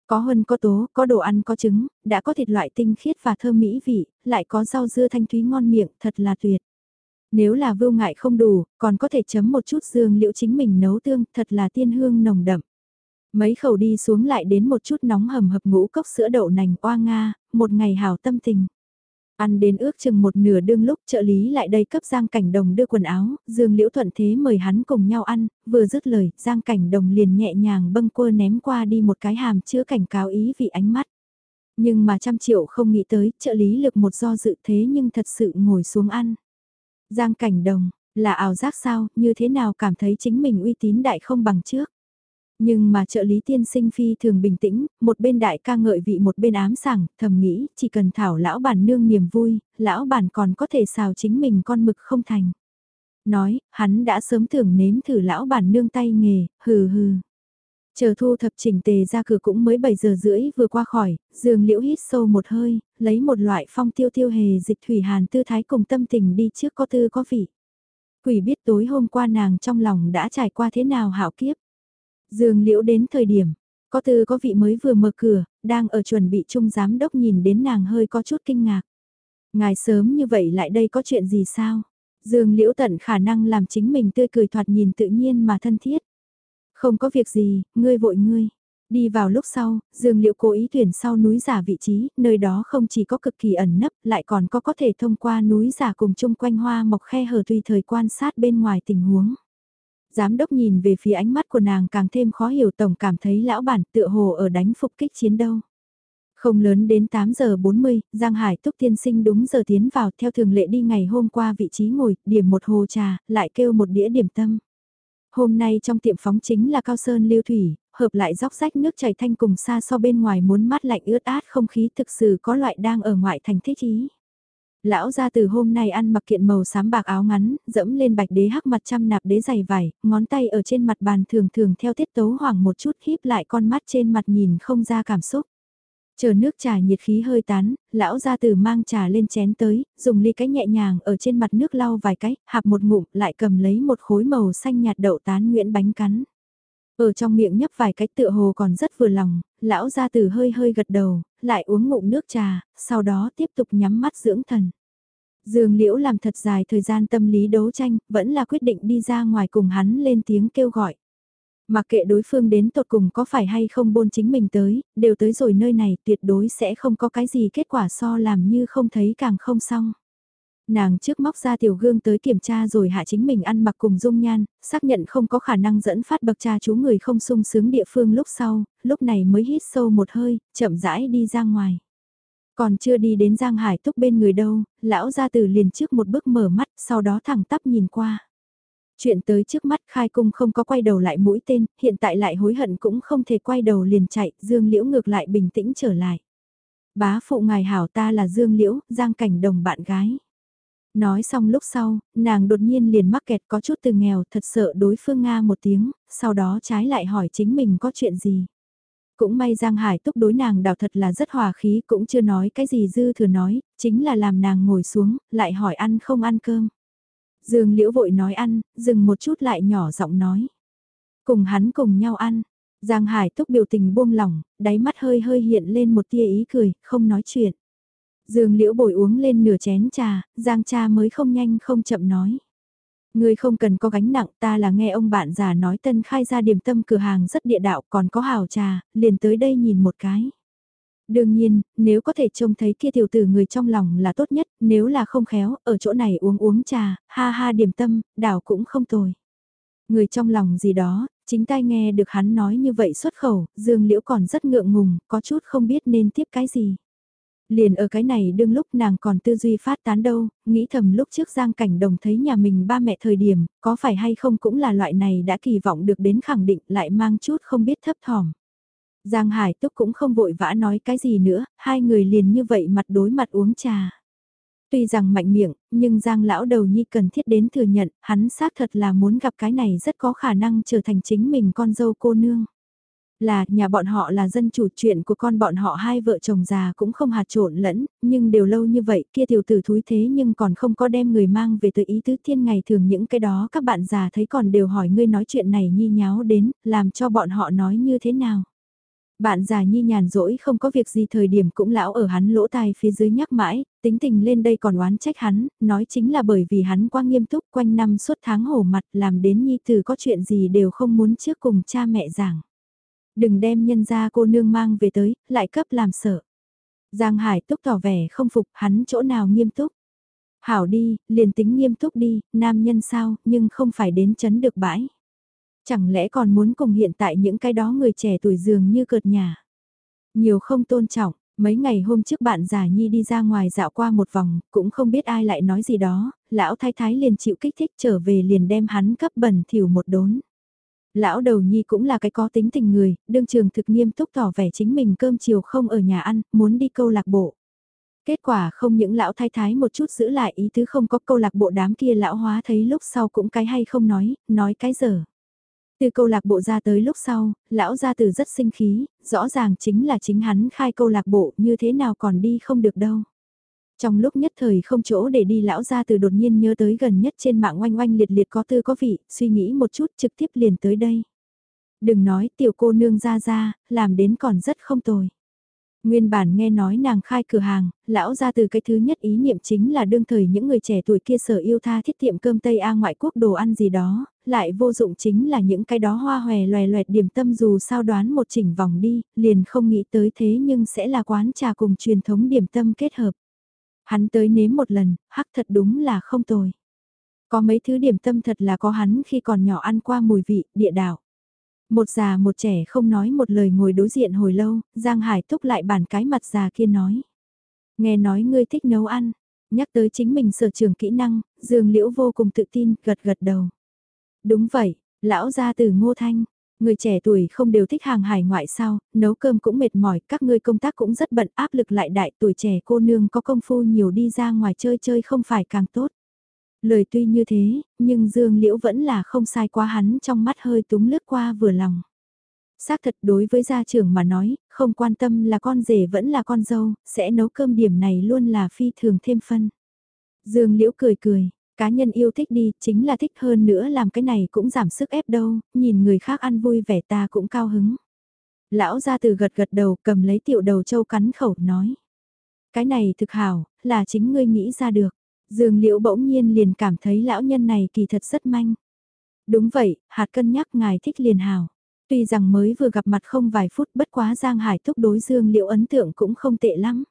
Có hân có tố, có đồ ăn có trứng, đã có thịt loại tinh khiết và thơm mỹ vị, lại có rau dưa thanh thúy ngon miệng, thật là tuyệt. Nếu là vưu ngại không đủ, còn có thể chấm một chút dương liệu chính mình nấu tương, thật là tiên hương nồng đậm. Mấy khẩu đi xuống lại đến một chút nóng hầm hập ngũ cốc sữa đậu nành oa nga, một ngày hào tâm tình. Ăn đến ước chừng một nửa đương lúc trợ lý lại đây cấp Giang Cảnh Đồng đưa quần áo, Dương Liễu Thuận Thế mời hắn cùng nhau ăn, vừa dứt lời, Giang Cảnh Đồng liền nhẹ nhàng bâng quơ ném qua đi một cái hàm chứa cảnh cáo ý vị ánh mắt. Nhưng mà trăm triệu không nghĩ tới, trợ lý lực một do dự thế nhưng thật sự ngồi xuống ăn. Giang Cảnh Đồng, là ảo giác sao, như thế nào cảm thấy chính mình uy tín đại không bằng trước. Nhưng mà trợ lý tiên sinh phi thường bình tĩnh, một bên đại ca ngợi vị một bên ám sảng, thầm nghĩ, chỉ cần thảo lão bản nương niềm vui, lão bản còn có thể xào chính mình con mực không thành. Nói, hắn đã sớm thường nếm thử lão bản nương tay nghề, hừ hừ. Chờ thu thập chỉnh tề ra cửa cũng mới 7 giờ rưỡi vừa qua khỏi, dương liễu hít sâu một hơi, lấy một loại phong tiêu tiêu hề dịch thủy hàn tư thái cùng tâm tình đi trước có tư có vị. Quỷ biết tối hôm qua nàng trong lòng đã trải qua thế nào hảo kiếp. Dương liễu đến thời điểm, có tư có vị mới vừa mở cửa, đang ở chuẩn bị chung giám đốc nhìn đến nàng hơi có chút kinh ngạc. Ngài sớm như vậy lại đây có chuyện gì sao? Dương liễu tận khả năng làm chính mình tươi cười thoạt nhìn tự nhiên mà thân thiết. Không có việc gì, ngươi vội ngươi. Đi vào lúc sau, Dương Liễu cố ý tuyển sau núi giả vị trí, nơi đó không chỉ có cực kỳ ẩn nấp, lại còn có có thể thông qua núi giả cùng chung quanh hoa mọc khe hở tùy thời quan sát bên ngoài tình huống. Giám đốc nhìn về phía ánh mắt của nàng càng thêm khó hiểu tổng cảm thấy lão bản tựa hồ ở đánh phục kích chiến đâu. Không lớn đến 8 giờ 40, Giang Hải Túc tiên sinh đúng giờ tiến vào theo thường lệ đi ngày hôm qua vị trí ngồi, điểm một hồ trà, lại kêu một đĩa điểm tâm. Hôm nay trong tiệm phóng chính là cao sơn lưu thủy, hợp lại dốc rách nước chảy thanh cùng xa so bên ngoài muốn mát lạnh ướt át không khí thực sự có loại đang ở ngoại thành thích ý. Lão ra từ hôm nay ăn mặc kiện màu xám bạc áo ngắn, dẫm lên bạch đế hắc mặt trăm nạp đế dày vải, ngón tay ở trên mặt bàn thường thường theo tiết tấu hoảng một chút híp lại con mắt trên mặt nhìn không ra cảm xúc. Chờ nước trà nhiệt khí hơi tán, lão gia tử mang trà lên chén tới, dùng ly cái nhẹ nhàng ở trên mặt nước lau vài cái, hạp một ngụm, lại cầm lấy một khối màu xanh nhạt đậu tán nguyễn bánh cắn. Ở trong miệng nhấp vài cái tựa hồ còn rất vừa lòng, lão gia tử hơi hơi gật đầu, lại uống ngụm nước trà, sau đó tiếp tục nhắm mắt dưỡng thần. Dương Liễu làm thật dài thời gian tâm lý đấu tranh, vẫn là quyết định đi ra ngoài cùng hắn lên tiếng kêu gọi. Mặc kệ đối phương đến tột cùng có phải hay không bôn chính mình tới, đều tới rồi nơi này tuyệt đối sẽ không có cái gì kết quả so làm như không thấy càng không xong. Nàng trước móc ra tiểu gương tới kiểm tra rồi hạ chính mình ăn mặc cùng dung nhan, xác nhận không có khả năng dẫn phát bậc cha chú người không sung sướng địa phương lúc sau, lúc này mới hít sâu một hơi, chậm rãi đi ra ngoài. Còn chưa đi đến Giang Hải túc bên người đâu, lão gia tử liền trước một bước mở mắt, sau đó thẳng tắp nhìn qua. Chuyện tới trước mắt khai cung không có quay đầu lại mũi tên, hiện tại lại hối hận cũng không thể quay đầu liền chạy, Dương Liễu ngược lại bình tĩnh trở lại. Bá phụ ngài hảo ta là Dương Liễu, Giang Cảnh Đồng bạn gái. Nói xong lúc sau, nàng đột nhiên liền mắc kẹt có chút từ nghèo thật sợ đối phương Nga một tiếng, sau đó trái lại hỏi chính mình có chuyện gì. Cũng may Giang Hải túc đối nàng đào thật là rất hòa khí cũng chưa nói cái gì dư thừa nói, chính là làm nàng ngồi xuống, lại hỏi ăn không ăn cơm. Dương Liễu vội nói ăn, dừng một chút lại nhỏ giọng nói. Cùng hắn cùng nhau ăn. Giang Hải Túc biểu tình buông lỏng, đáy mắt hơi hơi hiện lên một tia ý cười, không nói chuyện. Dương Liễu bồi uống lên nửa chén trà, Giang cha mới không nhanh không chậm nói ngươi không cần có gánh nặng ta là nghe ông bạn già nói tân khai ra điểm tâm cửa hàng rất địa đạo còn có hào trà, liền tới đây nhìn một cái. Đương nhiên, nếu có thể trông thấy kia tiểu tử người trong lòng là tốt nhất, nếu là không khéo, ở chỗ này uống uống trà, ha ha điểm tâm, đảo cũng không tồi. Người trong lòng gì đó, chính tai nghe được hắn nói như vậy xuất khẩu, Dương Liễu còn rất ngượng ngùng, có chút không biết nên tiếp cái gì. Liền ở cái này đương lúc nàng còn tư duy phát tán đâu, nghĩ thầm lúc trước Giang Cảnh Đồng thấy nhà mình ba mẹ thời điểm, có phải hay không cũng là loại này đã kỳ vọng được đến khẳng định lại mang chút không biết thấp thỏm. Giang Hải Túc cũng không vội vã nói cái gì nữa, hai người liền như vậy mặt đối mặt uống trà. Tuy rằng mạnh miệng, nhưng Giang lão đầu nhi cần thiết đến thừa nhận, hắn xác thật là muốn gặp cái này rất có khả năng trở thành chính mình con dâu cô nương. Là, nhà bọn họ là dân chủ chuyện của con bọn họ hai vợ chồng già cũng không hạt trộn lẫn, nhưng đều lâu như vậy kia tiểu tử thúi thế nhưng còn không có đem người mang về tới ý tứ thiên ngày thường những cái đó các bạn già thấy còn đều hỏi ngươi nói chuyện này nhi nháo đến, làm cho bọn họ nói như thế nào. Bạn già nhi nhàn rỗi không có việc gì thời điểm cũng lão ở hắn lỗ tai phía dưới nhắc mãi, tính tình lên đây còn oán trách hắn, nói chính là bởi vì hắn quá nghiêm túc quanh năm suốt tháng hổ mặt làm đến nhi tử có chuyện gì đều không muốn trước cùng cha mẹ giảng. Đừng đem nhân gia cô nương mang về tới, lại cấp làm sợ. Giang Hải túc tỏ vẻ không phục hắn chỗ nào nghiêm túc. Hảo đi, liền tính nghiêm túc đi, nam nhân sao, nhưng không phải đến chấn được bãi. Chẳng lẽ còn muốn cùng hiện tại những cái đó người trẻ tuổi dường như cợt nhà. Nhiều không tôn trọng, mấy ngày hôm trước bạn già nhi đi ra ngoài dạo qua một vòng, cũng không biết ai lại nói gì đó, lão thái thái liền chịu kích thích trở về liền đem hắn cấp bẩn thỉu một đốn. Lão đầu nhi cũng là cái có tính tình người, đương trường thực nghiêm túc tỏ vẻ chính mình cơm chiều không ở nhà ăn, muốn đi câu lạc bộ. Kết quả không những lão thái thái một chút giữ lại ý tứ không có câu lạc bộ đám kia lão hóa thấy lúc sau cũng cái hay không nói, nói cái dở. Từ câu lạc bộ ra tới lúc sau, lão gia tử rất sinh khí, rõ ràng chính là chính hắn khai câu lạc bộ như thế nào còn đi không được đâu. Trong lúc nhất thời không chỗ để đi lão gia từ đột nhiên nhớ tới gần nhất trên mạng oanh oanh liệt liệt có tư có vị, suy nghĩ một chút trực tiếp liền tới đây. Đừng nói tiểu cô nương ra ra, làm đến còn rất không tồi. Nguyên bản nghe nói nàng khai cửa hàng, lão ra từ cái thứ nhất ý niệm chính là đương thời những người trẻ tuổi kia sở yêu tha thiết tiệm cơm Tây A ngoại quốc đồ ăn gì đó, lại vô dụng chính là những cái đó hoa hòe loè loẹt điểm tâm dù sao đoán một chỉnh vòng đi, liền không nghĩ tới thế nhưng sẽ là quán trà cùng truyền thống điểm tâm kết hợp. Hắn tới nếm một lần, hắc thật đúng là không tồi. Có mấy thứ điểm tâm thật là có hắn khi còn nhỏ ăn qua mùi vị, địa đạo. Một già một trẻ không nói một lời ngồi đối diện hồi lâu, Giang Hải thúc lại bản cái mặt già kia nói. Nghe nói ngươi thích nấu ăn, nhắc tới chính mình sở trường kỹ năng, Dương Liễu vô cùng tự tin, gật gật đầu. Đúng vậy, lão gia từ Ngô Thanh, người trẻ tuổi không đều thích hàng hải ngoại sao, nấu cơm cũng mệt mỏi, các ngươi công tác cũng rất bận áp lực lại đại tuổi trẻ cô nương có công phu nhiều đi ra ngoài chơi chơi không phải càng tốt. Lời tuy như thế, nhưng Dương Liễu vẫn là không sai quá hắn trong mắt hơi túng lướt qua vừa lòng. Xác thật đối với gia trưởng mà nói, không quan tâm là con rể vẫn là con dâu, sẽ nấu cơm điểm này luôn là phi thường thêm phân. Dương Liễu cười cười, cá nhân yêu thích đi, chính là thích hơn nữa làm cái này cũng giảm sức ép đâu, nhìn người khác ăn vui vẻ ta cũng cao hứng. Lão ra từ gật gật đầu cầm lấy tiểu đầu châu cắn khẩu nói. Cái này thực hảo, là chính ngươi nghĩ ra được. Dương Liễu bỗng nhiên liền cảm thấy lão nhân này kỳ thật rất manh. Đúng vậy, hạt cân nhắc ngài thích liền hảo Tuy rằng mới vừa gặp mặt không vài phút bất quá Giang Hải thúc đối Dương Liễu ấn tượng cũng không tệ lắm.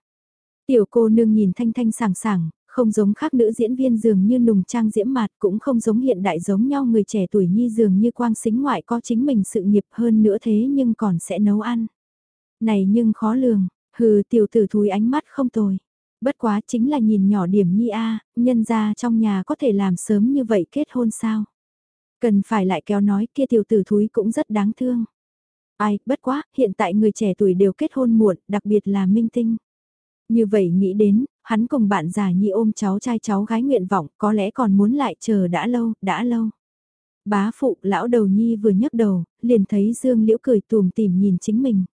Tiểu cô nương nhìn thanh thanh sảng sảng, không giống khác nữ diễn viên dường như nùng trang diễm mạt cũng không giống hiện đại giống nhau người trẻ tuổi nhi dường như quang xính ngoại có chính mình sự nghiệp hơn nữa thế nhưng còn sẽ nấu ăn. Này nhưng khó lường, hừ tiểu tử thúi ánh mắt không tồi. Bất quá chính là nhìn nhỏ điểm nhi a, nhân ra trong nhà có thể làm sớm như vậy kết hôn sao? Cần phải lại kéo nói kia tiểu tử thúi cũng rất đáng thương. Ai, bất quá, hiện tại người trẻ tuổi đều kết hôn muộn, đặc biệt là minh tinh. Như vậy nghĩ đến, hắn cùng bạn già nhi ôm cháu trai cháu gái nguyện vọng, có lẽ còn muốn lại chờ đã lâu, đã lâu. Bá phụ, lão đầu nhi vừa nhấc đầu, liền thấy Dương Liễu cười tùm tìm nhìn chính mình.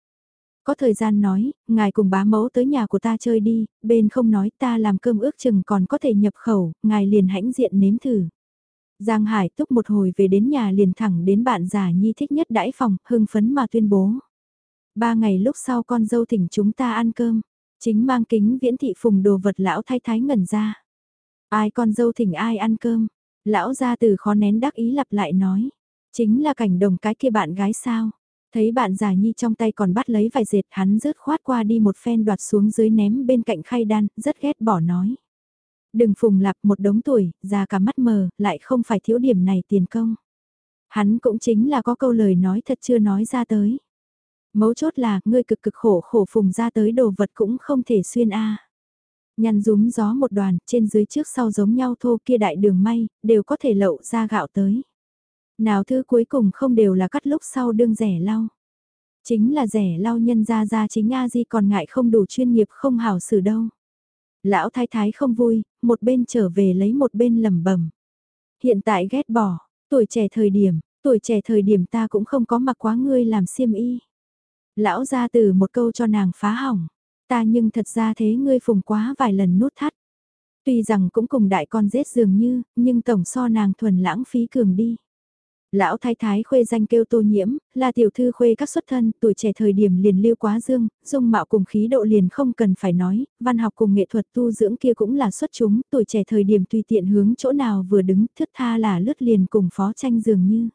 Có thời gian nói, ngài cùng bá mẫu tới nhà của ta chơi đi, bên không nói ta làm cơm ước chừng còn có thể nhập khẩu, ngài liền hãnh diện nếm thử. Giang Hải túc một hồi về đến nhà liền thẳng đến bạn già nhi thích nhất đãi phòng, hưng phấn mà tuyên bố. Ba ngày lúc sau con dâu thỉnh chúng ta ăn cơm, chính mang kính viễn thị phùng đồ vật lão thay thái ngẩn ra. Ai con dâu thỉnh ai ăn cơm, lão ra từ khó nén đắc ý lặp lại nói. Chính là cảnh đồng cái kia bạn gái sao. Thấy bạn già nhi trong tay còn bắt lấy vài dệt hắn rớt khoát qua đi một phen đoạt xuống dưới ném bên cạnh khay đan, rất ghét bỏ nói. Đừng phùng lạp một đống tuổi, già cả mắt mờ, lại không phải thiếu điểm này tiền công. Hắn cũng chính là có câu lời nói thật chưa nói ra tới. Mấu chốt là, ngươi cực cực khổ khổ phùng ra tới đồ vật cũng không thể xuyên a Nhăn rúm gió một đoàn, trên dưới trước sau giống nhau thô kia đại đường may, đều có thể lậu ra gạo tới. Nào thứ cuối cùng không đều là cắt lúc sau đương rẻ lau. Chính là rẻ lau nhân ra ra chính a di còn ngại không đủ chuyên nghiệp không hảo xử đâu. Lão thái thái không vui, một bên trở về lấy một bên lầm bẩm Hiện tại ghét bỏ, tuổi trẻ thời điểm, tuổi trẻ thời điểm ta cũng không có mặc quá ngươi làm xiêm y. Lão ra từ một câu cho nàng phá hỏng, ta nhưng thật ra thế ngươi phùng quá vài lần nút thắt. Tuy rằng cũng cùng đại con rết dường như, nhưng tổng so nàng thuần lãng phí cường đi. Lão thái thái khuê danh kêu tô nhiễm, là tiểu thư khuê các xuất thân, tuổi trẻ thời điểm liền lưu quá dương, dung mạo cùng khí độ liền không cần phải nói, văn học cùng nghệ thuật tu dưỡng kia cũng là xuất chúng, tuổi trẻ thời điểm tùy tiện hướng chỗ nào vừa đứng, thất tha là lướt liền cùng phó tranh dường như.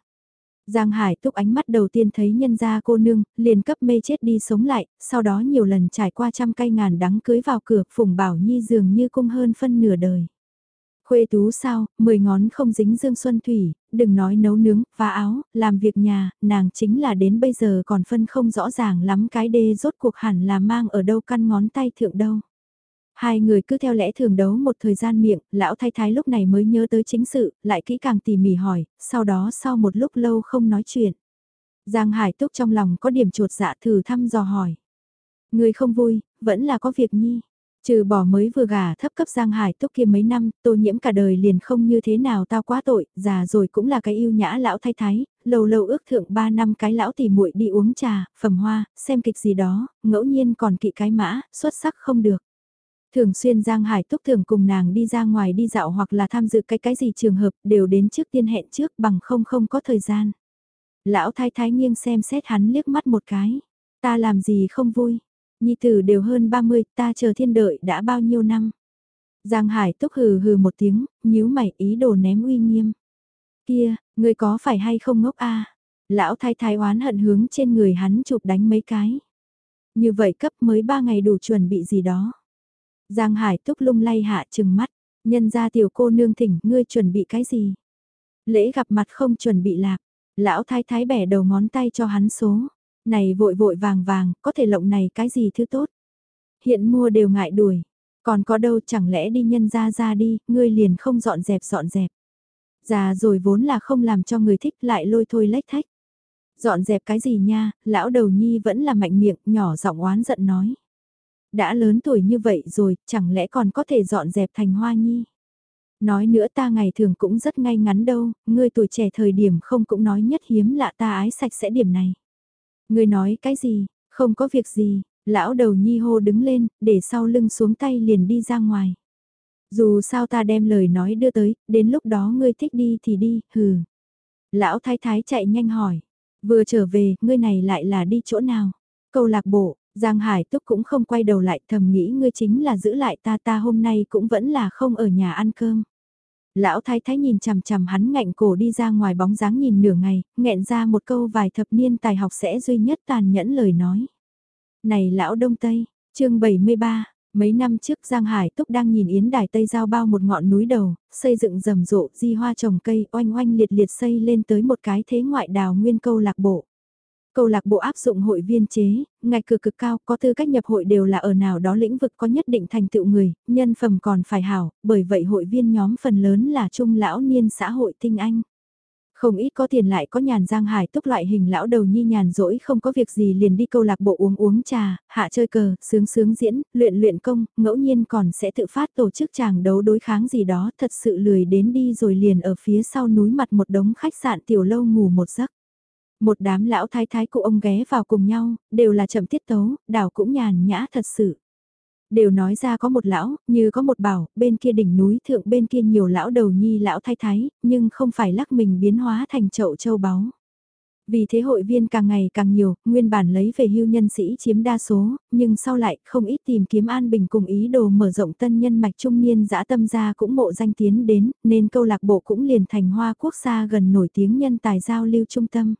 Giang Hải túc ánh mắt đầu tiên thấy nhân gia cô nương, liền cấp mê chết đi sống lại, sau đó nhiều lần trải qua trăm cây ngàn đắng cưới vào cửa, phùng bảo nhi dường như cung hơn phân nửa đời. Khuê tú sao, mười ngón không dính dương xuân thủy, đừng nói nấu nướng, phá áo, làm việc nhà, nàng chính là đến bây giờ còn phân không rõ ràng lắm cái đê rốt cuộc hẳn là mang ở đâu căn ngón tay thượng đâu. Hai người cứ theo lẽ thường đấu một thời gian miệng, lão thái thái lúc này mới nhớ tới chính sự, lại kỹ càng tỉ mỉ hỏi, sau đó sau một lúc lâu không nói chuyện. Giang Hải Túc trong lòng có điểm chuột dạ thử thăm dò hỏi. Người không vui, vẫn là có việc nhi. Trừ bỏ mới vừa gả thấp cấp Giang Hải Túc kia mấy năm, tô nhiễm cả đời liền không như thế nào tao quá tội, già rồi cũng là cái yêu nhã lão thay thái, lâu lâu ước thượng 3 năm cái lão tỷ muội đi uống trà, phẩm hoa, xem kịch gì đó, ngẫu nhiên còn kỵ cái mã, xuất sắc không được. Thường xuyên Giang Hải Túc thường cùng nàng đi ra ngoài đi dạo hoặc là tham dự cái cái gì trường hợp đều đến trước tiên hẹn trước bằng không không có thời gian. Lão thái thái nghiêng xem xét hắn liếc mắt một cái. Ta làm gì không vui. Nhi tử đều hơn 30, ta chờ thiên đợi đã bao nhiêu năm. Giang Hải Túc hừ hừ một tiếng, nhíu mày ý đồ ném uy nghiêm. Kia, người có phải hay không ngốc a? Lão thái thái oán hận hướng trên người hắn chụp đánh mấy cái. Như vậy cấp mới ba ngày đủ chuẩn bị gì đó. Giang Hải Túc lung lay hạ chừng mắt, nhân ra tiểu cô nương thỉnh, ngươi chuẩn bị cái gì? Lễ gặp mặt không chuẩn bị lạc, lão thái thái bẻ đầu ngón tay cho hắn số. Này vội vội vàng vàng, có thể lộng này cái gì thứ tốt? Hiện mua đều ngại đuổi, còn có đâu chẳng lẽ đi nhân ra ra đi, ngươi liền không dọn dẹp dọn dẹp. Già rồi vốn là không làm cho người thích lại lôi thôi lách thách. Dọn dẹp cái gì nha, lão đầu nhi vẫn là mạnh miệng, nhỏ giọng oán giận nói. Đã lớn tuổi như vậy rồi, chẳng lẽ còn có thể dọn dẹp thành hoa nhi? Nói nữa ta ngày thường cũng rất ngay ngắn đâu, ngươi tuổi trẻ thời điểm không cũng nói nhất hiếm lạ ta ái sạch sẽ điểm này. Ngươi nói cái gì, không có việc gì, lão đầu nhi hô đứng lên, để sau lưng xuống tay liền đi ra ngoài. Dù sao ta đem lời nói đưa tới, đến lúc đó ngươi thích đi thì đi, hừ. Lão thái thái chạy nhanh hỏi, vừa trở về, ngươi này lại là đi chỗ nào? Câu lạc bộ, Giang Hải Túc cũng không quay đầu lại thầm nghĩ ngươi chính là giữ lại ta ta hôm nay cũng vẫn là không ở nhà ăn cơm. Lão thái thái nhìn chằm chằm hắn ngạnh cổ đi ra ngoài bóng dáng nhìn nửa ngày, nghẹn ra một câu vài thập niên tài học sẽ duy nhất tàn nhẫn lời nói. Này lão đông tây, chương 73, Mấy năm trước Giang Hải Túc đang nhìn Yến Đài Tây giao bao một ngọn núi đầu, xây dựng rầm rộ, di hoa trồng cây, oanh oanh liệt liệt xây lên tới một cái thế ngoại đào nguyên câu lạc bộ. Câu lạc bộ áp dụng hội viên chế, ngạch cửa cực cao, có tư cách nhập hội đều là ở nào đó lĩnh vực có nhất định thành tựu người, nhân phẩm còn phải hảo, bởi vậy hội viên nhóm phần lớn là trung lão niên xã hội tinh anh. Không ít có tiền lại có nhàn giang hải túc loại hình lão đầu nhi nhàn rỗi không có việc gì liền đi câu lạc bộ uống uống trà, hạ chơi cờ, sướng sướng diễn, luyện luyện công, ngẫu nhiên còn sẽ tự phát tổ chức chàng đấu đối kháng gì đó thật sự lười đến đi rồi liền ở phía sau núi mặt một đống khách sạn tiểu lâu ngủ một giấc. Một đám lão thái thái cụ ông ghé vào cùng nhau, đều là chậm tiết tấu, đảo cũng nhàn nhã thật sự. Đều nói ra có một lão, như có một bảo, bên kia đỉnh núi thượng bên kia nhiều lão đầu nhi lão thái thái, nhưng không phải lắc mình biến hóa thành chậu châu báu. Vì thế hội viên càng ngày càng nhiều, nguyên bản lấy về hưu nhân sĩ chiếm đa số, nhưng sau lại không ít tìm kiếm an bình cùng ý đồ mở rộng tân nhân mạch trung niên dã tâm gia cũng mộ danh tiến đến, nên câu lạc bộ cũng liền thành hoa quốc gia gần nổi tiếng nhân tài giao lưu trung tâm.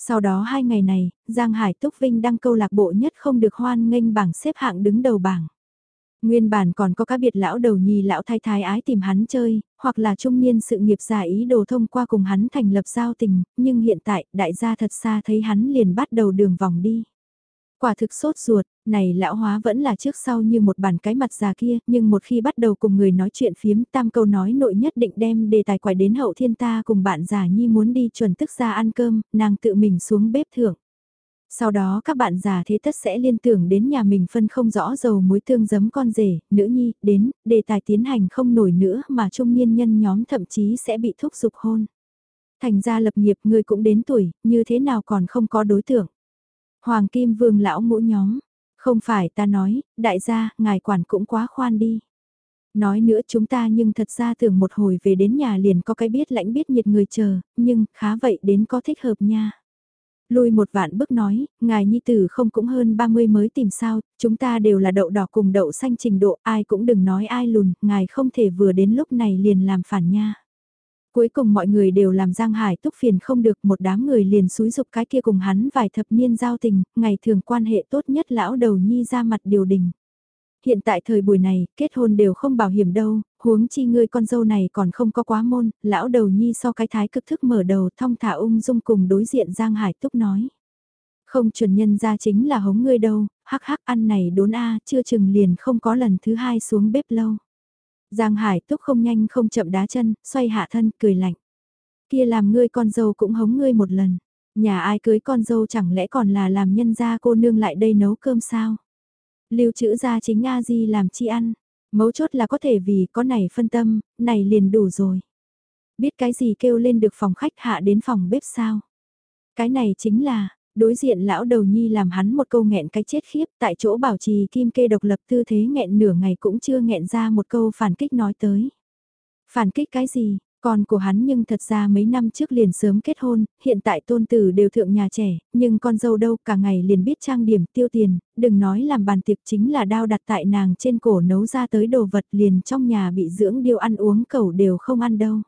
Sau đó hai ngày này, Giang Hải Túc Vinh đăng câu lạc bộ nhất không được hoan nghênh bảng xếp hạng đứng đầu bảng. Nguyên bản còn có các biệt lão đầu nhì lão thái thái ái tìm hắn chơi, hoặc là trung niên sự nghiệp giả ý đồ thông qua cùng hắn thành lập giao tình, nhưng hiện tại đại gia thật xa thấy hắn liền bắt đầu đường vòng đi. Quả thực sốt ruột, này lão hóa vẫn là trước sau như một bản cái mặt già kia, nhưng một khi bắt đầu cùng người nói chuyện phiếm tam câu nói nội nhất định đem đề tài quải đến hậu thiên ta cùng bạn già nhi muốn đi chuẩn tức ra ăn cơm, nàng tự mình xuống bếp thưởng. Sau đó các bạn già thế tất sẽ liên tưởng đến nhà mình phân không rõ dầu muối tương giấm con rể, nữ nhi, đến, đề tài tiến hành không nổi nữa mà trung niên nhân nhóm thậm chí sẽ bị thúc giục hôn. Thành ra lập nghiệp người cũng đến tuổi, như thế nào còn không có đối tượng. Hoàng Kim Vương lão ngũ nhóm, không phải ta nói, đại gia, ngài quản cũng quá khoan đi. Nói nữa chúng ta nhưng thật ra tưởng một hồi về đến nhà liền có cái biết lãnh biết nhiệt người chờ, nhưng khá vậy đến có thích hợp nha. Lui một vạn bước nói, ngài nhi tử không cũng hơn 30 mới tìm sao, chúng ta đều là đậu đỏ cùng đậu xanh trình độ, ai cũng đừng nói ai lùn, ngài không thể vừa đến lúc này liền làm phản nha. Cuối cùng mọi người đều làm Giang Hải túc phiền không được một đám người liền xúi dục cái kia cùng hắn vài thập niên giao tình, ngày thường quan hệ tốt nhất lão đầu nhi ra mặt điều đình. Hiện tại thời buổi này, kết hôn đều không bảo hiểm đâu, huống chi ngươi con dâu này còn không có quá môn, lão đầu nhi so cái thái cực thức mở đầu thong thả ung dung cùng đối diện Giang Hải túc nói. Không chuẩn nhân ra chính là hống ngươi đâu, hắc hắc ăn này đốn a chưa chừng liền không có lần thứ hai xuống bếp lâu. Giang Hải Túc không nhanh không chậm đá chân, xoay hạ thân, cười lạnh. Kia làm ngươi con dâu cũng hống ngươi một lần. Nhà ai cưới con dâu chẳng lẽ còn là làm nhân gia cô nương lại đây nấu cơm sao? Lưu trữ ra chính A Di làm chi ăn. Mấu chốt là có thể vì có này phân tâm, này liền đủ rồi. Biết cái gì kêu lên được phòng khách hạ đến phòng bếp sao? Cái này chính là, đối diện lão đầu nhi làm hắn một câu nghẹn cái chết khiếp tại chỗ bảo trì kim kê độc lập tư thế nghẹn nửa ngày cũng chưa nghẹn ra một câu phản kích nói tới. Phản kích cái gì, con của hắn nhưng thật ra mấy năm trước liền sớm kết hôn, hiện tại tôn tử đều thượng nhà trẻ, nhưng con dâu đâu cả ngày liền biết trang điểm tiêu tiền, đừng nói làm bàn tiệc chính là đao đặt tại nàng trên cổ nấu ra tới đồ vật liền trong nhà bị dưỡng điều ăn uống cầu đều không ăn đâu.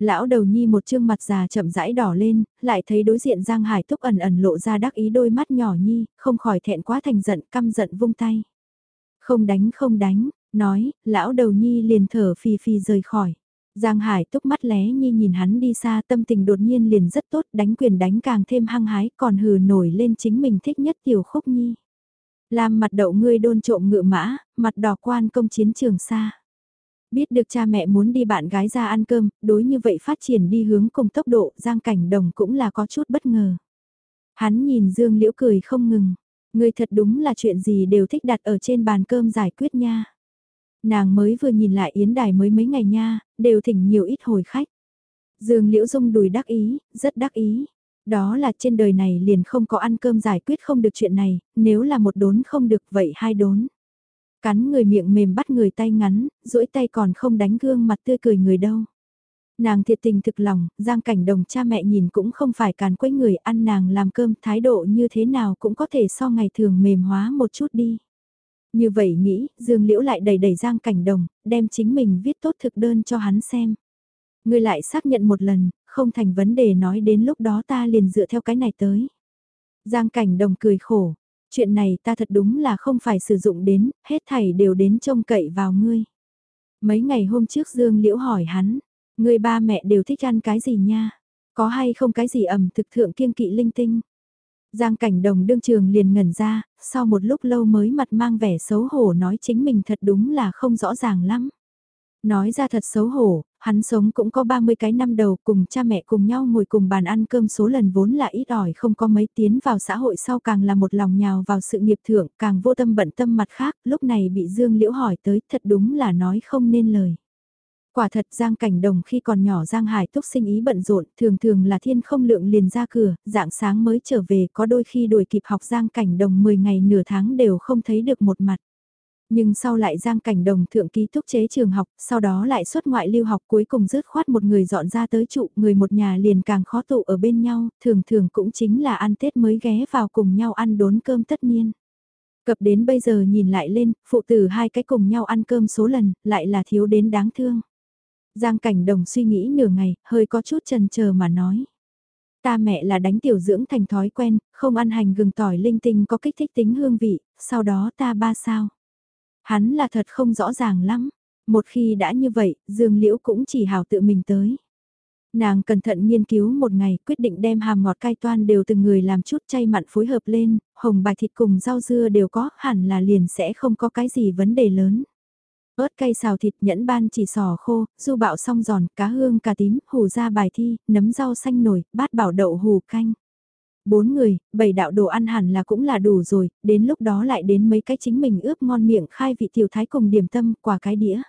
Lão đầu nhi một trương mặt già chậm rãi đỏ lên, lại thấy đối diện Giang Hải Túc ẩn ẩn lộ ra đắc ý đôi mắt nhỏ nhi, không khỏi thẹn quá thành giận căm giận vung tay. Không đánh không đánh, nói, lão đầu nhi liền thở phì phì rời khỏi. Giang Hải túc mắt lé nhi nhìn hắn đi xa tâm tình đột nhiên liền rất tốt đánh quyền đánh càng thêm hăng hái còn hừ nổi lên chính mình thích nhất tiểu khúc nhi. Làm mặt đậu ngươi đôn trộm ngựa mã, mặt đỏ quan công chiến trường xa. Biết được cha mẹ muốn đi bạn gái ra ăn cơm, đối như vậy phát triển đi hướng cùng tốc độ, Giang Cảnh Đồng cũng là có chút bất ngờ. Hắn nhìn Dương Liễu cười không ngừng, người thật đúng là chuyện gì đều thích đặt ở trên bàn cơm giải quyết nha. Nàng mới vừa nhìn lại Yến Đài mới mấy ngày nha, đều thỉnh nhiều ít hồi khách. Dương Liễu Dung đùi đắc ý, rất đắc ý. Đó là trên đời này liền không có ăn cơm giải quyết không được chuyện này, nếu là một đốn không được vậy hai đốn. Cắn người miệng mềm bắt người tay ngắn, duỗi tay còn không đánh gương mặt tươi cười người đâu. Nàng thiệt tình thực lòng, giang cảnh đồng cha mẹ nhìn cũng không phải càn quấy người ăn nàng làm cơm thái độ như thế nào cũng có thể so ngày thường mềm hóa một chút đi. Như vậy nghĩ, Dương Liễu lại đầy đầy Giang Cảnh Đồng, đem chính mình viết tốt thực đơn cho hắn xem. Ngươi lại xác nhận một lần, không thành vấn đề nói đến lúc đó ta liền dựa theo cái này tới. Giang Cảnh Đồng cười khổ, chuyện này ta thật đúng là không phải sử dụng đến, hết thảy đều đến trông cậy vào ngươi. Mấy ngày hôm trước Dương Liễu hỏi hắn, người ba mẹ đều thích ăn cái gì nha? Có hay không cái gì ẩm thực thượng kiêng kỵ linh tinh? Giang cảnh đồng đương trường liền ngẩn ra, sau một lúc lâu mới mặt mang vẻ xấu hổ nói chính mình thật đúng là không rõ ràng lắm. Nói ra thật xấu hổ, hắn sống cũng có 30 cái năm đầu cùng cha mẹ cùng nhau ngồi cùng bàn ăn cơm số lần vốn là ít ỏi không có mấy tiến vào xã hội sau càng là một lòng nhào vào sự nghiệp thượng càng vô tâm bận tâm mặt khác lúc này bị Dương Liễu hỏi tới thật đúng là nói không nên lời. Quả thật Giang Cảnh Đồng khi còn nhỏ Giang Hải túc sinh ý bận rộn, thường thường là thiên không lượng liền ra cửa, dạng sáng mới trở về có đôi khi đuổi kịp học Giang Cảnh Đồng 10 ngày nửa tháng đều không thấy được một mặt. Nhưng sau lại Giang Cảnh Đồng thượng ký túc chế trường học, sau đó lại xuất ngoại lưu học cuối cùng rớt khoát một người dọn ra tới trụ, người một nhà liền càng khó tụ ở bên nhau, thường thường cũng chính là ăn Tết mới ghé vào cùng nhau ăn đốn cơm tất niên. Cập đến bây giờ nhìn lại lên, phụ tử hai cái cùng nhau ăn cơm số lần, lại là thiếu đến đáng thương. Giang cảnh đồng suy nghĩ nửa ngày, hơi có chút chần chờ mà nói. Ta mẹ là đánh tiểu dưỡng thành thói quen, không ăn hành gừng tỏi linh tinh có kích thích tính hương vị, sau đó ta ba sao. Hắn là thật không rõ ràng lắm, một khi đã như vậy, Dương Liễu cũng chỉ hào tự mình tới. Nàng cẩn thận nghiên cứu một ngày, quyết định đem hàm ngọt cay toan đều từng người làm chút chay mặn phối hợp lên, hồng bài thịt cùng rau dưa đều có, hẳn là liền sẽ không có cái gì vấn đề lớn ớt cay xào thịt nhẫn ban chỉ sò khô, du bạo song giòn, cá hương cà tím, hù ra bài thi, nấm rau xanh nổi, bát bảo đậu hù canh. Bốn người, bảy đạo đồ ăn hẳn là cũng là đủ rồi, đến lúc đó lại đến mấy cái chính mình ướp ngon miệng khai vị tiểu thái cùng điểm tâm quả cái đĩa.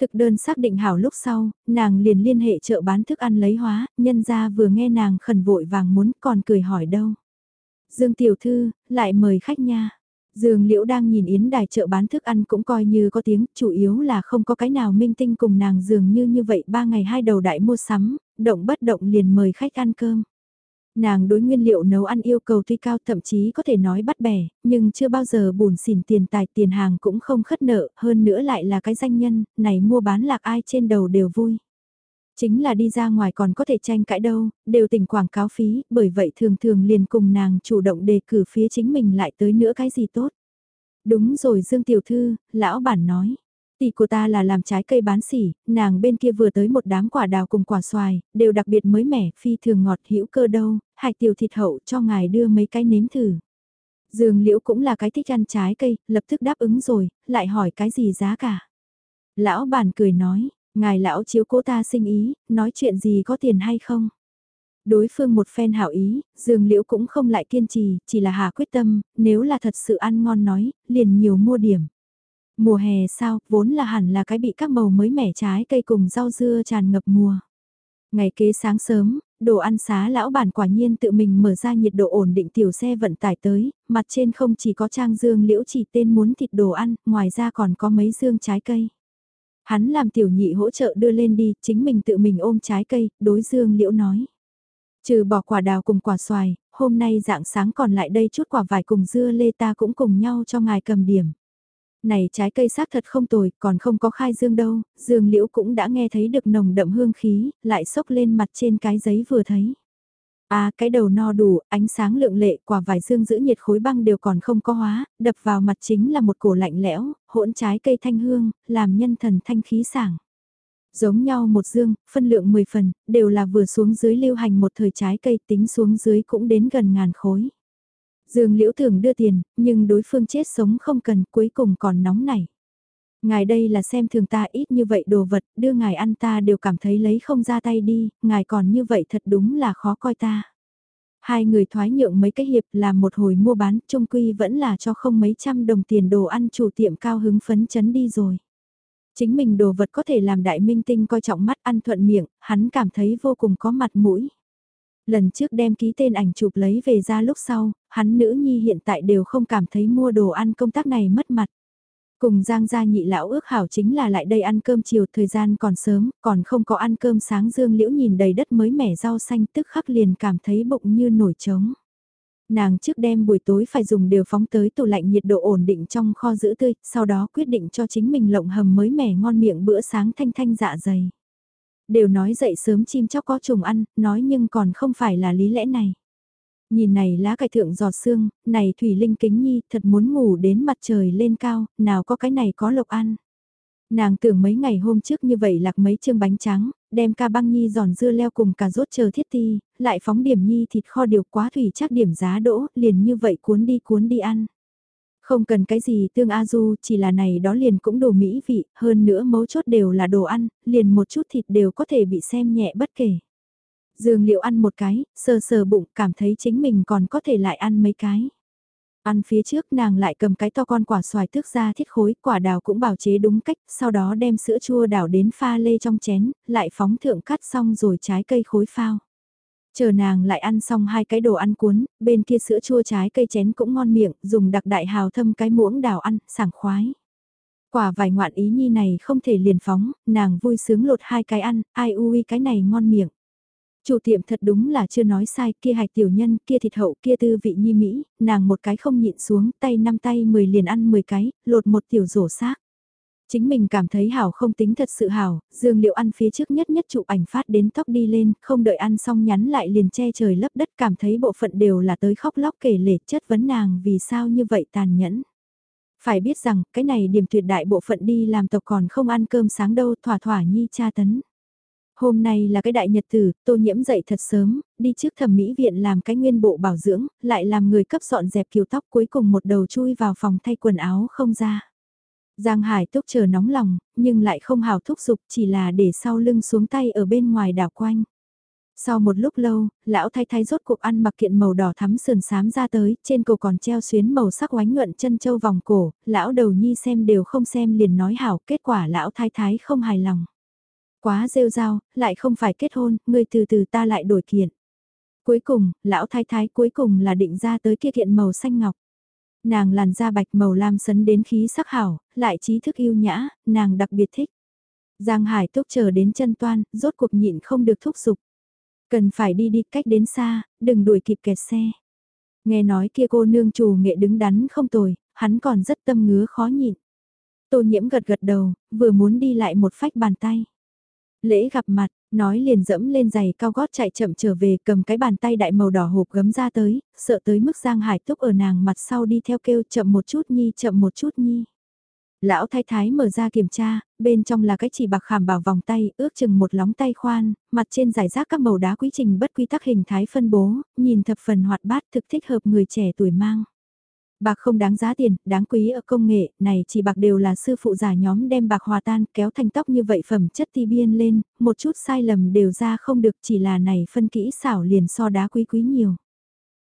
Thực đơn xác định hảo lúc sau, nàng liền liên hệ chợ bán thức ăn lấy hóa, nhân ra vừa nghe nàng khẩn vội vàng muốn còn cười hỏi đâu. Dương tiểu thư, lại mời khách nha. Dương Liễu đang nhìn Yến Đài chợ bán thức ăn cũng coi như có tiếng, chủ yếu là không có cái nào minh tinh cùng nàng dường như như vậy ba ngày hai đầu đại mua sắm, động bất động liền mời khách ăn cơm. Nàng đối nguyên liệu nấu ăn yêu cầu tuy cao thậm chí có thể nói bắt bẻ, nhưng chưa bao giờ buồn xỉn tiền tài tiền hàng cũng không khất nợ, hơn nữa lại là cái danh nhân, này mua bán lạc ai trên đầu đều vui. Chính là đi ra ngoài còn có thể tranh cãi đâu, đều tỉnh quảng cáo phí, bởi vậy thường thường liền cùng nàng chủ động đề cử phía chính mình lại tới nữa cái gì tốt. Đúng rồi Dương Tiểu Thư, lão bản nói. Tỷ của ta là làm trái cây bán xỉ, nàng bên kia vừa tới một đám quả đào cùng quả xoài, đều đặc biệt mới mẻ, phi thường ngọt hữu cơ đâu, hải tiểu thịt hậu cho ngài đưa mấy cái nếm thử. Dương Liễu cũng là cái thích ăn trái cây, lập tức đáp ứng rồi, lại hỏi cái gì giá cả. Lão bản cười nói, Ngài lão chiếu cố ta sinh ý, nói chuyện gì có tiền hay không? Đối phương một phen hảo ý, Dương Liễu cũng không lại kiên trì, chỉ là hà quyết tâm, nếu là thật sự ăn ngon nói, liền nhiều mua điểm. Mùa hè sao, vốn là hẳn là cái bị các màu mới mẻ trái cây cùng rau dưa tràn ngập mùa. Ngày kế sáng sớm, đồ ăn xá lão bản quả nhiên tự mình mở ra nhiệt độ ổn định tiểu xe vận tải tới, mặt trên không chỉ có trang dương liễu chỉ tên muốn thịt đồ ăn, ngoài ra còn có mấy dương trái cây. Hắn làm tiểu nhị hỗ trợ đưa lên đi, chính mình tự mình ôm trái cây, đối dương liễu nói. Trừ bỏ quả đào cùng quả xoài, hôm nay dạng sáng còn lại đây chút quả vải cùng dưa lê ta cũng cùng nhau cho ngài cầm điểm. Này trái cây xác thật không tồi, còn không có khai dương đâu, dương liễu cũng đã nghe thấy được nồng đậm hương khí, lại sốc lên mặt trên cái giấy vừa thấy. À cái đầu no đủ, ánh sáng lượng lệ, quả vải dương giữ nhiệt khối băng đều còn không có hóa, đập vào mặt chính là một cổ lạnh lẽo, hỗn trái cây thanh hương, làm nhân thần thanh khí sảng. Giống nhau một dương, phân lượng 10 phần, đều là vừa xuống dưới lưu hành một thời trái cây tính xuống dưới cũng đến gần ngàn khối. Dương Liễu Thường đưa tiền, nhưng đối phương chết sống không cần, cuối cùng còn nóng nảy. Ngài đây là xem thường ta ít như vậy đồ vật, đưa ngài ăn ta đều cảm thấy lấy không ra tay đi, ngài còn như vậy thật đúng là khó coi ta. Hai người thoái nhượng mấy cái hiệp làm một hồi mua bán, trung quy vẫn là cho không mấy trăm đồng tiền đồ ăn chủ tiệm cao hứng phấn chấn đi rồi. Chính mình đồ vật có thể làm đại minh tinh coi trọng mắt ăn thuận miệng, hắn cảm thấy vô cùng có mặt mũi. Lần trước đem ký tên ảnh chụp lấy về ra lúc sau, hắn nữ nhi hiện tại đều không cảm thấy mua đồ ăn công tác này mất mặt. Cùng Giang gia nhị lão ước hảo chính là lại đây ăn cơm chiều thời gian còn sớm, còn không có ăn cơm sáng Dương Liễu nhìn đầy đất mới mẻ rau xanh tức khắc liền cảm thấy bụng như nổi trống. Nàng trước đêm buổi tối phải dùng đều phóng tới tủ lạnh nhiệt độ ổn định trong kho giữ tươi, sau đó quyết định cho chính mình lộng hầm mới mẻ ngon miệng bữa sáng thanh thanh dạ dày. Đều nói dậy sớm chim chóc có trùng ăn, nói nhưng còn không phải là lý lẽ này. Nhìn này lá cải thượng giọt xương, này thủy linh kính nhi thật muốn ngủ đến mặt trời lên cao, nào có cái này có lộc ăn. Nàng tưởng mấy ngày hôm trước như vậy lạc mấy chương bánh trắng, đem ca băng nhi giòn dưa leo cùng cà rốt chờ thiết ti, lại phóng điểm nhi thịt kho điều quá thủy chắc điểm giá đỗ, liền như vậy cuốn đi cuốn đi ăn. Không cần cái gì tương a du, chỉ là này đó liền cũng đồ mỹ vị, hơn nữa mấu chốt đều là đồ ăn, liền một chút thịt đều có thể bị xem nhẹ bất kể. Dương liệu ăn một cái, sờ sờ bụng, cảm thấy chính mình còn có thể lại ăn mấy cái. Ăn phía trước nàng lại cầm cái to con quả xoài tước ra thiết khối, quả đào cũng bảo chế đúng cách, sau đó đem sữa chua đảo đến pha lê trong chén, lại phóng thượng cắt xong rồi trái cây khối phao. Chờ nàng lại ăn xong hai cái đồ ăn cuốn, bên kia sữa chua trái cây chén cũng ngon miệng, dùng đặc đại hào thâm cái muỗng đào ăn, sảng khoái. Quả vài ngoạn ý nhi này không thể liền phóng, nàng vui sướng lột hai cái ăn, ai ui cái này ngon miệng. Chủ tiệm thật đúng là chưa nói sai, kia hạch tiểu nhân, kia thịt hậu, kia tư vị nhi Mỹ, nàng một cái không nhịn xuống, tay năm tay mười liền ăn mười cái, lột một tiểu rổ xác. Chính mình cảm thấy hảo không tính thật sự hảo, dương liệu ăn phía trước nhất nhất chụp ảnh phát đến tóc đi lên, không đợi ăn xong nhắn lại liền che trời lấp đất cảm thấy bộ phận đều là tới khóc lóc kể lể chất vấn nàng vì sao như vậy tàn nhẫn. Phải biết rằng, cái này điểm tuyệt đại bộ phận đi làm tộc còn không ăn cơm sáng đâu thỏa thỏa nhi cha tấn. Hôm nay là cái đại nhật tử, tô nhiễm dậy thật sớm, đi trước thẩm mỹ viện làm cái nguyên bộ bảo dưỡng, lại làm người cấp dọn dẹp kiều tóc cuối cùng một đầu chui vào phòng thay quần áo không ra. Giang Hải túc chờ nóng lòng, nhưng lại không hào thúc giục chỉ là để sau lưng xuống tay ở bên ngoài đảo quanh. Sau một lúc lâu, lão thay thay rốt cuộc ăn mặc kiện màu đỏ thắm sườn sám ra tới, trên cổ còn treo xuyến màu sắc oánh nhuận chân châu vòng cổ, lão đầu nhi xem đều không xem liền nói hảo, kết quả lão thái thái không hài lòng. Quá rêu rao, lại không phải kết hôn, người từ từ ta lại đổi kiện. Cuối cùng, lão thái thái cuối cùng là định ra tới kia kiện màu xanh ngọc. Nàng làn da bạch màu lam sấn đến khí sắc hảo, lại trí thức yêu nhã, nàng đặc biệt thích. Giang Hải túc chờ đến chân toan, rốt cuộc nhịn không được thúc giục. Cần phải đi đi cách đến xa, đừng đuổi kịp kẹt xe. Nghe nói kia cô nương chủ nghệ đứng đắn không tồi, hắn còn rất tâm ngứa khó nhịn. Tô nhiễm gật gật đầu, vừa muốn đi lại một phách bàn tay. Lễ gặp mặt, nói liền dẫm lên giày cao gót chạy chậm trở về cầm cái bàn tay đại màu đỏ hộp gấm ra tới, sợ tới mức Giang Hải Túc ở nàng mặt sau đi theo kêu chậm một chút nhi chậm một chút nhi. Lão thái thái mở ra kiểm tra, bên trong là cái chỉ bạc khảm bảo vòng tay, ước chừng một lóng tay khoan, mặt trên giải rác các màu đá quý trình bất quy tắc hình thái phân bố, nhìn thập phần hoạt bát thực thích hợp người trẻ tuổi mang. Bạc không đáng giá tiền, đáng quý ở công nghệ, này chỉ bạc đều là sư phụ giả nhóm đem bạc hòa tan, kéo thành tóc như vậy phẩm chất ti biên lên, một chút sai lầm đều ra không được chỉ là này phân kỹ xảo liền so đá quý quý nhiều.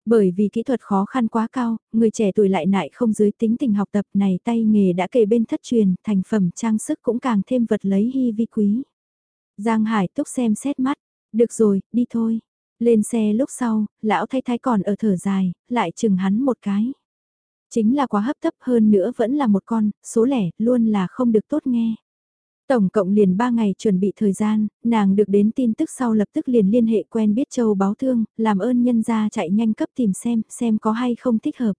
Bởi vì kỹ thuật khó khăn quá cao, người trẻ tuổi lại nại không dưới tính tình học tập này tay nghề đã kề bên thất truyền, thành phẩm trang sức cũng càng thêm vật lấy hy vi quý. Giang Hải túc xem xét mắt, được rồi, đi thôi. Lên xe lúc sau, lão thay thái còn ở thở dài, lại chừng hắn một cái. Chính là quá hấp tấp hơn nữa vẫn là một con, số lẻ, luôn là không được tốt nghe. Tổng cộng liền 3 ngày chuẩn bị thời gian, nàng được đến tin tức sau lập tức liền liên hệ quen biết châu báo thương, làm ơn nhân ra chạy nhanh cấp tìm xem, xem có hay không thích hợp.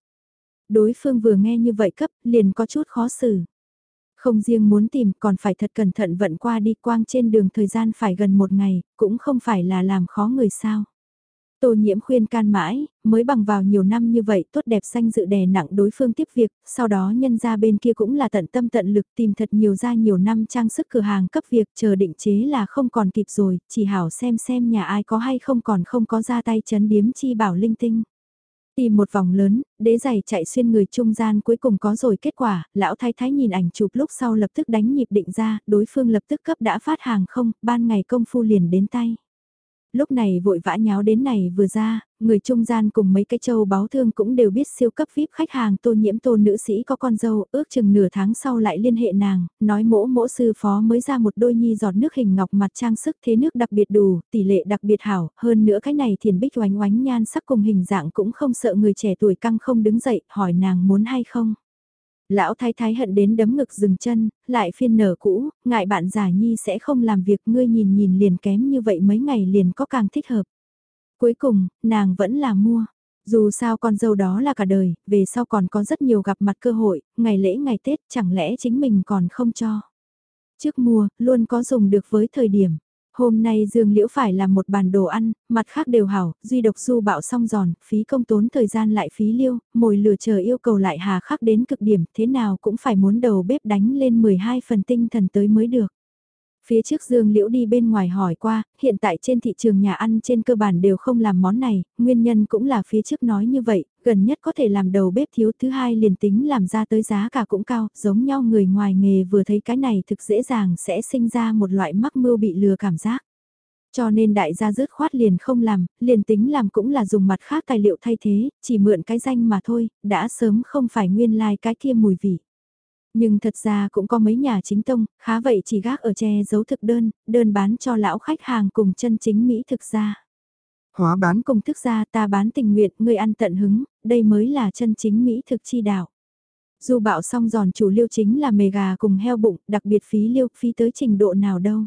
Đối phương vừa nghe như vậy cấp, liền có chút khó xử. Không riêng muốn tìm còn phải thật cẩn thận vận qua đi quang trên đường thời gian phải gần một ngày, cũng không phải là làm khó người sao. Tô nhiễm khuyên can mãi, mới bằng vào nhiều năm như vậy tốt đẹp xanh dự đè nặng đối phương tiếp việc, sau đó nhân ra bên kia cũng là tận tâm tận lực tìm thật nhiều ra nhiều năm trang sức cửa hàng cấp việc chờ định chế là không còn kịp rồi, chỉ hảo xem xem nhà ai có hay không còn không có ra tay chấn điếm chi bảo linh tinh. Tìm một vòng lớn, đế giày chạy xuyên người trung gian cuối cùng có rồi kết quả, lão thái thái nhìn ảnh chụp lúc sau lập tức đánh nhịp định ra, đối phương lập tức cấp đã phát hàng không, ban ngày công phu liền đến tay lúc này vội vã nháo đến này vừa ra, người trung gian cùng mấy cái châu báo thương cũng đều biết siêu cấp VIP khách hàng tô nhiễm tô nữ sĩ có con dâu, ước chừng nửa tháng sau lại liên hệ nàng, nói mỗ mỗ sư phó mới ra một đôi nhi giọt nước hình ngọc mặt trang sức thế nước đặc biệt đủ, tỷ lệ đặc biệt hảo, hơn nữa cái này thiền bích oánh oánh nhan sắc cùng hình dạng cũng không sợ người trẻ tuổi căng không đứng dậy, hỏi nàng muốn hay không. Lão thái thái hận đến đấm ngực dừng chân, lại phiên nở cũ, ngại bạn giả nhi sẽ không làm việc ngươi nhìn nhìn liền kém như vậy mấy ngày liền có càng thích hợp. Cuối cùng, nàng vẫn là mua. Dù sao con dâu đó là cả đời, về sau còn có rất nhiều gặp mặt cơ hội, ngày lễ ngày Tết chẳng lẽ chính mình còn không cho. Trước mua, luôn có dùng được với thời điểm. Hôm nay Dương Liễu phải làm một bàn đồ ăn, mặt khác đều hảo, duy độc du bạo xong giòn, phí công tốn thời gian lại phí liêu, mồi lửa chờ yêu cầu lại hà khắc đến cực điểm, thế nào cũng phải muốn đầu bếp đánh lên 12 phần tinh thần tới mới được. Phía trước Dương Liễu đi bên ngoài hỏi qua, hiện tại trên thị trường nhà ăn trên cơ bản đều không làm món này, nguyên nhân cũng là phía trước nói như vậy, gần nhất có thể làm đầu bếp thiếu thứ hai liền tính làm ra tới giá cả cũng cao, giống nhau người ngoài nghề vừa thấy cái này thực dễ dàng sẽ sinh ra một loại mắc mưu bị lừa cảm giác. Cho nên đại gia rớt khoát liền không làm, liền tính làm cũng là dùng mặt khác tài liệu thay thế, chỉ mượn cái danh mà thôi, đã sớm không phải nguyên lai like cái kia mùi vị. Nhưng thật ra cũng có mấy nhà chính tông, khá vậy chỉ gác ở che giấu thực đơn, đơn bán cho lão khách hàng cùng chân chính Mỹ thực ra. Hóa bán cùng thức ra ta bán tình nguyện, người ăn tận hứng, đây mới là chân chính Mỹ thực chi đạo. Dù bạo xong giòn chủ liêu chính là mề gà cùng heo bụng, đặc biệt phí liêu phí tới trình độ nào đâu.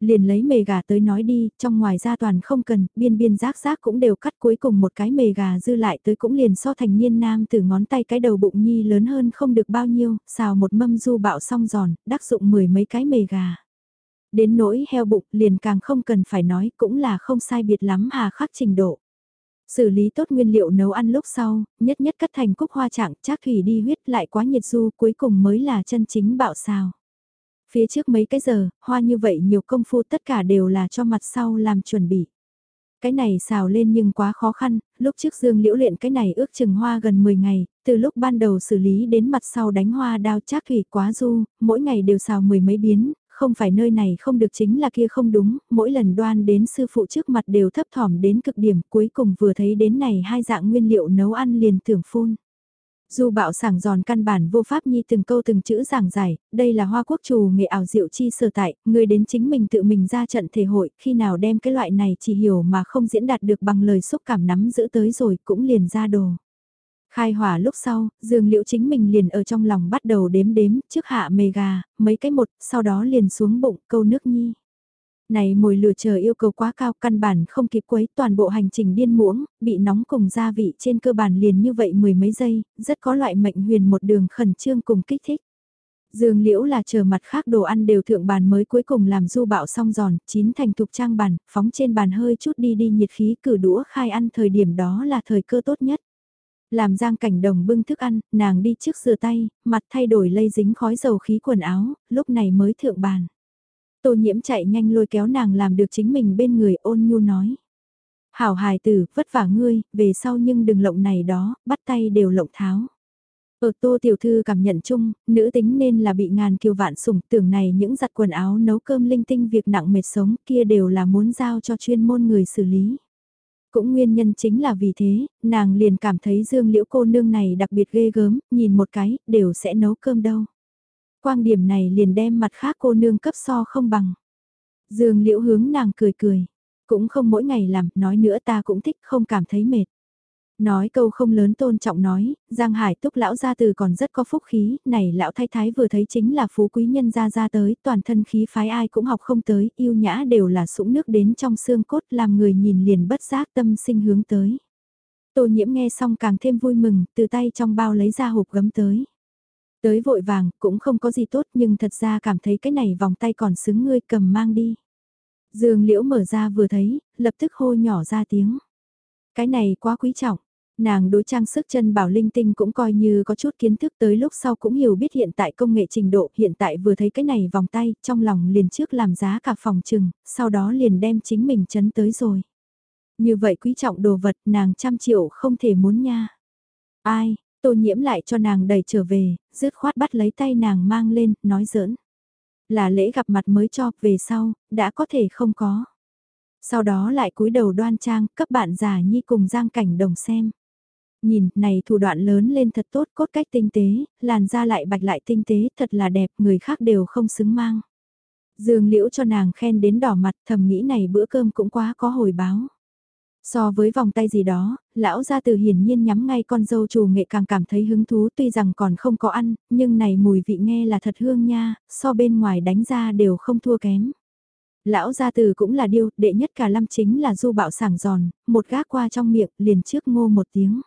Liền lấy mề gà tới nói đi, trong ngoài ra toàn không cần, biên biên rác rác cũng đều cắt cuối cùng một cái mề gà dư lại tới cũng liền so thành niên nam từ ngón tay cái đầu bụng nhi lớn hơn không được bao nhiêu, xào một mâm du bạo xong giòn, đắc dụng mười mấy cái mề gà. Đến nỗi heo bụng liền càng không cần phải nói cũng là không sai biệt lắm hà khắc trình độ. Xử lý tốt nguyên liệu nấu ăn lúc sau, nhất nhất cắt thành cúc hoa trạng, chác thủy đi huyết lại quá nhiệt du cuối cùng mới là chân chính bạo xào. Phía trước mấy cái giờ, hoa như vậy nhiều công phu tất cả đều là cho mặt sau làm chuẩn bị. Cái này xào lên nhưng quá khó khăn, lúc trước Dương Liễu luyện cái này ước chừng hoa gần 10 ngày, từ lúc ban đầu xử lý đến mặt sau đánh hoa đao chác thủy quá du, mỗi ngày đều xào mười mấy biến, không phải nơi này không được chính là kia không đúng, mỗi lần đoan đến sư phụ trước mặt đều thấp thỏm đến cực điểm cuối cùng vừa thấy đến này hai dạng nguyên liệu nấu ăn liền thưởng phun. Dù bạo sảng giòn căn bản vô pháp nhi từng câu từng chữ giảng giải, đây là hoa quốc trù nghệ ảo diệu chi sở tại, người đến chính mình tự mình ra trận thể hội, khi nào đem cái loại này chỉ hiểu mà không diễn đạt được bằng lời xúc cảm nắm giữ tới rồi cũng liền ra đồ. Khai hỏa lúc sau, dương liễu chính mình liền ở trong lòng bắt đầu đếm đếm, trước hạ mề gà, mấy cái một, sau đó liền xuống bụng câu nước nhi. Này mồi lửa chờ yêu cầu quá cao căn bản không kịp quấy toàn bộ hành trình điên muỗng, bị nóng cùng gia vị trên cơ bản liền như vậy mười mấy giây, rất có loại mệnh huyền một đường khẩn trương cùng kích thích. Dương liễu là chờ mặt khác đồ ăn đều thượng bàn mới cuối cùng làm du bạo xong giòn, chín thành thục trang bàn, phóng trên bàn hơi chút đi đi nhiệt khí cử đũa khai ăn thời điểm đó là thời cơ tốt nhất. Làm giang cảnh đồng bưng thức ăn, nàng đi trước rửa tay, mặt thay đổi lây dính khói dầu khí quần áo, lúc này mới thượng bàn. Tô nhiễm chạy nhanh lôi kéo nàng làm được chính mình bên người ôn nhu nói. Hảo hài tử, vất vả ngươi, về sau nhưng đừng lộng này đó, bắt tay đều lộng tháo. Ở tô tiểu thư cảm nhận chung, nữ tính nên là bị ngàn kiều vạn sủng tưởng này những giặt quần áo nấu cơm linh tinh việc nặng mệt sống kia đều là muốn giao cho chuyên môn người xử lý. Cũng nguyên nhân chính là vì thế, nàng liền cảm thấy dương liễu cô nương này đặc biệt ghê gớm, nhìn một cái, đều sẽ nấu cơm đâu. Quang điểm này liền đem mặt khác cô nương cấp so không bằng. Dương liễu hướng nàng cười cười, cũng không mỗi ngày làm, nói nữa ta cũng thích không cảm thấy mệt. Nói câu không lớn tôn trọng nói, Giang Hải túc lão gia từ còn rất có phúc khí, này lão thái thái vừa thấy chính là phú quý nhân gia ra tới, toàn thân khí phái ai cũng học không tới, yêu nhã đều là sũng nước đến trong xương cốt làm người nhìn liền bất giác tâm sinh hướng tới. Tô nhiễm nghe xong càng thêm vui mừng, từ tay trong bao lấy ra hộp gấm tới. Tới vội vàng, cũng không có gì tốt nhưng thật ra cảm thấy cái này vòng tay còn xứng ngươi cầm mang đi. Dương liễu mở ra vừa thấy, lập tức hô nhỏ ra tiếng. Cái này quá quý trọng, Nàng đối trang sức chân bảo linh tinh cũng coi như có chút kiến thức tới lúc sau cũng hiểu biết hiện tại công nghệ trình độ hiện tại vừa thấy cái này vòng tay trong lòng liền trước làm giá cả phòng trừng, sau đó liền đem chính mình chấn tới rồi. Như vậy quý trọng đồ vật nàng trăm triệu không thể muốn nha. Ai, tô nhiễm lại cho nàng đẩy trở về, dứt khoát bắt lấy tay nàng mang lên, nói giỡn. Là lễ gặp mặt mới cho, về sau, đã có thể không có. Sau đó lại cúi đầu đoan trang, cấp bạn già nhi cùng giang cảnh đồng xem. Nhìn, này thủ đoạn lớn lên thật tốt, cốt cách tinh tế, làn da lại bạch lại tinh tế, thật là đẹp, người khác đều không xứng mang. Dương liễu cho nàng khen đến đỏ mặt, thầm nghĩ này bữa cơm cũng quá có hồi báo. So với vòng tay gì đó, lão gia từ hiển nhiên nhắm ngay con dâu chủ nghệ càng cảm thấy hứng thú tuy rằng còn không có ăn, nhưng này mùi vị nghe là thật hương nha, so bên ngoài đánh ra đều không thua kém. Lão gia từ cũng là điêu, đệ nhất cả lâm chính là du bạo sảng giòn, một gác qua trong miệng liền trước ngô một tiếng.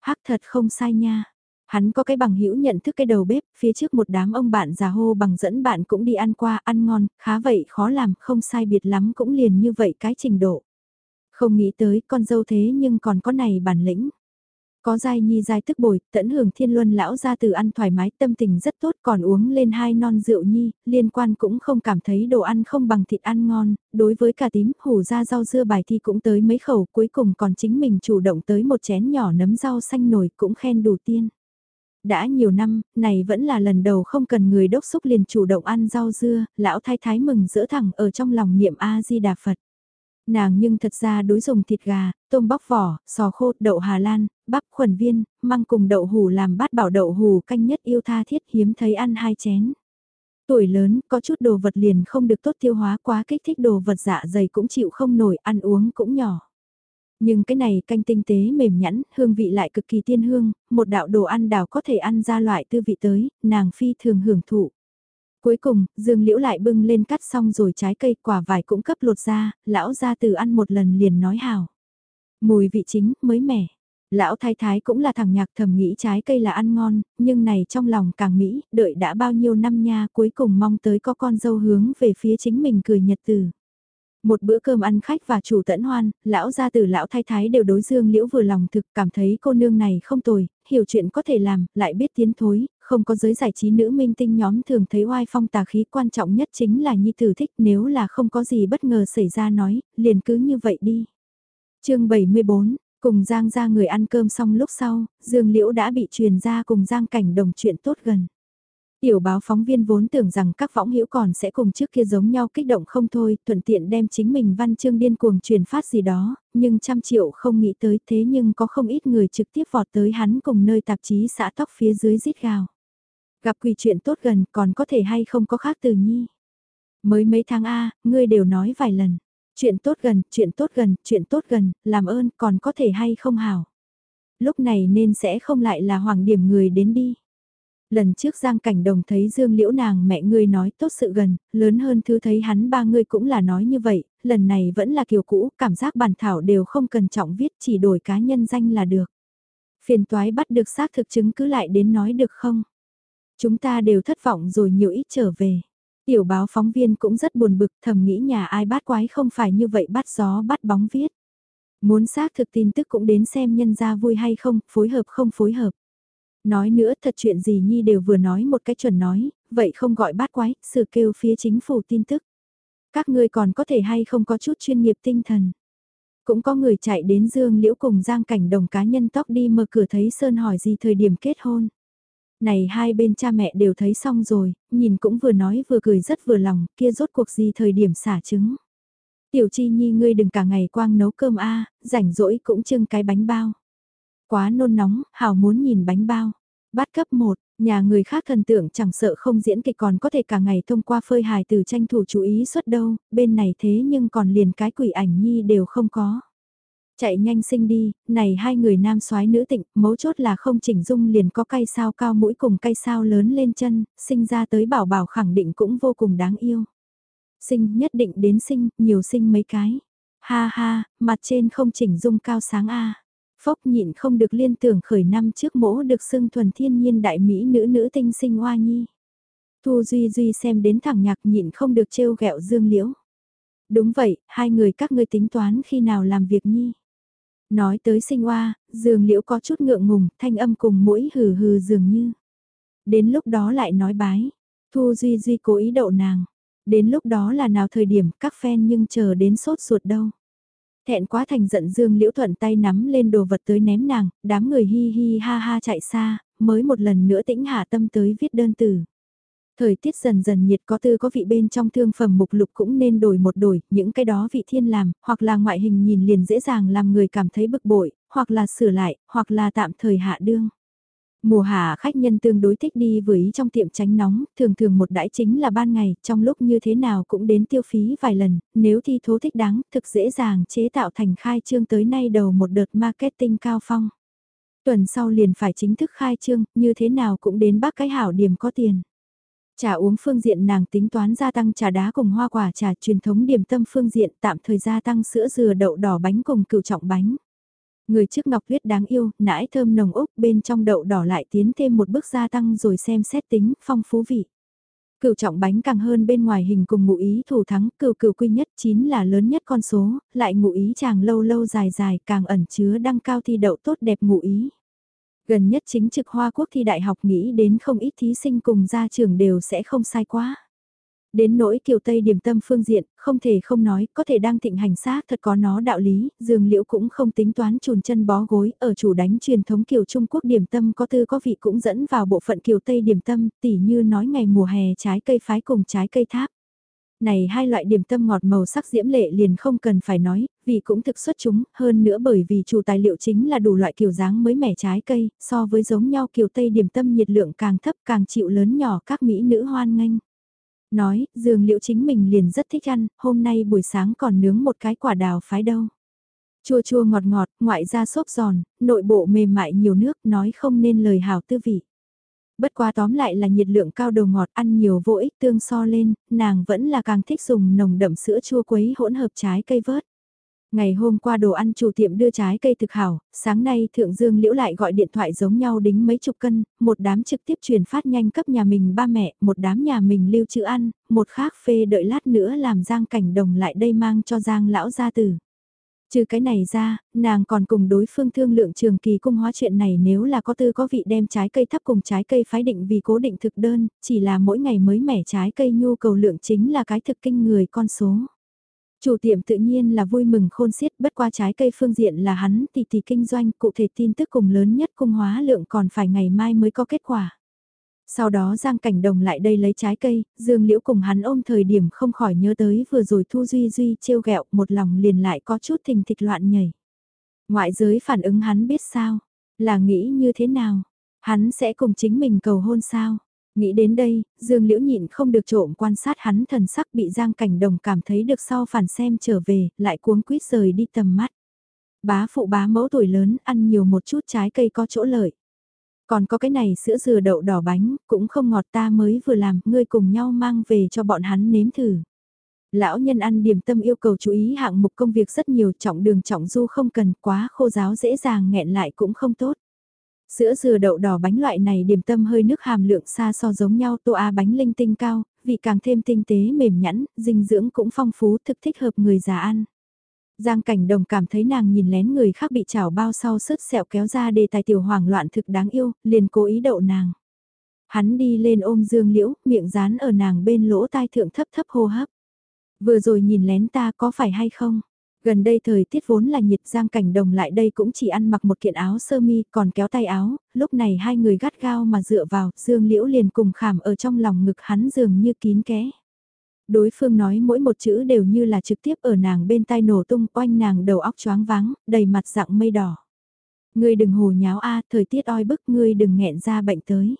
Hắc thật không sai nha. Hắn có cái bằng hữu nhận thức cái đầu bếp, phía trước một đám ông bạn già hô bằng dẫn bạn cũng đi ăn qua, ăn ngon, khá vậy khó làm, không sai biệt lắm cũng liền như vậy cái trình độ. Không nghĩ tới con dâu thế nhưng còn có này bản lĩnh. Có giai nhi giai tức bồi, tẫn hưởng thiên luân lão ra từ ăn thoải mái tâm tình rất tốt còn uống lên hai non rượu nhi, liên quan cũng không cảm thấy đồ ăn không bằng thịt ăn ngon, đối với cả tím hủ ra rau dưa bài thi cũng tới mấy khẩu cuối cùng còn chính mình chủ động tới một chén nhỏ nấm rau xanh nổi cũng khen đủ tiên. Đã nhiều năm, này vẫn là lần đầu không cần người đốc xúc liền chủ động ăn rau dưa, lão thái thái mừng giữa thẳng ở trong lòng niệm A-di-đà Phật. Nàng nhưng thật ra đối dùng thịt gà, tôm bóc vỏ, sò khô, đậu Hà Lan, bắp khuẩn viên, măng cùng đậu hủ làm bát bảo đậu hủ canh nhất yêu tha thiết hiếm thấy ăn hai chén. Tuổi lớn, có chút đồ vật liền không được tốt tiêu hóa quá kích thích đồ vật dạ dày cũng chịu không nổi, ăn uống cũng nhỏ. Nhưng cái này canh tinh tế mềm nhẵn, hương vị lại cực kỳ tiên hương, một đạo đồ ăn đào có thể ăn ra loại tư vị tới, nàng phi thường hưởng thụ. Cuối cùng, Dương Liễu lại bưng lên cắt xong rồi trái cây quả vải cũng cấp lột ra, lão ra từ ăn một lần liền nói hào. Mùi vị chính, mới mẻ. Lão thái thái cũng là thằng nhạc thầm nghĩ trái cây là ăn ngon, nhưng này trong lòng càng mỹ, đợi đã bao nhiêu năm nha cuối cùng mong tới có con dâu hướng về phía chính mình cười nhật từ. Một bữa cơm ăn khách và chủ tẫn hoan, lão gia tử lão thái thái đều đối dương liễu vừa lòng thực cảm thấy cô nương này không tồi, hiểu chuyện có thể làm, lại biết tiến thối, không có giới giải trí nữ minh tinh nhóm thường thấy oai phong tà khí quan trọng nhất chính là nhi tử thích nếu là không có gì bất ngờ xảy ra nói, liền cứ như vậy đi. chương 74, cùng Giang ra người ăn cơm xong lúc sau, Dương Liễu đã bị truyền ra cùng Giang cảnh đồng chuyện tốt gần. Tiểu báo phóng viên vốn tưởng rằng các võng hữu còn sẽ cùng trước kia giống nhau kích động không thôi, thuận tiện đem chính mình văn chương điên cuồng truyền phát gì đó, nhưng trăm triệu không nghĩ tới thế nhưng có không ít người trực tiếp vọt tới hắn cùng nơi tạp chí xã tóc phía dưới rít gào. Gặp quỷ chuyện tốt gần còn có thể hay không có khác từ nhi. Mới mấy tháng A, ngươi đều nói vài lần. Chuyện tốt gần, chuyện tốt gần, chuyện tốt gần, làm ơn còn có thể hay không hảo. Lúc này nên sẽ không lại là hoàng điểm người đến đi. Lần trước Giang Cảnh Đồng thấy Dương Liễu nàng mẹ ngươi nói tốt sự gần, lớn hơn thứ thấy hắn ba ngươi cũng là nói như vậy, lần này vẫn là kiểu cũ, cảm giác bản thảo đều không cần trọng viết chỉ đổi cá nhân danh là được. Phiền toái bắt được xác thực chứng cứ lại đến nói được không? Chúng ta đều thất vọng rồi nhiều ít trở về. Tiểu báo phóng viên cũng rất buồn bực thầm nghĩ nhà ai bắt quái không phải như vậy bắt gió bắt bóng viết. Muốn xác thực tin tức cũng đến xem nhân ra vui hay không, phối hợp không phối hợp. Nói nữa thật chuyện gì Nhi đều vừa nói một cái chuẩn nói, vậy không gọi bát quái, sự kêu phía chính phủ tin tức. Các ngươi còn có thể hay không có chút chuyên nghiệp tinh thần. Cũng có người chạy đến Dương Liễu cùng Giang Cảnh Đồng cá nhân tóc đi mở cửa thấy Sơn hỏi gì thời điểm kết hôn. Này hai bên cha mẹ đều thấy xong rồi, nhìn cũng vừa nói vừa cười rất vừa lòng, kia rốt cuộc gì thời điểm xả trứng. Tiểu chi nhi ngươi đừng cả ngày quang nấu cơm a rảnh rỗi cũng trưng cái bánh bao. Quá nôn nóng, hào muốn nhìn bánh bao. Bắt cấp 1, nhà người khác thần tượng chẳng sợ không diễn kịch còn có thể cả ngày thông qua phơi hài từ tranh thủ chú ý suốt đâu, bên này thế nhưng còn liền cái quỷ ảnh nhi đều không có. Chạy nhanh sinh đi, này hai người nam soái nữ tịnh, mấu chốt là không chỉnh dung liền có cây sao cao mũi cùng cây sao lớn lên chân, sinh ra tới bảo bảo khẳng định cũng vô cùng đáng yêu. Sinh nhất định đến sinh, nhiều sinh mấy cái. Ha ha, mặt trên không chỉnh dung cao sáng a. Phốc nhịn không được liên tưởng khởi năm trước mỗ được xưng thuần thiên nhiên đại mỹ nữ nữ tinh sinh hoa nhi. Thu Duy Duy xem đến thẳng nhạc nhịn không được trêu ghẹo Dương Liễu. Đúng vậy, hai người các ngươi tính toán khi nào làm việc nhi. Nói tới sinh hoa, Dương Liễu có chút ngượng ngùng, thanh âm cùng mũi hừ hừ dường như. Đến lúc đó lại nói bái, Thu Duy Duy cố ý đậu nàng. Đến lúc đó là nào thời điểm các fan nhưng chờ đến sốt ruột đâu. Thẹn quá thành giận Dương Liễu Thuận tay nắm lên đồ vật tới ném nàng, đám người hi hi ha ha chạy xa, mới một lần nữa tĩnh hạ tâm tới viết đơn từ. Thời tiết dần dần nhiệt có tư có vị bên trong thương phẩm mục lục cũng nên đổi một đổi, những cái đó vị thiên làm, hoặc là ngoại hình nhìn liền dễ dàng làm người cảm thấy bực bội, hoặc là sửa lại, hoặc là tạm thời hạ đương. Mùa hạ khách nhân tương đối thích đi với trong tiệm tránh nóng, thường thường một đãi chính là ban ngày, trong lúc như thế nào cũng đến tiêu phí vài lần, nếu thi thố thích đáng, thực dễ dàng chế tạo thành khai trương tới nay đầu một đợt marketing cao phong. Tuần sau liền phải chính thức khai trương, như thế nào cũng đến bác cái hảo điểm có tiền. Trà uống phương diện nàng tính toán gia tăng trà đá cùng hoa quả trà truyền thống điểm tâm phương diện tạm thời gia tăng sữa dừa đậu đỏ bánh cùng cựu trọng bánh. Người trước ngọc huyết đáng yêu, nãi thơm nồng úc bên trong đậu đỏ lại tiến thêm một bước gia tăng rồi xem xét tính, phong phú vị. Cựu trọng bánh càng hơn bên ngoài hình cùng ngụ ý thủ thắng, cựu cựu quy nhất chín là lớn nhất con số, lại ngụ ý chàng lâu lâu dài dài càng ẩn chứa đăng cao thi đậu tốt đẹp ngụ ý. Gần nhất chính trực Hoa Quốc thi đại học nghĩ đến không ít thí sinh cùng ra trường đều sẽ không sai quá. Đến nỗi kiều Tây điểm tâm phương diện, không thể không nói, có thể đang thịnh hành xác thật có nó đạo lý, dường liễu cũng không tính toán chùn chân bó gối, ở chủ đánh truyền thống kiều Trung Quốc điểm tâm có tư có vị cũng dẫn vào bộ phận kiều Tây điểm tâm, tỉ như nói ngày mùa hè trái cây phái cùng trái cây tháp này hai loại điểm tâm ngọt màu sắc diễm lệ liền không cần phải nói, vì cũng thực xuất chúng, hơn nữa bởi vì chủ tài liệu chính là đủ loại kiểu dáng mới mẻ trái cây, so với giống nhau kiểu Tây điểm tâm nhiệt lượng càng thấp càng chịu lớn nhỏ các mỹ nữ hoan nghênh. Nói, dường liệu chính mình liền rất thích ăn, hôm nay buổi sáng còn nướng một cái quả đào phái đâu. Chua chua ngọt ngọt, ngoại ra xốp giòn, nội bộ mềm mại nhiều nước, nói không nên lời hào tư vị. Bất quá tóm lại là nhiệt lượng cao đầu ngọt ăn nhiều vô ích tương so lên, nàng vẫn là càng thích dùng nồng đậm sữa chua quấy hỗn hợp trái cây vớt. Ngày hôm qua đồ ăn chủ tiệm đưa trái cây thực hảo, sáng nay Thượng Dương Liễu lại gọi điện thoại giống nhau đính mấy chục cân, một đám trực tiếp truyền phát nhanh cấp nhà mình ba mẹ, một đám nhà mình lưu trữ ăn, một khác phê đợi lát nữa làm Giang Cảnh Đồng lại đây mang cho Giang Lão gia tử. Trừ cái này ra, nàng còn cùng đối phương thương lượng trường kỳ cung hóa chuyện này nếu là có tư có vị đem trái cây thấp cùng trái cây phái định vì cố định thực đơn, chỉ là mỗi ngày mới mẻ trái cây nhu cầu lượng chính là cái thực kinh người con số. Chủ tiệm tự nhiên là vui mừng khôn xiết bất qua trái cây phương diện là hắn tỷ tỷ kinh doanh cụ thể tin tức cùng lớn nhất cung hóa lượng còn phải ngày mai mới có kết quả. Sau đó Giang Cảnh Đồng lại đây lấy trái cây, Dương Liễu cùng hắn ôm thời điểm không khỏi nhớ tới vừa rồi Thu Duy Duy trêu ghẹo một lòng liền lại có chút thình thịch loạn nhảy. Ngoại giới phản ứng hắn biết sao, là nghĩ như thế nào, hắn sẽ cùng chính mình cầu hôn sao. Nghĩ đến đây, Dương Liễu nhịn không được trộm quan sát hắn thần sắc bị Giang Cảnh Đồng cảm thấy được sau phản xem trở về, lại cuống quýt rời đi tầm mắt. Bá phụ bá mẫu tuổi lớn ăn nhiều một chút trái cây có chỗ lợi. Còn có cái này sữa dừa đậu đỏ bánh, cũng không ngọt ta mới vừa làm, ngươi cùng nhau mang về cho bọn hắn nếm thử. Lão nhân ăn điểm tâm yêu cầu chú ý hạng mục công việc rất nhiều trọng đường trọng du không cần quá khô giáo dễ dàng nghẹn lại cũng không tốt. Sữa dừa đậu đỏ bánh loại này điểm tâm hơi nước hàm lượng xa so giống nhau tô a bánh linh tinh cao, vị càng thêm tinh tế mềm nhẵn, dinh dưỡng cũng phong phú thực thích hợp người già ăn. Giang cảnh đồng cảm thấy nàng nhìn lén người khác bị chảo bao sau sứt sẹo kéo ra đề tài tiểu hoàng loạn thực đáng yêu, liền cố ý đậu nàng. Hắn đi lên ôm dương liễu, miệng dán ở nàng bên lỗ tai thượng thấp thấp hô hấp. Vừa rồi nhìn lén ta có phải hay không? Gần đây thời tiết vốn là nhiệt giang cảnh đồng lại đây cũng chỉ ăn mặc một kiện áo sơ mi còn kéo tay áo, lúc này hai người gắt gao mà dựa vào, dương liễu liền cùng khảm ở trong lòng ngực hắn dường như kín ké. Đối phương nói mỗi một chữ đều như là trực tiếp ở nàng bên tai nổ tung oanh nàng đầu óc choáng váng, đầy mặt dạng mây đỏ. Ngươi đừng hồ nháo a thời tiết oi bức ngươi đừng nghẹn ra bệnh tới.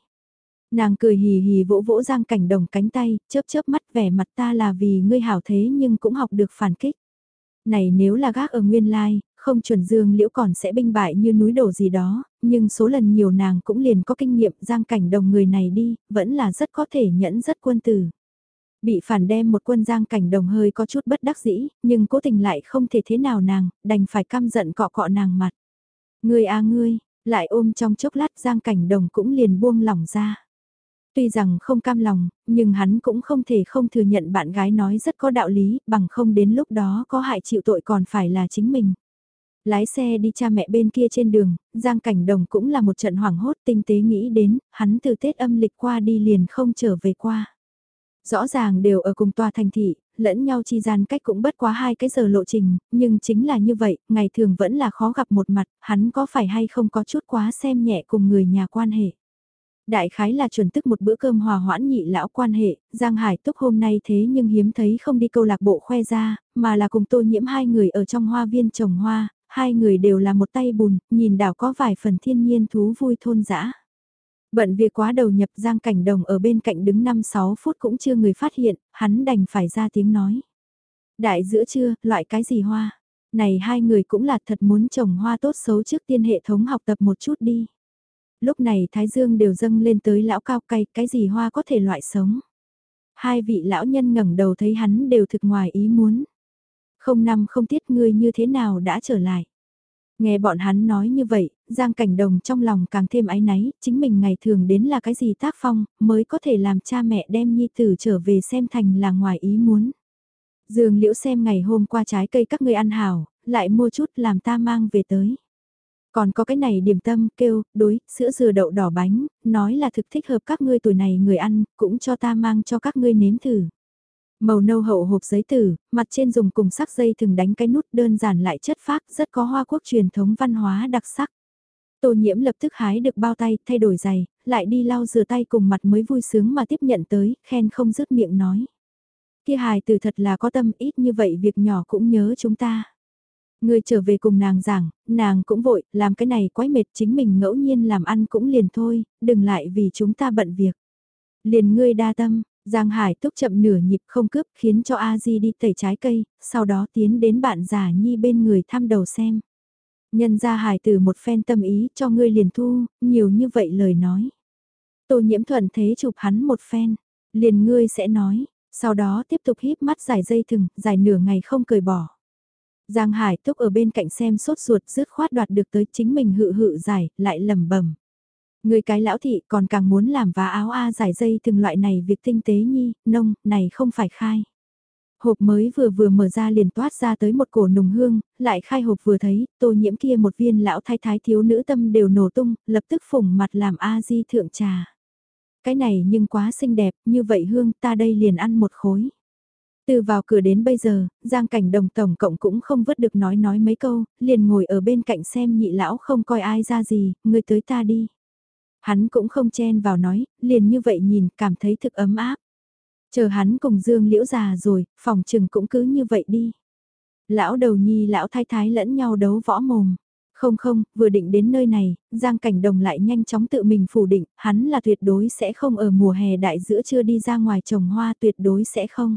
Nàng cười hì hì vỗ vỗ giang cảnh đồng cánh tay, chớp chớp mắt vẻ mặt ta là vì ngươi hảo thế nhưng cũng học được phản kích. Này nếu là gác ở nguyên lai, không chuẩn dương liễu còn sẽ binh bại như núi đổ gì đó, nhưng số lần nhiều nàng cũng liền có kinh nghiệm giang cảnh đồng người này đi, vẫn là rất có thể nhẫn rất quân tử. Bị phản đem một quân giang cảnh đồng hơi có chút bất đắc dĩ, nhưng cố tình lại không thể thế nào nàng, đành phải căm giận cọ cọ nàng mặt. Ngươi à ngươi, lại ôm trong chốc lát giang cảnh đồng cũng liền buông lỏng ra. Tuy rằng không cam lòng, nhưng hắn cũng không thể không thừa nhận bạn gái nói rất có đạo lý, bằng không đến lúc đó có hại chịu tội còn phải là chính mình. Lái xe đi cha mẹ bên kia trên đường, Giang Cảnh Đồng cũng là một trận hoảng hốt tinh tế nghĩ đến, hắn từ Tết âm lịch qua đi liền không trở về qua. Rõ ràng đều ở cùng tòa thành thị, lẫn nhau chi gian cách cũng bất quá hai cái giờ lộ trình, nhưng chính là như vậy, ngày thường vẫn là khó gặp một mặt, hắn có phải hay không có chút quá xem nhẹ cùng người nhà quan hệ. Đại khái là chuẩn tức một bữa cơm hòa hoãn nhị lão quan hệ, Giang Hải Túc hôm nay thế nhưng hiếm thấy không đi câu lạc bộ khoe ra, mà là cùng tô nhiễm hai người ở trong hoa viên trồng hoa, hai người đều là một tay bùn, nhìn đảo có vài phần thiên nhiên thú vui thôn dã. Bận việc quá đầu nhập Giang Cảnh Đồng ở bên cạnh đứng 5-6 phút cũng chưa người phát hiện, hắn đành phải ra tiếng nói. Đại giữa trưa, loại cái gì hoa? Này hai người cũng là thật muốn trồng hoa tốt xấu trước tiên hệ thống học tập một chút đi lúc này Thái Dương đều dâng lên tới lão cao cay, cái gì hoa có thể loại sống. Hai vị lão nhân ngẩng đầu thấy hắn đều thực ngoài ý muốn. Không năm không tiết ngươi như thế nào đã trở lại. Nghe bọn hắn nói như vậy, Giang Cảnh Đồng trong lòng càng thêm áy náy, chính mình ngày thường đến là cái gì tác phong, mới có thể làm cha mẹ đem nhi tử trở về xem thành là ngoài ý muốn. Dương liễu xem ngày hôm qua trái cây các ngươi ăn hảo, lại mua chút làm ta mang về tới. Còn có cái này điểm tâm kêu, đối, sữa dừa đậu đỏ bánh, nói là thực thích hợp các ngươi tuổi này người ăn, cũng cho ta mang cho các ngươi nếm thử. Màu nâu hậu hộp giấy tử, mặt trên dùng cùng sắc dây thường đánh cái nút đơn giản lại chất phác, rất có hoa quốc truyền thống văn hóa đặc sắc. Tô nhiễm lập tức hái được bao tay, thay đổi giày, lại đi lau rửa tay cùng mặt mới vui sướng mà tiếp nhận tới, khen không dứt miệng nói. Kia hài từ thật là có tâm ít như vậy việc nhỏ cũng nhớ chúng ta. Người trở về cùng nàng giảng, nàng cũng vội, làm cái này quái mệt chính mình ngẫu nhiên làm ăn cũng liền thôi, đừng lại vì chúng ta bận việc. Liền ngươi đa tâm, Giang Hải túc chậm nửa nhịp không cướp khiến cho A Di đi tẩy trái cây, sau đó tiến đến bạn già nhi bên người thăm đầu xem. Nhân ra Hải từ một phen tâm ý cho ngươi liền thu, nhiều như vậy lời nói. Tô nhiễm thuận thế chụp hắn một phen, liền ngươi sẽ nói, sau đó tiếp tục híp mắt giải dây thừng, giải nửa ngày không cười bỏ. Giang Hải Túc ở bên cạnh xem sốt ruột rứt khoát đoạt được tới chính mình hự hự giải, lại lầm bẩm Người cái lão thị còn càng muốn làm vá áo A giải dây từng loại này việc tinh tế nhi, nông, này không phải khai. Hộp mới vừa vừa mở ra liền toát ra tới một cổ nùng hương, lại khai hộp vừa thấy, tô nhiễm kia một viên lão thái thái thiếu nữ tâm đều nổ tung, lập tức phủng mặt làm A di thượng trà. Cái này nhưng quá xinh đẹp, như vậy hương ta đây liền ăn một khối. Từ vào cửa đến bây giờ, Giang Cảnh Đồng tổng cộng cũng không vứt được nói nói mấy câu, liền ngồi ở bên cạnh xem nhị lão không coi ai ra gì, người tới ta đi. Hắn cũng không chen vào nói, liền như vậy nhìn, cảm thấy thực ấm áp. Chờ hắn cùng Dương Liễu già rồi, phòng trừng cũng cứ như vậy đi. Lão đầu nhi lão thái thái lẫn nhau đấu võ mồm. Không không, vừa định đến nơi này, Giang Cảnh Đồng lại nhanh chóng tự mình phủ định, hắn là tuyệt đối sẽ không ở mùa hè đại giữa chưa đi ra ngoài trồng hoa tuyệt đối sẽ không.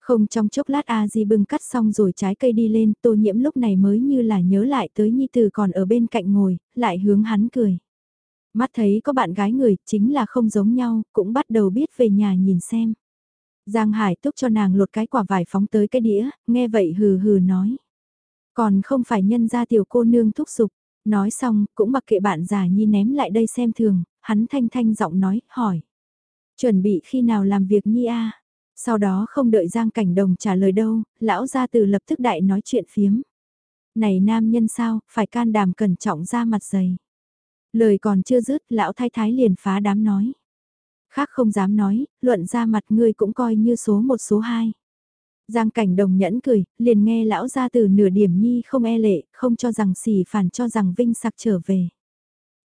Không trong chốc lát A Di bưng cắt xong rồi trái cây đi lên, tô nhiễm lúc này mới như là nhớ lại tới Nhi Tử còn ở bên cạnh ngồi, lại hướng hắn cười. Mắt thấy có bạn gái người, chính là không giống nhau, cũng bắt đầu biết về nhà nhìn xem. Giang Hải túc cho nàng lột cái quả vải phóng tới cái đĩa, nghe vậy hừ hừ nói. Còn không phải nhân ra tiểu cô nương thúc giục, nói xong, cũng mặc kệ bạn già nhi ném lại đây xem thường, hắn thanh thanh giọng nói, hỏi. Chuẩn bị khi nào làm việc nhi a sau đó không đợi Giang Cảnh Đồng trả lời đâu, lão gia từ lập tức đại nói chuyện phiếm. Này nam nhân sao, phải can đảm cẩn trọng ra mặt dày. Lời còn chưa dứt, lão thái thái liền phá đám nói. Khác không dám nói, luận ra mặt ngươi cũng coi như số một số hai. Giang cảnh đồng nhẫn cười, liền nghe lão ra từ nửa điểm nhi không e lệ, không cho rằng xỉ phản cho rằng vinh sặc trở về.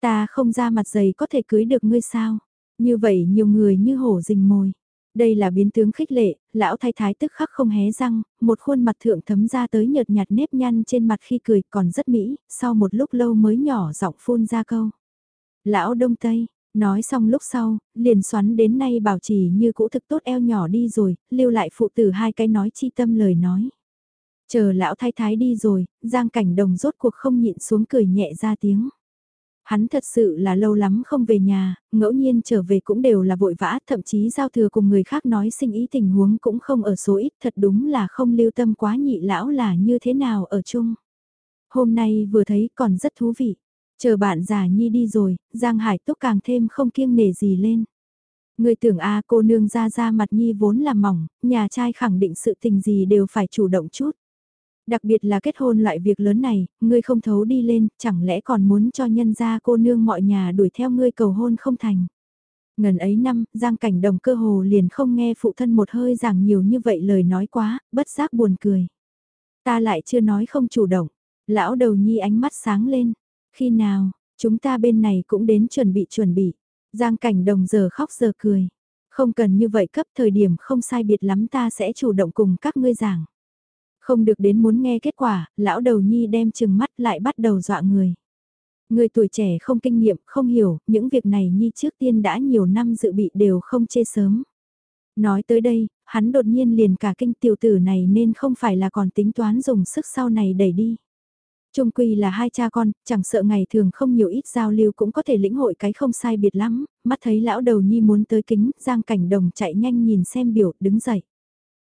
Ta không ra mặt dày có thể cưới được ngươi sao? Như vậy nhiều người như hổ rình mồi. Đây là biến tướng khích lệ, lão thái thái tức khắc không hé răng, một khuôn mặt thượng thấm ra tới nhợt nhạt nếp nhăn trên mặt khi cười còn rất mỹ, sau một lúc lâu mới nhỏ giọng phun ra câu. Lão đông tây, nói xong lúc sau, liền xoắn đến nay bảo trì như cũ thực tốt eo nhỏ đi rồi, lưu lại phụ tử hai cái nói chi tâm lời nói. Chờ lão thái thái đi rồi, giang cảnh đồng rốt cuộc không nhịn xuống cười nhẹ ra tiếng. Hắn thật sự là lâu lắm không về nhà, ngẫu nhiên trở về cũng đều là vội vã, thậm chí giao thừa cùng người khác nói sinh ý tình huống cũng không ở số ít, thật đúng là không lưu tâm quá nhị lão là như thế nào ở chung. Hôm nay vừa thấy còn rất thú vị, chờ bạn già nhi đi rồi, Giang Hải Túc càng thêm không kiêng nề gì lên. Người tưởng a cô nương ra ra mặt nhi vốn là mỏng, nhà trai khẳng định sự tình gì đều phải chủ động chút. Đặc biệt là kết hôn loại việc lớn này, ngươi không thấu đi lên, chẳng lẽ còn muốn cho nhân gia cô nương mọi nhà đuổi theo ngươi cầu hôn không thành. Ngần ấy năm, Giang Cảnh Đồng cơ hồ liền không nghe phụ thân một hơi giảng nhiều như vậy lời nói quá, bất giác buồn cười. Ta lại chưa nói không chủ động, lão đầu nhi ánh mắt sáng lên. Khi nào, chúng ta bên này cũng đến chuẩn bị chuẩn bị. Giang Cảnh Đồng giờ khóc giờ cười. Không cần như vậy cấp thời điểm không sai biệt lắm ta sẽ chủ động cùng các ngươi giảng. Không được đến muốn nghe kết quả, lão đầu nhi đem chừng mắt lại bắt đầu dọa người. Người tuổi trẻ không kinh nghiệm, không hiểu, những việc này nhi trước tiên đã nhiều năm dự bị đều không chê sớm. Nói tới đây, hắn đột nhiên liền cả kinh tiểu tử này nên không phải là còn tính toán dùng sức sau này đẩy đi. Trung quy là hai cha con, chẳng sợ ngày thường không nhiều ít giao lưu cũng có thể lĩnh hội cái không sai biệt lắm, mắt thấy lão đầu nhi muốn tới kính, giang cảnh đồng chạy nhanh nhìn xem biểu, đứng dậy.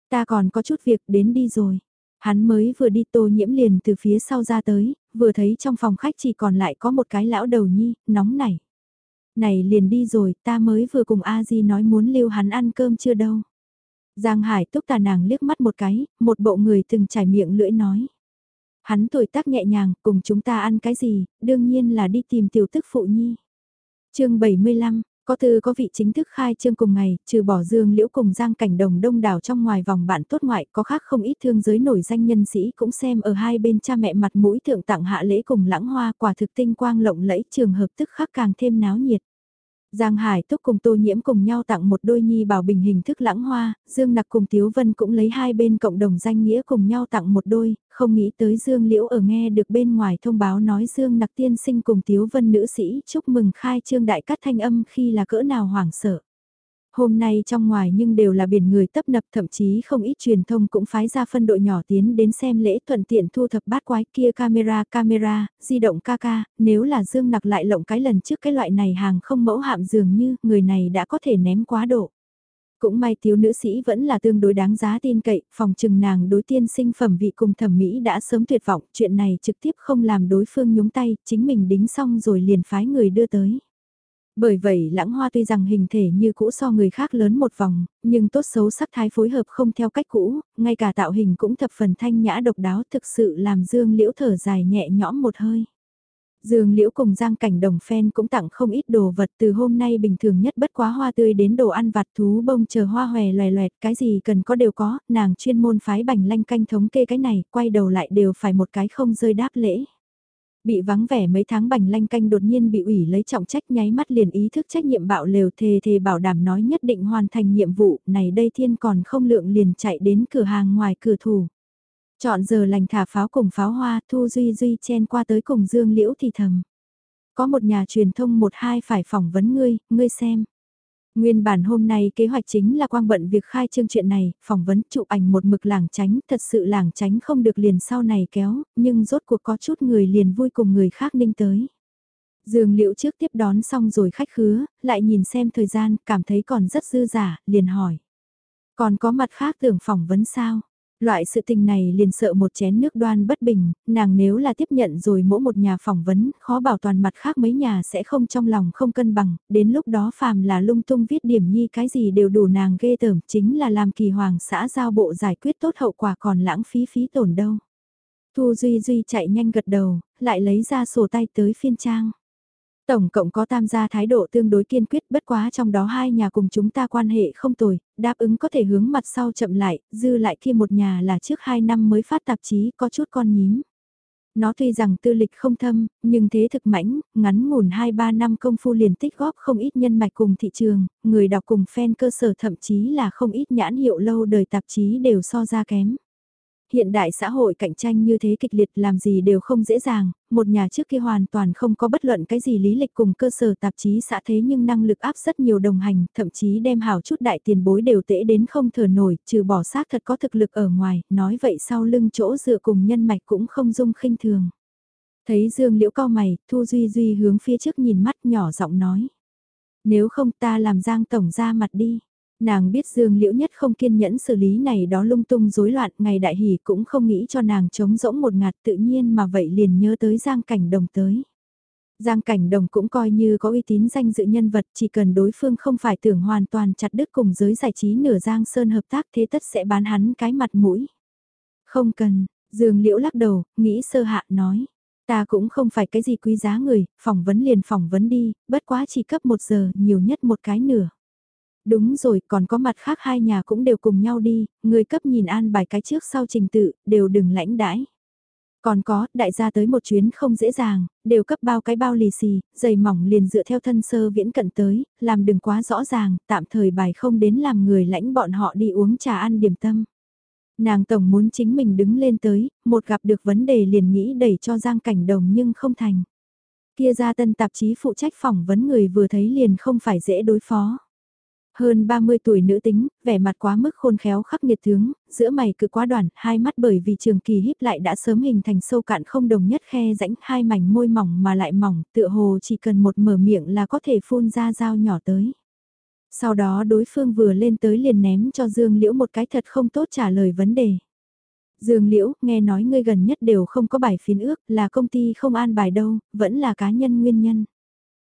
Ta còn có chút việc đến đi rồi. Hắn mới vừa đi tô nhiễm liền từ phía sau ra tới, vừa thấy trong phòng khách chỉ còn lại có một cái lão đầu nhi, nóng nảy. Này liền đi rồi, ta mới vừa cùng A Di nói muốn lưu hắn ăn cơm chưa đâu. Giang Hải túc tà nàng liếc mắt một cái, một bộ người từng trải miệng lưỡi nói. Hắn tuổi tác nhẹ nhàng, cùng chúng ta ăn cái gì, đương nhiên là đi tìm tiểu tức phụ nhi. chương 75, có thư có vị chính thức khai trương cùng ngày, trừ bỏ dương liễu cùng giang cảnh đồng đông đảo trong ngoài vòng bạn tốt ngoại có khác không ít thương giới nổi danh nhân sĩ cũng xem ở hai bên cha mẹ mặt mũi thượng tặng hạ lễ cùng lãng hoa quả thực tinh quang lộng lẫy trường hợp tức khắc càng thêm náo nhiệt. Giang Hải Túc cùng Tô Nhiễm cùng nhau tặng một đôi nhi bảo bình hình thức lãng hoa, Dương Nặc cùng Tiếu Vân cũng lấy hai bên cộng đồng danh nghĩa cùng nhau tặng một đôi, không nghĩ tới Dương Liễu ở nghe được bên ngoài thông báo nói Dương Nặc tiên sinh cùng Tiếu Vân nữ sĩ chúc mừng khai trương đại cắt thanh âm khi là cỡ nào hoảng sợ. Hôm nay trong ngoài nhưng đều là biển người tấp nập thậm chí không ít truyền thông cũng phái ra phân đội nhỏ tiến đến xem lễ thuận tiện thu thập bát quái kia camera camera, di động ca ca, nếu là Dương nặc lại lộng cái lần trước cái loại này hàng không mẫu hạm dường như người này đã có thể ném quá độ. Cũng may thiếu nữ sĩ vẫn là tương đối đáng giá tin cậy, phòng trừng nàng đối tiên sinh phẩm vị cùng thẩm mỹ đã sớm tuyệt vọng, chuyện này trực tiếp không làm đối phương nhúng tay, chính mình đính xong rồi liền phái người đưa tới. Bởi vậy lãng hoa tuy rằng hình thể như cũ so người khác lớn một vòng, nhưng tốt xấu sắc thái phối hợp không theo cách cũ, ngay cả tạo hình cũng thập phần thanh nhã độc đáo thực sự làm Dương Liễu thở dài nhẹ nhõm một hơi. Dương Liễu cùng Giang Cảnh Đồng phen cũng tặng không ít đồ vật từ hôm nay bình thường nhất bất quá hoa tươi đến đồ ăn vặt thú bông chờ hoa hòe loè loẹt cái gì cần có đều có, nàng chuyên môn phái bành lanh canh thống kê cái này, quay đầu lại đều phải một cái không rơi đáp lễ. Bị vắng vẻ mấy tháng bành lanh canh đột nhiên bị ủy lấy trọng trách nháy mắt liền ý thức trách nhiệm bạo lều thề thề bảo đảm nói nhất định hoàn thành nhiệm vụ, này đây thiên còn không lượng liền chạy đến cửa hàng ngoài cửa thủ. Chọn giờ lành thả pháo cùng pháo hoa, Thu Duy Duy chen qua tới cùng Dương Liễu thì thầm. Có một nhà truyền thông một hai phải phỏng vấn ngươi, ngươi xem. Nguyên bản hôm nay kế hoạch chính là quang bận việc khai trương chuyện này, phỏng vấn chụp ảnh một mực làng tránh, thật sự làng tránh không được liền sau này kéo, nhưng rốt cuộc có chút người liền vui cùng người khác ninh tới. Dương liễu trước tiếp đón xong rồi khách khứa, lại nhìn xem thời gian, cảm thấy còn rất dư giả, liền hỏi. Còn có mặt khác tưởng phỏng vấn sao? Loại sự tình này liền sợ một chén nước đoan bất bình, nàng nếu là tiếp nhận rồi mỗi một nhà phỏng vấn, khó bảo toàn mặt khác mấy nhà sẽ không trong lòng không cân bằng, đến lúc đó phàm là lung tung viết điểm nhi cái gì đều đủ nàng ghê tởm, chính là làm kỳ hoàng xã giao bộ giải quyết tốt hậu quả còn lãng phí phí tổn đâu. Thu Duy Duy chạy nhanh gật đầu, lại lấy ra sổ tay tới phiên trang. Tổng cộng có tam gia thái độ tương đối kiên quyết bất quá trong đó hai nhà cùng chúng ta quan hệ không tồi, đáp ứng có thể hướng mặt sau chậm lại, dư lại kia một nhà là trước hai năm mới phát tạp chí có chút con nhím. Nó tuy rằng tư lịch không thâm, nhưng thế thực mãnh, ngắn ngủn 2-3 năm công phu liền tích góp không ít nhân mạch cùng thị trường, người đọc cùng fan cơ sở thậm chí là không ít nhãn hiệu lâu đời tạp chí đều so ra kém. Hiện đại xã hội cạnh tranh như thế kịch liệt làm gì đều không dễ dàng, một nhà trước kia hoàn toàn không có bất luận cái gì lý lịch cùng cơ sở tạp chí xã thế nhưng năng lực áp rất nhiều đồng hành, thậm chí đem hảo chút đại tiền bối đều tễ đến không thở nổi, trừ bỏ xác thật có thực lực ở ngoài, nói vậy sau lưng chỗ dựa cùng nhân mạch cũng không dung khinh thường. Thấy Dương Liễu cao mày, Thu Duy Duy hướng phía trước nhìn mắt nhỏ giọng nói. Nếu không ta làm Giang Tổng ra mặt đi. Nàng biết Dương Liễu nhất không kiên nhẫn xử lý này đó lung tung rối loạn, ngày đại hỉ cũng không nghĩ cho nàng chống rỗng một ngạt tự nhiên mà vậy liền nhớ tới Giang Cảnh Đồng tới. Giang Cảnh Đồng cũng coi như có uy tín danh dự nhân vật, chỉ cần đối phương không phải tưởng hoàn toàn chặt đứt cùng giới giải trí nửa Giang Sơn hợp tác thế tất sẽ bán hắn cái mặt mũi. Không cần, Dương Liễu lắc đầu, nghĩ sơ hạ nói. Ta cũng không phải cái gì quý giá người, phỏng vấn liền phỏng vấn đi, bất quá chỉ cấp một giờ, nhiều nhất một cái nửa. Đúng rồi, còn có mặt khác hai nhà cũng đều cùng nhau đi, người cấp nhìn an bài cái trước sau trình tự, đều đừng lãnh đãi. Còn có, đại gia tới một chuyến không dễ dàng, đều cấp bao cái bao lì xì, dày mỏng liền dựa theo thân sơ viễn cận tới, làm đừng quá rõ ràng, tạm thời bài không đến làm người lãnh bọn họ đi uống trà ăn điểm tâm. Nàng tổng muốn chính mình đứng lên tới, một gặp được vấn đề liền nghĩ đẩy cho Giang Cảnh Đồng nhưng không thành. Kia ra tân tạp chí phụ trách phỏng vấn người vừa thấy liền không phải dễ đối phó. Hơn 30 tuổi nữ tính, vẻ mặt quá mức khôn khéo khắc nghiệt tướng, giữa mày cứ quá đoàn, hai mắt bởi vì trường kỳ híp lại đã sớm hình thành sâu cạn không đồng nhất khe rãnh hai mảnh môi mỏng mà lại mỏng, tựa hồ chỉ cần một mở miệng là có thể phun ra dao nhỏ tới. Sau đó đối phương vừa lên tới liền ném cho Dương Liễu một cái thật không tốt trả lời vấn đề. Dương Liễu, nghe nói ngươi gần nhất đều không có bài phiến ước, là công ty không an bài đâu, vẫn là cá nhân nguyên nhân.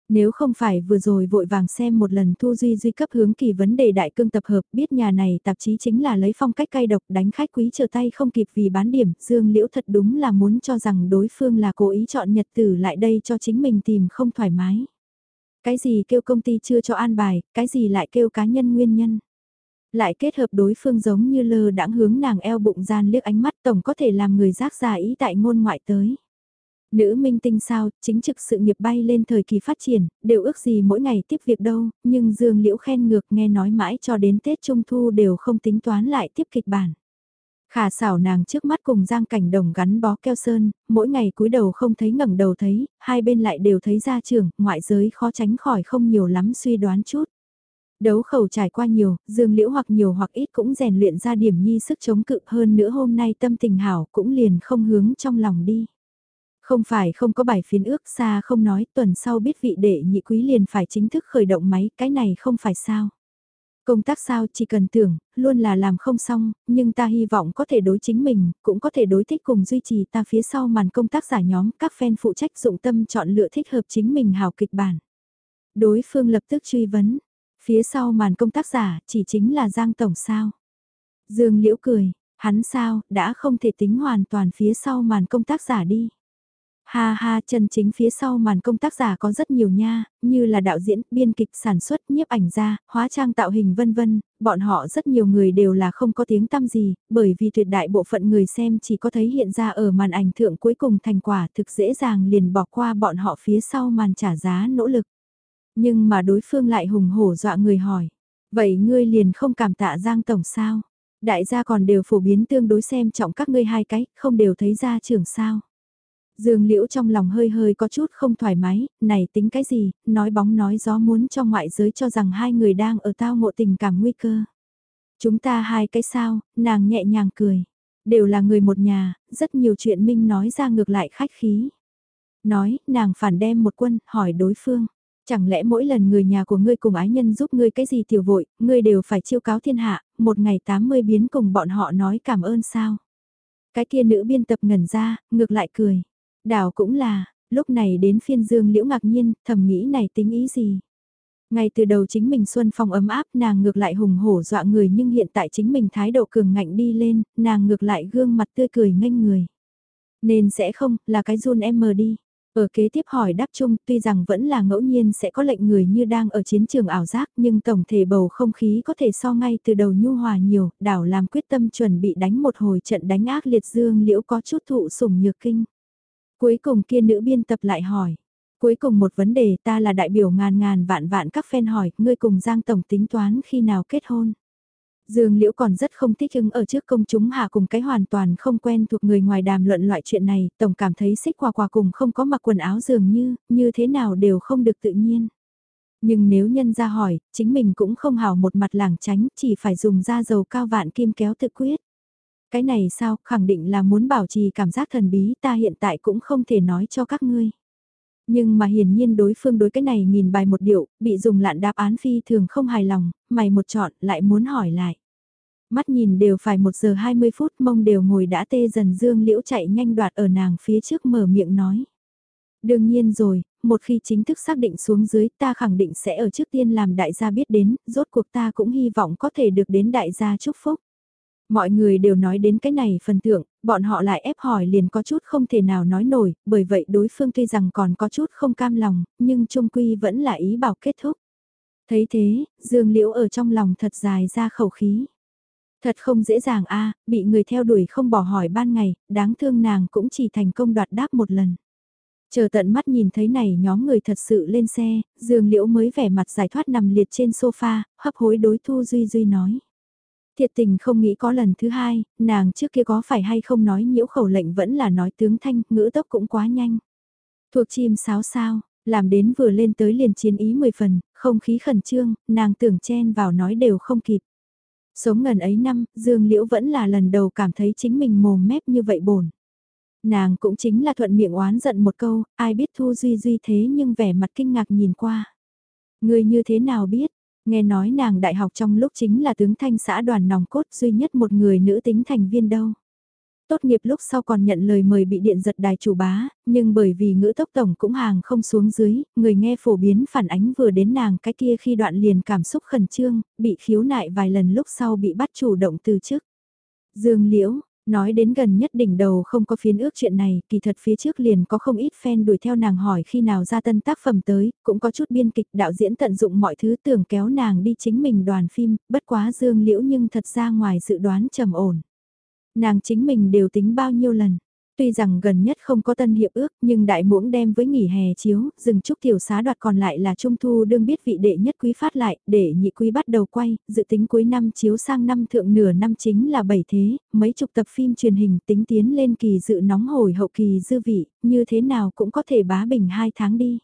Nếu không phải vừa rồi vội vàng xem một lần Thu Duy Duy cấp hướng kỳ vấn đề đại cương tập hợp biết nhà này tạp chí chính là lấy phong cách cay độc đánh khách quý trở tay không kịp vì bán điểm, Dương Liễu thật đúng là muốn cho rằng đối phương là cố ý chọn nhật tử lại đây cho chính mình tìm không thoải mái. Cái gì kêu công ty chưa cho an bài, cái gì lại kêu cá nhân nguyên nhân. Lại kết hợp đối phương giống như lơ đãng hướng nàng eo bụng gian liếc ánh mắt tổng có thể làm người giác giả ý tại ngôn ngoại tới. Nữ minh tinh sao, chính trực sự nghiệp bay lên thời kỳ phát triển, đều ước gì mỗi ngày tiếp việc đâu, nhưng Dương Liễu khen ngược nghe nói mãi cho đến Tết Trung Thu đều không tính toán lại tiếp kịch bản. Khả xảo nàng trước mắt cùng Giang Cảnh Đồng gắn bó keo sơn, mỗi ngày cúi đầu không thấy ngẩng đầu thấy, hai bên lại đều thấy ra trường, ngoại giới khó tránh khỏi không nhiều lắm suy đoán chút. Đấu khẩu trải qua nhiều, dương liễu hoặc nhiều hoặc ít cũng rèn luyện ra điểm nhi sức chống cự hơn nữa hôm nay tâm tình hảo cũng liền không hướng trong lòng đi. Không phải không có bài phiến ước xa không nói tuần sau biết vị đệ nhị quý liền phải chính thức khởi động máy, cái này không phải sao. Công tác sao chỉ cần tưởng, luôn là làm không xong, nhưng ta hy vọng có thể đối chính mình, cũng có thể đối thích cùng duy trì ta phía sau màn công tác giả nhóm, các fan phụ trách dụng tâm chọn lựa thích hợp chính mình hào kịch bản. Đối phương lập tức truy vấn, phía sau màn công tác giả chỉ chính là Giang Tổng sao. Dương Liễu cười, hắn sao, đã không thể tính hoàn toàn phía sau màn công tác giả đi. Ha ha, chân chính phía sau màn công tác giả có rất nhiều nha, như là đạo diễn, biên kịch, sản xuất, nhiếp ảnh gia, hóa trang tạo hình vân vân, bọn họ rất nhiều người đều là không có tiếng tăm gì, bởi vì tuyệt đại bộ phận người xem chỉ có thấy hiện ra ở màn ảnh thượng cuối cùng thành quả thực dễ dàng liền bỏ qua bọn họ phía sau màn trả giá nỗ lực. Nhưng mà đối phương lại hùng hổ dọa người hỏi, vậy ngươi liền không cảm tạ Giang Tổng sao? Đại gia còn đều phổ biến tương đối xem trọng các ngươi hai cái, không đều thấy ra trưởng sao? Dương Liễu trong lòng hơi hơi có chút không thoải mái, này tính cái gì, nói bóng nói gió muốn cho ngoại giới cho rằng hai người đang ở tao ngộ tình cảm nguy cơ. Chúng ta hai cái sao, nàng nhẹ nhàng cười. Đều là người một nhà, rất nhiều chuyện Minh nói ra ngược lại khách khí. Nói, nàng phản đem một quân, hỏi đối phương. Chẳng lẽ mỗi lần người nhà của ngươi cùng ái nhân giúp ngươi cái gì tiểu vội, ngươi đều phải chiêu cáo thiên hạ, một ngày 80 biến cùng bọn họ nói cảm ơn sao? Cái kia nữ biên tập ngẩn ra, ngược lại cười. Đảo cũng là, lúc này đến phiên Dương Liễu ngạc nhiên, thầm nghĩ này tính ý gì. Ngay từ đầu chính mình xuân phong ấm áp nàng ngược lại hùng hổ dọa người nhưng hiện tại chính mình thái độ cường ngạnh đi lên, nàng ngược lại gương mặt tươi cười nghênh người. Nên sẽ không, là cái run em mờ đi. Ở kế tiếp hỏi đáp chung tuy rằng vẫn là ngẫu nhiên sẽ có lệnh người như đang ở chiến trường ảo giác nhưng tổng thể bầu không khí có thể so ngay từ đầu nhu hòa nhiều, đảo làm quyết tâm chuẩn bị đánh một hồi trận đánh ác liệt dương liễu có chút thụ sủng nhược kinh. Cuối cùng kia nữ biên tập lại hỏi. Cuối cùng một vấn đề ta là đại biểu ngàn ngàn vạn vạn các fan hỏi, ngươi cùng Giang Tổng tính toán khi nào kết hôn. Dương Liễu còn rất không thích ứng ở trước công chúng hạ cùng cái hoàn toàn không quen thuộc người ngoài đàm luận loại chuyện này, tổng cảm thấy xích quà quà cùng không có mặc quần áo dường như, như thế nào đều không được tự nhiên. Nhưng nếu nhân ra hỏi, chính mình cũng không hào một mặt làng tránh, chỉ phải dùng da dầu cao vạn kim kéo tự quyết. Cái này sao, khẳng định là muốn bảo trì cảm giác thần bí ta hiện tại cũng không thể nói cho các ngươi. Nhưng mà hiển nhiên đối phương đối cái này nhìn bài một điệu, bị dùng lạn đáp án phi thường không hài lòng, mày một chọn lại muốn hỏi lại. Mắt nhìn đều phải 1 giờ 20 phút mông đều ngồi đã tê dần dương liễu chạy nhanh đoạt ở nàng phía trước mở miệng nói. Đương nhiên rồi, một khi chính thức xác định xuống dưới ta khẳng định sẽ ở trước tiên làm đại gia biết đến, rốt cuộc ta cũng hy vọng có thể được đến đại gia chúc phúc. Mọi người đều nói đến cái này phần thượng, bọn họ lại ép hỏi liền có chút không thể nào nói nổi, bởi vậy đối phương tuy rằng còn có chút không cam lòng, nhưng trung quy vẫn là ý bảo kết thúc. Thấy thế, Dương Liễu ở trong lòng thật dài ra khẩu khí. Thật không dễ dàng a bị người theo đuổi không bỏ hỏi ban ngày, đáng thương nàng cũng chỉ thành công đoạt đáp một lần. Chờ tận mắt nhìn thấy này nhóm người thật sự lên xe, Dương Liễu mới vẻ mặt giải thoát nằm liệt trên sofa, hấp hối đối Thu Duy Duy nói. Thiệt tình không nghĩ có lần thứ hai, nàng trước kia có phải hay không nói nhiễu khẩu lệnh vẫn là nói tướng thanh, ngữ tốc cũng quá nhanh. Thuộc chim sáo sao, làm đến vừa lên tới liền chiến ý mười phần, không khí khẩn trương, nàng tưởng chen vào nói đều không kịp. Sống ngần ấy năm, Dương Liễu vẫn là lần đầu cảm thấy chính mình mồm mép như vậy bổn. Nàng cũng chính là thuận miệng oán giận một câu, ai biết Thu Duy Duy thế nhưng vẻ mặt kinh ngạc nhìn qua. Người như thế nào biết, Nghe nói nàng đại học trong lúc chính là tướng thanh xã đoàn nòng cốt duy nhất một người nữ tính thành viên đâu. Tốt nghiệp lúc sau còn nhận lời mời bị điện giật đài chủ bá, nhưng bởi vì ngữ tốc tổng cũng hàng không xuống dưới, người nghe phổ biến phản ánh vừa đến nàng cái kia khi đoạn liền cảm xúc khẩn trương, bị khiếu nại vài lần lúc sau bị bắt chủ động từ chức. Dương Liễu, Nói đến gần nhất đỉnh đầu không có phiến ước chuyện này, kỳ thật phía trước liền có không ít fan đuổi theo nàng hỏi khi nào ra tân tác phẩm tới, cũng có chút biên kịch đạo diễn tận dụng mọi thứ tưởng kéo nàng đi chính mình đoàn phim, bất quá dương liễu nhưng thật ra ngoài dự đoán trầm ổn. Nàng chính mình đều tính bao nhiêu lần. Tuy rằng gần nhất không có tân hiệp ước nhưng đại muỗng đem với nghỉ hè chiếu, dừng chúc tiểu xá đoạt còn lại là trung thu đương biết vị đệ nhất quý phát lại, để nhị quý bắt đầu quay, dự tính cuối năm chiếu sang năm thượng nửa năm chính là bảy thế, mấy chục tập phim truyền hình tính tiến lên kỳ dự nóng hồi hậu kỳ dư vị, như thế nào cũng có thể bá bình hai tháng đi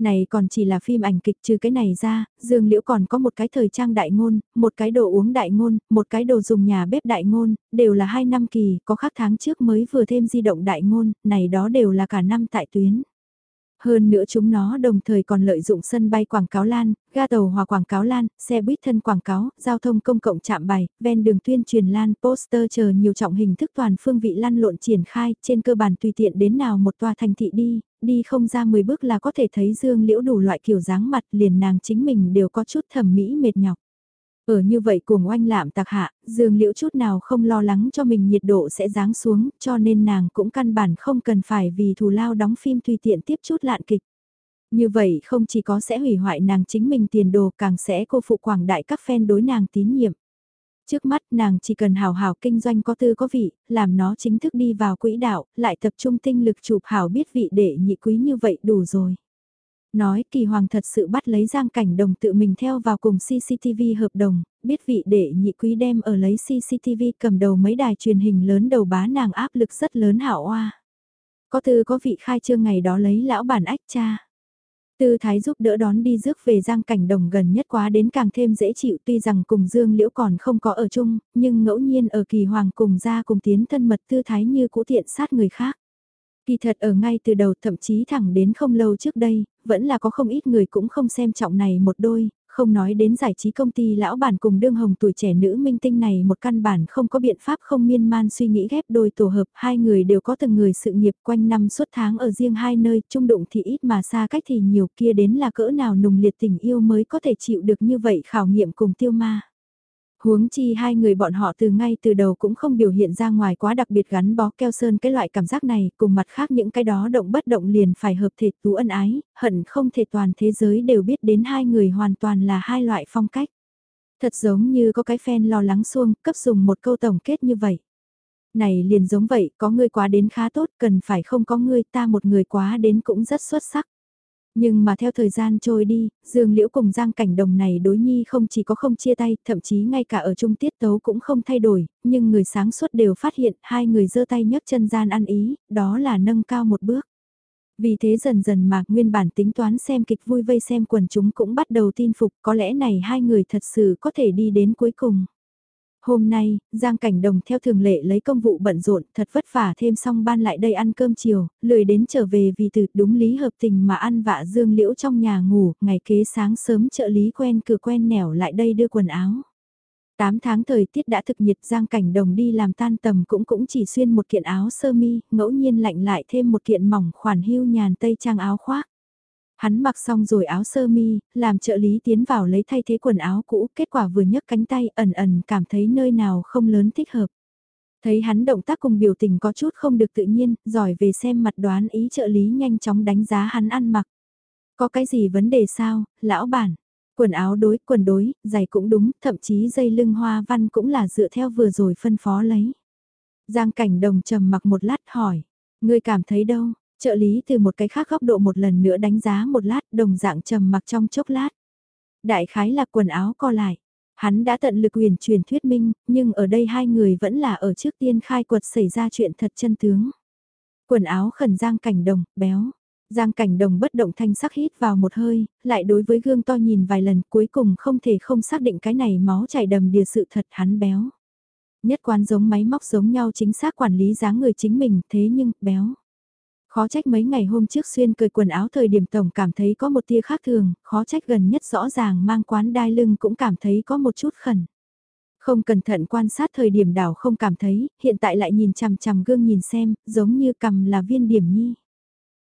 này còn chỉ là phim ảnh kịch trừ cái này ra, Dương Liễu còn có một cái thời trang đại ngôn, một cái đồ uống đại ngôn, một cái đồ dùng nhà bếp đại ngôn, đều là hai năm kỳ, có khác tháng trước mới vừa thêm di động đại ngôn, này đó đều là cả năm tại tuyến. Hơn nữa chúng nó đồng thời còn lợi dụng sân bay quảng cáo lan, ga tàu hòa quảng cáo lan, xe buýt thân quảng cáo, giao thông công cộng chạm bài, ven đường tuyên truyền lan, poster chờ nhiều trọng hình thức toàn phương vị lăn lộn triển khai, trên cơ bản tùy tiện đến nào một tòa thành thị đi, đi không ra 10 bước là có thể thấy dương liễu đủ loại kiểu dáng mặt liền nàng chính mình đều có chút thẩm mỹ mệt nhọc. Ở như vậy cuồng oanh lạm tạc hạ, dương liễu chút nào không lo lắng cho mình nhiệt độ sẽ giáng xuống, cho nên nàng cũng căn bản không cần phải vì thù lao đóng phim tùy tiện tiếp chút lạn kịch. Như vậy không chỉ có sẽ hủy hoại nàng chính mình tiền đồ càng sẽ cô phụ quảng đại các fan đối nàng tín nhiệm. Trước mắt nàng chỉ cần hào hào kinh doanh có tư có vị, làm nó chính thức đi vào quỹ đạo, lại tập trung tinh lực chụp hào biết vị để nhị quý như vậy đủ rồi. Nói kỳ hoàng thật sự bắt lấy giang cảnh đồng tự mình theo vào cùng CCTV hợp đồng, biết vị để nhị quý đem ở lấy CCTV cầm đầu mấy đài truyền hình lớn đầu bá nàng áp lực rất lớn hảo oa. Có tư có vị khai trương ngày đó lấy lão bản ách cha. Tư Thái giúp đỡ đón đi rước về Giang Cảnh Đồng gần nhất quá đến càng thêm dễ chịu tuy rằng cùng Dương Liễu còn không có ở chung, nhưng ngẫu nhiên ở kỳ hoàng cùng ra cùng tiến thân mật Tư Thái như cũ tiện sát người khác. Kỳ thật ở ngay từ đầu thậm chí thẳng đến không lâu trước đây, vẫn là có không ít người cũng không xem trọng này một đôi, không nói đến giải trí công ty lão bản cùng đương hồng tuổi trẻ nữ minh tinh này một căn bản không có biện pháp không miên man suy nghĩ ghép đôi tổ hợp, hai người đều có từng người sự nghiệp quanh năm suốt tháng ở riêng hai nơi, trung đụng thì ít mà xa cách thì nhiều kia đến là cỡ nào nùng liệt tình yêu mới có thể chịu được như vậy khảo nghiệm cùng tiêu ma. Huống chi hai người bọn họ từ ngay từ đầu cũng không biểu hiện ra ngoài quá đặc biệt gắn bó keo sơn cái loại cảm giác này, cùng mặt khác những cái đó động bất động liền phải hợp thể tú ân ái, hận không thể toàn thế giới đều biết đến hai người hoàn toàn là hai loại phong cách. Thật giống như có cái fan lo lắng xuông, cấp dùng một câu tổng kết như vậy. Này liền giống vậy, có ngươi quá đến khá tốt, cần phải không có ngươi ta một người quá đến cũng rất xuất sắc. Nhưng mà theo thời gian trôi đi, Dương Liễu cùng Giang Cảnh Đồng này đối nhi không chỉ có không chia tay, thậm chí ngay cả ở chung tiết tấu cũng không thay đổi, nhưng người sáng suốt đều phát hiện hai người giơ tay nhấc chân gian ăn ý, đó là nâng cao một bước. Vì thế dần dần mà nguyên bản tính toán xem kịch vui vây xem quần chúng cũng bắt đầu tin phục có lẽ này hai người thật sự có thể đi đến cuối cùng. Hôm nay, Giang Cảnh Đồng theo thường lệ lấy công vụ bận rộn, thật vất vả thêm xong ban lại đây ăn cơm chiều, lười đến trở về vì từ đúng lý hợp tình mà ăn vạ dương liễu trong nhà ngủ, ngày kế sáng sớm trợ lý quen cửa quen nẻo lại đây đưa quần áo. 8 tháng thời tiết đã thực nhiệt Giang Cảnh Đồng đi làm tan tầm cũng cũng chỉ xuyên một kiện áo sơ mi, ngẫu nhiên lạnh lại thêm một kiện mỏng khoản hưu nhàn tây trang áo khoác. Hắn mặc xong rồi áo sơ mi, làm trợ lý tiến vào lấy thay thế quần áo cũ, kết quả vừa nhấc cánh tay ẩn ẩn cảm thấy nơi nào không lớn thích hợp. Thấy hắn động tác cùng biểu tình có chút không được tự nhiên, giỏi về xem mặt đoán ý trợ lý nhanh chóng đánh giá hắn ăn mặc. Có cái gì vấn đề sao, lão bản? Quần áo đối, quần đối, giày cũng đúng, thậm chí dây lưng hoa văn cũng là dựa theo vừa rồi phân phó lấy. Giang cảnh đồng trầm mặc một lát hỏi, ngươi cảm thấy đâu? Trợ lý từ một cái khác góc độ một lần nữa đánh giá một lát đồng dạng trầm mặc trong chốc lát. Đại khái là quần áo co lại. Hắn đã tận lực quyền truyền thuyết minh, nhưng ở đây hai người vẫn là ở trước tiên khai quật xảy ra chuyện thật chân tướng. Quần áo khẩn giang cảnh đồng, béo. Giang cảnh đồng bất động thanh sắc hít vào một hơi, lại đối với gương to nhìn vài lần cuối cùng không thể không xác định cái này máu chảy đầm đìa sự thật hắn béo. Nhất quán giống máy móc giống nhau chính xác quản lý dáng người chính mình thế nhưng béo. Khó trách mấy ngày hôm trước xuyên cười quần áo thời điểm tổng cảm thấy có một tia khác thường, khó trách gần nhất rõ ràng mang quán đai lưng cũng cảm thấy có một chút khẩn. Không cẩn thận quan sát thời điểm đảo không cảm thấy, hiện tại lại nhìn chằm chằm gương nhìn xem, giống như cầm là viên điểm nhi.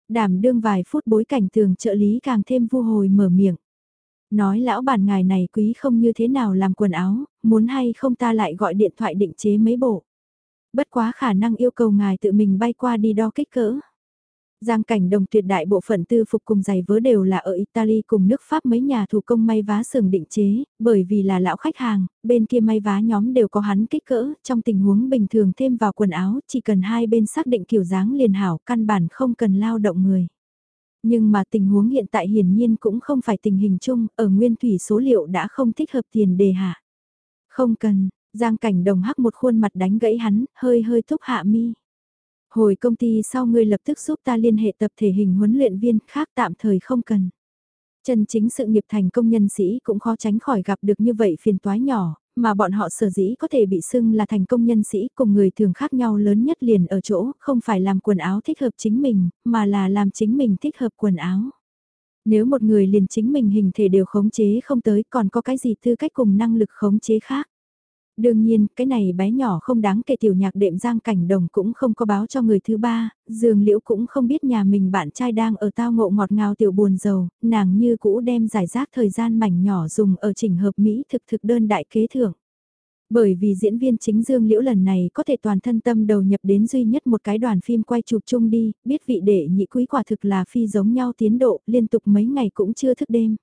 Đảm đương vài phút bối cảnh thường trợ lý càng thêm vu hồi mở miệng. Nói lão bản ngài này quý không như thế nào làm quần áo, muốn hay không ta lại gọi điện thoại định chế mấy bộ. Bất quá khả năng yêu cầu ngài tự mình bay qua đi đo kích cỡ. Giang cảnh đồng tuyệt đại bộ phận tư phục cùng giày vớ đều là ở Italy cùng nước Pháp mấy nhà thủ công may vá sườn định chế, bởi vì là lão khách hàng, bên kia may vá nhóm đều có hắn kích cỡ, trong tình huống bình thường thêm vào quần áo, chỉ cần hai bên xác định kiểu dáng liền hảo, căn bản không cần lao động người. Nhưng mà tình huống hiện tại hiển nhiên cũng không phải tình hình chung, ở nguyên thủy số liệu đã không thích hợp tiền đề hạ. Không cần, Giang cảnh đồng hắc một khuôn mặt đánh gãy hắn, hơi hơi thúc hạ mi. Hồi công ty sau ngươi lập tức giúp ta liên hệ tập thể hình huấn luyện viên khác tạm thời không cần. Chân chính sự nghiệp thành công nhân sĩ cũng khó tránh khỏi gặp được như vậy phiền toái nhỏ, mà bọn họ sở dĩ có thể bị xưng là thành công nhân sĩ cùng người thường khác nhau lớn nhất liền ở chỗ không phải làm quần áo thích hợp chính mình, mà là làm chính mình thích hợp quần áo. Nếu một người liền chính mình hình thể đều khống chế không tới còn có cái gì tư cách cùng năng lực khống chế khác. Đương nhiên, cái này bé nhỏ không đáng kể tiểu nhạc đệm giang cảnh đồng cũng không có báo cho người thứ ba, dường liễu cũng không biết nhà mình bạn trai đang ở tao ngộ ngọt ngào tiểu buồn giàu, nàng như cũ đem giải rác thời gian mảnh nhỏ dùng ở chỉnh hợp Mỹ thực thực đơn đại kế thưởng. Bởi vì diễn viên chính Dương Liễu lần này có thể toàn thân tâm đầu nhập đến duy nhất một cái đoàn phim quay chụp chung đi, biết vị đệ nhị quý quả thực là phi giống nhau tiến độ, liên tục mấy ngày cũng chưa thức đêm.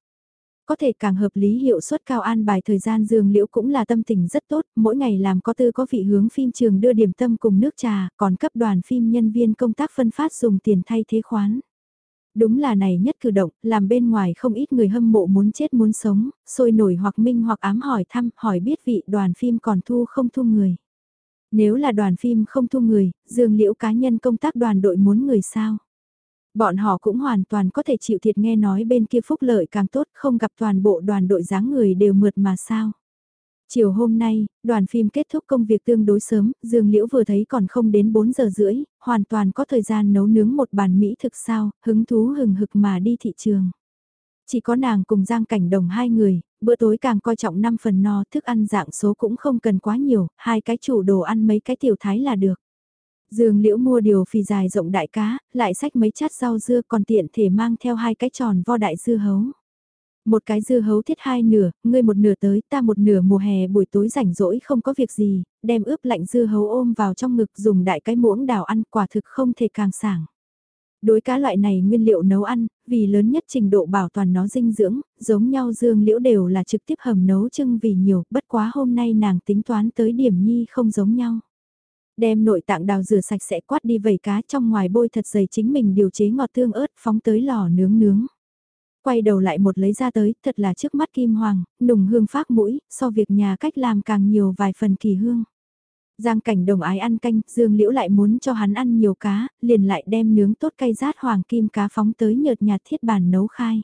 Có thể càng hợp lý hiệu suất cao an bài thời gian dương liễu cũng là tâm tình rất tốt, mỗi ngày làm có tư có vị hướng phim trường đưa điểm tâm cùng nước trà, còn cấp đoàn phim nhân viên công tác phân phát dùng tiền thay thế khoán. Đúng là này nhất cử động, làm bên ngoài không ít người hâm mộ muốn chết muốn sống, sôi nổi hoặc minh hoặc ám hỏi thăm, hỏi biết vị đoàn phim còn thu không thu người. Nếu là đoàn phim không thu người, dương liễu cá nhân công tác đoàn đội muốn người sao? Bọn họ cũng hoàn toàn có thể chịu thiệt nghe nói bên kia phúc lợi càng tốt không gặp toàn bộ đoàn đội dáng người đều mượt mà sao. Chiều hôm nay, đoàn phim kết thúc công việc tương đối sớm, Dương Liễu vừa thấy còn không đến 4 giờ rưỡi, hoàn toàn có thời gian nấu nướng một bàn Mỹ thực sao, hứng thú hừng hực mà đi thị trường. Chỉ có nàng cùng Giang Cảnh Đồng hai người, bữa tối càng coi trọng 5 phần no, thức ăn dạng số cũng không cần quá nhiều, hai cái chủ đồ ăn mấy cái tiểu thái là được. Dương liễu mua điều phì dài rộng đại cá, lại xách mấy chát rau dưa còn tiện thể mang theo hai cái tròn vo đại dưa hấu. Một cái dưa hấu thiết hai nửa, ngươi một nửa tới, ta một nửa mùa hè buổi tối rảnh rỗi không có việc gì, đem ướp lạnh dưa hấu ôm vào trong ngực dùng đại cái muỗng đào ăn quả thực không thể càng sảng. Đối cá loại này nguyên liệu nấu ăn, vì lớn nhất trình độ bảo toàn nó dinh dưỡng, giống nhau dương liễu đều là trực tiếp hầm nấu chưng vì nhiều, bất quá hôm nay nàng tính toán tới điểm nhi không giống nhau. Đem nội tạng đào rửa sạch sẽ quát đi vẩy cá trong ngoài bôi thật dày chính mình điều chế ngọt tương ớt phóng tới lò nướng nướng. Quay đầu lại một lấy ra tới, thật là trước mắt kim hoàng, nùng hương phát mũi, so việc nhà cách làm càng nhiều vài phần kỳ hương. Giang cảnh đồng ái ăn canh, Dương Liễu lại muốn cho hắn ăn nhiều cá, liền lại đem nướng tốt cay rát hoàng kim cá phóng tới nhợt nhạt thiết bàn nấu khai.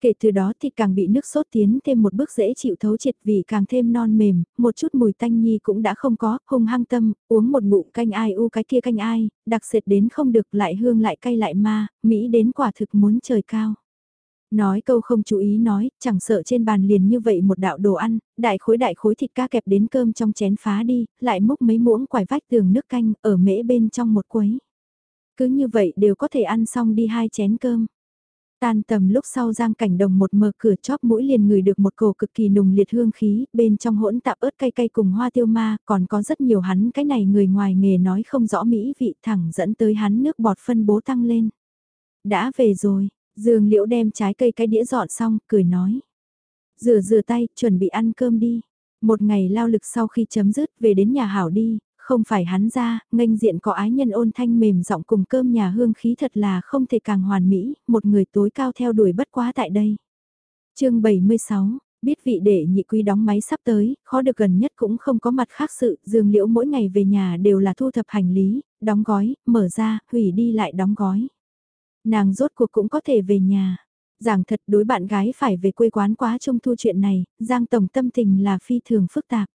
Kể từ đó thịt càng bị nước sốt tiến thêm một bước dễ chịu thấu triệt vị càng thêm non mềm, một chút mùi tanh nhi cũng đã không có, hung hăng tâm, uống một ngụm canh ai u cái kia canh ai, đặc sệt đến không được lại hương lại cay lại ma, Mỹ đến quả thực muốn trời cao. Nói câu không chú ý nói, chẳng sợ trên bàn liền như vậy một đạo đồ ăn, đại khối đại khối thịt ca kẹp đến cơm trong chén phá đi, lại múc mấy muỗng quải vách tường nước canh ở mễ bên trong một quấy. Cứ như vậy đều có thể ăn xong đi hai chén cơm. Tan tầm lúc sau giang cảnh đồng một mở cửa chóp mũi liền ngửi được một cổ cực kỳ nùng liệt hương khí, bên trong hỗn tạp ớt cay cay cùng hoa tiêu ma, còn có rất nhiều hắn cái này người ngoài nghề nói không rõ mỹ vị thẳng dẫn tới hắn nước bọt phân bố tăng lên. Đã về rồi, Dương Liễu đem trái cây cái đĩa dọn xong, cười nói. Rửa rửa tay, chuẩn bị ăn cơm đi. Một ngày lao lực sau khi chấm dứt về đến nhà hảo đi, không phải hắn ra, nghênh diện có ái nhân ôn thanh mềm giọng cùng cơm nhà hương khí thật là không thể càng hoàn mỹ, một người tối cao theo đuổi bất quá tại đây. chương 76 Biết vị đệ nhị quý đóng máy sắp tới, khó được gần nhất cũng không có mặt khác sự, dương liễu mỗi ngày về nhà đều là thu thập hành lý, đóng gói, mở ra, hủy đi lại đóng gói. Nàng rốt cuộc cũng có thể về nhà. Giảng thật đối bạn gái phải về quê quán quá trung thu chuyện này, Giang Tổng tâm tình là phi thường phức tạp.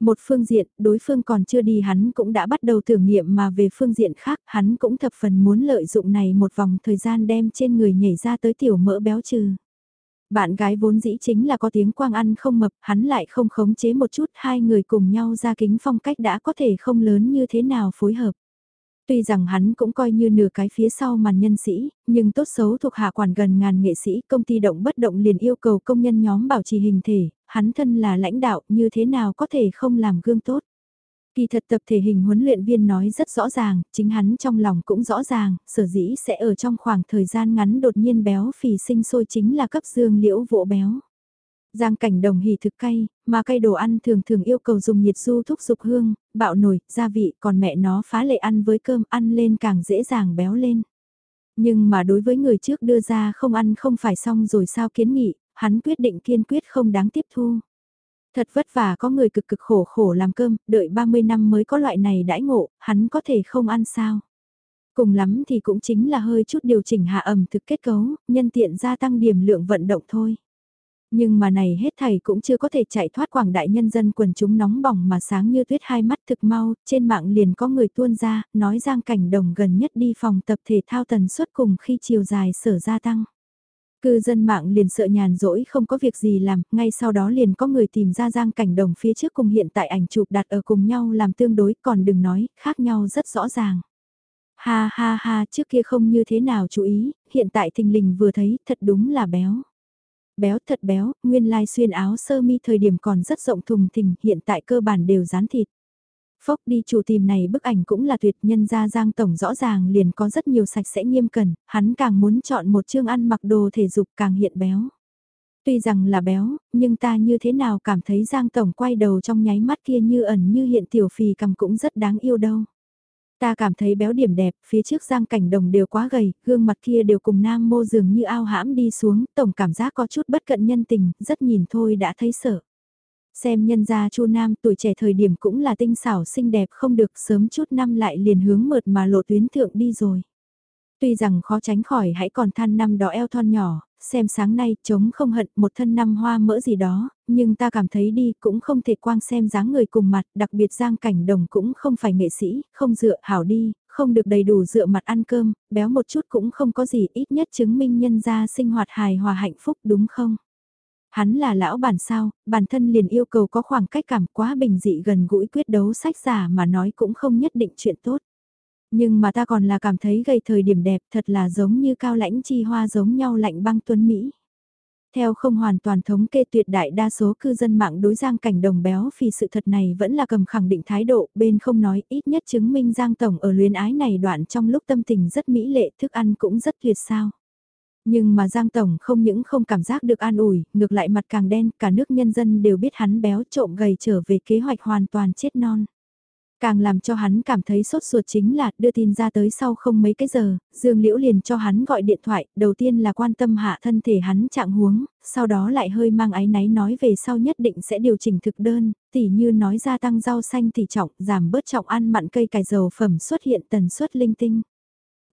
Một phương diện, đối phương còn chưa đi hắn cũng đã bắt đầu thử nghiệm mà về phương diện khác, hắn cũng thập phần muốn lợi dụng này một vòng thời gian đem trên người nhảy ra tới tiểu mỡ béo trừ. Bạn gái vốn dĩ chính là có tiếng quang ăn không mập, hắn lại không khống chế một chút, hai người cùng nhau ra kính phong cách đã có thể không lớn như thế nào phối hợp. Tuy rằng hắn cũng coi như nửa cái phía sau màn nhân sĩ, nhưng tốt xấu thuộc hạ quản gần ngàn nghệ sĩ, công ty động bất động liền yêu cầu công nhân nhóm bảo trì hình thể, hắn thân là lãnh đạo như thế nào có thể không làm gương tốt. Kỳ thật tập thể hình huấn luyện viên nói rất rõ ràng, chính hắn trong lòng cũng rõ ràng, sở dĩ sẽ ở trong khoảng thời gian ngắn đột nhiên béo phì sinh sôi chính là cấp dương liễu vỗ béo. Giang cảnh đồng hỉ thực cay, mà cây đồ ăn thường thường yêu cầu dùng nhiệt du thúc dục hương, bạo nổi, gia vị, còn mẹ nó phá lệ ăn với cơm ăn lên càng dễ dàng béo lên. Nhưng mà đối với người trước đưa ra không ăn không phải xong rồi sao kiến nghị, hắn quyết định kiên quyết không đáng tiếp thu. Thật vất vả có người cực cực khổ khổ làm cơm, đợi 30 năm mới có loại này đãi ngộ, hắn có thể không ăn sao. Cùng lắm thì cũng chính là hơi chút điều chỉnh hạ ẩm thực kết cấu, nhân tiện gia tăng điểm lượng vận động thôi. Nhưng mà này hết thầy cũng chưa có thể chạy thoát quảng đại nhân dân quần chúng nóng bỏng mà sáng như tuyết hai mắt thực mau, trên mạng liền có người tuôn ra, nói Giang Cảnh Đồng gần nhất đi phòng tập thể thao tần suất cùng khi chiều dài sở gia tăng. Cư dân mạng liền sợ nhàn rỗi không có việc gì làm, ngay sau đó liền có người tìm ra Giang Cảnh Đồng phía trước cùng hiện tại ảnh chụp đặt ở cùng nhau làm tương đối, còn đừng nói, khác nhau rất rõ ràng. Ha ha ha, trước kia không như thế nào chú ý, hiện tại thình lình vừa thấy, thật đúng là béo béo thật béo, nguyên lai xuyên áo sơ mi thời điểm còn rất rộng thùng thình, hiện tại cơ bản đều dán thịt. Phốc đi chủ tìm này bức ảnh cũng là tuyệt nhân ra Giang Tổng rõ ràng liền có rất nhiều sạch sẽ nghiêm cẩn, hắn càng muốn chọn một chương ăn mặc đồ thể dục càng hiện béo. Tuy rằng là béo, nhưng ta như thế nào cảm thấy Giang Tổng quay đầu trong nháy mắt kia như ẩn như hiện tiểu phì cầm cũng rất đáng yêu đâu. Ta cảm thấy béo điểm đẹp, phía trước giang cảnh đồng đều quá gầy, gương mặt kia đều cùng nam mô dường như ao hãm đi xuống, tổng cảm giác có chút bất cận nhân tình, rất nhìn thôi đã thấy sợ. Xem nhân gia chu nam tuổi trẻ thời điểm cũng là tinh xảo xinh đẹp không được sớm chút năm lại liền hướng mượt mà lộ tuyến thượng đi rồi. Tuy rằng khó tránh khỏi hãy còn than năm đó eo thon nhỏ, xem sáng nay chống không hận một thân năm hoa mỡ gì đó, nhưng ta cảm thấy đi cũng không thể quang xem dáng người cùng mặt, đặc biệt giang cảnh đồng cũng không phải nghệ sĩ, không dựa hảo đi, không được đầy đủ dựa mặt ăn cơm, béo một chút cũng không có gì ít nhất chứng minh nhân gia sinh hoạt hài hòa hạnh phúc đúng không? Hắn là lão bản sao, bản thân liền yêu cầu có khoảng cách cảm quá bình dị gần gũi quyết đấu sách giả mà nói cũng không nhất định chuyện tốt. Nhưng mà ta còn là cảm thấy gầy thời điểm đẹp thật là giống như cao lãnh chi hoa giống nhau lạnh băng tuấn Mỹ. Theo không hoàn toàn thống kê tuyệt đại đa số cư dân mạng đối Giang Cảnh Đồng béo vì sự thật này vẫn là cầm khẳng định thái độ, bên không nói ít nhất chứng minh Giang Tổng ở luyến ái này đoạn trong lúc tâm tình rất mỹ lệ, thức ăn cũng rất tuyệt sao. Nhưng mà Giang Tổng không những không cảm giác được an ủi, ngược lại mặt càng đen, cả nước nhân dân đều biết hắn béo trộm gầy trở về kế hoạch hoàn toàn chết non. Càng làm cho hắn cảm thấy sốt ruột chính là đưa tin ra tới sau không mấy cái giờ, Dương Liễu liền cho hắn gọi điện thoại, đầu tiên là quan tâm hạ thân thể hắn trạng huống, sau đó lại hơi mang áy náy nói về sau nhất định sẽ điều chỉnh thực đơn, tỉ như nói gia tăng rau xanh tỷ trọng, giảm bớt trọng ăn mặn cây cải dầu phẩm xuất hiện tần suất linh tinh.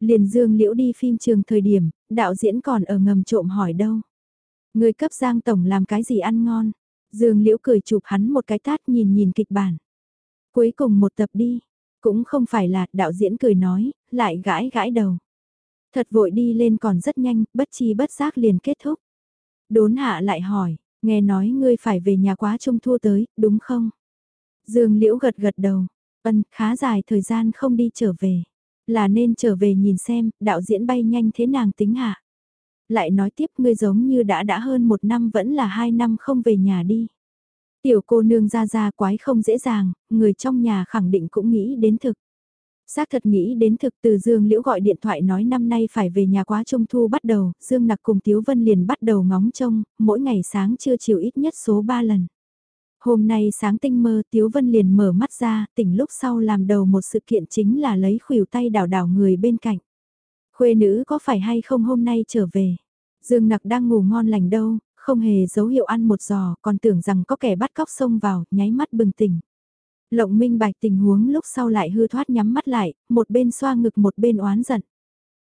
Liền Dương Liễu đi phim trường thời điểm, đạo diễn còn ở ngầm trộm hỏi đâu. Người cấp Giang Tổng làm cái gì ăn ngon? Dương Liễu cười chụp hắn một cái tát nhìn nhìn kịch bản. Cuối cùng một tập đi, cũng không phải là đạo diễn cười nói, lại gãi gãi đầu. Thật vội đi lên còn rất nhanh, bất chi bất giác liền kết thúc. Đốn hạ lại hỏi, nghe nói ngươi phải về nhà quá trung thu tới, đúng không? Dương Liễu gật gật đầu, ân khá dài thời gian không đi trở về. Là nên trở về nhìn xem, đạo diễn bay nhanh thế nàng tính hạ. Lại nói tiếp ngươi giống như đã đã hơn một năm vẫn là hai năm không về nhà đi. Tiểu cô nương ra ra quái không dễ dàng, người trong nhà khẳng định cũng nghĩ đến thực. Xác thật nghĩ đến thực từ Dương Liễu gọi điện thoại nói năm nay phải về nhà quá trung thu bắt đầu, Dương Nặc cùng Tiếu Vân liền bắt đầu ngóng trông, mỗi ngày sáng trưa chiều ít nhất số 3 lần. Hôm nay sáng tinh mơ Tiếu Vân liền mở mắt ra, tỉnh lúc sau làm đầu một sự kiện chính là lấy khuỷu tay đảo đảo người bên cạnh. Khuê nữ có phải hay không hôm nay trở về? Dương Nặc đang ngủ ngon lành đâu, không hề dấu hiệu ăn một giò, còn tưởng rằng có kẻ bắt cóc xông vào, nháy mắt bừng tỉnh. Lộng minh bạch tình huống lúc sau lại hư thoát nhắm mắt lại, một bên xoa ngực một bên oán giận.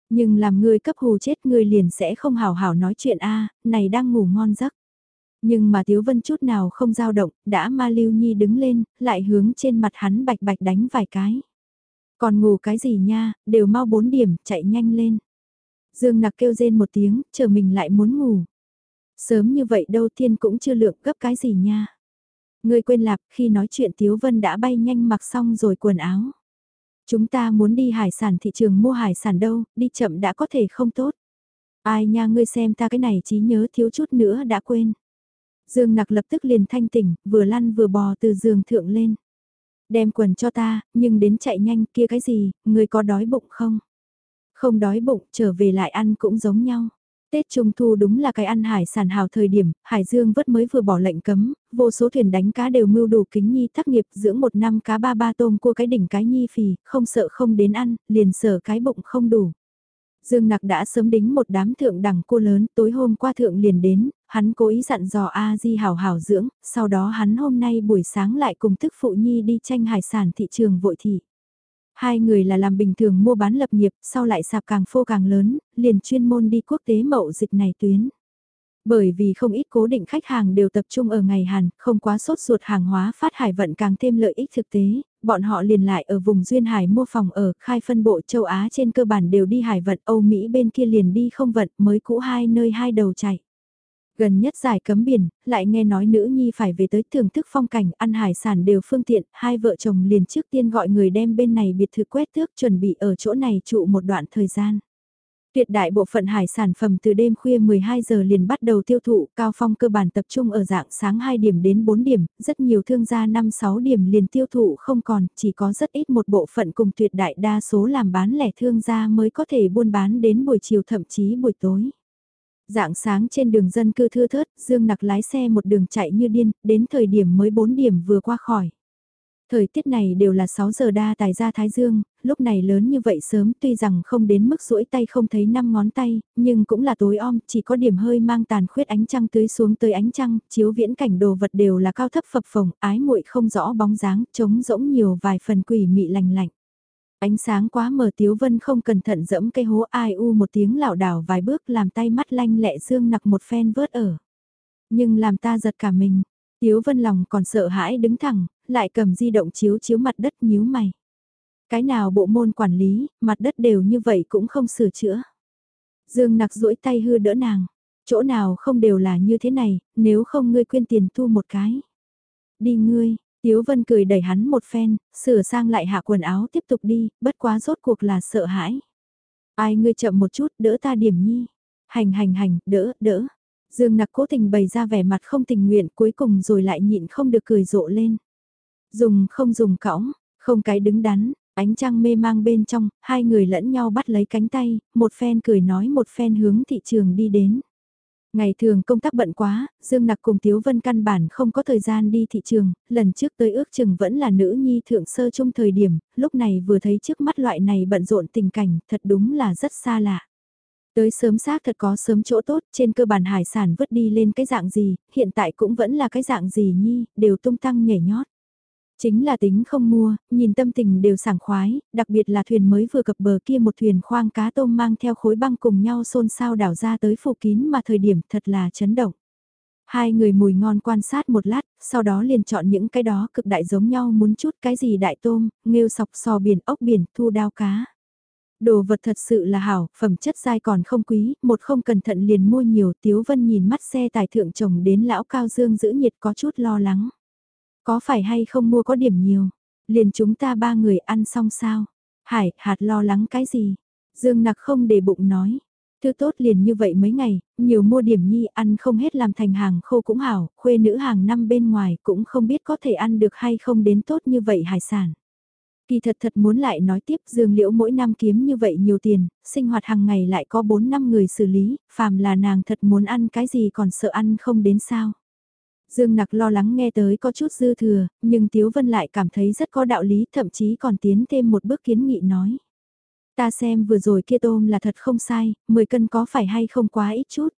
Nhưng làm người cấp hù chết người liền sẽ không hào hảo nói chuyện a này đang ngủ ngon giấc. Nhưng mà Tiếu Vân chút nào không dao động, đã ma lưu nhi đứng lên, lại hướng trên mặt hắn bạch bạch đánh vài cái. Còn ngủ cái gì nha, đều mau bốn điểm, chạy nhanh lên. Dương nặc kêu rên một tiếng, chờ mình lại muốn ngủ. Sớm như vậy đâu thiên cũng chưa lượng gấp cái gì nha. Người quên lạc, khi nói chuyện Tiếu Vân đã bay nhanh mặc xong rồi quần áo. Chúng ta muốn đi hải sản thị trường mua hải sản đâu, đi chậm đã có thể không tốt. Ai nha ngươi xem ta cái này trí nhớ thiếu chút nữa đã quên. Dương nặc lập tức liền thanh tỉnh, vừa lăn vừa bò từ giường thượng lên. Đem quần cho ta, nhưng đến chạy nhanh kia cái gì, người có đói bụng không? Không đói bụng, trở về lại ăn cũng giống nhau. Tết Trung Thu đúng là cái ăn hải sản hào thời điểm, Hải Dương vớt mới vừa bỏ lệnh cấm, vô số thuyền đánh cá đều mưu đủ kính nhi thắc nghiệp dưỡng một năm cá ba ba tôm cua cái đỉnh cái nhi phì, không sợ không đến ăn, liền sợ cái bụng không đủ. Dương Nặc đã sớm đính một đám thượng đẳng cua lớn, tối hôm qua thượng liền đến, hắn cố ý dặn dò A Di hảo hảo dưỡng, sau đó hắn hôm nay buổi sáng lại cùng thức phụ nhi đi tranh hải sản thị trường vội thị. Hai người là làm bình thường mua bán lập nghiệp, sau lại sạp càng phô càng lớn, liền chuyên môn đi quốc tế mậu dịch này tuyến. Bởi vì không ít cố định khách hàng đều tập trung ở ngày Hàn, không quá sốt ruột hàng hóa phát hải vận càng thêm lợi ích thực tế, bọn họ liền lại ở vùng Duyên Hải mua phòng ở, khai phân bộ châu Á trên cơ bản đều đi hải vận, Âu Mỹ bên kia liền đi không vận, mới cũ hai nơi hai đầu chạy. Gần nhất giải cấm biển, lại nghe nói nữ nhi phải về tới thưởng thức phong cảnh, ăn hải sản đều phương tiện, hai vợ chồng liền trước tiên gọi người đem bên này biệt thự quét tước chuẩn bị ở chỗ này trụ một đoạn thời gian. Tuyệt đại bộ phận hải sản phẩm từ đêm khuya 12 giờ liền bắt đầu tiêu thụ, cao phong cơ bản tập trung ở dạng sáng 2 điểm đến 4 điểm, rất nhiều thương gia 5-6 điểm liền tiêu thụ không còn, chỉ có rất ít một bộ phận cùng tuyệt đại đa số làm bán lẻ thương gia mới có thể buôn bán đến buổi chiều thậm chí buổi tối. Dạng sáng trên đường dân cư thưa thớt, Dương Nặc lái xe một đường chạy như điên, đến thời điểm mới 4 điểm vừa qua khỏi. Thời tiết này đều là 6 giờ đa tài ra Thái Dương, lúc này lớn như vậy sớm tuy rằng không đến mức rũi tay không thấy năm ngón tay, nhưng cũng là tối om, chỉ có điểm hơi mang tàn khuyết ánh trăng tưới xuống tới ánh trăng, chiếu viễn cảnh đồ vật đều là cao thấp phập phồng, ái muội không rõ bóng dáng, trống rỗng nhiều vài phần quỷ mị lành lạnh. Ánh sáng quá mờ Tiếu Vân không cẩn thận dẫm cây hố ai u một tiếng lảo đảo vài bước làm tay mắt lanh lẹ dương nặc một phen vớt ở. Nhưng làm ta giật cả mình, Tiếu Vân lòng còn sợ hãi đứng thẳng, lại cầm di động chiếu chiếu mặt đất nhíu mày. Cái nào bộ môn quản lý, mặt đất đều như vậy cũng không sửa chữa. Dương nặc duỗi tay hư đỡ nàng, chỗ nào không đều là như thế này, nếu không ngươi quyên tiền thu một cái. Đi ngươi, Tiếu Vân cười đẩy hắn một phen, sửa sang lại hạ quần áo tiếp tục đi, bất quá rốt cuộc là sợ hãi. Ai ngươi chậm một chút, đỡ ta điểm nhi. Hành hành hành, đỡ, đỡ. Dương nặc cố tình bày ra vẻ mặt không tình nguyện cuối cùng rồi lại nhịn không được cười rộ lên. Dùng không dùng cõng, không cái đứng đắn, ánh trăng mê mang bên trong, hai người lẫn nhau bắt lấy cánh tay, một phen cười nói một phen hướng thị trường đi đến. Ngày thường công tác bận quá, Dương Nặc cùng Tiếu Vân căn bản không có thời gian đi thị trường, lần trước tới ước chừng vẫn là nữ nhi thượng sơ chung thời điểm, lúc này vừa thấy trước mắt loại này bận rộn tình cảnh, thật đúng là rất xa lạ. Tới sớm xác thật có sớm chỗ tốt, trên cơ bản hải sản vứt đi lên cái dạng gì, hiện tại cũng vẫn là cái dạng gì nhi, đều tung tăng nhảy nhót. Chính là tính không mua, nhìn tâm tình đều sảng khoái, đặc biệt là thuyền mới vừa cập bờ kia một thuyền khoang cá tôm mang theo khối băng cùng nhau xôn xao đảo ra tới phủ kín mà thời điểm thật là chấn động. Hai người mùi ngon quan sát một lát, sau đó liền chọn những cái đó cực đại giống nhau muốn chút cái gì đại tôm, nghêu sọc sò biển, ốc biển, thu đao cá. Đồ vật thật sự là hảo, phẩm chất dai còn không quý, một không cẩn thận liền mua nhiều, Tiếu Vân nhìn mắt xe tài thượng chồng đến lão cao dương giữ nhiệt có chút lo lắng. Có phải hay không mua có điểm nhiều? Liền chúng ta ba người ăn xong sao? Hải, hạt lo lắng cái gì? Dương nặc không để bụng nói. Thứ tốt liền như vậy mấy ngày, nhiều mua điểm nhi ăn không hết làm thành hàng khô cũng hảo, khuê nữ hàng năm bên ngoài cũng không biết có thể ăn được hay không đến tốt như vậy hải sản. Kỳ thật thật muốn lại nói tiếp Dương Liễu mỗi năm kiếm như vậy nhiều tiền, sinh hoạt hàng ngày lại có 4 năm người xử lý, phàm là nàng thật muốn ăn cái gì còn sợ ăn không đến sao. Dương Nặc lo lắng nghe tới có chút dư thừa, nhưng Tiếu Vân lại cảm thấy rất có đạo lý, thậm chí còn tiến thêm một bước kiến nghị nói. Ta xem vừa rồi kia tôm là thật không sai, 10 cân có phải hay không quá ít chút.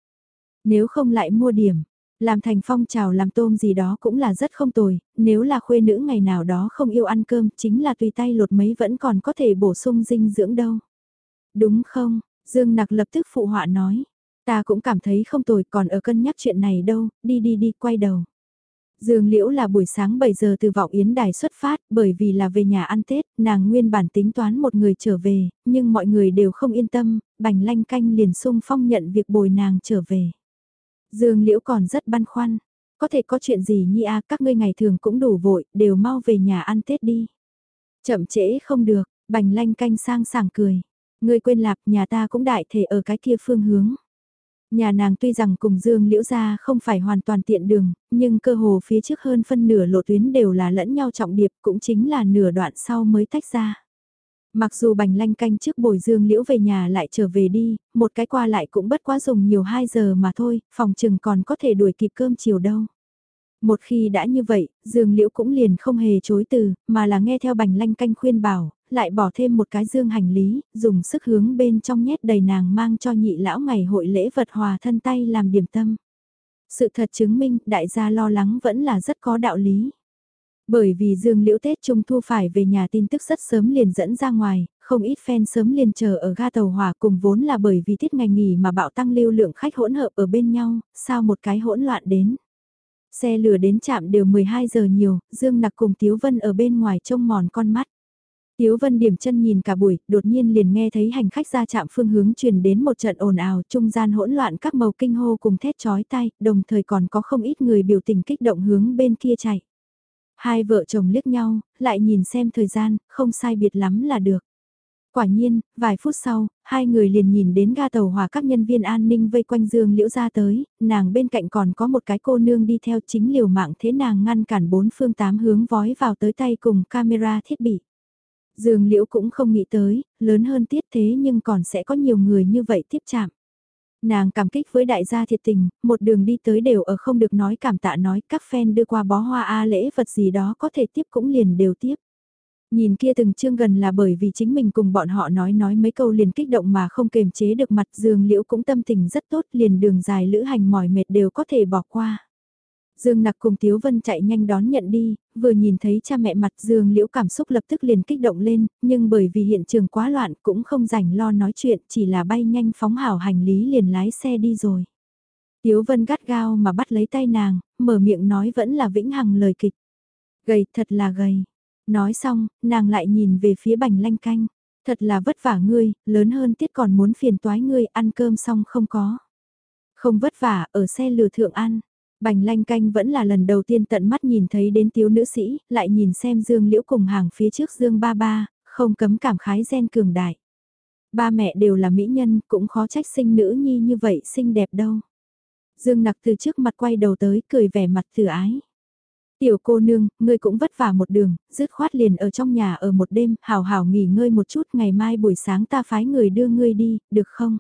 Nếu không lại mua điểm, làm thành phong trào làm tôm gì đó cũng là rất không tồi, nếu là khuê nữ ngày nào đó không yêu ăn cơm chính là tùy tay lột mấy vẫn còn có thể bổ sung dinh dưỡng đâu. Đúng không? Dương Nặc lập tức phụ họa nói. Ta cũng cảm thấy không tồi còn ở cân nhắc chuyện này đâu, đi đi đi, quay đầu. Dương Liễu là buổi sáng 7 giờ từ vọng yến đài xuất phát, bởi vì là về nhà ăn Tết, nàng nguyên bản tính toán một người trở về, nhưng mọi người đều không yên tâm, bành lanh canh liền sung phong nhận việc bồi nàng trở về. Dương Liễu còn rất băn khoăn, có thể có chuyện gì nhi a các ngươi ngày thường cũng đủ vội, đều mau về nhà ăn Tết đi. Chậm trễ không được, bành lanh canh sang sảng cười, ngươi quên lạc nhà ta cũng đại thể ở cái kia phương hướng. Nhà nàng tuy rằng cùng Dương Liễu gia không phải hoàn toàn tiện đường, nhưng cơ hồ phía trước hơn phân nửa lộ tuyến đều là lẫn nhau trọng điệp cũng chính là nửa đoạn sau mới tách ra. Mặc dù bành lanh canh trước bồi Dương Liễu về nhà lại trở về đi, một cái qua lại cũng bất quá dùng nhiều 2 giờ mà thôi, phòng chừng còn có thể đuổi kịp cơm chiều đâu. Một khi đã như vậy, Dương Liễu cũng liền không hề chối từ, mà là nghe theo bành lanh canh khuyên bảo, lại bỏ thêm một cái dương hành lý, dùng sức hướng bên trong nhét đầy nàng mang cho nhị lão ngày hội lễ vật hòa thân tay làm điểm tâm. Sự thật chứng minh đại gia lo lắng vẫn là rất có đạo lý. Bởi vì Dương Liễu Tết Trung Thu phải về nhà tin tức rất sớm liền dẫn ra ngoài, không ít fan sớm liền chờ ở ga tàu hỏa cùng vốn là bởi vì tiết ngày nghỉ mà bạo tăng lưu lượng khách hỗn hợp ở bên nhau, sao một cái hỗn loạn đến. Xe lửa đến trạm đều 12 giờ nhiều, Dương Nặc cùng Tiếu Vân ở bên ngoài trông mòn con mắt. Tiếu Vân điểm chân nhìn cả buổi, đột nhiên liền nghe thấy hành khách ra chạm phương hướng truyền đến một trận ồn ào, trung gian hỗn loạn các màu kinh hô cùng thét chói tai đồng thời còn có không ít người biểu tình kích động hướng bên kia chạy. Hai vợ chồng liếc nhau, lại nhìn xem thời gian, không sai biệt lắm là được. Quả nhiên, vài phút sau, hai người liền nhìn đến ga tàu hỏa các nhân viên an ninh vây quanh Dương Liễu ra tới, nàng bên cạnh còn có một cái cô nương đi theo chính liều mạng thế nàng ngăn cản bốn phương tám hướng vói vào tới tay cùng camera thiết bị. Dương Liễu cũng không nghĩ tới, lớn hơn tiết thế nhưng còn sẽ có nhiều người như vậy tiếp chạm. Nàng cảm kích với đại gia thiệt tình, một đường đi tới đều ở không được nói cảm tạ nói các fan đưa qua bó hoa A lễ vật gì đó có thể tiếp cũng liền đều tiếp. Nhìn kia từng chương gần là bởi vì chính mình cùng bọn họ nói nói mấy câu liền kích động mà không kềm chế được mặt Dương Liễu cũng tâm tình rất tốt liền đường dài lữ hành mỏi mệt đều có thể bỏ qua. Dương Nặc cùng Tiếu Vân chạy nhanh đón nhận đi, vừa nhìn thấy cha mẹ mặt Dương Liễu cảm xúc lập tức liền kích động lên, nhưng bởi vì hiện trường quá loạn cũng không rảnh lo nói chuyện, chỉ là bay nhanh phóng hảo hành lý liền lái xe đi rồi. Tiếu Vân gắt gao mà bắt lấy tay nàng, mở miệng nói vẫn là vĩnh hằng lời kịch. Gầy thật là gầy. Nói xong, nàng lại nhìn về phía bành lanh canh. Thật là vất vả ngươi, lớn hơn tiết còn muốn phiền toái ngươi ăn cơm xong không có. Không vất vả, ở xe lừa thượng ăn. Bành lanh canh vẫn là lần đầu tiên tận mắt nhìn thấy đến tiếu nữ sĩ, lại nhìn xem Dương Liễu cùng hàng phía trước Dương Ba Ba, không cấm cảm khái gen cường đại. Ba mẹ đều là mỹ nhân, cũng khó trách sinh nữ nhi như vậy xinh đẹp đâu. Dương nặc từ trước mặt quay đầu tới cười vẻ mặt từ ái. Tiểu cô nương, ngươi cũng vất vả một đường, dứt khoát liền ở trong nhà ở một đêm, hào hào nghỉ ngơi một chút, ngày mai buổi sáng ta phái người đưa ngươi đi, được không?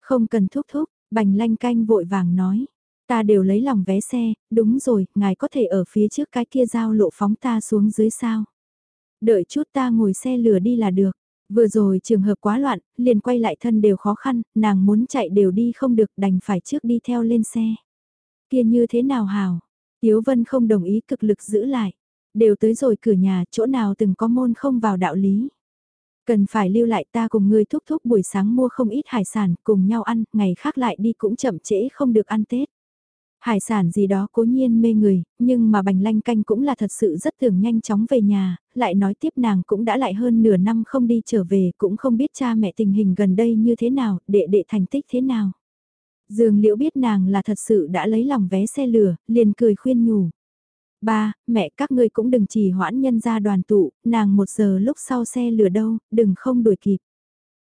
Không cần thúc thúc, bành lanh canh vội vàng nói. Ta đều lấy lòng vé xe, đúng rồi, ngài có thể ở phía trước cái kia giao lộ phóng ta xuống dưới sao. Đợi chút ta ngồi xe lửa đi là được. Vừa rồi trường hợp quá loạn, liền quay lại thân đều khó khăn, nàng muốn chạy đều đi không được đành phải trước đi theo lên xe. Kia như thế nào hào? Tiếu Vân không đồng ý cực lực giữ lại. Đều tới rồi cửa nhà, chỗ nào từng có môn không vào đạo lý. Cần phải lưu lại ta cùng ngươi thúc thúc buổi sáng mua không ít hải sản, cùng nhau ăn, ngày khác lại đi cũng chậm trễ không được ăn Tết. Hải sản gì đó cố nhiên mê người, nhưng mà bành lanh canh cũng là thật sự rất thường nhanh chóng về nhà, lại nói tiếp nàng cũng đã lại hơn nửa năm không đi trở về, cũng không biết cha mẹ tình hình gần đây như thế nào, đệ đệ thành tích thế nào. Dương liễu biết nàng là thật sự đã lấy lòng vé xe lửa, liền cười khuyên nhủ. Ba, mẹ các ngươi cũng đừng trì hoãn nhân ra đoàn tụ, nàng một giờ lúc sau xe lửa đâu, đừng không đuổi kịp.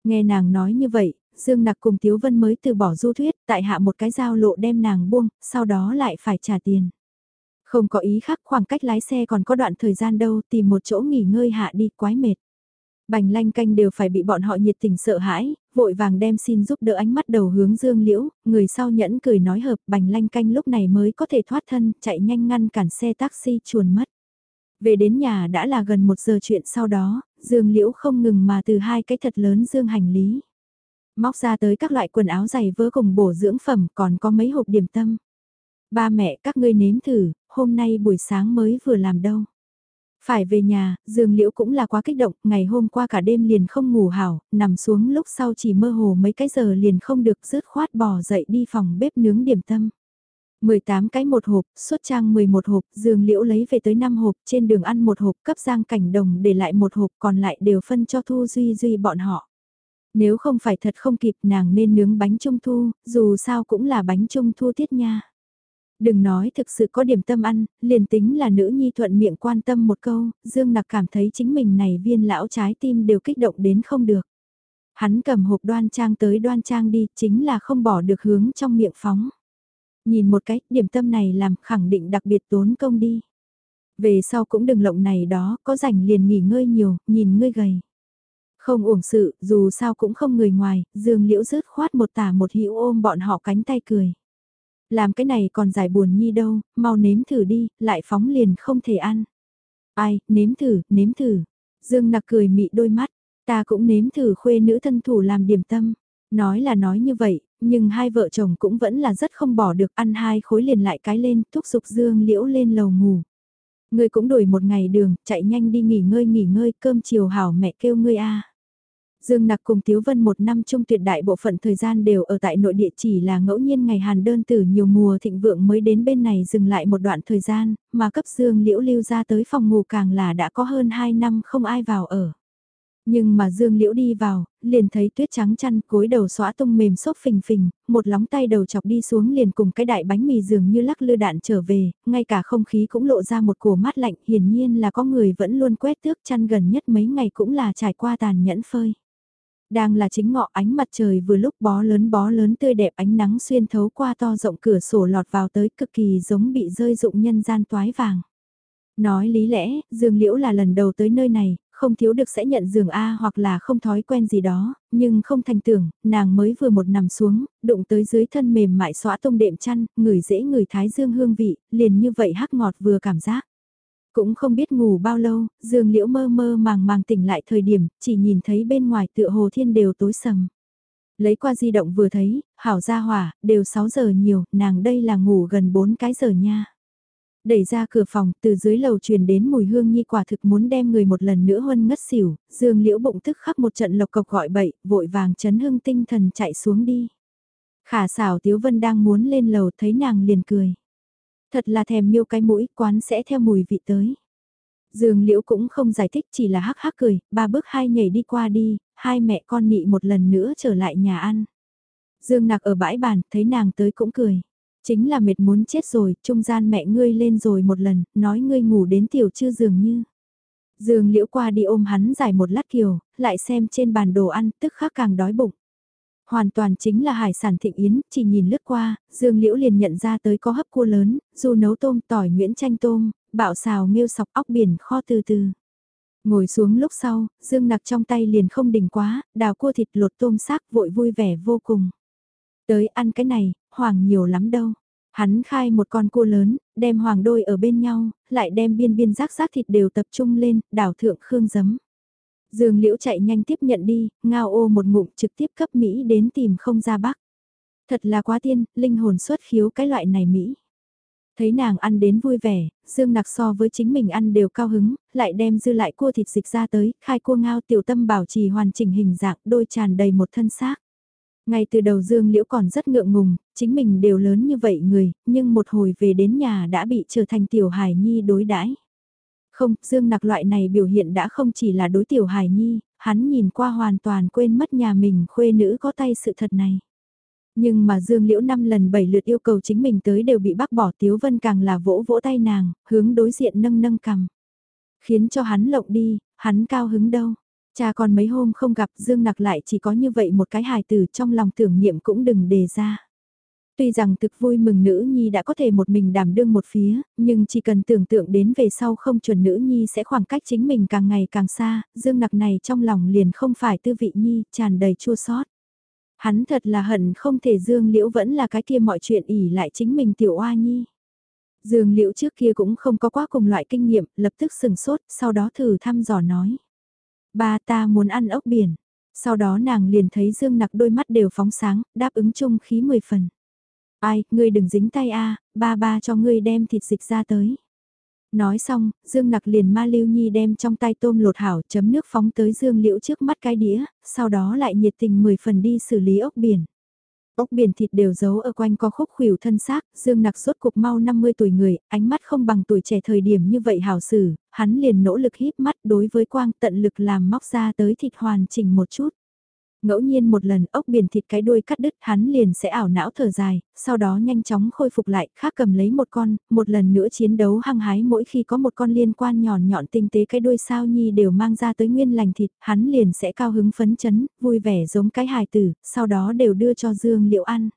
Nghe nàng nói như vậy, Dương Nặc cùng Tiếu Vân mới từ bỏ du thuyết, tại hạ một cái giao lộ đem nàng buông, sau đó lại phải trả tiền. Không có ý khác khoảng cách lái xe còn có đoạn thời gian đâu tìm một chỗ nghỉ ngơi hạ đi quái mệt. Bành lanh canh đều phải bị bọn họ nhiệt tình sợ hãi, vội vàng đem xin giúp đỡ ánh mắt đầu hướng dương liễu, người sau nhẫn cười nói hợp bành lanh canh lúc này mới có thể thoát thân, chạy nhanh ngăn cản xe taxi chuồn mất. Về đến nhà đã là gần một giờ chuyện sau đó, dương liễu không ngừng mà từ hai cái thật lớn dương hành lý. Móc ra tới các loại quần áo giày vớ cùng bổ dưỡng phẩm còn có mấy hộp điểm tâm. Ba mẹ các ngươi nếm thử, hôm nay buổi sáng mới vừa làm đâu. Phải về nhà, Dương Liễu cũng là quá kích động, ngày hôm qua cả đêm liền không ngủ hảo, nằm xuống lúc sau chỉ mơ hồ mấy cái giờ liền không được rứt khoát bò dậy đi phòng bếp nướng điểm tâm. 18 cái một hộp, xuất trang 11 hộp, Dương Liễu lấy về tới 5 hộp, trên đường ăn một hộp, cấp Giang Cảnh Đồng để lại một hộp, còn lại đều phân cho Thu Duy Duy bọn họ. Nếu không phải thật không kịp nàng nên nướng bánh trung thu, dù sao cũng là bánh trung thu tiết nha. Đừng nói thực sự có điểm tâm ăn, liền tính là nữ nhi thuận miệng quan tâm một câu, Dương Nặc cảm thấy chính mình này viên lão trái tim đều kích động đến không được. Hắn cầm hộp đoan trang tới đoan trang đi, chính là không bỏ được hướng trong miệng phóng. Nhìn một cách, điểm tâm này làm khẳng định đặc biệt tốn công đi. Về sau cũng đừng lộng này đó, có rảnh liền nghỉ ngơi nhiều, nhìn ngươi gầy. Không uổng sự, dù sao cũng không người ngoài, Dương Liễu rớt khoát một tả một hữu ôm bọn họ cánh tay cười. Làm cái này còn giải buồn nhi đâu, mau nếm thử đi, lại phóng liền không thể ăn. Ai, nếm thử, nếm thử. Dương nặc cười mị đôi mắt, ta cũng nếm thử khuê nữ thân thủ làm điểm tâm. Nói là nói như vậy, nhưng hai vợ chồng cũng vẫn là rất không bỏ được ăn hai khối liền lại cái lên, thúc giục Dương Liễu lên lầu ngủ. Ngươi cũng đổi một ngày đường, chạy nhanh đi nghỉ ngơi nghỉ ngơi, cơm chiều hảo mẹ kêu ngươi a. Dương Nặc cùng Tiếu Vân một năm chung tuyệt đại bộ phận thời gian đều ở tại nội địa chỉ là ngẫu nhiên ngày hàn đơn tử nhiều mùa thịnh vượng mới đến bên này dừng lại một đoạn thời gian, mà cấp Dương Liễu lưu ra tới phòng ngủ càng là đã có hơn 2 năm không ai vào ở. Nhưng mà Dương Liễu đi vào, liền thấy tuyết trắng chăn cối đầu xóa tung mềm xốp phình phình, một lóng tay đầu chọc đi xuống liền cùng cái đại bánh mì dường như lắc lư đạn trở về, ngay cả không khí cũng lộ ra một cổ mát lạnh hiển nhiên là có người vẫn luôn quét tước chăn gần nhất mấy ngày cũng là trải qua tàn nhẫn phơi. Đang là chính ngọ ánh mặt trời vừa lúc bó lớn bó lớn tươi đẹp ánh nắng xuyên thấu qua to rộng cửa sổ lọt vào tới cực kỳ giống bị rơi dụng nhân gian toái vàng. Nói lý lẽ, Dương Liễu là lần đầu tới nơi này, không thiếu được sẽ nhận giường A hoặc là không thói quen gì đó, nhưng không thành tưởng, nàng mới vừa một nằm xuống, đụng tới dưới thân mềm mại xóa tông đệm chăn, người dễ người thái dương hương vị, liền như vậy hắc ngọt vừa cảm giác. Cũng không biết ngủ bao lâu, dương liễu mơ mơ màng màng tỉnh lại thời điểm, chỉ nhìn thấy bên ngoài tựa hồ thiên đều tối sầm. Lấy qua di động vừa thấy, hảo ra hỏa, đều 6 giờ nhiều, nàng đây là ngủ gần 4 cái giờ nha. Đẩy ra cửa phòng, từ dưới lầu truyền đến mùi hương nhi quả thực muốn đem người một lần nữa huân ngất xỉu, dương liễu bụng tức khắc một trận lộc cộc gọi bậy, vội vàng chấn hưng tinh thần chạy xuống đi. Khả xảo Tiếu Vân đang muốn lên lầu thấy nàng liền cười. Thật là thèm miêu cái mũi, quán sẽ theo mùi vị tới. Dương Liễu cũng không giải thích chỉ là hắc hắc cười, ba bước hai nhảy đi qua đi, hai mẹ con nị một lần nữa trở lại nhà ăn. Dương Nặc ở bãi bàn, thấy nàng tới cũng cười. Chính là mệt muốn chết rồi, trung gian mẹ ngươi lên rồi một lần, nói ngươi ngủ đến tiểu chưa dường như. Dương Liễu qua đi ôm hắn giải một lát kiều, lại xem trên bàn đồ ăn, tức khắc càng đói bụng hoàn toàn chính là hải sản thịnh yến, chỉ nhìn lướt qua, Dương Liễu liền nhận ra tới có hấp cua lớn, dù nấu tôm tỏi nguyễn chanh tôm, bạo xào nghêu sọc óc biển kho từ từ. Ngồi xuống lúc sau, Dương Nặc trong tay liền không đỉnh quá, đào cua thịt lột tôm xác vội vui vẻ vô cùng. Tới ăn cái này, hoàng nhiều lắm đâu. Hắn khai một con cua lớn, đem hoàng đôi ở bên nhau, lại đem biên biên rác rác thịt đều tập trung lên, đảo thượng khương giấm. Dương Liễu chạy nhanh tiếp nhận đi, ngao ô một ngụm trực tiếp cấp Mỹ đến tìm không ra bắc. Thật là quá tiên, linh hồn xuất khiếu cái loại này Mỹ. Thấy nàng ăn đến vui vẻ, Dương Nặc so với chính mình ăn đều cao hứng, lại đem dư lại cua thịt dịch ra tới, khai cua ngao tiểu tâm bảo trì hoàn chỉnh hình dạng đôi tràn đầy một thân xác. Ngay từ đầu Dương Liễu còn rất ngượng ngùng, chính mình đều lớn như vậy người, nhưng một hồi về đến nhà đã bị trở thành tiểu hài nhi đối đãi. Không, Dương Nặc loại này biểu hiện đã không chỉ là đối tiểu hài nhi, hắn nhìn qua hoàn toàn quên mất nhà mình khuê nữ có tay sự thật này. Nhưng mà Dương Liễu năm lần bảy lượt yêu cầu chính mình tới đều bị bác bỏ Tiếu Vân càng là vỗ vỗ tay nàng, hướng đối diện nâng nâng cằm. Khiến cho hắn lộng đi, hắn cao hứng đâu. Cha còn mấy hôm không gặp Dương Nặc lại chỉ có như vậy một cái hài tử trong lòng tưởng niệm cũng đừng đề ra. Tuy rằng thực vui mừng nữ nhi đã có thể một mình đảm đương một phía, nhưng chỉ cần tưởng tượng đến về sau không chuẩn nữ nhi sẽ khoảng cách chính mình càng ngày càng xa, Dương Nặc này trong lòng liền không phải tư vị nhi, tràn đầy chua sót. Hắn thật là hận không thể Dương Liễu vẫn là cái kia mọi chuyện ỉ lại chính mình tiểu oa nhi. Dương Liễu trước kia cũng không có quá cùng loại kinh nghiệm, lập tức sừng sốt, sau đó thử thăm dò nói. Ba ta muốn ăn ốc biển. Sau đó nàng liền thấy Dương nặc đôi mắt đều phóng sáng, đáp ứng chung khí mười phần. Ai, ngươi đừng dính tay a ba ba cho ngươi đem thịt dịch ra tới. Nói xong, Dương Nặc liền ma lưu nhi đem trong tay tôm lột hảo chấm nước phóng tới Dương Liễu trước mắt cái đĩa, sau đó lại nhiệt tình 10 phần đi xử lý ốc biển. Ốc biển thịt đều giấu ở quanh có khúc khuỷu thân xác, Dương Nặc suốt cục mau 50 tuổi người, ánh mắt không bằng tuổi trẻ thời điểm như vậy hảo xử, hắn liền nỗ lực híp mắt đối với quang tận lực làm móc ra tới thịt hoàn chỉnh một chút. Ngẫu nhiên một lần ốc biển thịt cái đuôi cắt đứt hắn liền sẽ ảo não thở dài, sau đó nhanh chóng khôi phục lại, khác cầm lấy một con, một lần nữa chiến đấu hăng hái mỗi khi có một con liên quan nhọn nhọn tinh tế cái đuôi sao nhi đều mang ra tới nguyên lành thịt, hắn liền sẽ cao hứng phấn chấn, vui vẻ giống cái hài tử, sau đó đều đưa cho Dương Liễu ăn.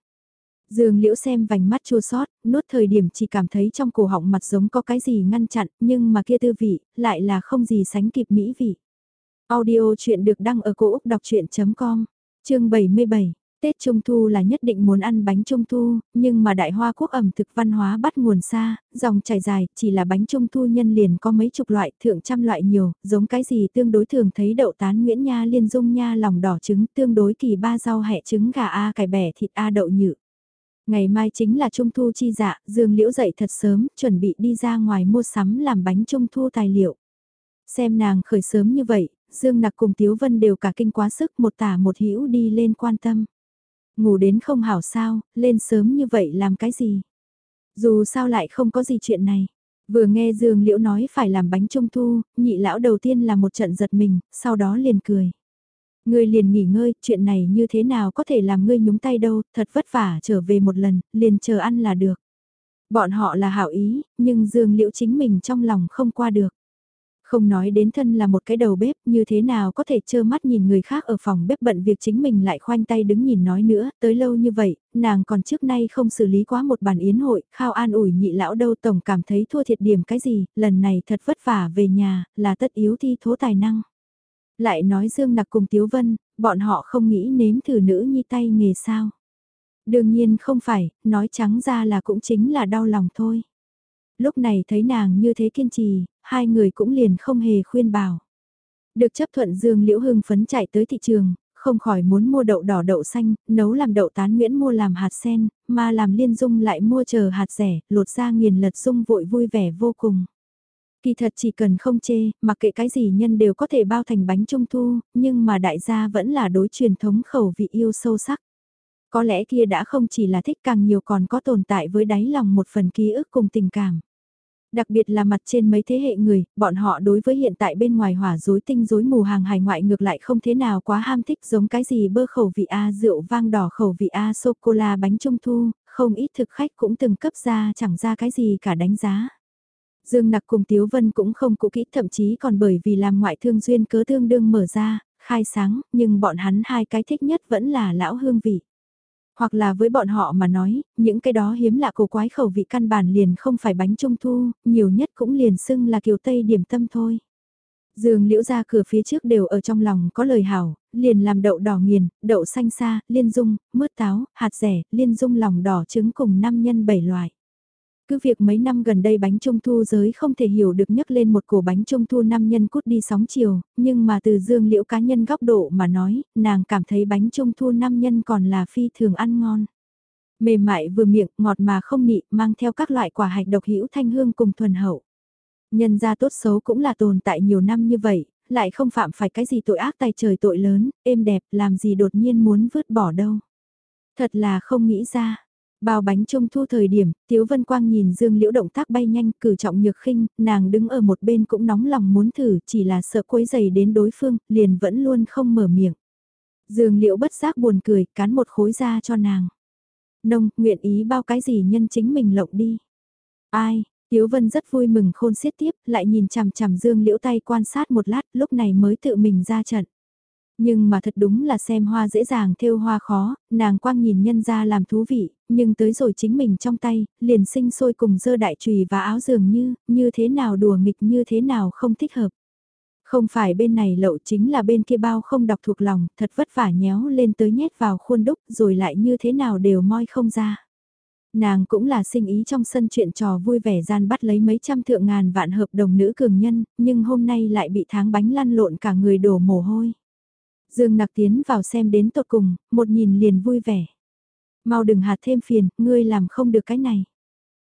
Dương Liễu xem vành mắt chua sót, nuốt thời điểm chỉ cảm thấy trong cổ họng mặt giống có cái gì ngăn chặn, nhưng mà kia tư vị, lại là không gì sánh kịp mỹ vị. Audio chuyện được đăng ở cổ Úc đọc chuyện.com, chương 77. Tết Trung Thu là nhất định muốn ăn bánh Trung Thu, nhưng mà Đại Hoa Quốc ẩm thực văn hóa bắt nguồn xa, dòng chảy dài, chỉ là bánh Trung Thu nhân liền có mấy chục loại, thượng trăm loại nhiều, giống cái gì tương đối thường thấy đậu tán Nguyễn Nha liên dung nha lòng đỏ trứng, tương đối kỳ ba rau hẹ trứng gà A cải bẻ thịt A đậu nhự. Ngày mai chính là Trung Thu chi dạ, Dương Liễu dậy thật sớm, chuẩn bị đi ra ngoài mua sắm làm bánh Trung Thu tài liệu. Xem nàng khởi sớm như vậy, Dương Nặc cùng Tiếu Vân đều cả kinh quá sức một tả một hữu đi lên quan tâm. Ngủ đến không hảo sao, lên sớm như vậy làm cái gì? Dù sao lại không có gì chuyện này. Vừa nghe Dương Liễu nói phải làm bánh trung thu, nhị lão đầu tiên là một trận giật mình, sau đó liền cười. Ngươi liền nghỉ ngơi, chuyện này như thế nào có thể làm ngươi nhúng tay đâu, thật vất vả trở về một lần, liền chờ ăn là được. Bọn họ là hảo ý, nhưng Dương Liễu chính mình trong lòng không qua được. Không nói đến thân là một cái đầu bếp như thế nào có thể trơ mắt nhìn người khác ở phòng bếp bận việc chính mình lại khoanh tay đứng nhìn nói nữa, tới lâu như vậy, nàng còn trước nay không xử lý quá một bàn yến hội, khao an ủi nhị lão đâu tổng cảm thấy thua thiệt điểm cái gì, lần này thật vất vả về nhà, là tất yếu thi thố tài năng. Lại nói Dương Nặc cùng Tiếu Vân, bọn họ không nghĩ nếm thử nữ nhi tay nghề sao. Đương nhiên không phải, nói trắng ra là cũng chính là đau lòng thôi. Lúc này thấy nàng như thế kiên trì, hai người cũng liền không hề khuyên bảo. Được chấp thuận Dương Liễu Hưng phấn chạy tới thị trường, không khỏi muốn mua đậu đỏ đậu xanh, nấu làm đậu tán nguyễn mua làm hạt sen, mà làm liên dung lại mua chờ hạt rẻ, lột ra nghiền lật dung vội vui vẻ vô cùng. Kỳ thật chỉ cần không chê, mặc kệ cái gì nhân đều có thể bao thành bánh trung thu, nhưng mà đại gia vẫn là đối truyền thống khẩu vị yêu sâu sắc. Có lẽ kia đã không chỉ là thích càng nhiều còn có tồn tại với đáy lòng một phần ký ức cùng tình cảm. Đặc biệt là mặt trên mấy thế hệ người, bọn họ đối với hiện tại bên ngoài hỏa dối tinh dối mù hàng hải ngoại ngược lại không thế nào quá ham thích giống cái gì bơ khẩu vị A rượu vang đỏ khẩu vị A sô-cô-la bánh trung thu, không ít thực khách cũng từng cấp ra chẳng ra cái gì cả đánh giá. Dương Nặc cùng Tiếu Vân cũng không cụ kỹ thậm chí còn bởi vì làm ngoại thương duyên cớ thương đương mở ra, khai sáng, nhưng bọn hắn hai cái thích nhất vẫn là lão hương vị. Hoặc là với bọn họ mà nói, những cái đó hiếm lạ cổ quái khẩu vị căn bản liền không phải bánh trung thu, nhiều nhất cũng liền xưng là kiều tây điểm tâm thôi. dường liễu ra cửa phía trước đều ở trong lòng có lời hảo, liền làm đậu đỏ nghiền, đậu xanh xa, liên dung, mướt táo, hạt rẻ, liên dung lòng đỏ trứng cùng năm nhân bảy loại. Cứ việc mấy năm gần đây bánh trung thu giới không thể hiểu được nhấc lên một cổ bánh trung thu năm nhân cút đi sóng chiều, nhưng mà từ dương liễu cá nhân góc độ mà nói, nàng cảm thấy bánh trung thu năm nhân còn là phi thường ăn ngon. Mềm mại vừa miệng, ngọt mà không nị, mang theo các loại quả hạch độc hữu thanh hương cùng thuần hậu. Nhân gia tốt xấu cũng là tồn tại nhiều năm như vậy, lại không phạm phải cái gì tội ác tay trời tội lớn, êm đẹp, làm gì đột nhiên muốn vứt bỏ đâu. Thật là không nghĩ ra. Bao bánh trung thu thời điểm, Tiếu Vân Quang nhìn Dương Liễu động tác bay nhanh, cử trọng nhược khinh, nàng đứng ở một bên cũng nóng lòng muốn thử, chỉ là sợ quấy giày đến đối phương, liền vẫn luôn không mở miệng. Dương Liễu bất giác buồn cười, cán một khối ra cho nàng. Nông, nguyện ý bao cái gì nhân chính mình lộng đi. Ai, Tiếu Vân rất vui mừng khôn xiết tiếp, lại nhìn chằm chằm Dương Liễu tay quan sát một lát, lúc này mới tự mình ra trận. Nhưng mà thật đúng là xem hoa dễ dàng thêu hoa khó, nàng quang nhìn nhân ra làm thú vị, nhưng tới rồi chính mình trong tay, liền sinh sôi cùng dơ đại trùy và áo dường như, như thế nào đùa nghịch như thế nào không thích hợp. Không phải bên này lậu chính là bên kia bao không đọc thuộc lòng, thật vất vả nhéo lên tới nhét vào khuôn đúc rồi lại như thế nào đều moi không ra. Nàng cũng là sinh ý trong sân chuyện trò vui vẻ gian bắt lấy mấy trăm thượng ngàn vạn hợp đồng nữ cường nhân, nhưng hôm nay lại bị tháng bánh lăn lộn cả người đổ mồ hôi. Dương nặc tiến vào xem đến tột cùng, một nhìn liền vui vẻ. Mau đừng hạt thêm phiền, ngươi làm không được cái này.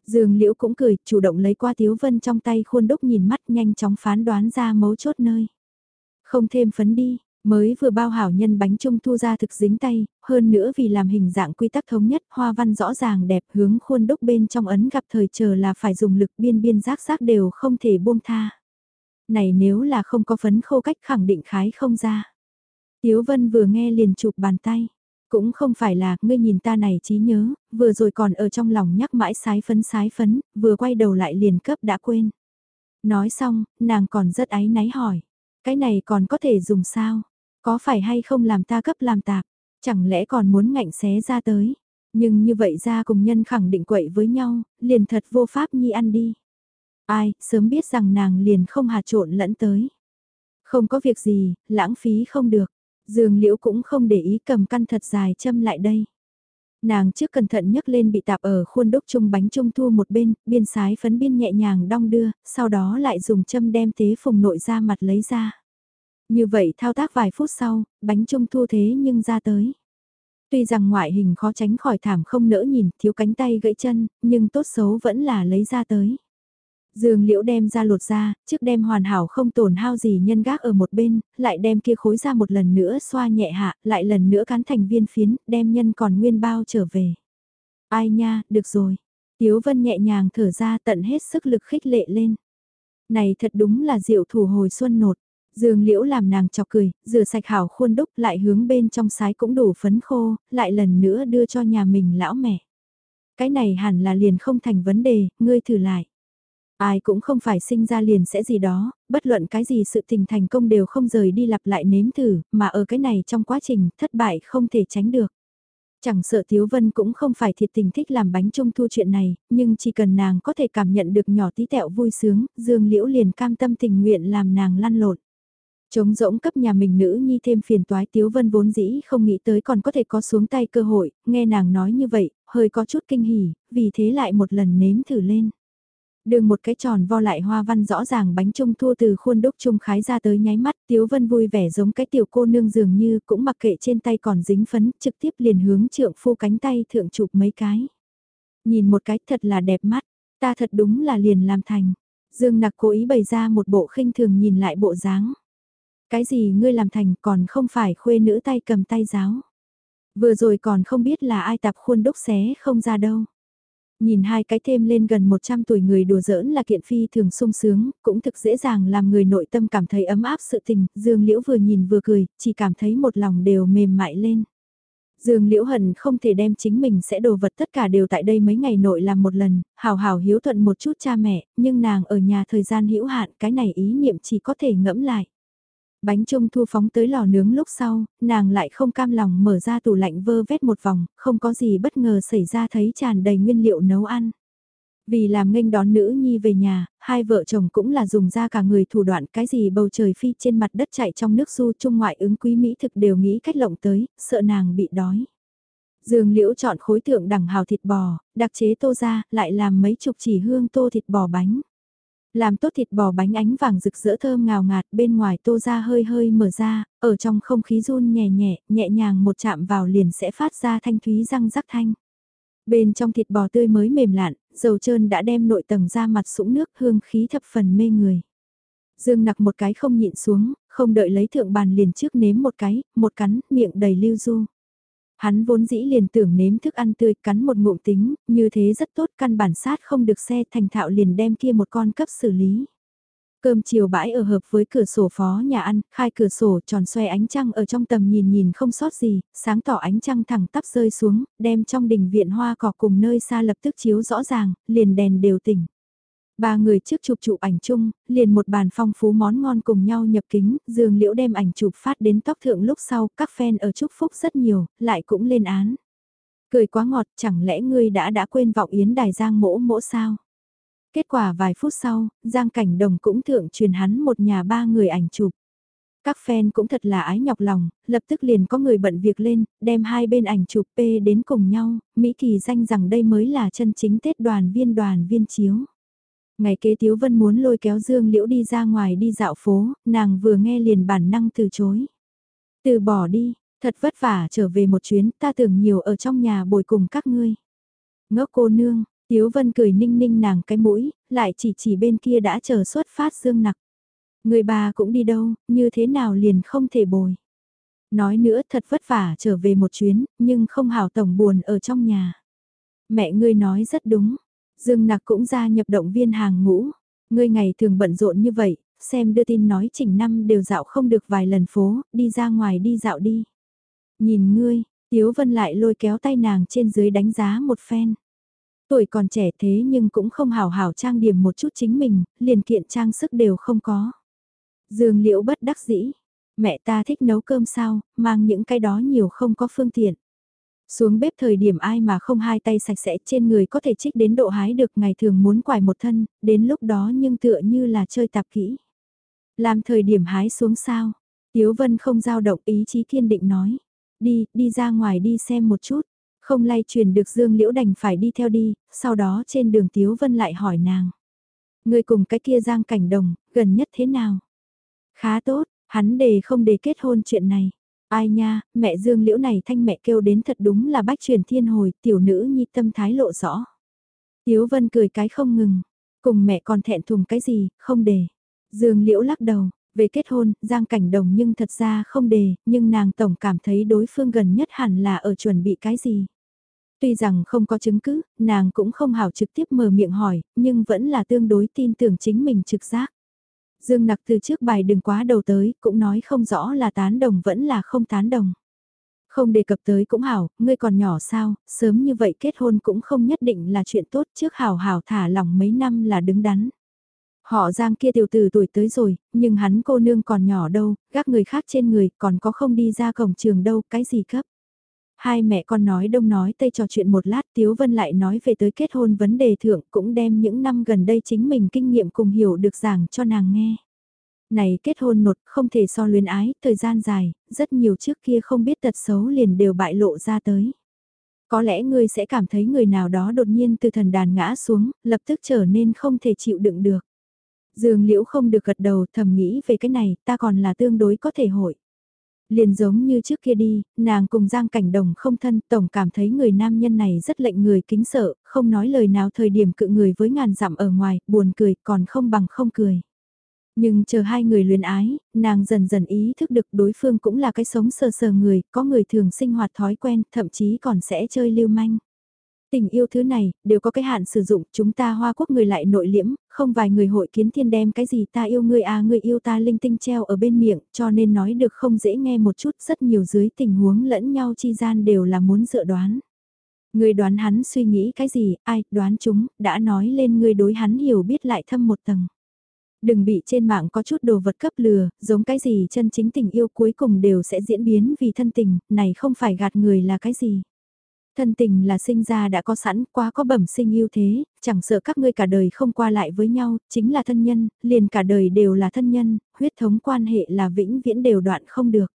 Dương liễu cũng cười, chủ động lấy qua Tiếu Vân trong tay khuôn đúc nhìn mắt nhanh chóng phán đoán ra mấu chốt nơi. Không thêm phấn đi, mới vừa bao hảo nhân bánh trung thu ra thực dính tay, hơn nữa vì làm hình dạng quy tắc thống nhất, hoa văn rõ ràng đẹp hướng khuôn đúc bên trong ấn gặp thời chờ là phải dùng lực biên biên giác giác đều không thể buông tha. Này nếu là không có phấn khô cách khẳng định khái không ra. Tiếu Vân vừa nghe liền chụp bàn tay. Cũng không phải là, ngươi nhìn ta này trí nhớ, vừa rồi còn ở trong lòng nhắc mãi sái phấn sái phấn, vừa quay đầu lại liền cấp đã quên. Nói xong, nàng còn rất áy náy hỏi. Cái này còn có thể dùng sao? Có phải hay không làm ta cấp làm tạp? Chẳng lẽ còn muốn ngạnh xé ra tới? Nhưng như vậy ra cùng nhân khẳng định quậy với nhau, liền thật vô pháp nhi ăn đi. Ai, sớm biết rằng nàng liền không hạt trộn lẫn tới. Không có việc gì, lãng phí không được. Dương Liễu cũng không để ý cầm căn thật dài châm lại đây. Nàng trước cẩn thận nhấc lên bị tạp ở khuôn đúc chung bánh trung thu một bên, biên sái phấn biên nhẹ nhàng đong đưa, sau đó lại dùng châm đem thế phùng nội ra mặt lấy ra. Như vậy thao tác vài phút sau, bánh trung thu thế nhưng ra tới. Tuy rằng ngoại hình khó tránh khỏi thảm không nỡ nhìn, thiếu cánh tay gãy chân, nhưng tốt xấu vẫn là lấy ra tới. Dương liễu đem ra lột ra, trước đem hoàn hảo không tổn hao gì nhân gác ở một bên, lại đem kia khối ra một lần nữa xoa nhẹ hạ, lại lần nữa cán thành viên phiến, đem nhân còn nguyên bao trở về. Ai nha, được rồi. Tiếu vân nhẹ nhàng thở ra tận hết sức lực khích lệ lên. Này thật đúng là diệu thủ hồi xuân nột. Dương liễu làm nàng chọc cười, rửa sạch hảo khuôn đúc lại hướng bên trong sái cũng đủ phấn khô, lại lần nữa đưa cho nhà mình lão mẹ. Cái này hẳn là liền không thành vấn đề, ngươi thử lại. Ai cũng không phải sinh ra liền sẽ gì đó, bất luận cái gì sự tình thành công đều không rời đi lặp lại nếm thử, mà ở cái này trong quá trình thất bại không thể tránh được. Chẳng sợ thiếu Vân cũng không phải thiệt tình thích làm bánh trung thu chuyện này, nhưng chỉ cần nàng có thể cảm nhận được nhỏ tí tẹo vui sướng, Dương Liễu liền cam tâm tình nguyện làm nàng lăn lộn. Chống rỗng cấp nhà mình nữ nhi thêm phiền toái Tiếu Vân vốn dĩ không nghĩ tới còn có thể có xuống tay cơ hội, nghe nàng nói như vậy, hơi có chút kinh hỉ, vì thế lại một lần nếm thử lên. Đường một cái tròn vo lại hoa văn rõ ràng bánh trung thu từ khuôn đúc trung khái ra tới nháy mắt, Tiếu Vân vui vẻ giống cái tiểu cô nương dường như cũng mặc kệ trên tay còn dính phấn, trực tiếp liền hướng trượng phu cánh tay thượng chụp mấy cái. Nhìn một cái thật là đẹp mắt, ta thật đúng là liền làm thành. Dương nặc cố ý bày ra một bộ khinh thường nhìn lại bộ dáng. Cái gì ngươi làm thành còn không phải khuê nữ tay cầm tay giáo. Vừa rồi còn không biết là ai tạp khuôn đúc xé không ra đâu. Nhìn hai cái thêm lên gần 100 tuổi người đùa giỡn là kiện phi thường sung sướng, cũng thực dễ dàng làm người nội tâm cảm thấy ấm áp sự tình, Dương Liễu vừa nhìn vừa cười, chỉ cảm thấy một lòng đều mềm mại lên. Dương Liễu Hận không thể đem chính mình sẽ đồ vật tất cả đều tại đây mấy ngày nội làm một lần, hào hào hiếu thuận một chút cha mẹ, nhưng nàng ở nhà thời gian hữu hạn cái này ý niệm chỉ có thể ngẫm lại. Bánh trung thu phóng tới lò nướng lúc sau, nàng lại không cam lòng mở ra tủ lạnh vơ vét một vòng, không có gì bất ngờ xảy ra thấy tràn đầy nguyên liệu nấu ăn. Vì làm nghênh đón nữ nhi về nhà, hai vợ chồng cũng là dùng ra cả người thủ đoạn cái gì bầu trời phi trên mặt đất chạy trong nước du trung ngoại ứng quý mỹ thực đều nghĩ cách lộng tới, sợ nàng bị đói. Dương liễu chọn khối tượng đẳng hào thịt bò, đặc chế tô ra, lại làm mấy chục chỉ hương tô thịt bò bánh. Làm tốt thịt bò bánh ánh vàng rực rỡ thơm ngào ngạt bên ngoài tô ra hơi hơi mở ra, ở trong không khí run nhẹ nhẹ, nhẹ nhàng một chạm vào liền sẽ phát ra thanh thúy răng rắc thanh. Bên trong thịt bò tươi mới mềm lạn, dầu trơn đã đem nội tầng ra mặt sũng nước hương khí thập phần mê người. Dương nặc một cái không nhịn xuống, không đợi lấy thượng bàn liền trước nếm một cái, một cắn, miệng đầy lưu du. Hắn vốn dĩ liền tưởng nếm thức ăn tươi cắn một ngụm tính, như thế rất tốt căn bản sát không được xe thành thạo liền đem kia một con cấp xử lý. Cơm chiều bãi ở hợp với cửa sổ phó nhà ăn, khai cửa sổ tròn xoe ánh trăng ở trong tầm nhìn nhìn không sót gì, sáng tỏ ánh trăng thẳng tắp rơi xuống, đem trong đình viện hoa cỏ cùng nơi xa lập tức chiếu rõ ràng, liền đèn đều tỉnh. Ba người trước chụp chụp ảnh chung, liền một bàn phong phú món ngon cùng nhau nhập kính, dương liễu đem ảnh chụp phát đến tóc thượng lúc sau, các fan ở chúc phúc rất nhiều, lại cũng lên án. Cười quá ngọt, chẳng lẽ ngươi đã đã quên vọng yến đài giang mỗ mỗ sao? Kết quả vài phút sau, Giang Cảnh Đồng cũng thượng truyền hắn một nhà ba người ảnh chụp. Các fan cũng thật là ái nhọc lòng, lập tức liền có người bận việc lên, đem hai bên ảnh chụp P đến cùng nhau, Mỹ Kỳ danh rằng đây mới là chân chính Tết đoàn viên đoàn viên chiếu. Ngày kế Tiếu Vân muốn lôi kéo Dương Liễu đi ra ngoài đi dạo phố, nàng vừa nghe liền bản năng từ chối. Từ bỏ đi, thật vất vả trở về một chuyến, ta tưởng nhiều ở trong nhà bồi cùng các ngươi. Ngốc cô nương, Tiếu Vân cười ninh ninh nàng cái mũi, lại chỉ chỉ bên kia đã chờ xuất phát Dương nặc. Người bà cũng đi đâu, như thế nào liền không thể bồi. Nói nữa thật vất vả trở về một chuyến, nhưng không hảo tổng buồn ở trong nhà. Mẹ ngươi nói rất đúng, Dương Nặc cũng ra nhập động viên hàng ngũ. Ngươi ngày thường bận rộn như vậy, xem đưa tin nói chỉnh năm đều dạo không được vài lần phố, đi ra ngoài đi dạo đi. Nhìn ngươi, Tiếu Vân lại lôi kéo tay nàng trên dưới đánh giá một phen. Tuổi còn trẻ thế nhưng cũng không hào hảo trang điểm một chút chính mình, liền kiện trang sức đều không có. Dương liễu bất đắc dĩ, mẹ ta thích nấu cơm sao, mang những cái đó nhiều không có phương tiện. Xuống bếp thời điểm ai mà không hai tay sạch sẽ trên người có thể trích đến độ hái được ngày thường muốn quải một thân, đến lúc đó nhưng tựa như là chơi tạp kỹ. Làm thời điểm hái xuống sao? Tiếu Vân không giao động ý chí kiên định nói. Đi, đi ra ngoài đi xem một chút. Không lay truyền được Dương Liễu đành phải đi theo đi, sau đó trên đường Tiếu Vân lại hỏi nàng. Người cùng cái kia giang cảnh đồng, gần nhất thế nào? Khá tốt, hắn đề không đề kết hôn chuyện này. Ai nha, mẹ Dương Liễu này thanh mẹ kêu đến thật đúng là bách truyền thiên hồi, tiểu nữ nhi tâm thái lộ rõ. Tiếu Vân cười cái không ngừng, cùng mẹ còn thẹn thùng cái gì, không đề. Dương Liễu lắc đầu, về kết hôn, Giang Cảnh Đồng nhưng thật ra không đề, nhưng nàng tổng cảm thấy đối phương gần nhất hẳn là ở chuẩn bị cái gì. Tuy rằng không có chứng cứ, nàng cũng không hảo trực tiếp mở miệng hỏi, nhưng vẫn là tương đối tin tưởng chính mình trực giác. Dương nặc từ trước bài đừng quá đầu tới, cũng nói không rõ là tán đồng vẫn là không tán đồng. Không đề cập tới cũng hảo, ngươi còn nhỏ sao, sớm như vậy kết hôn cũng không nhất định là chuyện tốt trước hảo hảo thả lòng mấy năm là đứng đắn. Họ giang kia tiểu tử tuổi tới rồi, nhưng hắn cô nương còn nhỏ đâu, các người khác trên người còn có không đi ra cổng trường đâu, cái gì cấp. Hai mẹ con nói đông nói tây trò chuyện một lát Tiếu Vân lại nói về tới kết hôn vấn đề thượng cũng đem những năm gần đây chính mình kinh nghiệm cùng hiểu được giảng cho nàng nghe. Này kết hôn nột không thể so luyến ái, thời gian dài, rất nhiều trước kia không biết tật xấu liền đều bại lộ ra tới. Có lẽ ngươi sẽ cảm thấy người nào đó đột nhiên từ thần đàn ngã xuống, lập tức trở nên không thể chịu đựng được. Dương liễu không được gật đầu thầm nghĩ về cái này, ta còn là tương đối có thể hội liền giống như trước kia đi, nàng cùng Giang Cảnh Đồng không thân, tổng cảm thấy người nam nhân này rất lệnh người kính sợ, không nói lời nào thời điểm cự người với ngàn dặm ở ngoài, buồn cười, còn không bằng không cười. Nhưng chờ hai người luyến ái, nàng dần dần ý thức được đối phương cũng là cái sống sờ sờ người, có người thường sinh hoạt thói quen, thậm chí còn sẽ chơi lưu manh. Tình yêu thứ này, đều có cái hạn sử dụng, chúng ta hoa quốc người lại nội liễm, không vài người hội kiến thiên đem cái gì ta yêu ngươi à ngươi yêu ta linh tinh treo ở bên miệng, cho nên nói được không dễ nghe một chút, rất nhiều dưới tình huống lẫn nhau chi gian đều là muốn dựa đoán. Người đoán hắn suy nghĩ cái gì, ai, đoán chúng, đã nói lên người đối hắn hiểu biết lại thâm một tầng. Đừng bị trên mạng có chút đồ vật cấp lừa, giống cái gì chân chính tình yêu cuối cùng đều sẽ diễn biến vì thân tình, này không phải gạt người là cái gì. Thân tình là sinh ra đã có sẵn, quá có bẩm sinh yêu thế, chẳng sợ các ngươi cả đời không qua lại với nhau, chính là thân nhân, liền cả đời đều là thân nhân, huyết thống quan hệ là vĩnh viễn đều đoạn không được.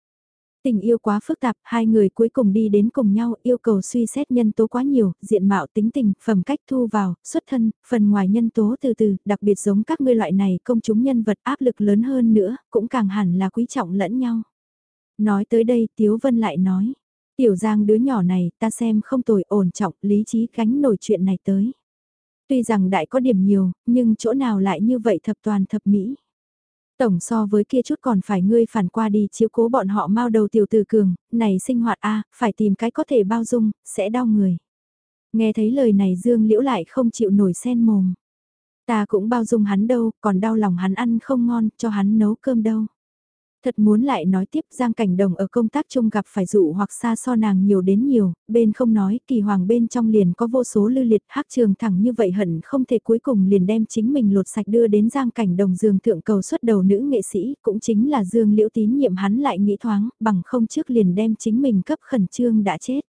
Tình yêu quá phức tạp, hai người cuối cùng đi đến cùng nhau, yêu cầu suy xét nhân tố quá nhiều, diện mạo tính tình, phẩm cách thu vào, xuất thân, phần ngoài nhân tố từ từ, đặc biệt giống các ngươi loại này công chúng nhân vật áp lực lớn hơn nữa, cũng càng hẳn là quý trọng lẫn nhau. Nói tới đây Tiếu Vân lại nói, tiểu giang đứa nhỏ này ta xem không tồi ổn trọng, lý trí gánh nổi chuyện này tới. Tuy rằng đại có điểm nhiều, nhưng chỗ nào lại như vậy thập toàn thập mỹ. Tổng so với kia chút còn phải ngươi phản qua đi chiếu cố bọn họ mau đầu tiểu tử cường, này sinh hoạt a phải tìm cái có thể bao dung, sẽ đau người. Nghe thấy lời này Dương Liễu lại không chịu nổi sen mồm. Ta cũng bao dung hắn đâu, còn đau lòng hắn ăn không ngon, cho hắn nấu cơm đâu. Thật muốn lại nói tiếp Giang Cảnh Đồng ở công tác chung gặp phải dụ hoặc xa so nàng nhiều đến nhiều, bên không nói, kỳ hoàng bên trong liền có vô số lưu liệt hắc trường thẳng như vậy hận không thể cuối cùng liền đem chính mình lột sạch đưa đến Giang Cảnh Đồng giường thượng cầu xuất đầu nữ nghệ sĩ, cũng chính là Dương Liễu tín nhiệm hắn lại nghĩ thoáng, bằng không trước liền đem chính mình cấp khẩn trương đã chết.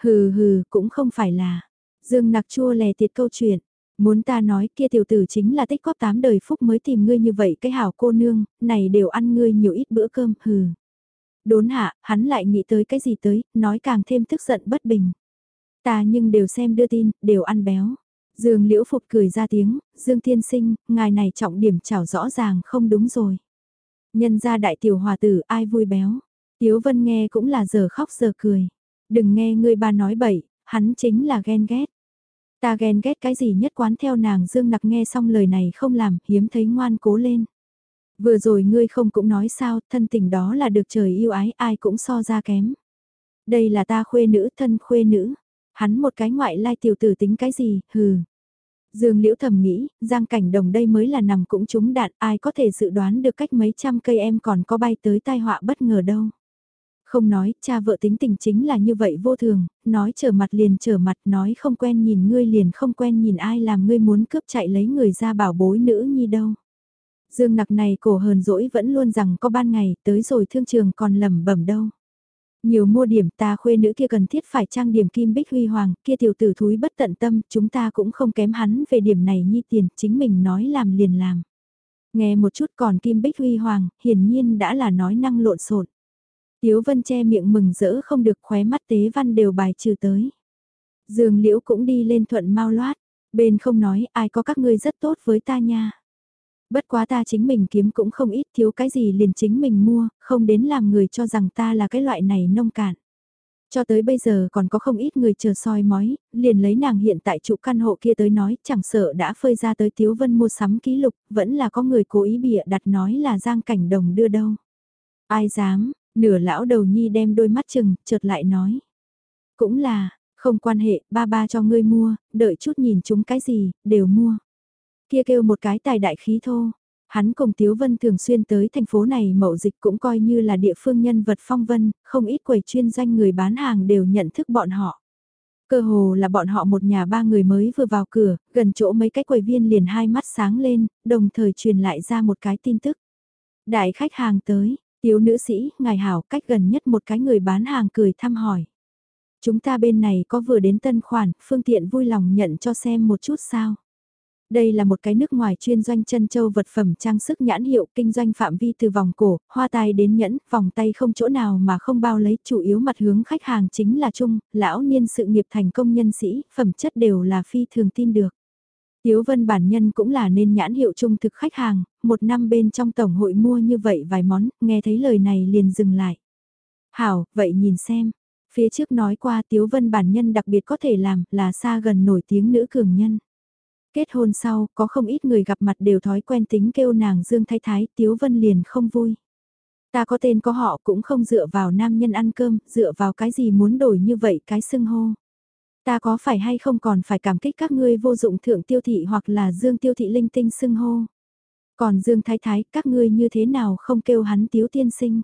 Hừ hừ, cũng không phải là. Dương nặc chua lè tiệt câu chuyện. Muốn ta nói kia tiểu tử chính là tích góp tám đời phúc mới tìm ngươi như vậy cái hảo cô nương, này đều ăn ngươi nhiều ít bữa cơm, hừ. Đốn hạ, hắn lại nghĩ tới cái gì tới, nói càng thêm tức giận bất bình. Ta nhưng đều xem đưa tin, đều ăn béo. Dương Liễu Phục cười ra tiếng, Dương Tiên Sinh, ngài này trọng điểm chảo rõ ràng không đúng rồi. Nhân ra đại tiểu hòa tử ai vui béo. Tiếu Vân nghe cũng là giờ khóc giờ cười. Đừng nghe ngươi ba nói bậy, hắn chính là ghen ghét. Ta ghen ghét cái gì nhất quán theo nàng Dương Nặc nghe xong lời này không làm, hiếm thấy ngoan cố lên. Vừa rồi ngươi không cũng nói sao, thân tình đó là được trời yêu ái, ai cũng so ra kém. Đây là ta khuê nữ, thân khuê nữ. Hắn một cái ngoại lai tiểu tử tính cái gì, hừ. Dương Liễu thầm nghĩ, Giang Cảnh Đồng đây mới là nằm cũng trúng đạn, ai có thể dự đoán được cách mấy trăm cây em còn có bay tới tai họa bất ngờ đâu. Không nói, cha vợ tính tình chính là như vậy vô thường, nói trở mặt liền trở mặt, nói không quen nhìn ngươi liền không quen nhìn ai làm ngươi muốn cướp chạy lấy người ra bảo bối nữ nhi đâu. Dương nặc này cổ hờn dỗi vẫn luôn rằng có ban ngày, tới rồi thương trường còn lầm bẩm đâu. Nhiều mua điểm ta khuê nữ kia cần thiết phải trang điểm kim bích huy hoàng, kia tiểu tử thúi bất tận tâm, chúng ta cũng không kém hắn về điểm này nhi tiền, chính mình nói làm liền làm. Nghe một chút còn kim bích huy hoàng, hiển nhiên đã là nói năng lộn xộn. Tiếu Vân che miệng mừng rỡ không được khóe mắt tế văn đều bài trừ tới. Dương Liễu cũng đi lên thuận mau loát, bên không nói ai có các ngươi rất tốt với ta nha. Bất quá ta chính mình kiếm cũng không ít thiếu cái gì liền chính mình mua, không đến làm người cho rằng ta là cái loại này nông cạn. Cho tới bây giờ còn có không ít người chờ soi mói, liền lấy nàng hiện tại trụ căn hộ kia tới nói chẳng sợ đã phơi ra tới Tiếu Vân mua sắm ký lục, vẫn là có người cố ý bịa đặt nói là Giang Cảnh Đồng đưa đâu. Ai dám, Nửa lão đầu nhi đem đôi mắt chừng, chợt lại nói. Cũng là, không quan hệ, ba ba cho ngươi mua, đợi chút nhìn chúng cái gì, đều mua. Kia kêu một cái tài đại khí thô. Hắn cùng Tiếu Vân thường xuyên tới thành phố này mậu dịch cũng coi như là địa phương nhân vật phong vân, không ít quầy chuyên doanh người bán hàng đều nhận thức bọn họ. Cơ hồ là bọn họ một nhà ba người mới vừa vào cửa, gần chỗ mấy cái quầy viên liền hai mắt sáng lên, đồng thời truyền lại ra một cái tin tức. Đại khách hàng tới, Tiếu nữ sĩ, ngài hảo cách gần nhất một cái người bán hàng cười thăm hỏi. Chúng ta bên này có vừa đến tân khoản, phương tiện vui lòng nhận cho xem một chút sao. Đây là một cái nước ngoài chuyên doanh chân châu vật phẩm trang sức nhãn hiệu kinh doanh phạm vi từ vòng cổ, hoa tai đến nhẫn, vòng tay không chỗ nào mà không bao lấy, chủ yếu mặt hướng khách hàng chính là chung, lão niên sự nghiệp thành công nhân sĩ, phẩm chất đều là phi thường tin được. Tiếu Vân bản nhân cũng là nên nhãn hiệu trung thực khách hàng, một năm bên trong tổng hội mua như vậy vài món, nghe thấy lời này liền dừng lại. Hảo, vậy nhìn xem. Phía trước nói qua Tiếu Vân bản nhân đặc biệt có thể làm là xa gần nổi tiếng nữ cường nhân. Kết hôn sau, có không ít người gặp mặt đều thói quen tính kêu nàng Dương Thái Thái, Tiếu Vân liền không vui. Ta có tên có họ cũng không dựa vào nam nhân ăn cơm, dựa vào cái gì muốn đổi như vậy cái xưng hô. Ta có phải hay không còn phải cảm kích các ngươi vô dụng thượng tiêu thị hoặc là dương tiêu thị linh tinh xưng hô. Còn dương thái thái các ngươi như thế nào không kêu hắn tiếu tiên sinh.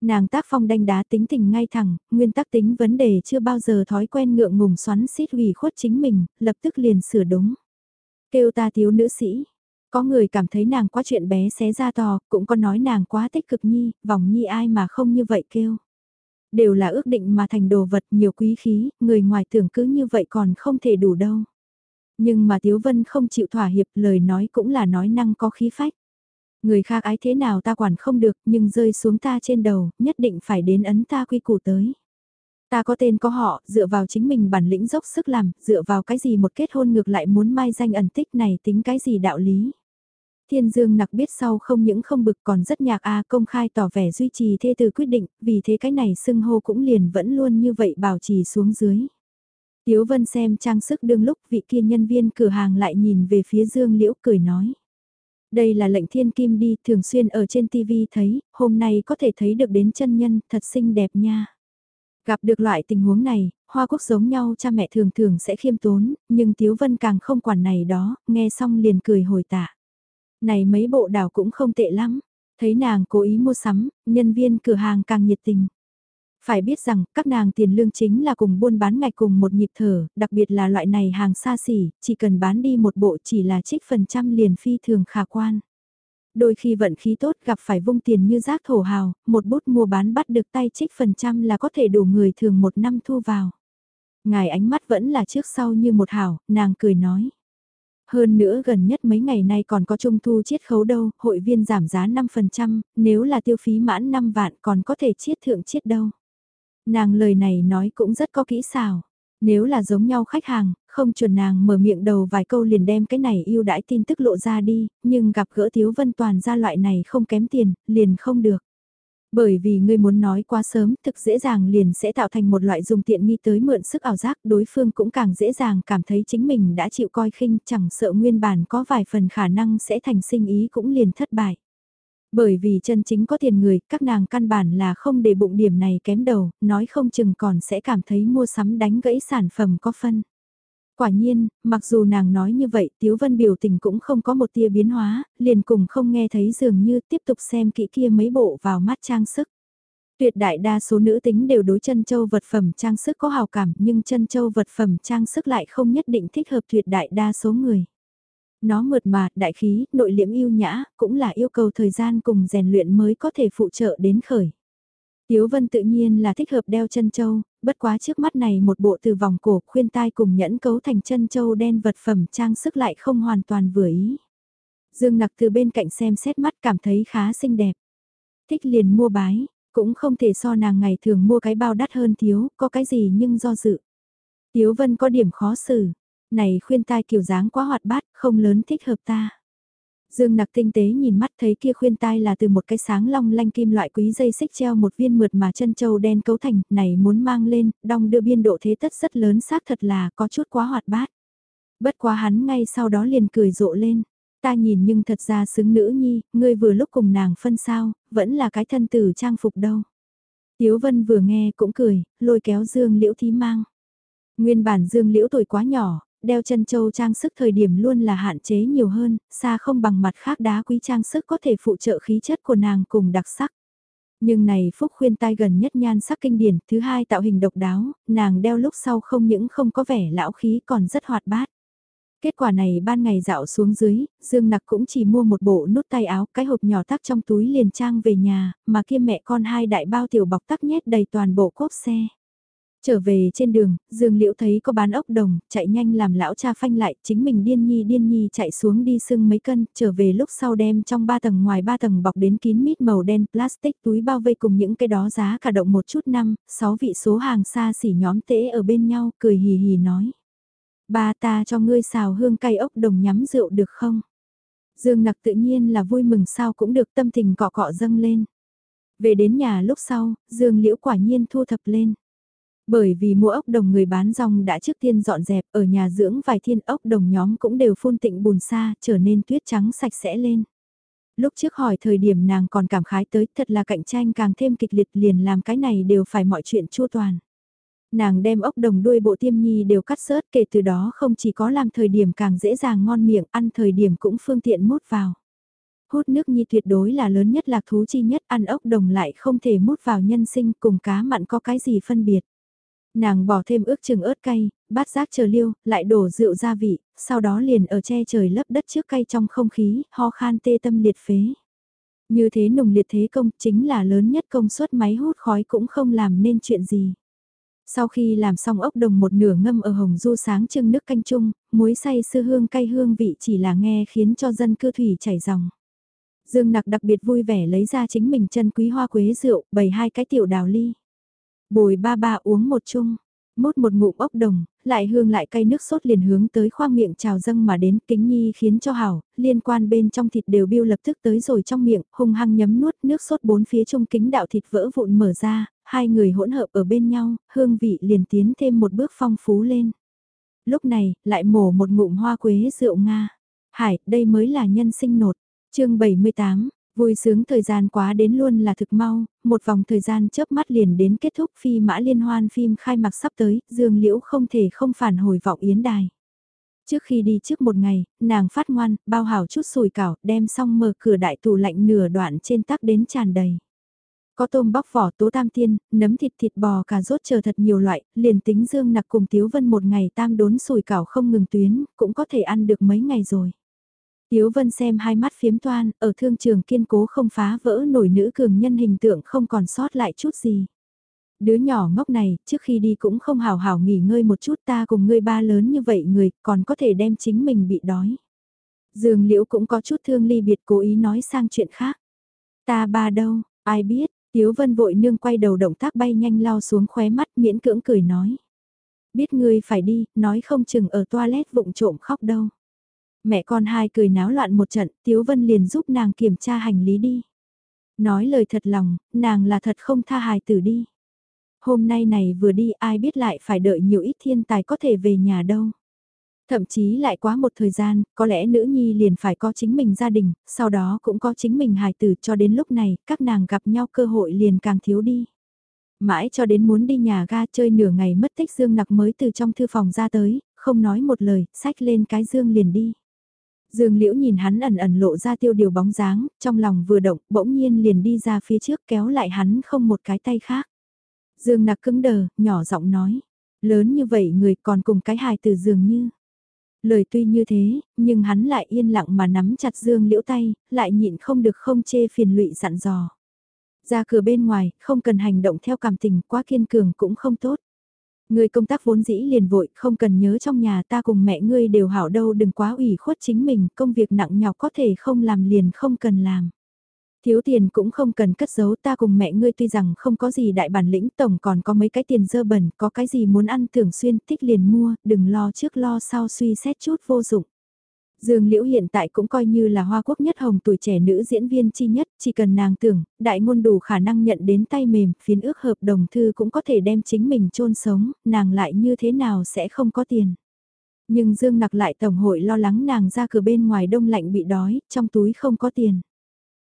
Nàng tác phong đanh đá tính tình ngay thẳng, nguyên tắc tính vấn đề chưa bao giờ thói quen ngượng ngùng xoắn xít hủy khuất chính mình, lập tức liền sửa đúng. Kêu ta thiếu nữ sĩ, Có người cảm thấy nàng quá chuyện bé xé ra to, cũng có nói nàng quá tích cực nhi, vòng nhi ai mà không như vậy kêu. Đều là ước định mà thành đồ vật nhiều quý khí, người ngoài tưởng cứ như vậy còn không thể đủ đâu. Nhưng mà Tiếu Vân không chịu thỏa hiệp lời nói cũng là nói năng có khí phách. Người khác ái thế nào ta quản không được nhưng rơi xuống ta trên đầu, nhất định phải đến ấn ta quy củ tới. Ta có tên có họ, dựa vào chính mình bản lĩnh dốc sức làm, dựa vào cái gì một kết hôn ngược lại muốn mai danh ẩn tích này tính cái gì đạo lý. Thiên Dương nặc biết sau không những không bực còn rất nhạc a công khai tỏ vẻ duy trì thê từ quyết định, vì thế cái này xưng hô cũng liền vẫn luôn như vậy bảo trì xuống dưới. Tiếu Vân xem trang sức đương lúc vị kia nhân viên cửa hàng lại nhìn về phía Dương Liễu cười nói. Đây là lệnh thiên kim đi, thường xuyên ở trên TV thấy, hôm nay có thể thấy được đến chân nhân, thật xinh đẹp nha. Gặp được loại tình huống này, Hoa Quốc giống nhau cha mẹ thường thường sẽ khiêm tốn, nhưng Tiếu Vân càng không quản này đó, nghe xong liền cười hồi tạ. Này mấy bộ đảo cũng không tệ lắm, thấy nàng cố ý mua sắm, nhân viên cửa hàng càng nhiệt tình. Phải biết rằng, các nàng tiền lương chính là cùng buôn bán ngạch cùng một nhịp thở, đặc biệt là loại này hàng xa xỉ, chỉ cần bán đi một bộ chỉ là trích phần trăm liền phi thường khả quan. Đôi khi vận khí tốt gặp phải vung tiền như rác thổ hào, một bút mua bán bắt được tay trích phần trăm là có thể đủ người thường một năm thu vào. Ngài ánh mắt vẫn là trước sau như một hảo, nàng cười nói. Hơn nữa gần nhất mấy ngày nay còn có trung thu chiết khấu đâu, hội viên giảm giá 5%, nếu là tiêu phí mãn 5 vạn còn có thể chiết thượng chiết đâu. Nàng lời này nói cũng rất có kỹ xảo. Nếu là giống nhau khách hàng, không chuẩn nàng mở miệng đầu vài câu liền đem cái này yêu đãi tin tức lộ ra đi, nhưng gặp gỡ Tiếu Vân Toàn ra loại này không kém tiền, liền không được. Bởi vì ngươi muốn nói quá sớm, thực dễ dàng liền sẽ tạo thành một loại dùng tiện nghi tới mượn sức ảo giác, đối phương cũng càng dễ dàng cảm thấy chính mình đã chịu coi khinh, chẳng sợ nguyên bản có vài phần khả năng sẽ thành sinh ý cũng liền thất bại. Bởi vì chân chính có tiền người, các nàng căn bản là không để bụng điểm này kém đầu, nói không chừng còn sẽ cảm thấy mua sắm đánh gãy sản phẩm có phân. Quả nhiên, mặc dù nàng nói như vậy, Tiếu Vân biểu tình cũng không có một tia biến hóa, liền cùng không nghe thấy dường như tiếp tục xem kỹ kia mấy bộ vào mắt trang sức. Tuyệt đại đa số nữ tính đều đối chân châu vật phẩm trang sức có hào cảm nhưng chân châu vật phẩm trang sức lại không nhất định thích hợp tuyệt đại đa số người. Nó mượt mà, đại khí, nội liễm yêu nhã, cũng là yêu cầu thời gian cùng rèn luyện mới có thể phụ trợ đến khởi. Tiếu Vân tự nhiên là thích hợp đeo chân châu, bất quá trước mắt này một bộ từ vòng cổ khuyên tai cùng nhẫn cấu thành chân châu đen vật phẩm trang sức lại không hoàn toàn vừa ý. Dương nặc từ bên cạnh xem xét mắt cảm thấy khá xinh đẹp. Thích liền mua bái, cũng không thể so nàng ngày thường mua cái bao đắt hơn thiếu, có cái gì nhưng do dự. Tiếu Vân có điểm khó xử, này khuyên tai kiểu dáng quá hoạt bát, không lớn thích hợp ta. Dương nặc tinh tế nhìn mắt thấy kia khuyên tai là từ một cái sáng long lanh kim loại quý dây xích treo một viên mượt mà chân châu đen cấu thành, này muốn mang lên, đong đưa biên độ thế tất rất lớn xác thật là có chút quá hoạt bát. Bất quá hắn ngay sau đó liền cười rộ lên, ta nhìn nhưng thật ra xứng nữ nhi, ngươi vừa lúc cùng nàng phân sao, vẫn là cái thân tử trang phục đâu. Tiếu Vân vừa nghe cũng cười, lôi kéo Dương Liễu Thí mang. Nguyên bản Dương Liễu tuổi quá nhỏ, đeo chân châu trang sức thời điểm luôn là hạn chế nhiều hơn, xa không bằng mặt khác đá quý trang sức có thể phụ trợ khí chất của nàng cùng đặc sắc. Nhưng này Phúc khuyên tai gần nhất nhan sắc kinh điển, thứ hai tạo hình độc đáo, nàng đeo lúc sau không những không có vẻ lão khí còn rất hoạt bát. Kết quả này ban ngày dạo xuống dưới, Dương Nặc cũng chỉ mua một bộ nút tay áo, cái hộp nhỏ tắc trong túi liền trang về nhà, mà kia mẹ con hai đại bao tiểu bọc tắc nhét đầy toàn bộ cốp xe. Trở về trên đường, Dương Liễu thấy có bán ốc đồng, chạy nhanh làm lão cha phanh lại, chính mình điên nhi điên nhi chạy xuống đi sưng mấy cân, trở về lúc sau đem trong ba tầng ngoài ba tầng bọc đến kín mít màu đen plastic túi bao vây cùng những cái đó giá cả động một chút năm, sáu vị số hàng xa xỉ nhóm tễ ở bên nhau, cười hì hì nói. Ba ta cho ngươi xào hương cay ốc đồng nhắm rượu được không? Dương nặc tự nhiên là vui mừng sao cũng được tâm tình cọ cọ dâng lên. Về đến nhà lúc sau, Dương Liễu quả nhiên thu thập lên. Bởi vì mua ốc đồng người bán rong đã trước tiên dọn dẹp, ở nhà dưỡng vài thiên ốc đồng nhóm cũng đều phun tịnh bùn xa, trở nên tuyết trắng sạch sẽ lên. Lúc trước hỏi thời điểm nàng còn cảm khái tới, thật là cạnh tranh càng thêm kịch liệt, liền làm cái này đều phải mọi chuyện chua toàn. Nàng đem ốc đồng đuôi bộ tiêm nhi đều cắt sớt kể từ đó không chỉ có làm thời điểm càng dễ dàng ngon miệng, ăn thời điểm cũng phương tiện mút vào. Hút nước nhi tuyệt đối là lớn nhất lạc thú chi nhất, ăn ốc đồng lại không thể mút vào nhân sinh, cùng cá mặn có cái gì phân biệt. Nàng bỏ thêm ước chừng ớt cay, bát giác chờ liêu, lại đổ rượu gia vị, sau đó liền ở che trời lấp đất trước cay trong không khí, ho khan tê tâm liệt phế. Như thế nùng liệt thế công chính là lớn nhất công suất máy hút khói cũng không làm nên chuyện gì. Sau khi làm xong ốc đồng một nửa ngâm ở hồng du sáng trưng nước canh chung, muối say sư hương cay hương vị chỉ là nghe khiến cho dân cư thủy chảy dòng. Dương nặc đặc biệt vui vẻ lấy ra chính mình chân quý hoa quế rượu, bày hai cái tiểu đào ly. Bồi ba ba uống một chung, mút một ngụm ốc đồng, lại hương lại cay nước sốt liền hướng tới khoang miệng trào dâng mà đến kính nhi khiến cho hảo, liên quan bên trong thịt đều biêu lập tức tới rồi trong miệng, hung hăng nhấm nuốt nước sốt bốn phía trong kính đạo thịt vỡ vụn mở ra, hai người hỗn hợp ở bên nhau, hương vị liền tiến thêm một bước phong phú lên. Lúc này, lại mổ một ngụm hoa quế rượu Nga. Hải, đây mới là nhân sinh nột. chương 78, Vui sướng thời gian quá đến luôn là thực mau, một vòng thời gian chớp mắt liền đến kết thúc phi mã liên hoan phim khai mạc sắp tới, Dương Liễu không thể không phản hồi vọng yến đài. Trước khi đi trước một ngày, nàng phát ngoan, bao hảo chút sùi cảo, đem xong mở cửa đại tủ lạnh nửa đoạn trên tắc đến tràn đầy. Có tôm bóc vỏ tố tam tiên, nấm thịt thịt bò cà rốt chờ thật nhiều loại, liền tính Dương nặc cùng Tiếu Vân một ngày tam đốn sùi cảo không ngừng tuyến, cũng có thể ăn được mấy ngày rồi. Tiếu Vân xem hai mắt phiếm toan, ở thương trường kiên cố không phá vỡ nổi nữ cường nhân hình tượng không còn sót lại chút gì. Đứa nhỏ ngốc này, trước khi đi cũng không hào hào nghỉ ngơi một chút ta cùng ngươi ba lớn như vậy người, còn có thể đem chính mình bị đói. Dương Liễu cũng có chút thương ly biệt cố ý nói sang chuyện khác. Ta ba đâu, ai biết, Tiếu Vân vội nương quay đầu động tác bay nhanh lao xuống khóe mắt miễn cưỡng cười nói. Biết ngươi phải đi, nói không chừng ở toilet vụng trộm khóc đâu mẹ con hai cười náo loạn một trận, Tiếu Vân liền giúp nàng kiểm tra hành lý đi. Nói lời thật lòng, nàng là thật không tha hài tử đi. Hôm nay này vừa đi ai biết lại phải đợi nhiều ít thiên tài có thể về nhà đâu. Thậm chí lại quá một thời gian, có lẽ nữ nhi liền phải có chính mình gia đình, sau đó cũng có chính mình hài tử cho đến lúc này, các nàng gặp nhau cơ hội liền càng thiếu đi. Mãi cho đến muốn đi nhà ga chơi nửa ngày mất tích Dương Nặc mới từ trong thư phòng ra tới, không nói một lời, sách lên cái Dương liền đi. Dương Liễu nhìn hắn ẩn ẩn lộ ra tiêu điều bóng dáng, trong lòng vừa động, bỗng nhiên liền đi ra phía trước kéo lại hắn không một cái tay khác. Dương nặc cứng đờ, nhỏ giọng nói, lớn như vậy người còn cùng cái hài từ dường như. Lời tuy như thế, nhưng hắn lại yên lặng mà nắm chặt Dương Liễu tay, lại nhịn không được không chê phiền lụy dặn dò. Ra cửa bên ngoài, không cần hành động theo cảm tình quá kiên cường cũng không tốt. Người công tác vốn dĩ liền vội, không cần nhớ trong nhà ta cùng mẹ ngươi đều hảo đâu đừng quá ủy khuất chính mình, công việc nặng nhọc có thể không làm liền không cần làm. Thiếu tiền cũng không cần cất giấu ta cùng mẹ ngươi tuy rằng không có gì đại bản lĩnh tổng còn có mấy cái tiền dơ bẩn, có cái gì muốn ăn thường xuyên thích liền mua, đừng lo trước lo sau suy xét chút vô dụng. Dương Liễu hiện tại cũng coi như là hoa quốc nhất hồng tuổi trẻ nữ diễn viên chi nhất, chỉ cần nàng tưởng, đại ngôn đủ khả năng nhận đến tay mềm, phiến ước hợp đồng thư cũng có thể đem chính mình chôn sống, nàng lại như thế nào sẽ không có tiền. Nhưng Dương Nặc lại tổng hội lo lắng nàng ra cửa bên ngoài đông lạnh bị đói, trong túi không có tiền.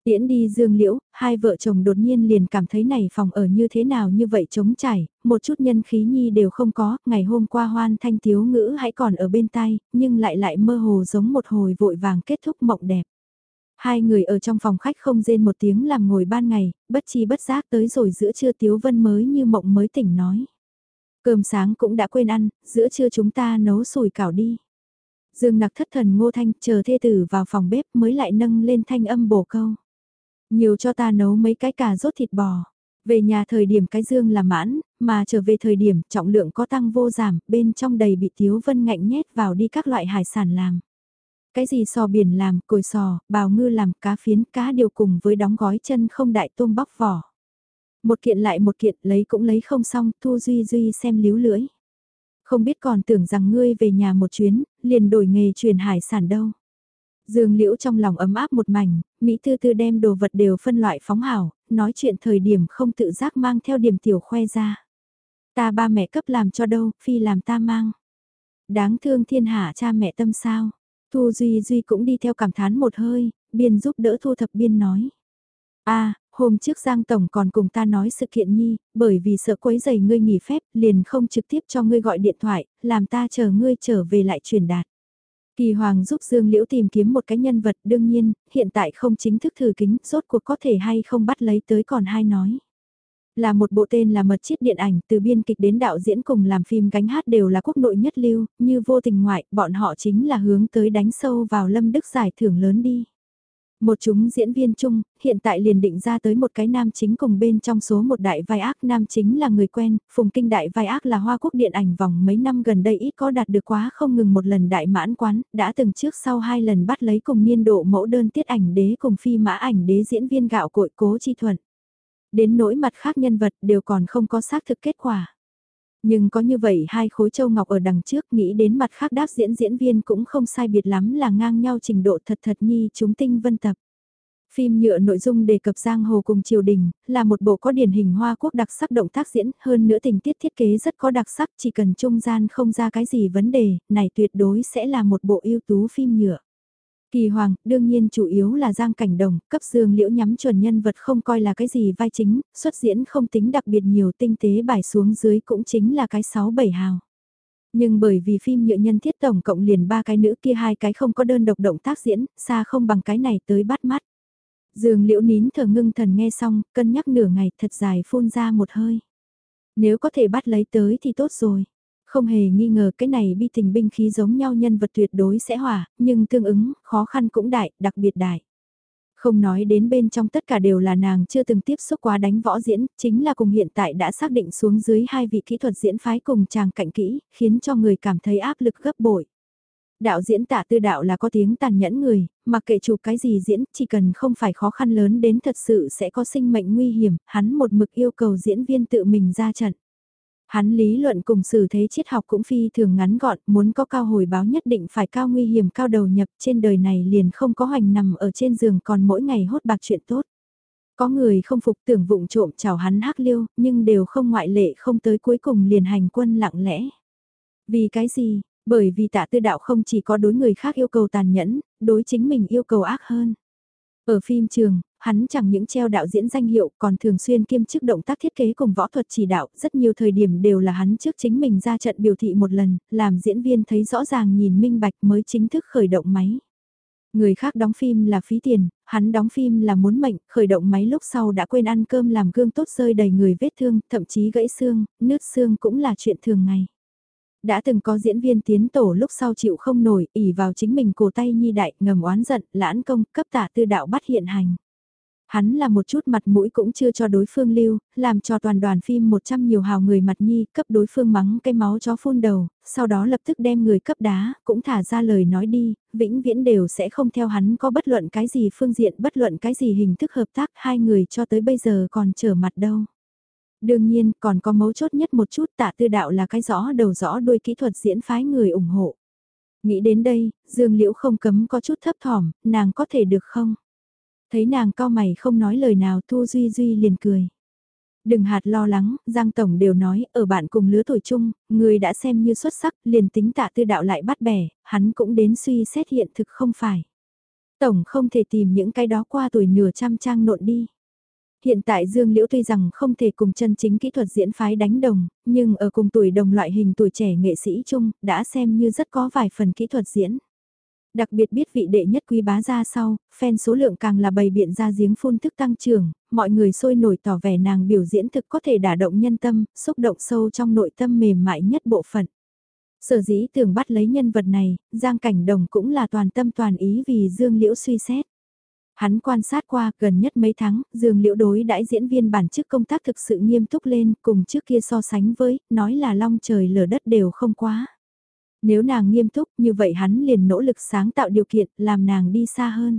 Tiễn đi Dương Liễu, hai vợ chồng đột nhiên liền cảm thấy này phòng ở như thế nào như vậy trống trải, một chút nhân khí nhi đều không có, ngày hôm qua hoan thanh tiếu ngữ hãy còn ở bên tai, nhưng lại lại mơ hồ giống một hồi vội vàng kết thúc mộng đẹp. Hai người ở trong phòng khách không rên một tiếng làm ngồi ban ngày, bất chi bất giác tới rồi giữa trưa Tiếu Vân mới như mộng mới tỉnh nói. Cơm sáng cũng đã quên ăn, giữa trưa chúng ta nấu sùi cảo đi. Dương nặc thất thần ngô thanh chờ thê tử vào phòng bếp mới lại nâng lên thanh âm bổ câu. Nhiều cho ta nấu mấy cái cà rốt thịt bò. Về nhà thời điểm cái dương là mãn, mà trở về thời điểm trọng lượng có tăng vô giảm, bên trong đầy bị Tiếu Vân ngạnh nhét vào đi các loại hải sản làm. Cái gì sò biển làm, cồi sò, bào ngư làm, cá phiến, cá điều cùng với đóng gói chân không đại tôm bóc vỏ. Một kiện lại một kiện lấy cũng lấy không xong, Thu Duy Duy xem líu lưỡi. Không biết còn tưởng rằng ngươi về nhà một chuyến, liền đổi nghề truyền hải sản đâu. Dương Liễu trong lòng ấm áp một mảnh, Mỹ Tư Tư đem đồ vật đều phân loại phóng hảo, nói chuyện thời điểm không tự giác mang theo điểm tiểu khoe ra. Ta ba mẹ cấp làm cho đâu, phi làm ta mang. Đáng thương thiên hạ cha mẹ tâm sao. Thu Duy Duy cũng đi theo cảm thán một hơi, biên giúp đỡ thu thập biên nói. a hôm trước Giang Tổng còn cùng ta nói sự kiện nhi, bởi vì sợ quấy giày ngươi nghỉ phép, liền không trực tiếp cho ngươi gọi điện thoại, làm ta chờ ngươi trở về lại truyền đạt. Kỳ Hoàng giúp Dương Liễu tìm kiếm một cái nhân vật đương nhiên, hiện tại không chính thức thử kính, rốt cuộc có thể hay không bắt lấy tới còn hai nói. Là một bộ tên là mật chiết điện ảnh, từ biên kịch đến đạo diễn cùng làm phim gánh hát đều là quốc nội nhất lưu, như vô tình ngoại, bọn họ chính là hướng tới đánh sâu vào lâm đức giải thưởng lớn đi. Một chúng diễn viên chung, hiện tại liền định ra tới một cái nam chính cùng bên trong số một đại vai ác nam chính là người quen, phùng kinh đại vai ác là hoa quốc điện ảnh vòng mấy năm gần đây ít có đạt được quá không ngừng một lần đại mãn quán, đã từng trước sau hai lần bắt lấy cùng niên độ mẫu đơn tiết ảnh đế cùng phi mã ảnh đế diễn viên gạo cội cố chi thuận. Đến nỗi mặt khác nhân vật đều còn không có xác thực kết quả. Nhưng có như vậy hai khối châu ngọc ở đằng trước nghĩ đến mặt khác đáp diễn diễn viên cũng không sai biệt lắm là ngang nhau trình độ thật thật nhi chúng tinh vân tập. Phim nhựa nội dung đề cập giang hồ cùng triều đình, là một bộ có điển hình hoa quốc đặc sắc động tác diễn, hơn nữa tình tiết thiết kế rất có đặc sắc, chỉ cần trung gian không ra cái gì vấn đề, này tuyệt đối sẽ là một bộ ưu tú phim nhựa. Kỳ Hoàng, đương nhiên chủ yếu là Giang Cảnh Đồng, cấp dương liễu nhắm chuẩn nhân vật không coi là cái gì vai chính, xuất diễn không tính đặc biệt nhiều tinh tế bài xuống dưới cũng chính là cái 6-7 hào. Nhưng bởi vì phim nhựa nhân thiết tổng cộng liền ba cái nữ kia hai cái không có đơn độc động tác diễn, xa không bằng cái này tới bắt mắt. Dương liễu nín thở ngưng thần nghe xong, cân nhắc nửa ngày thật dài phun ra một hơi. Nếu có thể bắt lấy tới thì tốt rồi. Không hề nghi ngờ cái này bi tình binh khí giống nhau nhân vật tuyệt đối sẽ hỏa, nhưng tương ứng, khó khăn cũng đại, đặc biệt đại. Không nói đến bên trong tất cả đều là nàng chưa từng tiếp xúc quá đánh võ diễn, chính là cùng hiện tại đã xác định xuống dưới hai vị kỹ thuật diễn phái cùng chàng cạnh kỹ, khiến cho người cảm thấy áp lực gấp bội. Đạo diễn tạ tư đạo là có tiếng tàn nhẫn người, mặc kệ chụp cái gì diễn, chỉ cần không phải khó khăn lớn đến thật sự sẽ có sinh mệnh nguy hiểm, hắn một mực yêu cầu diễn viên tự mình ra trận. Hắn lý luận cùng xử thế triết học cũng phi thường ngắn gọn, muốn có cao hồi báo nhất định phải cao nguy hiểm cao đầu nhập trên đời này liền không có hoành nằm ở trên giường còn mỗi ngày hốt bạc chuyện tốt. Có người không phục tưởng vụng trộm chào hắn hắc liêu, nhưng đều không ngoại lệ không tới cuối cùng liền hành quân lặng lẽ. Vì cái gì? Bởi vì tạ tư đạo không chỉ có đối người khác yêu cầu tàn nhẫn, đối chính mình yêu cầu ác hơn. Ở phim trường, hắn chẳng những treo đạo diễn danh hiệu còn thường xuyên kiêm chức động tác thiết kế cùng võ thuật chỉ đạo, rất nhiều thời điểm đều là hắn trước chính mình ra trận biểu thị một lần, làm diễn viên thấy rõ ràng nhìn minh bạch mới chính thức khởi động máy. Người khác đóng phim là phí tiền, hắn đóng phim là muốn mệnh, khởi động máy lúc sau đã quên ăn cơm làm gương tốt rơi đầy người vết thương, thậm chí gãy xương, nứt xương cũng là chuyện thường ngày. Đã từng có diễn viên tiến tổ lúc sau chịu không nổi, ỉ vào chính mình cổ tay nhi đại, ngầm oán giận, lãn công, cấp tả tư đạo bắt hiện hành. Hắn là một chút mặt mũi cũng chưa cho đối phương lưu, làm cho toàn đoàn phim 100 nhiều hào người mặt nhi cấp đối phương mắng cái máu chó phun đầu, sau đó lập tức đem người cấp đá, cũng thả ra lời nói đi, vĩnh viễn đều sẽ không theo hắn có bất luận cái gì phương diện bất luận cái gì hình thức hợp tác hai người cho tới bây giờ còn trở mặt đâu. Đương nhiên còn có mấu chốt nhất một chút tạ tư đạo là cái rõ đầu rõ đuôi kỹ thuật diễn phái người ủng hộ. Nghĩ đến đây, Dương Liễu không cấm có chút thấp thỏm, nàng có thể được không? Thấy nàng cao mày không nói lời nào Thu Duy Duy liền cười. Đừng hạt lo lắng, Giang Tổng đều nói, ở bạn cùng lứa tuổi chung, người đã xem như xuất sắc, liền tính tạ tư đạo lại bắt bẻ, hắn cũng đến suy xét hiện thực không phải. Tổng không thể tìm những cái đó qua tuổi nửa trăm trang nộn đi. Hiện tại Dương Liễu tuy rằng không thể cùng chân chính kỹ thuật diễn phái đánh đồng, nhưng ở cùng tuổi đồng loại hình tuổi trẻ nghệ sĩ chung, đã xem như rất có vài phần kỹ thuật diễn. Đặc biệt biết vị đệ nhất quý bá ra sau, fan số lượng càng là bày biện ra giếng phun thức tăng trưởng, mọi người sôi nổi tỏ vẻ nàng biểu diễn thực có thể đả động nhân tâm, xúc động sâu trong nội tâm mềm mại nhất bộ phận. Sở dĩ tưởng bắt lấy nhân vật này, Giang Cảnh Đồng cũng là toàn tâm toàn ý vì Dương Liễu suy xét. Hắn quan sát qua gần nhất mấy tháng, Dương Liễu đối đãi diễn viên bản chức công tác thực sự nghiêm túc lên cùng trước kia so sánh với, nói là long trời lở đất đều không quá. Nếu nàng nghiêm túc như vậy hắn liền nỗ lực sáng tạo điều kiện làm nàng đi xa hơn.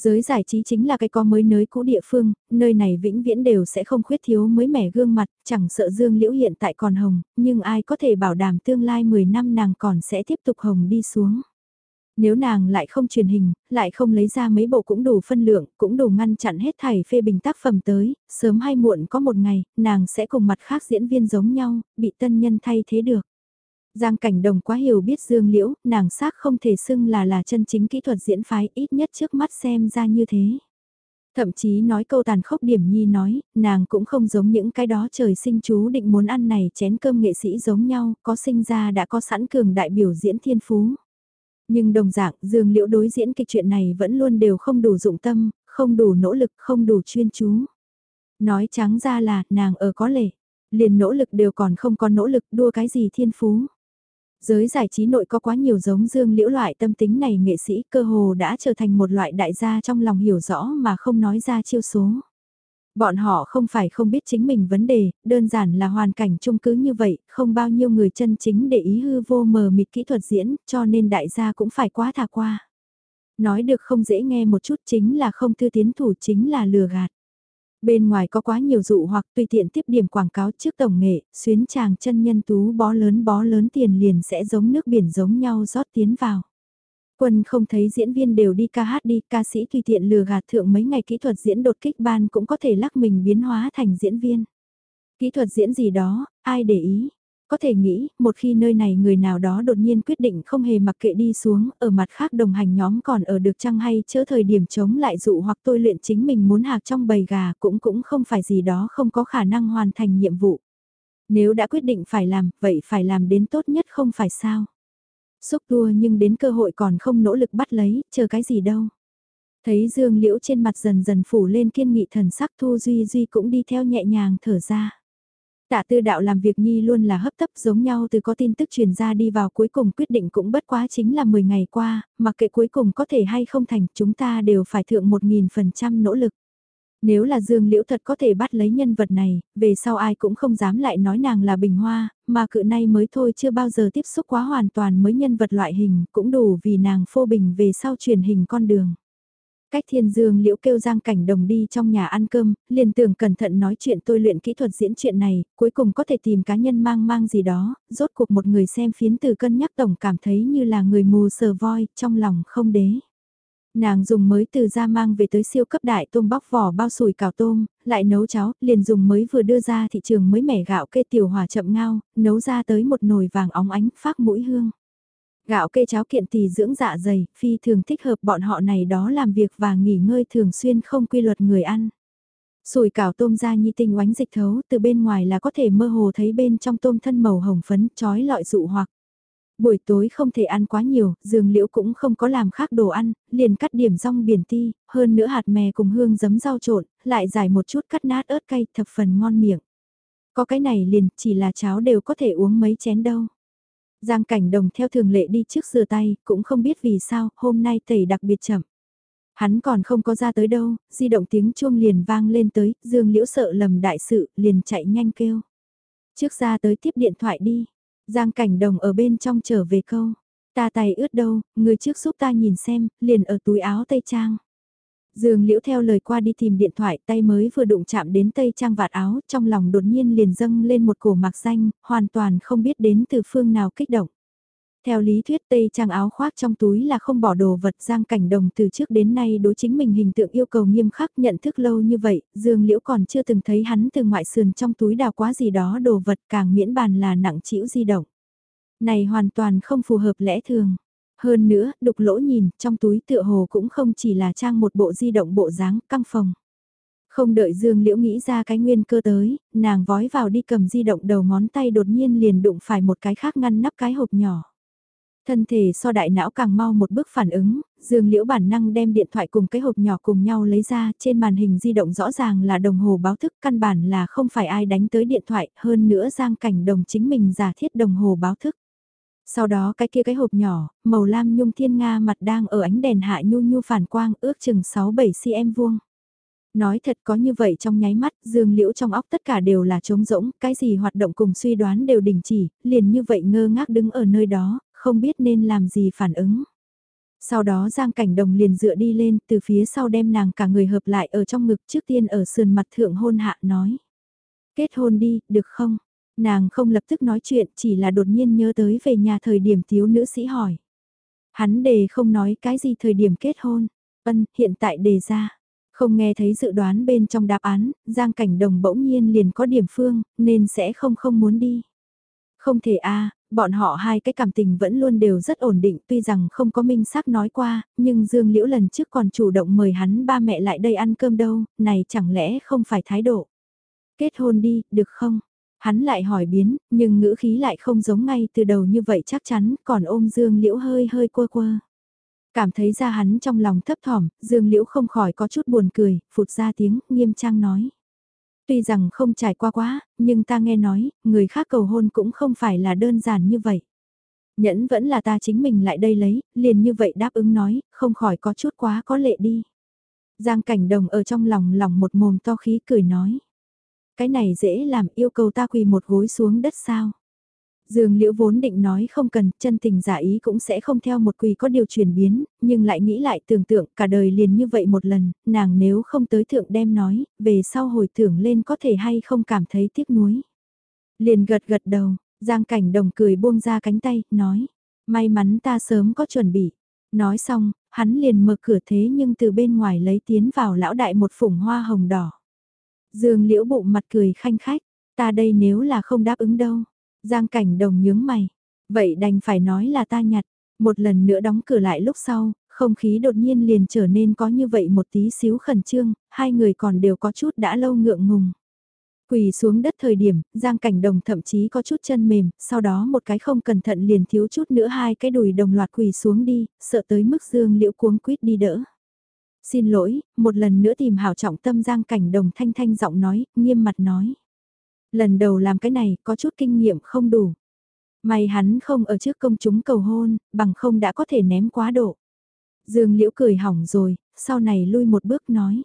Giới giải trí chính là cái có mới nới cũ địa phương, nơi này vĩnh viễn đều sẽ không khuyết thiếu mới mẻ gương mặt, chẳng sợ Dương Liễu hiện tại còn hồng, nhưng ai có thể bảo đảm tương lai 10 năm nàng còn sẽ tiếp tục hồng đi xuống. Nếu nàng lại không truyền hình, lại không lấy ra mấy bộ cũng đủ phân lượng, cũng đủ ngăn chặn hết thảy phê bình tác phẩm tới, sớm hay muộn có một ngày, nàng sẽ cùng mặt khác diễn viên giống nhau, bị tân nhân thay thế được. Giang Cảnh Đồng quá hiểu biết Dương Liễu, nàng xác không thể xưng là là chân chính kỹ thuật diễn phái ít nhất trước mắt xem ra như thế. Thậm chí nói câu tàn khốc điểm nhi nói, nàng cũng không giống những cái đó trời sinh chú định muốn ăn này chén cơm nghệ sĩ giống nhau, có sinh ra đã có sẵn cường đại biểu diễn thiên phú. Nhưng đồng dạng, Dương Liễu đối diễn kịch chuyện này vẫn luôn đều không đủ dụng tâm, không đủ nỗ lực, không đủ chuyên chú. Nói trắng ra là, nàng ở có lệ. Liền nỗ lực đều còn không có nỗ lực đua cái gì thiên phú. Giới giải trí nội có quá nhiều giống dương liễu loại tâm tính này nghệ sĩ cơ hồ đã trở thành một loại đại gia trong lòng hiểu rõ mà không nói ra chiêu số. Bọn họ không phải không biết chính mình vấn đề, đơn giản là hoàn cảnh chung cứ như vậy, không bao nhiêu người chân chính để ý hư vô mờ mịt kỹ thuật diễn, cho nên đại gia cũng phải quá thả qua. Nói được không dễ nghe một chút chính là không tư tiến thủ chính là lừa gạt. Bên ngoài có quá nhiều dụ hoặc tùy tiện tiếp điểm quảng cáo trước tổng nghệ, xuyến chàng chân nhân tú bó lớn bó lớn tiền liền sẽ giống nước biển giống nhau rót tiến vào. Quân không thấy diễn viên đều đi ca hát đi, ca sĩ tùy tiện lừa gạt thượng mấy ngày kỹ thuật diễn đột kích ban cũng có thể lắc mình biến hóa thành diễn viên. Kỹ thuật diễn gì đó, ai để ý, có thể nghĩ, một khi nơi này người nào đó đột nhiên quyết định không hề mặc kệ đi xuống, ở mặt khác đồng hành nhóm còn ở được chăng hay chớ thời điểm chống lại dụ hoặc tôi luyện chính mình muốn hạc trong bầy gà cũng cũng không phải gì đó không có khả năng hoàn thành nhiệm vụ. Nếu đã quyết định phải làm, vậy phải làm đến tốt nhất không phải sao. Xúc tua nhưng đến cơ hội còn không nỗ lực bắt lấy, chờ cái gì đâu. Thấy Dương Liễu trên mặt dần dần phủ lên kiên nghị thần sắc Thu Duy Duy cũng đi theo nhẹ nhàng thở ra. Tạ tư đạo làm việc nhi luôn là hấp tấp giống nhau từ có tin tức truyền ra đi vào cuối cùng quyết định cũng bất quá chính là 10 ngày qua, mặc kệ cuối cùng có thể hay không thành chúng ta đều phải thượng 1.000% nỗ lực. Nếu là Dương Liễu thật có thể bắt lấy nhân vật này, về sau ai cũng không dám lại nói nàng là bình hoa, mà cự nay mới thôi chưa bao giờ tiếp xúc quá hoàn toàn mới nhân vật loại hình, cũng đủ vì nàng phô bình về sau truyền hình con đường. Cách thiên dương liễu kêu Giang Cảnh Đồng đi trong nhà ăn cơm, liền tưởng cẩn thận nói chuyện tôi luyện kỹ thuật diễn chuyện này, cuối cùng có thể tìm cá nhân mang mang gì đó, rốt cuộc một người xem phiến từ cân nhắc tổng cảm thấy như là người mù sờ voi, trong lòng không đế. Nàng dùng mới từ ra mang về tới siêu cấp đại tôm bóc vỏ bao sùi cào tôm, lại nấu cháo, liền dùng mới vừa đưa ra thị trường mới mẻ gạo kê tiểu hòa chậm ngao, nấu ra tới một nồi vàng óng ánh phát mũi hương. Gạo kê cháo kiện tỳ dưỡng dạ dày, phi thường thích hợp bọn họ này đó làm việc và nghỉ ngơi thường xuyên không quy luật người ăn. Sùi cảo tôm ra nhi tinh oánh dịch thấu từ bên ngoài là có thể mơ hồ thấy bên trong tôm thân màu hồng phấn trói lọi dụ hoặc. Buổi tối không thể ăn quá nhiều, dường liễu cũng không có làm khác đồ ăn, liền cắt điểm rong biển ti, hơn nữa hạt mè cùng hương giấm rau trộn, lại giải một chút cắt nát ớt cay thập phần ngon miệng. Có cái này liền, chỉ là cháo đều có thể uống mấy chén đâu. Giang cảnh đồng theo thường lệ đi trước rửa tay, cũng không biết vì sao, hôm nay tẩy đặc biệt chậm. Hắn còn không có ra tới đâu, di động tiếng chuông liền vang lên tới, dương liễu sợ lầm đại sự, liền chạy nhanh kêu. Trước ra tới tiếp điện thoại đi, Giang cảnh đồng ở bên trong trở về câu. Ta tay ướt đâu, người trước giúp ta nhìn xem, liền ở túi áo tây trang. Dương Liễu theo lời qua đi tìm điện thoại tay mới vừa đụng chạm đến tây trang vạt áo, trong lòng đột nhiên liền dâng lên một cổ mạc danh, hoàn toàn không biết đến từ phương nào kích động. Theo lý thuyết tây trang áo khoác trong túi là không bỏ đồ vật giang cảnh đồng từ trước đến nay đối chính mình hình tượng yêu cầu nghiêm khắc nhận thức lâu như vậy, Dương Liễu còn chưa từng thấy hắn từ ngoại sườn trong túi đào quá gì đó đồ vật càng miễn bàn là nặng chịu di động. Này hoàn toàn không phù hợp lẽ thường. Hơn nữa, đục lỗ nhìn, trong túi tựa hồ cũng không chỉ là trang một bộ di động bộ dáng, căng phòng. Không đợi Dương Liễu nghĩ ra cái nguyên cơ tới, nàng vói vào đi cầm di động đầu ngón tay đột nhiên liền đụng phải một cái khác ngăn nắp cái hộp nhỏ. Thân thể so đại não càng mau một bước phản ứng, Dương Liễu bản năng đem điện thoại cùng cái hộp nhỏ cùng nhau lấy ra, trên màn hình di động rõ ràng là đồng hồ báo thức, căn bản là không phải ai đánh tới điện thoại, hơn nữa Giang Cảnh Đồng chính mình giả thiết đồng hồ báo thức. Sau đó cái kia cái hộp nhỏ, màu lam nhung thiên nga mặt đang ở ánh đèn hạ nhu nhu phản quang ước chừng 6-7 cm vuông. Nói thật có như vậy trong nháy mắt, dương liễu trong óc tất cả đều là trống rỗng, cái gì hoạt động cùng suy đoán đều đình chỉ, liền như vậy ngơ ngác đứng ở nơi đó, không biết nên làm gì phản ứng. Sau đó Giang Cảnh Đồng liền dựa đi lên, từ phía sau đem nàng cả người hợp lại ở trong ngực trước tiên ở sườn mặt thượng hôn hạ nói. Kết hôn đi, được không? Nàng không lập tức nói chuyện, chỉ là đột nhiên nhớ tới về nhà thời điểm thiếu nữ sĩ hỏi. Hắn đề không nói cái gì thời điểm kết hôn, ân, hiện tại đề ra. Không nghe thấy dự đoán bên trong đáp án, Giang Cảnh Đồng bỗng nhiên liền có điểm phương, nên sẽ không không muốn đi. Không thể a bọn họ hai cái cảm tình vẫn luôn đều rất ổn định tuy rằng không có minh xác nói qua, nhưng Dương Liễu lần trước còn chủ động mời hắn ba mẹ lại đây ăn cơm đâu, này chẳng lẽ không phải thái độ. Kết hôn đi, được không? Hắn lại hỏi biến, nhưng ngữ khí lại không giống ngay từ đầu như vậy chắc chắn, còn ôm Dương Liễu hơi hơi quơ quơ. Cảm thấy ra hắn trong lòng thấp thỏm, Dương Liễu không khỏi có chút buồn cười, phụt ra tiếng, nghiêm trang nói. Tuy rằng không trải qua quá, nhưng ta nghe nói, người khác cầu hôn cũng không phải là đơn giản như vậy. Nhẫn vẫn là ta chính mình lại đây lấy, liền như vậy đáp ứng nói, không khỏi có chút quá có lệ đi. Giang cảnh đồng ở trong lòng lòng một mồm to khí cười nói. Cái này dễ làm yêu cầu ta quỳ một gối xuống đất sao. Dương Liễu vốn định nói không cần, chân tình giả ý cũng sẽ không theo một quỳ có điều chuyển biến, nhưng lại nghĩ lại tưởng tượng cả đời liền như vậy một lần, nàng nếu không tới thượng đem nói, về sau hồi tưởng lên có thể hay không cảm thấy tiếc nuối. Liền gật gật đầu, Giang Cảnh Đồng cười buông ra cánh tay, nói, may mắn ta sớm có chuẩn bị. Nói xong, hắn liền mở cửa thế nhưng từ bên ngoài lấy tiến vào lão đại một phủng hoa hồng đỏ. Dương Liễu bụng mặt cười khanh khách, ta đây nếu là không đáp ứng đâu. Giang cảnh đồng nhướng mày. Vậy đành phải nói là ta nhặt. Một lần nữa đóng cửa lại lúc sau, không khí đột nhiên liền trở nên có như vậy một tí xíu khẩn trương, hai người còn đều có chút đã lâu ngượng ngùng. Quỳ xuống đất thời điểm, Giang Cảnh Đồng thậm chí có chút chân mềm, sau đó một cái không cẩn thận liền thiếu chút nữa hai cái đùi đồng loạt quỳ xuống đi, sợ tới mức Dương Liễu cuống quýt đi đỡ. Xin lỗi, một lần nữa tìm hảo trọng tâm Giang Cảnh Đồng thanh thanh giọng nói, nghiêm mặt nói. Lần đầu làm cái này có chút kinh nghiệm không đủ. May hắn không ở trước công chúng cầu hôn, bằng không đã có thể ném quá độ. Dương Liễu cười hỏng rồi, sau này lui một bước nói.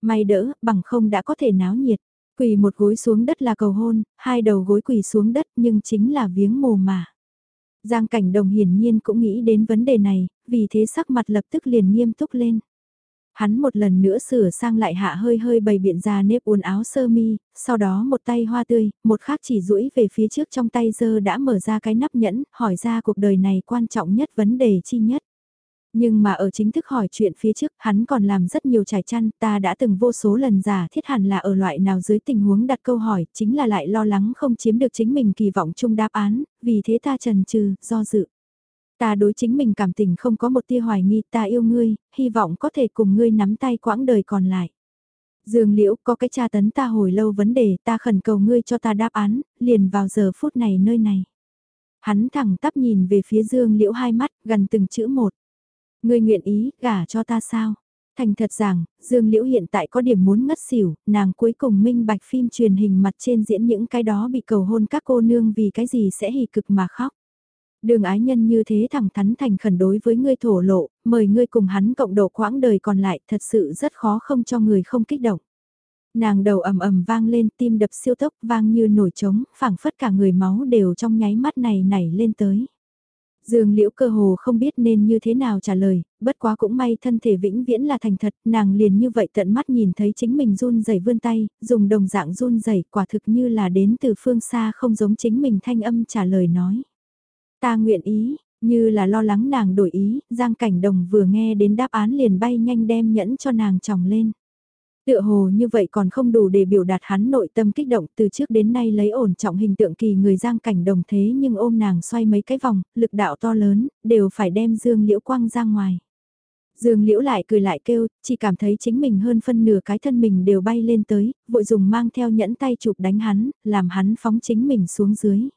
May đỡ, bằng không đã có thể náo nhiệt. Quỳ một gối xuống đất là cầu hôn, hai đầu gối quỳ xuống đất nhưng chính là viếng mồ mà. Giang cảnh đồng hiển nhiên cũng nghĩ đến vấn đề này, vì thế sắc mặt lập tức liền nghiêm túc lên. Hắn một lần nữa sửa sang lại hạ hơi hơi bày biện ra nếp uốn áo sơ mi, sau đó một tay hoa tươi, một khác chỉ duỗi về phía trước trong tay giờ đã mở ra cái nắp nhẫn, hỏi ra cuộc đời này quan trọng nhất vấn đề chi nhất. Nhưng mà ở chính thức hỏi chuyện phía trước, hắn còn làm rất nhiều trải chăn, ta đã từng vô số lần giả thiết hẳn là ở loại nào dưới tình huống đặt câu hỏi, chính là lại lo lắng không chiếm được chính mình kỳ vọng chung đáp án, vì thế ta trần trừ, do dự. Ta đối chính mình cảm tình không có một tia hoài nghi ta yêu ngươi, hy vọng có thể cùng ngươi nắm tay quãng đời còn lại. Dương liễu có cái tra tấn ta hồi lâu vấn đề ta khẩn cầu ngươi cho ta đáp án, liền vào giờ phút này nơi này. Hắn thẳng tắp nhìn về phía dương liễu hai mắt gần từng chữ một. Ngươi nguyện ý gả cho ta sao? Thành thật rằng, Dương Liễu hiện tại có điểm muốn ngất xỉu, nàng cuối cùng minh bạch phim truyền hình mặt trên diễn những cái đó bị cầu hôn các cô nương vì cái gì sẽ hì cực mà khóc. Đường ái nhân như thế thẳng thắn thành khẩn đối với ngươi thổ lộ, mời ngươi cùng hắn cộng độ quãng đời còn lại thật sự rất khó không cho người không kích động. Nàng đầu ầm ầm vang lên tim đập siêu tốc vang như nổi trống, phảng phất cả người máu đều trong nháy mắt này nảy lên tới. Dương liễu cơ hồ không biết nên như thế nào trả lời, bất quá cũng may thân thể vĩnh viễn là thành thật, nàng liền như vậy tận mắt nhìn thấy chính mình run rẩy vươn tay, dùng đồng dạng run rẩy quả thực như là đến từ phương xa không giống chính mình thanh âm trả lời nói. Ta nguyện ý, như là lo lắng nàng đổi ý, Giang Cảnh Đồng vừa nghe đến đáp án liền bay nhanh đem nhẫn cho nàng tròng lên. Tựa hồ như vậy còn không đủ để biểu đạt hắn nội tâm kích động từ trước đến nay lấy ổn trọng hình tượng kỳ người Giang Cảnh Đồng thế nhưng ôm nàng xoay mấy cái vòng, lực đạo to lớn, đều phải đem Dương Liễu Quang ra ngoài. Dương Liễu lại cười lại kêu, chỉ cảm thấy chính mình hơn phân nửa cái thân mình đều bay lên tới, vội dùng mang theo nhẫn tay chụp đánh hắn, làm hắn phóng chính mình xuống dưới.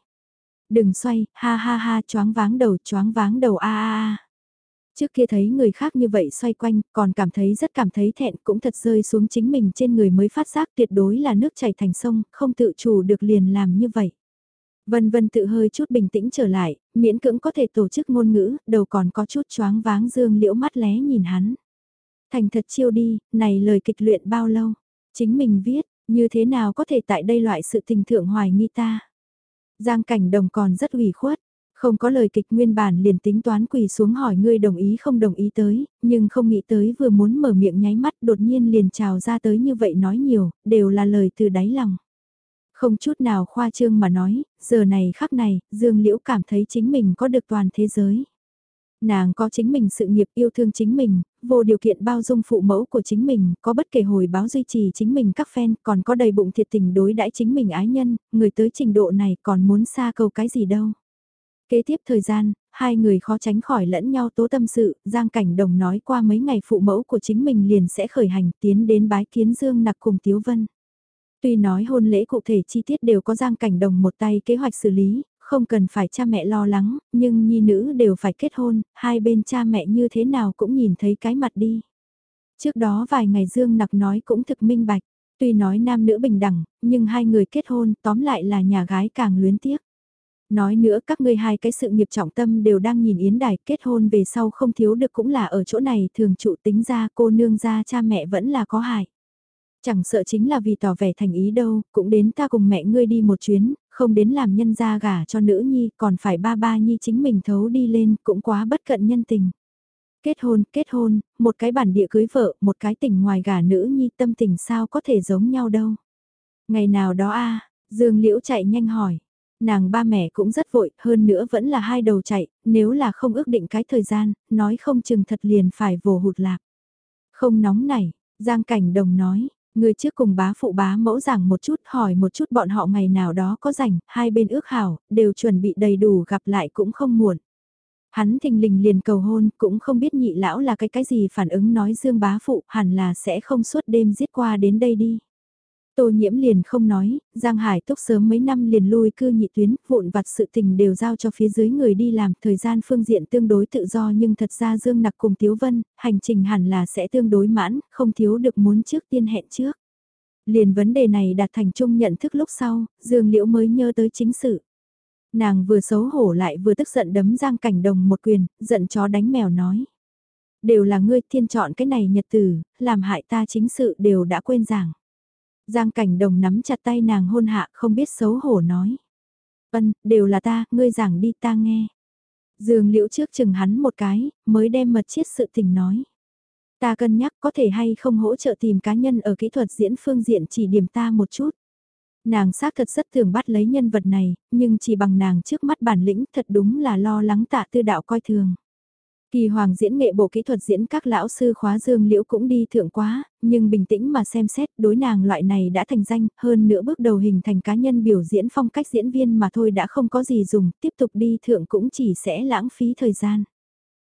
Đừng xoay, ha ha ha, choáng váng đầu, choáng váng đầu a a a. Trước kia thấy người khác như vậy xoay quanh, còn cảm thấy rất cảm thấy thẹn cũng thật rơi xuống chính mình trên người mới phát giác tuyệt đối là nước chảy thành sông, không tự chủ được liền làm như vậy. Vân vân tự hơi chút bình tĩnh trở lại, miễn cưỡng có thể tổ chức ngôn ngữ, đầu còn có chút choáng váng dương liễu mắt lé nhìn hắn. Thành thật chiêu đi, này lời kịch luyện bao lâu? Chính mình viết, như thế nào có thể tại đây loại sự tình thượng hoài nghi ta? Giang cảnh đồng còn rất ủy khuất, không có lời kịch nguyên bản liền tính toán quỳ xuống hỏi ngươi đồng ý không đồng ý tới, nhưng không nghĩ tới vừa muốn mở miệng nháy mắt đột nhiên liền trào ra tới như vậy nói nhiều, đều là lời từ đáy lòng. Không chút nào khoa trương mà nói, giờ này khắc này, Dương Liễu cảm thấy chính mình có được toàn thế giới. Nàng có chính mình sự nghiệp yêu thương chính mình, vô điều kiện bao dung phụ mẫu của chính mình, có bất kể hồi báo duy trì chính mình các fan, còn có đầy bụng thiệt tình đối đãi chính mình ái nhân, người tới trình độ này còn muốn xa cầu cái gì đâu. Kế tiếp thời gian, hai người khó tránh khỏi lẫn nhau tố tâm sự, Giang Cảnh Đồng nói qua mấy ngày phụ mẫu của chính mình liền sẽ khởi hành tiến đến bái kiến Dương Nặc cùng Tiếu Vân. Tuy nói hôn lễ cụ thể chi tiết đều có Giang Cảnh Đồng một tay kế hoạch xử lý, không cần phải cha mẹ lo lắng, nhưng nhi nữ đều phải kết hôn, hai bên cha mẹ như thế nào cũng nhìn thấy cái mặt đi. Trước đó vài ngày Dương Nặc nói cũng thực minh bạch, Tuy nói nam nữ bình đẳng, nhưng hai người kết hôn tóm lại là nhà gái càng luyến tiếc. Nói nữa các ngươi hai cái sự nghiệp trọng tâm đều đang nhìn Yến Đài kết hôn về sau không thiếu được cũng là ở chỗ này thường trụ tính ra cô nương ra cha mẹ vẫn là có hại. Chẳng sợ chính là vì tỏ vẻ thành ý đâu, cũng đến ta cùng mẹ ngươi đi một chuyến, không đến làm nhân gia gả cho nữ nhi còn phải ba ba nhi chính mình thấu đi lên cũng quá bất cận nhân tình. Kết hôn, kết hôn, một cái bản địa cưới vợ, một cái tình ngoài gả nữ nhi tâm tình sao có thể giống nhau đâu. Ngày nào đó a Dương Liễu chạy nhanh hỏi. Nàng ba mẹ cũng rất vội, hơn nữa vẫn là hai đầu chạy, nếu là không ước định cái thời gian, nói không chừng thật liền phải vồ hụt lạc. Không nóng này, Giang Cảnh Đồng nói, người trước cùng bá phụ bá mẫu giảng một chút hỏi một chút bọn họ ngày nào đó có rảnh, hai bên ước hảo, đều chuẩn bị đầy đủ gặp lại cũng không muộn. Hắn thình lình liền cầu hôn, cũng không biết nhị lão là cái cái gì phản ứng nói dương bá phụ, hẳn là sẽ không suốt đêm giết qua đến đây đi. Tô nhiễm liền không nói, Giang Hải túc sớm mấy năm liền lui cư nhị tuyến, vụn vặt sự tình đều giao cho phía dưới người đi làm, thời gian phương diện tương đối tự do nhưng thật ra Dương Nặc cùng Tiếu Vân, hành trình hẳn là sẽ tương đối mãn, không thiếu được muốn trước tiên hẹn trước. Liền vấn đề này đạt thành chung nhận thức lúc sau, Dương Liễu mới nhớ tới chính sự. Nàng vừa xấu hổ lại vừa tức giận đấm Giang Cảnh Đồng một quyền, giận chó đánh mèo nói. Đều là ngươi thiên chọn cái này nhật tử, làm hại ta chính sự đều đã quên rằng Giang cảnh đồng nắm chặt tay nàng hôn hạ không biết xấu hổ nói. Ân, đều là ta, ngươi giảng đi ta nghe. Dương liễu trước chừng hắn một cái, mới đem mật chiết sự tình nói. Ta cân nhắc có thể hay không hỗ trợ tìm cá nhân ở kỹ thuật diễn phương diện chỉ điểm ta một chút. Nàng xác thật rất thường bắt lấy nhân vật này, nhưng chỉ bằng nàng trước mắt bản lĩnh thật đúng là lo lắng tạ tư đạo coi thường. Kỳ hoàng diễn nghệ bộ kỹ thuật diễn các lão sư khóa dương liễu cũng đi thượng quá, nhưng bình tĩnh mà xem xét đối nàng loại này đã thành danh, hơn nữa bước đầu hình thành cá nhân biểu diễn phong cách diễn viên mà thôi đã không có gì dùng, tiếp tục đi thượng cũng chỉ sẽ lãng phí thời gian.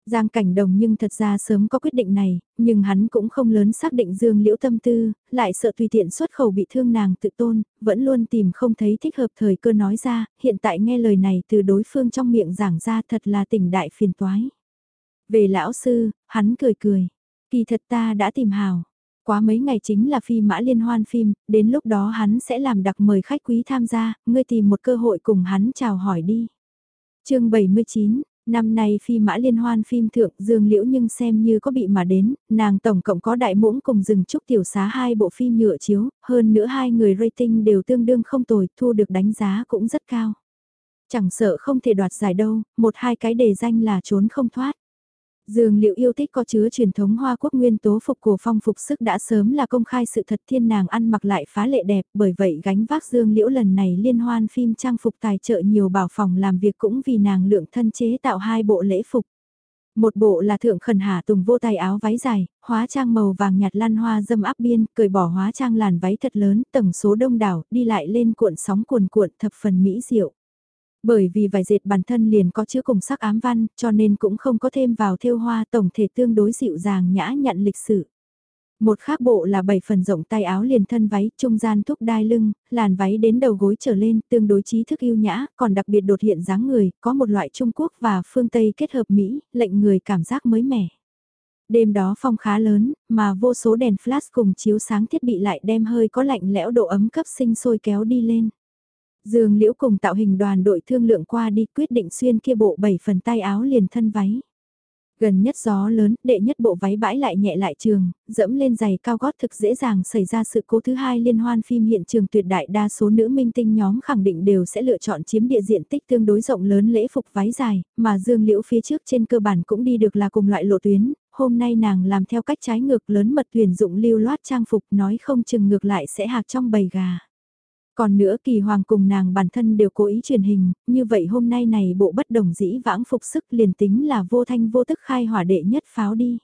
Giang cảnh đồng nhưng thật ra sớm có quyết định này, nhưng hắn cũng không lớn xác định dương liễu tâm tư, lại sợ tùy tiện xuất khẩu bị thương nàng tự tôn, vẫn luôn tìm không thấy thích hợp thời cơ nói ra, hiện tại nghe lời này từ đối phương trong miệng giảng ra thật là tỉnh đại phiền toái. Về lão sư, hắn cười cười. Kỳ thật ta đã tìm hào. Quá mấy ngày chính là phi mã liên hoan phim, đến lúc đó hắn sẽ làm đặc mời khách quý tham gia, ngươi tìm một cơ hội cùng hắn chào hỏi đi. chương 79, năm nay phi mã liên hoan phim thượng dương liễu nhưng xem như có bị mà đến, nàng tổng cộng có đại muỗng cùng rừng trúc tiểu xá hai bộ phim nhựa chiếu, hơn nữa hai người rating đều tương đương không tồi, thu được đánh giá cũng rất cao. Chẳng sợ không thể đoạt giải đâu, một hai cái đề danh là trốn không thoát. Dương liệu yêu thích có chứa truyền thống Hoa Quốc nguyên tố phục cổ phong phục sức đã sớm là công khai sự thật thiên nàng ăn mặc lại phá lệ đẹp bởi vậy gánh vác Dương liễu lần này liên hoan phim trang phục tài trợ nhiều bảo phòng làm việc cũng vì nàng lượng thân chế tạo hai bộ lễ phục. Một bộ là thượng khẩn hà tùng vô tay áo váy dài, hóa trang màu vàng nhạt lan hoa dâm áp biên, cởi bỏ hóa trang làn váy thật lớn, tầng số đông đảo, đi lại lên cuộn sóng cuồn cuộn thập phần mỹ diệu. Bởi vì vải dệt bản thân liền có chứa cùng sắc ám văn, cho nên cũng không có thêm vào thêu hoa tổng thể tương đối dịu dàng nhã nhặn lịch sử. Một khác bộ là 7 phần rộng tay áo liền thân váy, trung gian thúc đai lưng, làn váy đến đầu gối trở lên, tương đối trí thức yêu nhã, còn đặc biệt đột hiện dáng người, có một loại Trung Quốc và phương Tây kết hợp Mỹ, lệnh người cảm giác mới mẻ. Đêm đó phong khá lớn, mà vô số đèn flash cùng chiếu sáng thiết bị lại đem hơi có lạnh lẽo độ ấm cấp sinh sôi kéo đi lên. Dương Liễu cùng tạo hình đoàn đội thương lượng qua đi quyết định xuyên kia bộ 7 phần tay áo liền thân váy. Gần nhất gió lớn, đệ nhất bộ váy bãi lại nhẹ lại trường, dẫm lên giày cao gót thực dễ dàng xảy ra sự cố thứ hai liên hoan phim hiện trường tuyệt đại đa số nữ minh tinh nhóm khẳng định đều sẽ lựa chọn chiếm địa diện tích tương đối rộng lớn lễ phục váy dài, mà Dương Liễu phía trước trên cơ bản cũng đi được là cùng loại lộ tuyến, hôm nay nàng làm theo cách trái ngược lớn mật tuyển dụng lưu loát trang phục nói không chừng ngược lại sẽ hạc trong bầy gà. Còn nữa kỳ hoàng cùng nàng bản thân đều cố ý truyền hình, như vậy hôm nay này bộ bất đồng dĩ vãng phục sức liền tính là vô thanh vô tức khai hỏa đệ nhất pháo đi.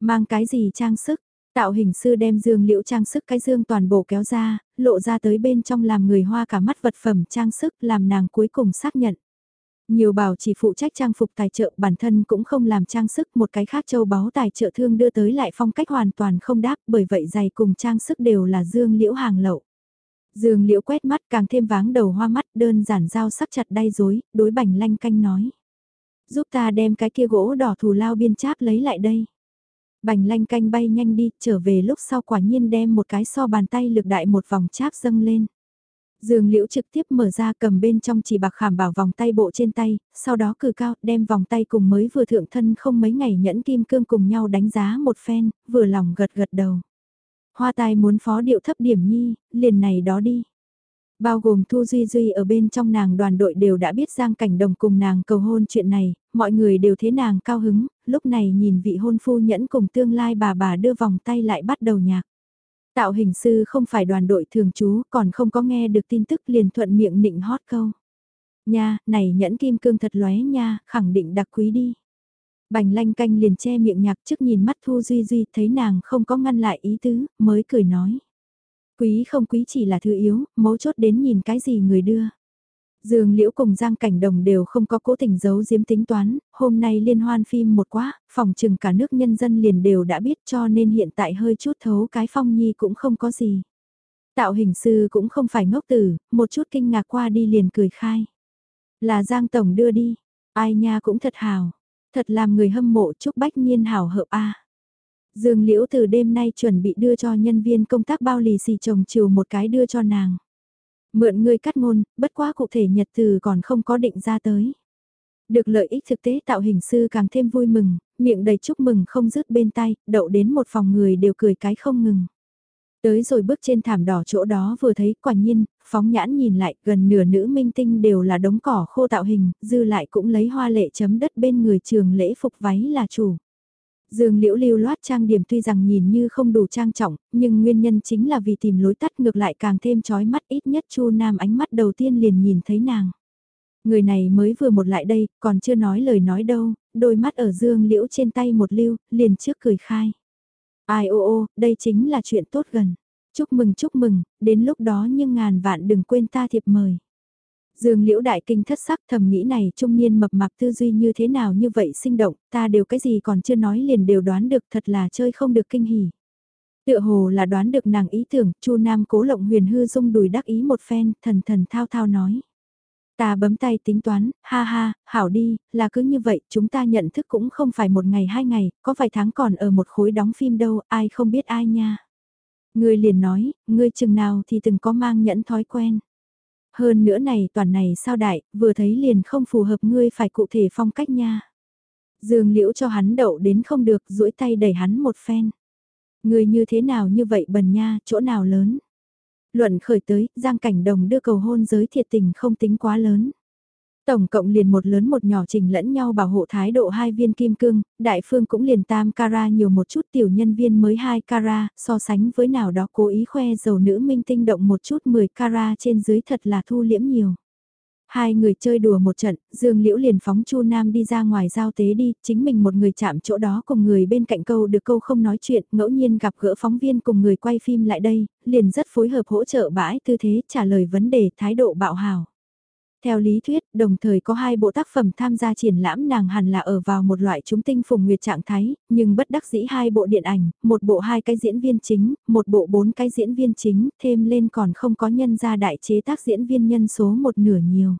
Mang cái gì trang sức, tạo hình sư đem dương liễu trang sức cái dương toàn bộ kéo ra, lộ ra tới bên trong làm người hoa cả mắt vật phẩm trang sức làm nàng cuối cùng xác nhận. Nhiều bảo chỉ phụ trách trang phục tài trợ bản thân cũng không làm trang sức một cái khác châu báu tài trợ thương đưa tới lại phong cách hoàn toàn không đáp bởi vậy giày cùng trang sức đều là dương liễu hàng lậu. Dương liễu quét mắt càng thêm váng đầu hoa mắt đơn giản dao sắc chặt đay dối, đối bành lanh canh nói. Giúp ta đem cái kia gỗ đỏ thù lao biên cháp lấy lại đây. Bành lanh canh bay nhanh đi, trở về lúc sau quả nhiên đem một cái so bàn tay lực đại một vòng cháp dâng lên. Dương Liễu trực tiếp mở ra cầm bên trong chỉ bạc khảm bảo vòng tay bộ trên tay, sau đó cử cao đem vòng tay cùng mới vừa thượng thân không mấy ngày nhẫn kim cương cùng nhau đánh giá một phen, vừa lòng gật gật đầu. Hoa tài muốn phó điệu thấp điểm nhi, liền này đó đi. Bao gồm Thu Duy Duy ở bên trong nàng đoàn đội đều đã biết Giang Cảnh Đồng cùng nàng cầu hôn chuyện này, mọi người đều thế nàng cao hứng, lúc này nhìn vị hôn phu nhẫn cùng tương lai bà bà đưa vòng tay lại bắt đầu nhạc. Tạo hình sư không phải đoàn đội thường trú, còn không có nghe được tin tức liền thuận miệng nịnh hót câu. Nha, này nhẫn kim cương thật lóe nha, khẳng định đặc quý đi. Bành lanh canh liền che miệng nhạc trước nhìn mắt Thu Duy Duy thấy nàng không có ngăn lại ý tứ, mới cười nói. Quý không quý chỉ là thứ yếu, mấu chốt đến nhìn cái gì người đưa. Dương Liễu cùng Giang Cảnh Đồng đều không có cố tình giấu giếm tính toán, hôm nay liên hoan phim một quá, phòng trừng cả nước nhân dân liền đều đã biết cho nên hiện tại hơi chút thấu cái phong nhi cũng không có gì. Tạo hình sư cũng không phải ngốc tử, một chút kinh ngạc qua đi liền cười khai. Là Giang Tổng đưa đi, ai nha cũng thật hào, thật làm người hâm mộ chúc bách nhiên hảo hợp a. Dương Liễu từ đêm nay chuẩn bị đưa cho nhân viên công tác bao lì xì chồng chiều một cái đưa cho nàng. Mượn ngươi cắt ngôn, bất quá cụ thể nhật từ còn không có định ra tới. Được lợi ích thực tế tạo hình sư càng thêm vui mừng, miệng đầy chúc mừng không dứt bên tay, đậu đến một phòng người đều cười cái không ngừng. Tới rồi bước trên thảm đỏ chỗ đó vừa thấy quả nhiên, phóng nhãn nhìn lại gần nửa nữ minh tinh đều là đống cỏ khô tạo hình, dư lại cũng lấy hoa lệ chấm đất bên người trường lễ phục váy là chủ. Dương liễu lưu loát trang điểm tuy rằng nhìn như không đủ trang trọng, nhưng nguyên nhân chính là vì tìm lối tắt ngược lại càng thêm chói mắt ít nhất Chu Nam ánh mắt đầu tiên liền nhìn thấy nàng. Người này mới vừa một lại đây, còn chưa nói lời nói đâu, đôi mắt ở dương liễu trên tay một lưu, liền trước cười khai. Ai ô ô, đây chính là chuyện tốt gần. Chúc mừng chúc mừng, đến lúc đó nhưng ngàn vạn đừng quên ta thiệp mời. Dương liễu đại kinh thất sắc thầm nghĩ này trung niên mập mạp tư duy như thế nào như vậy sinh động, ta đều cái gì còn chưa nói liền đều đoán được thật là chơi không được kinh hỉ. Tựa hồ là đoán được nàng ý tưởng, chu Nam cố lộng huyền hư dung đùi đắc ý một phen, thần thần thao thao nói. Ta bấm tay tính toán, ha ha, hảo đi, là cứ như vậy, chúng ta nhận thức cũng không phải một ngày hai ngày, có vài tháng còn ở một khối đóng phim đâu, ai không biết ai nha. Ngươi liền nói, ngươi chừng nào thì từng có mang nhẫn thói quen. Hơn nữa này toàn này sao đại, vừa thấy liền không phù hợp ngươi phải cụ thể phong cách nha. Dương liễu cho hắn đậu đến không được, duỗi tay đẩy hắn một phen. Ngươi như thế nào như vậy bần nha, chỗ nào lớn. Luận khởi tới, Giang Cảnh Đồng đưa cầu hôn giới thiệt tình không tính quá lớn. Tổng cộng liền một lớn một nhỏ trình lẫn nhau bảo hộ thái độ hai viên kim cương, đại phương cũng liền tam cara nhiều một chút tiểu nhân viên mới hai cara, so sánh với nào đó cố ý khoe dầu nữ minh tinh động một chút 10 cara trên dưới thật là thu liễm nhiều. Hai người chơi đùa một trận, Dương Liễu liền phóng Chu Nam đi ra ngoài giao tế đi, chính mình một người chạm chỗ đó cùng người bên cạnh câu được câu không nói chuyện, ngẫu nhiên gặp gỡ phóng viên cùng người quay phim lại đây, liền rất phối hợp hỗ trợ bãi tư thế trả lời vấn đề thái độ bạo hào. Theo lý thuyết, đồng thời có hai bộ tác phẩm tham gia triển lãm nàng hẳn là ở vào một loại chúng tinh phùng nguyệt trạng thái, nhưng bất đắc dĩ hai bộ điện ảnh, một bộ hai cái diễn viên chính, một bộ bốn cái diễn viên chính, thêm lên còn không có nhân ra đại chế tác diễn viên nhân số một nửa nhiều.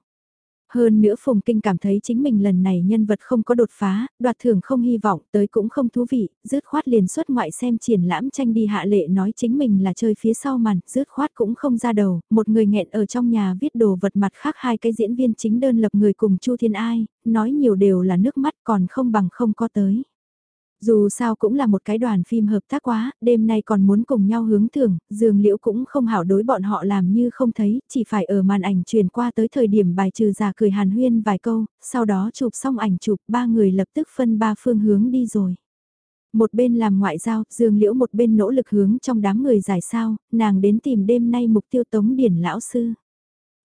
Hơn nữa Phùng Kinh cảm thấy chính mình lần này nhân vật không có đột phá, đoạt thưởng không hy vọng, tới cũng không thú vị, rứt khoát liền xuất ngoại xem triển lãm tranh đi hạ lệ nói chính mình là chơi phía sau màn, rứt khoát cũng không ra đầu, một người nghẹn ở trong nhà viết đồ vật mặt khác hai cái diễn viên chính đơn lập người cùng Chu Thiên Ai, nói nhiều đều là nước mắt còn không bằng không có tới. Dù sao cũng là một cái đoàn phim hợp tác quá, đêm nay còn muốn cùng nhau hướng thưởng, dường liễu cũng không hảo đối bọn họ làm như không thấy, chỉ phải ở màn ảnh truyền qua tới thời điểm bài trừ giả cười hàn huyên vài câu, sau đó chụp xong ảnh chụp ba người lập tức phân ba phương hướng đi rồi. Một bên làm ngoại giao, dương liễu một bên nỗ lực hướng trong đám người giải sao, nàng đến tìm đêm nay mục tiêu tống điển lão sư.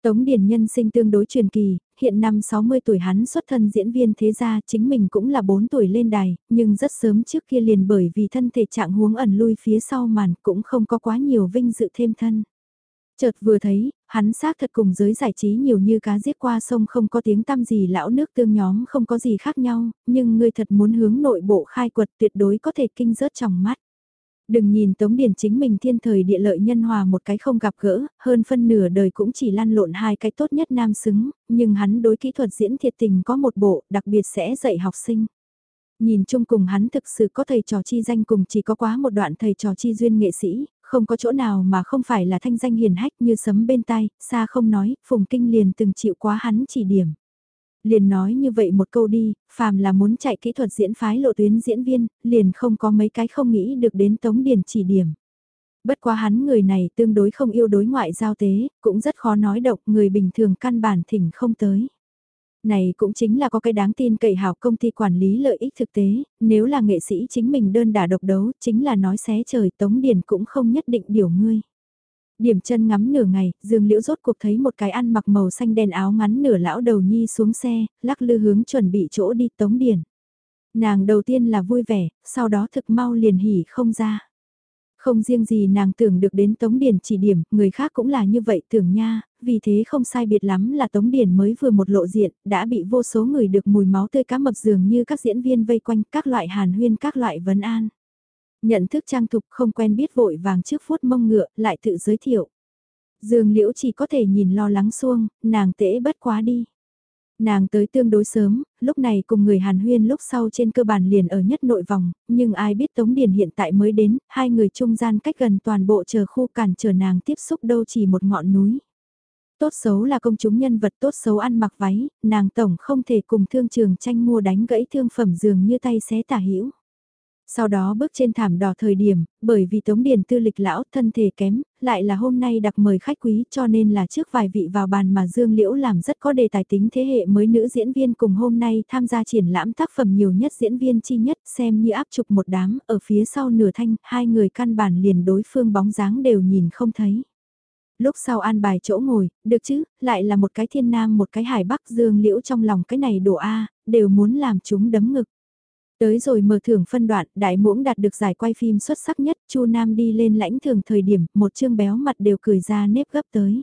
Tống Điền Nhân sinh tương đối truyền kỳ, hiện năm 60 tuổi hắn xuất thân diễn viên thế gia chính mình cũng là 4 tuổi lên đài, nhưng rất sớm trước kia liền bởi vì thân thể trạng huống ẩn lui phía sau màn cũng không có quá nhiều vinh dự thêm thân. Chợt vừa thấy, hắn xác thật cùng giới giải trí nhiều như cá giết qua sông không có tiếng tăm gì lão nước tương nhóm không có gì khác nhau, nhưng người thật muốn hướng nội bộ khai quật tuyệt đối có thể kinh rớt trong mắt. Đừng nhìn Tống Điền chính mình thiên thời địa lợi nhân hòa một cái không gặp gỡ, hơn phân nửa đời cũng chỉ lăn lộn hai cái tốt nhất nam xứng, nhưng hắn đối kỹ thuật diễn thiệt tình có một bộ, đặc biệt sẽ dạy học sinh. Nhìn chung cùng hắn thực sự có thầy trò chi danh cùng chỉ có quá một đoạn thầy trò chi duyên nghệ sĩ, không có chỗ nào mà không phải là thanh danh hiền hách như sấm bên tai, xa không nói, Phùng Kinh liền từng chịu quá hắn chỉ điểm. Liền nói như vậy một câu đi, phàm là muốn chạy kỹ thuật diễn phái lộ tuyến diễn viên, liền không có mấy cái không nghĩ được đến Tống Điền chỉ điểm. Bất quá hắn người này tương đối không yêu đối ngoại giao tế, cũng rất khó nói độc người bình thường căn bản thỉnh không tới. Này cũng chính là có cái đáng tin cậy hảo công ty quản lý lợi ích thực tế, nếu là nghệ sĩ chính mình đơn đả độc đấu, chính là nói xé trời Tống Điền cũng không nhất định điều ngươi. Điểm chân ngắm nửa ngày, Dương Liễu rốt cuộc thấy một cái ăn mặc màu xanh đen áo ngắn nửa lão đầu nhi xuống xe, lắc lư hướng chuẩn bị chỗ đi Tống Điền. Nàng đầu tiên là vui vẻ, sau đó thực mau liền hỉ không ra. Không riêng gì nàng tưởng được đến Tống Điền chỉ điểm, người khác cũng là như vậy tưởng nha, vì thế không sai biệt lắm là Tống Điền mới vừa một lộ diện, đã bị vô số người được mùi máu tươi cá mập dường như các diễn viên vây quanh các loại hàn huyên các loại vấn an. Nhận thức trang thục không quen biết vội vàng trước phút mông ngựa, lại tự giới thiệu. Dương Liễu chỉ có thể nhìn lo lắng xuông, nàng tễ bất quá đi. Nàng tới tương đối sớm, lúc này cùng người Hàn Huyên lúc sau trên cơ bản liền ở nhất nội vòng, nhưng ai biết Tống Điền hiện tại mới đến, hai người trung gian cách gần toàn bộ chờ khu cản chờ nàng tiếp xúc đâu chỉ một ngọn núi. Tốt xấu là công chúng nhân vật tốt xấu ăn mặc váy, nàng tổng không thể cùng thương trường tranh mua đánh gãy thương phẩm dường như tay xé tả hữu sau đó bước trên thảm đỏ thời điểm, bởi vì Tống Điền tư lịch lão thân thể kém, lại là hôm nay đặc mời khách quý cho nên là trước vài vị vào bàn mà Dương Liễu làm rất có đề tài tính thế hệ mới nữ diễn viên cùng hôm nay tham gia triển lãm tác phẩm nhiều nhất diễn viên chi nhất xem như áp trục một đám ở phía sau nửa thanh, hai người căn bản liền đối phương bóng dáng đều nhìn không thấy. Lúc sau an bài chỗ ngồi, được chứ, lại là một cái thiên nam một cái hải bắc Dương Liễu trong lòng cái này đổ A, đều muốn làm chúng đấm ngực. Tới rồi mở thưởng phân đoạn, đại muỗng đạt được giải quay phim xuất sắc nhất, Chu Nam đi lên lãnh thưởng thời điểm, một chương béo mặt đều cười ra nếp gấp tới.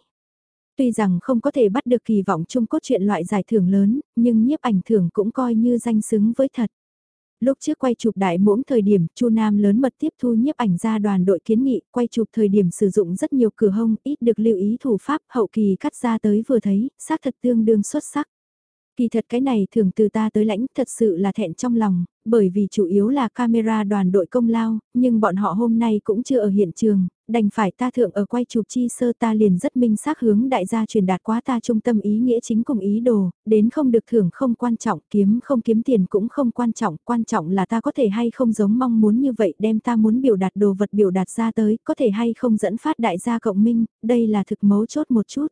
Tuy rằng không có thể bắt được kỳ vọng chung cốt truyện loại giải thưởng lớn, nhưng nhiếp ảnh thưởng cũng coi như danh xứng với thật. Lúc trước quay chụp đại muỗng thời điểm, Chu Nam lớn mật tiếp thu nhiếp ảnh ra đoàn đội kiến nghị, quay chụp thời điểm sử dụng rất nhiều cửa hông, ít được lưu ý thủ pháp, hậu kỳ cắt ra tới vừa thấy, xác thật tương đương xuất sắc. Kỳ thật cái này thường từ ta tới lãnh thật sự là thẹn trong lòng, bởi vì chủ yếu là camera đoàn đội công lao, nhưng bọn họ hôm nay cũng chưa ở hiện trường, đành phải ta thượng ở quay chụp chi sơ ta liền rất minh xác hướng đại gia truyền đạt quá ta trung tâm ý nghĩa chính cùng ý đồ, đến không được thưởng không quan trọng, kiếm không kiếm tiền cũng không quan trọng, quan trọng là ta có thể hay không giống mong muốn như vậy đem ta muốn biểu đạt đồ vật biểu đạt ra tới, có thể hay không dẫn phát đại gia cộng minh, đây là thực mấu chốt một chút.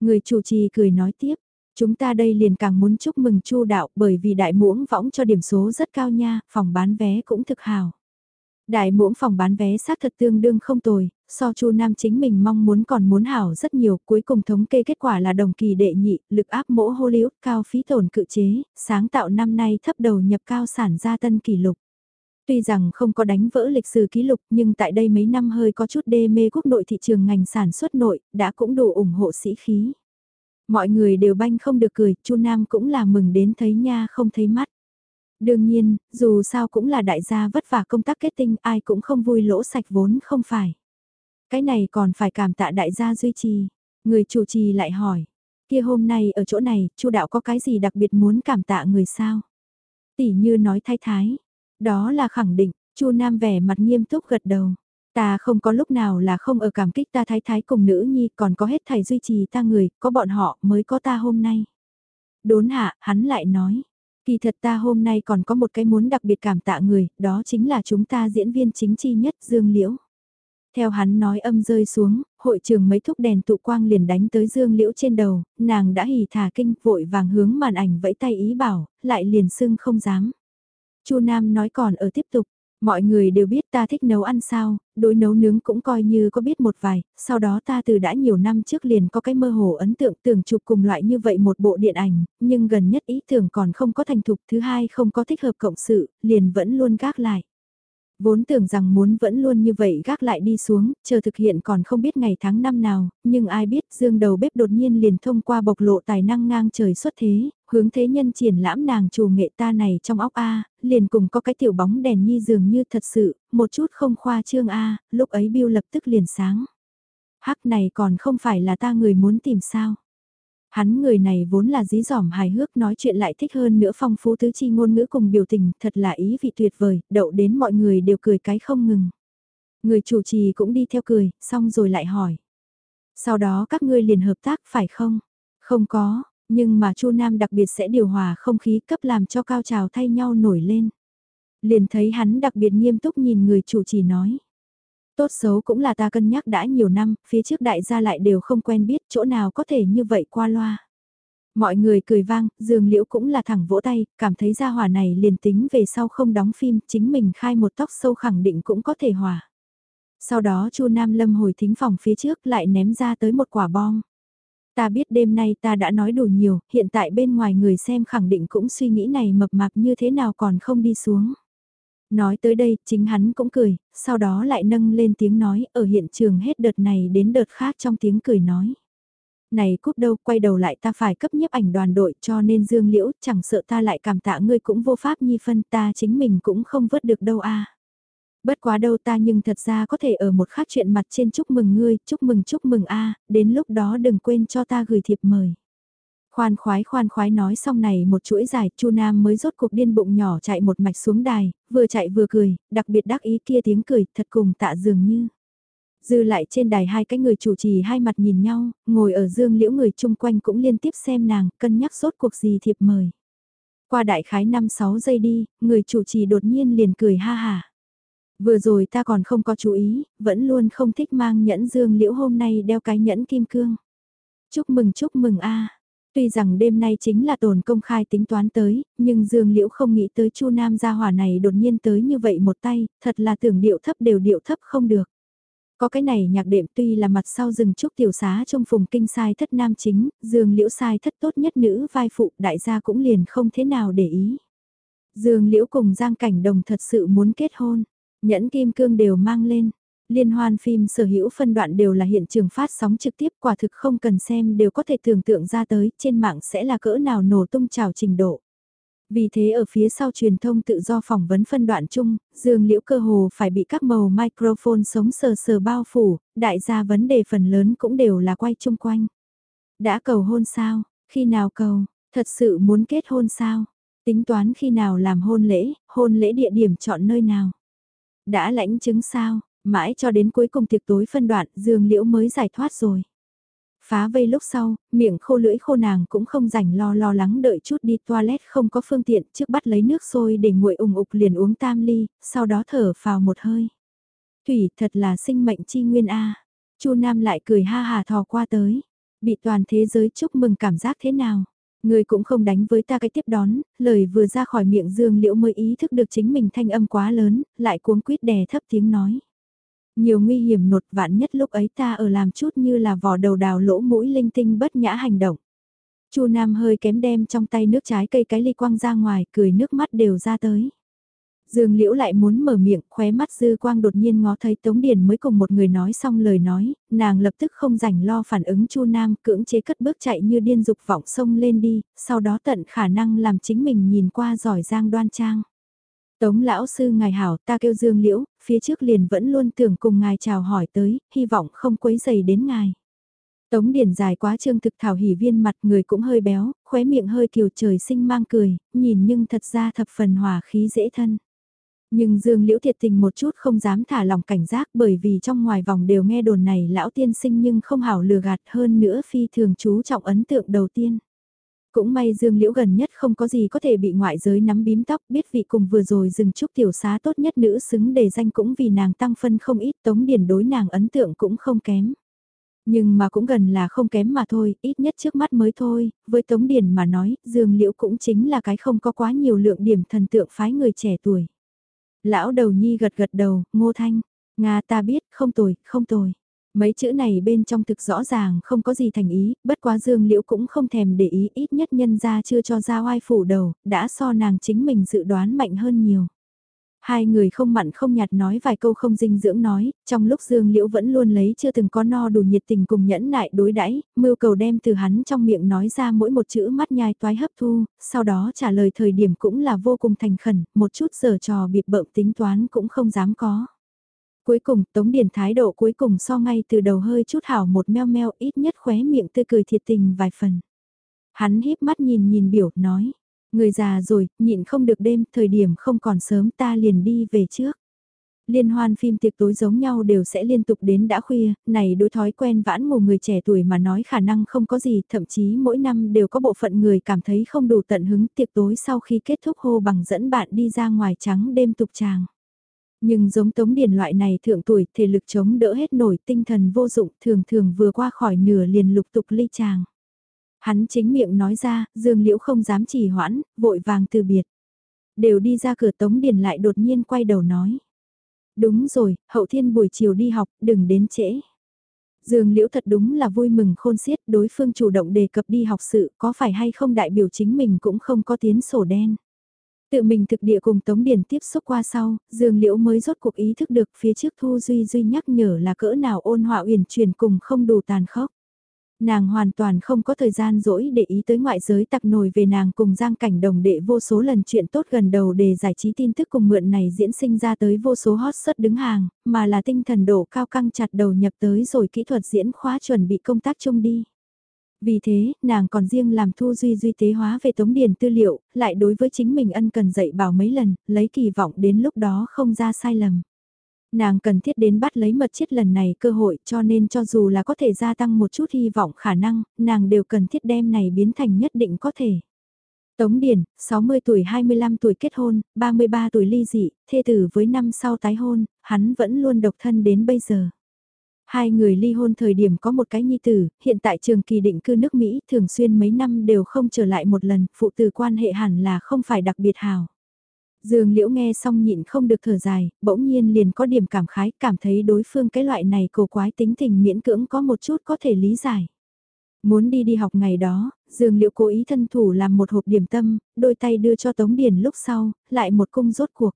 Người chủ trì cười nói tiếp, Chúng ta đây liền càng muốn chúc mừng Chu đạo bởi vì đại muỗng võng cho điểm số rất cao nha, phòng bán vé cũng thực hào. Đại muỗng phòng bán vé xác thật tương đương không tồi, so Chu Nam chính mình mong muốn còn muốn hảo rất nhiều, cuối cùng thống kê kết quả là đồng kỳ đệ nhị, lực áp mỗ Hollywood cao phí tổn cự chế, sáng tạo năm nay thấp đầu nhập cao sản gia tân kỷ lục. Tuy rằng không có đánh vỡ lịch sử kỷ lục nhưng tại đây mấy năm hơi có chút đê mê quốc nội thị trường ngành sản xuất nội, đã cũng đủ ủng hộ sĩ khí. Mọi người đều banh không được cười, Chu Nam cũng là mừng đến thấy nha không thấy mắt. Đương nhiên, dù sao cũng là đại gia vất vả công tác kết tinh, ai cũng không vui lỗ sạch vốn không phải. Cái này còn phải cảm tạ đại gia duy trì. Người chủ trì lại hỏi, kia hôm nay ở chỗ này, Chu đạo có cái gì đặc biệt muốn cảm tạ người sao? Tỷ như nói thay thái, đó là khẳng định, Chu Nam vẻ mặt nghiêm túc gật đầu. Ta không có lúc nào là không ở cảm kích ta thái thái cùng nữ nhi còn có hết thầy duy trì ta người, có bọn họ mới có ta hôm nay. Đốn hạ, hắn lại nói, kỳ thật ta hôm nay còn có một cái muốn đặc biệt cảm tạ người, đó chính là chúng ta diễn viên chính chi nhất Dương Liễu. Theo hắn nói âm rơi xuống, hội trường mấy thúc đèn tụ quang liền đánh tới Dương Liễu trên đầu, nàng đã hỉ thả kinh vội vàng hướng màn ảnh vẫy tay ý bảo, lại liền sưng không dám. Chu Nam nói còn ở tiếp tục, Mọi người đều biết ta thích nấu ăn sao, đối nấu nướng cũng coi như có biết một vài, sau đó ta từ đã nhiều năm trước liền có cái mơ hồ ấn tượng tưởng chụp cùng loại như vậy một bộ điện ảnh, nhưng gần nhất ý tưởng còn không có thành thục, thứ hai không có thích hợp cộng sự, liền vẫn luôn gác lại. Vốn tưởng rằng muốn vẫn luôn như vậy gác lại đi xuống, chờ thực hiện còn không biết ngày tháng năm nào, nhưng ai biết dương đầu bếp đột nhiên liền thông qua bộc lộ tài năng ngang trời xuất thế, hướng thế nhân triển lãm nàng chủ nghệ ta này trong óc A, liền cùng có cái tiểu bóng đèn nhi dường như thật sự, một chút không khoa trương A, lúc ấy biêu lập tức liền sáng. Hắc này còn không phải là ta người muốn tìm sao. Hắn người này vốn là dí dỏm hài hước nói chuyện lại thích hơn nữa phong phú tứ chi ngôn ngữ cùng biểu tình, thật là ý vị tuyệt vời, đậu đến mọi người đều cười cái không ngừng. Người chủ trì cũng đi theo cười, xong rồi lại hỏi. Sau đó các ngươi liền hợp tác phải không? Không có, nhưng mà Chu Nam đặc biệt sẽ điều hòa không khí cấp làm cho cao trào thay nhau nổi lên. Liền thấy hắn đặc biệt nghiêm túc nhìn người chủ trì nói. Tốt xấu cũng là ta cân nhắc đã nhiều năm, phía trước đại gia lại đều không quen biết chỗ nào có thể như vậy qua loa. Mọi người cười vang, Dương Liễu cũng là thẳng vỗ tay, cảm thấy gia hỏa này liền tính về sau không đóng phim, chính mình khai một tóc sâu khẳng định cũng có thể hòa. Sau đó Chu Nam Lâm hồi thính phòng phía trước lại ném ra tới một quả bom. Ta biết đêm nay ta đã nói đủ nhiều, hiện tại bên ngoài người xem khẳng định cũng suy nghĩ này mập mạp như thế nào còn không đi xuống. Nói tới đây, chính hắn cũng cười, sau đó lại nâng lên tiếng nói, ở hiện trường hết đợt này đến đợt khác trong tiếng cười nói. Này cúp đâu, quay đầu lại ta phải cấp nhiếp ảnh đoàn đội cho nên dương liễu, chẳng sợ ta lại cảm tạ ngươi cũng vô pháp nhi phân ta chính mình cũng không vớt được đâu a à. Bất quá đâu ta nhưng thật ra có thể ở một khác chuyện mặt trên chúc mừng ngươi, chúc mừng chúc mừng a đến lúc đó đừng quên cho ta gửi thiệp mời. Khoan khoái khoan khoái nói xong này một chuỗi dài, Chu Nam mới rốt cuộc điên bụng nhỏ chạy một mạch xuống đài, vừa chạy vừa cười, đặc biệt đắc ý kia tiếng cười, thật cùng tạ dường như. Dư lại trên đài hai cái người chủ trì hai mặt nhìn nhau, ngồi ở dương liễu người chung quanh cũng liên tiếp xem nàng, cân nhắc rốt cuộc gì thiệp mời. Qua đại khái 5-6 giây đi, người chủ trì đột nhiên liền cười ha hà. Vừa rồi ta còn không có chú ý, vẫn luôn không thích mang nhẫn dương liễu hôm nay đeo cái nhẫn kim cương. Chúc mừng chúc mừng a Tuy rằng đêm nay chính là tồn công khai tính toán tới, nhưng Dương Liễu không nghĩ tới Chu Nam gia hỏa này đột nhiên tới như vậy một tay, thật là tưởng điệu thấp đều điệu thấp không được. Có cái này nhạc đệm tuy là mặt sau rừng trúc tiểu xá trong phùng kinh sai thất nam chính, Dương Liễu sai thất tốt nhất nữ vai phụ đại gia cũng liền không thế nào để ý. Dương Liễu cùng Giang Cảnh Đồng thật sự muốn kết hôn, nhẫn kim cương đều mang lên, Liên hoan phim sở hữu phân đoạn đều là hiện trường phát sóng trực tiếp quả thực không cần xem đều có thể tưởng tượng ra tới trên mạng sẽ là cỡ nào nổ tung trào trình độ. Vì thế ở phía sau truyền thông tự do phỏng vấn phân đoạn chung, dương liễu cơ hồ phải bị các màu microphone sống sờ sờ bao phủ, đại gia vấn đề phần lớn cũng đều là quay chung quanh. Đã cầu hôn sao? Khi nào cầu? Thật sự muốn kết hôn sao? Tính toán khi nào làm hôn lễ, hôn lễ địa điểm chọn nơi nào? Đã lãnh chứng sao? Mãi cho đến cuối cùng tiệc tối phân đoạn, Dương Liễu mới giải thoát rồi. Phá vây lúc sau, miệng khô lưỡi khô nàng cũng không rảnh lo lo lắng đợi chút đi toilet không có phương tiện trước bắt lấy nước sôi để nguội ủng ục liền uống tam ly, sau đó thở vào một hơi. Thủy thật là sinh mệnh chi nguyên A. Chu Nam lại cười ha hà thò qua tới. Bị toàn thế giới chúc mừng cảm giác thế nào? Người cũng không đánh với ta cái tiếp đón, lời vừa ra khỏi miệng Dương Liễu mới ý thức được chính mình thanh âm quá lớn, lại cuống quýt đè thấp tiếng nói. Nhiều nguy hiểm nột vạn nhất lúc ấy ta ở làm chút như là vỏ đầu đào lỗ mũi linh tinh bất nhã hành động. Chu Nam hơi kém đem trong tay nước trái cây cái ly quang ra ngoài, cười nước mắt đều ra tới. Dương Liễu lại muốn mở miệng, khóe mắt dư quang đột nhiên ngó thấy Tống Điền mới cùng một người nói xong lời nói, nàng lập tức không rảnh lo phản ứng Chu Nam, cưỡng chế cất bước chạy như điên dục vọng sông lên đi, sau đó tận khả năng làm chính mình nhìn qua giỏi giang đoan trang. Tống lão sư ngài hảo ta kêu Dương Liễu, phía trước liền vẫn luôn tưởng cùng ngài chào hỏi tới, hy vọng không quấy dày đến ngài. Tống điển dài quá trương thực thảo hỉ viên mặt người cũng hơi béo, khóe miệng hơi kiều trời sinh mang cười, nhìn nhưng thật ra thập phần hòa khí dễ thân. Nhưng Dương Liễu thiệt tình một chút không dám thả lòng cảnh giác bởi vì trong ngoài vòng đều nghe đồn này lão tiên sinh nhưng không hảo lừa gạt hơn nữa phi thường chú trọng ấn tượng đầu tiên. Cũng may Dương Liễu gần nhất không có gì có thể bị ngoại giới nắm bím tóc, biết vị cùng vừa rồi dừng chúc tiểu xá tốt nhất nữ xứng đề danh cũng vì nàng tăng phân không ít, tống điển đối nàng ấn tượng cũng không kém. Nhưng mà cũng gần là không kém mà thôi, ít nhất trước mắt mới thôi, với Tống Điển mà nói, Dương Liễu cũng chính là cái không có quá nhiều lượng điểm thần tượng phái người trẻ tuổi. Lão đầu nhi gật gật đầu, ngô thanh, Nga ta biết, không tồi, không tồi. Mấy chữ này bên trong thực rõ ràng không có gì thành ý, bất quá Dương Liễu cũng không thèm để ý ít nhất nhân ra chưa cho ra oai phủ đầu, đã so nàng chính mình dự đoán mạnh hơn nhiều. Hai người không mặn không nhạt nói vài câu không dinh dưỡng nói, trong lúc Dương Liễu vẫn luôn lấy chưa từng có no đủ nhiệt tình cùng nhẫn nại đối đãi, mưu cầu đem từ hắn trong miệng nói ra mỗi một chữ mắt nhai toái hấp thu, sau đó trả lời thời điểm cũng là vô cùng thành khẩn, một chút giờ trò bịp bợm tính toán cũng không dám có. Cuối cùng, Tống điền thái độ cuối cùng so ngay từ đầu hơi chút hảo một meo meo ít nhất khóe miệng tươi cười thiệt tình vài phần. Hắn híp mắt nhìn nhìn biểu, nói. Người già rồi, nhịn không được đêm, thời điểm không còn sớm ta liền đi về trước. Liên hoan phim tiệc tối giống nhau đều sẽ liên tục đến đã khuya, này đối thói quen vãn ngủ người trẻ tuổi mà nói khả năng không có gì, thậm chí mỗi năm đều có bộ phận người cảm thấy không đủ tận hứng tiệc tối sau khi kết thúc hô bằng dẫn bạn đi ra ngoài trắng đêm tục tràng. Nhưng giống tống điền loại này thượng tuổi, thể lực chống đỡ hết nổi tinh thần vô dụng thường thường vừa qua khỏi nửa liền lục tục ly tràng. Hắn chính miệng nói ra, dương liễu không dám trì hoãn, vội vàng từ biệt. Đều đi ra cửa tống điền lại đột nhiên quay đầu nói. Đúng rồi, hậu thiên buổi chiều đi học, đừng đến trễ. Dương Liễu thật đúng là vui mừng khôn xiết đối phương chủ động đề cập đi học sự có phải hay không đại biểu chính mình cũng không có tiến sổ đen. Tự mình thực địa cùng Tống Điển tiếp xúc qua sau, Dương Liễu mới rốt cuộc ý thức được phía trước Thu Duy Duy nhắc nhở là cỡ nào ôn họa uyển chuyển cùng không đủ tàn khốc. Nàng hoàn toàn không có thời gian rỗi để ý tới ngoại giới tặc nổi về nàng cùng giang cảnh đồng đệ vô số lần chuyện tốt gần đầu để giải trí tin tức cùng mượn này diễn sinh ra tới vô số hot sớt đứng hàng, mà là tinh thần độ cao căng chặt đầu nhập tới rồi kỹ thuật diễn khóa chuẩn bị công tác chung đi. Vì thế, nàng còn riêng làm thu duy duy tế hóa về tống điền tư liệu, lại đối với chính mình ân cần dạy bảo mấy lần, lấy kỳ vọng đến lúc đó không ra sai lầm. Nàng cần thiết đến bắt lấy mật chiết lần này cơ hội cho nên cho dù là có thể gia tăng một chút hy vọng khả năng, nàng đều cần thiết đem này biến thành nhất định có thể. Tống Điền, 60 tuổi 25 tuổi kết hôn, 33 tuổi ly dị, thê tử với năm sau tái hôn, hắn vẫn luôn độc thân đến bây giờ. Hai người ly hôn thời điểm có một cái nhi tử, hiện tại trường kỳ định cư nước Mỹ thường xuyên mấy năm đều không trở lại một lần, phụ tử quan hệ hẳn là không phải đặc biệt hào. Dương Liễu nghe xong nhịn không được thở dài, bỗng nhiên liền có điểm cảm khái, cảm thấy đối phương cái loại này cổ quái tính tình miễn cưỡng có một chút có thể lý giải. Muốn đi đi học ngày đó, Dương Liễu cố ý thân thủ làm một hộp điểm tâm, đôi tay đưa cho Tống Điền lúc sau, lại một cung rốt cuộc.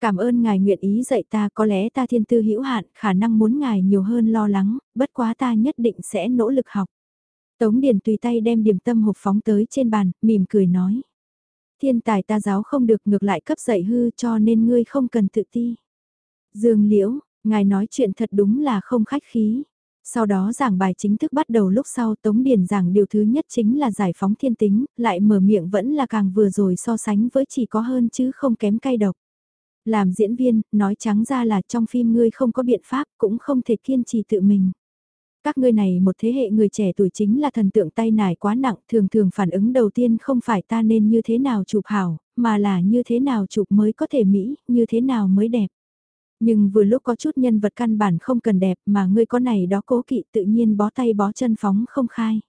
Cảm ơn ngài nguyện ý dạy ta có lẽ ta thiên tư hữu hạn, khả năng muốn ngài nhiều hơn lo lắng, bất quá ta nhất định sẽ nỗ lực học. Tống Điền tùy tay đem điểm tâm hộp phóng tới trên bàn, mỉm cười nói. Thiên tài ta giáo không được ngược lại cấp dạy hư cho nên ngươi không cần tự ti. Dương Liễu, ngài nói chuyện thật đúng là không khách khí. Sau đó giảng bài chính thức bắt đầu lúc sau Tống Điền giảng điều thứ nhất chính là giải phóng thiên tính, lại mở miệng vẫn là càng vừa rồi so sánh với chỉ có hơn chứ không kém cay độc. Làm diễn viên, nói trắng ra là trong phim ngươi không có biện pháp cũng không thể kiên trì tự mình. Các ngươi này một thế hệ người trẻ tuổi chính là thần tượng tay nải quá nặng, thường thường phản ứng đầu tiên không phải ta nên như thế nào chụp hảo, mà là như thế nào chụp mới có thể mỹ, như thế nào mới đẹp. Nhưng vừa lúc có chút nhân vật căn bản không cần đẹp mà ngươi có này đó cố kỵ tự nhiên bó tay bó chân phóng không khai.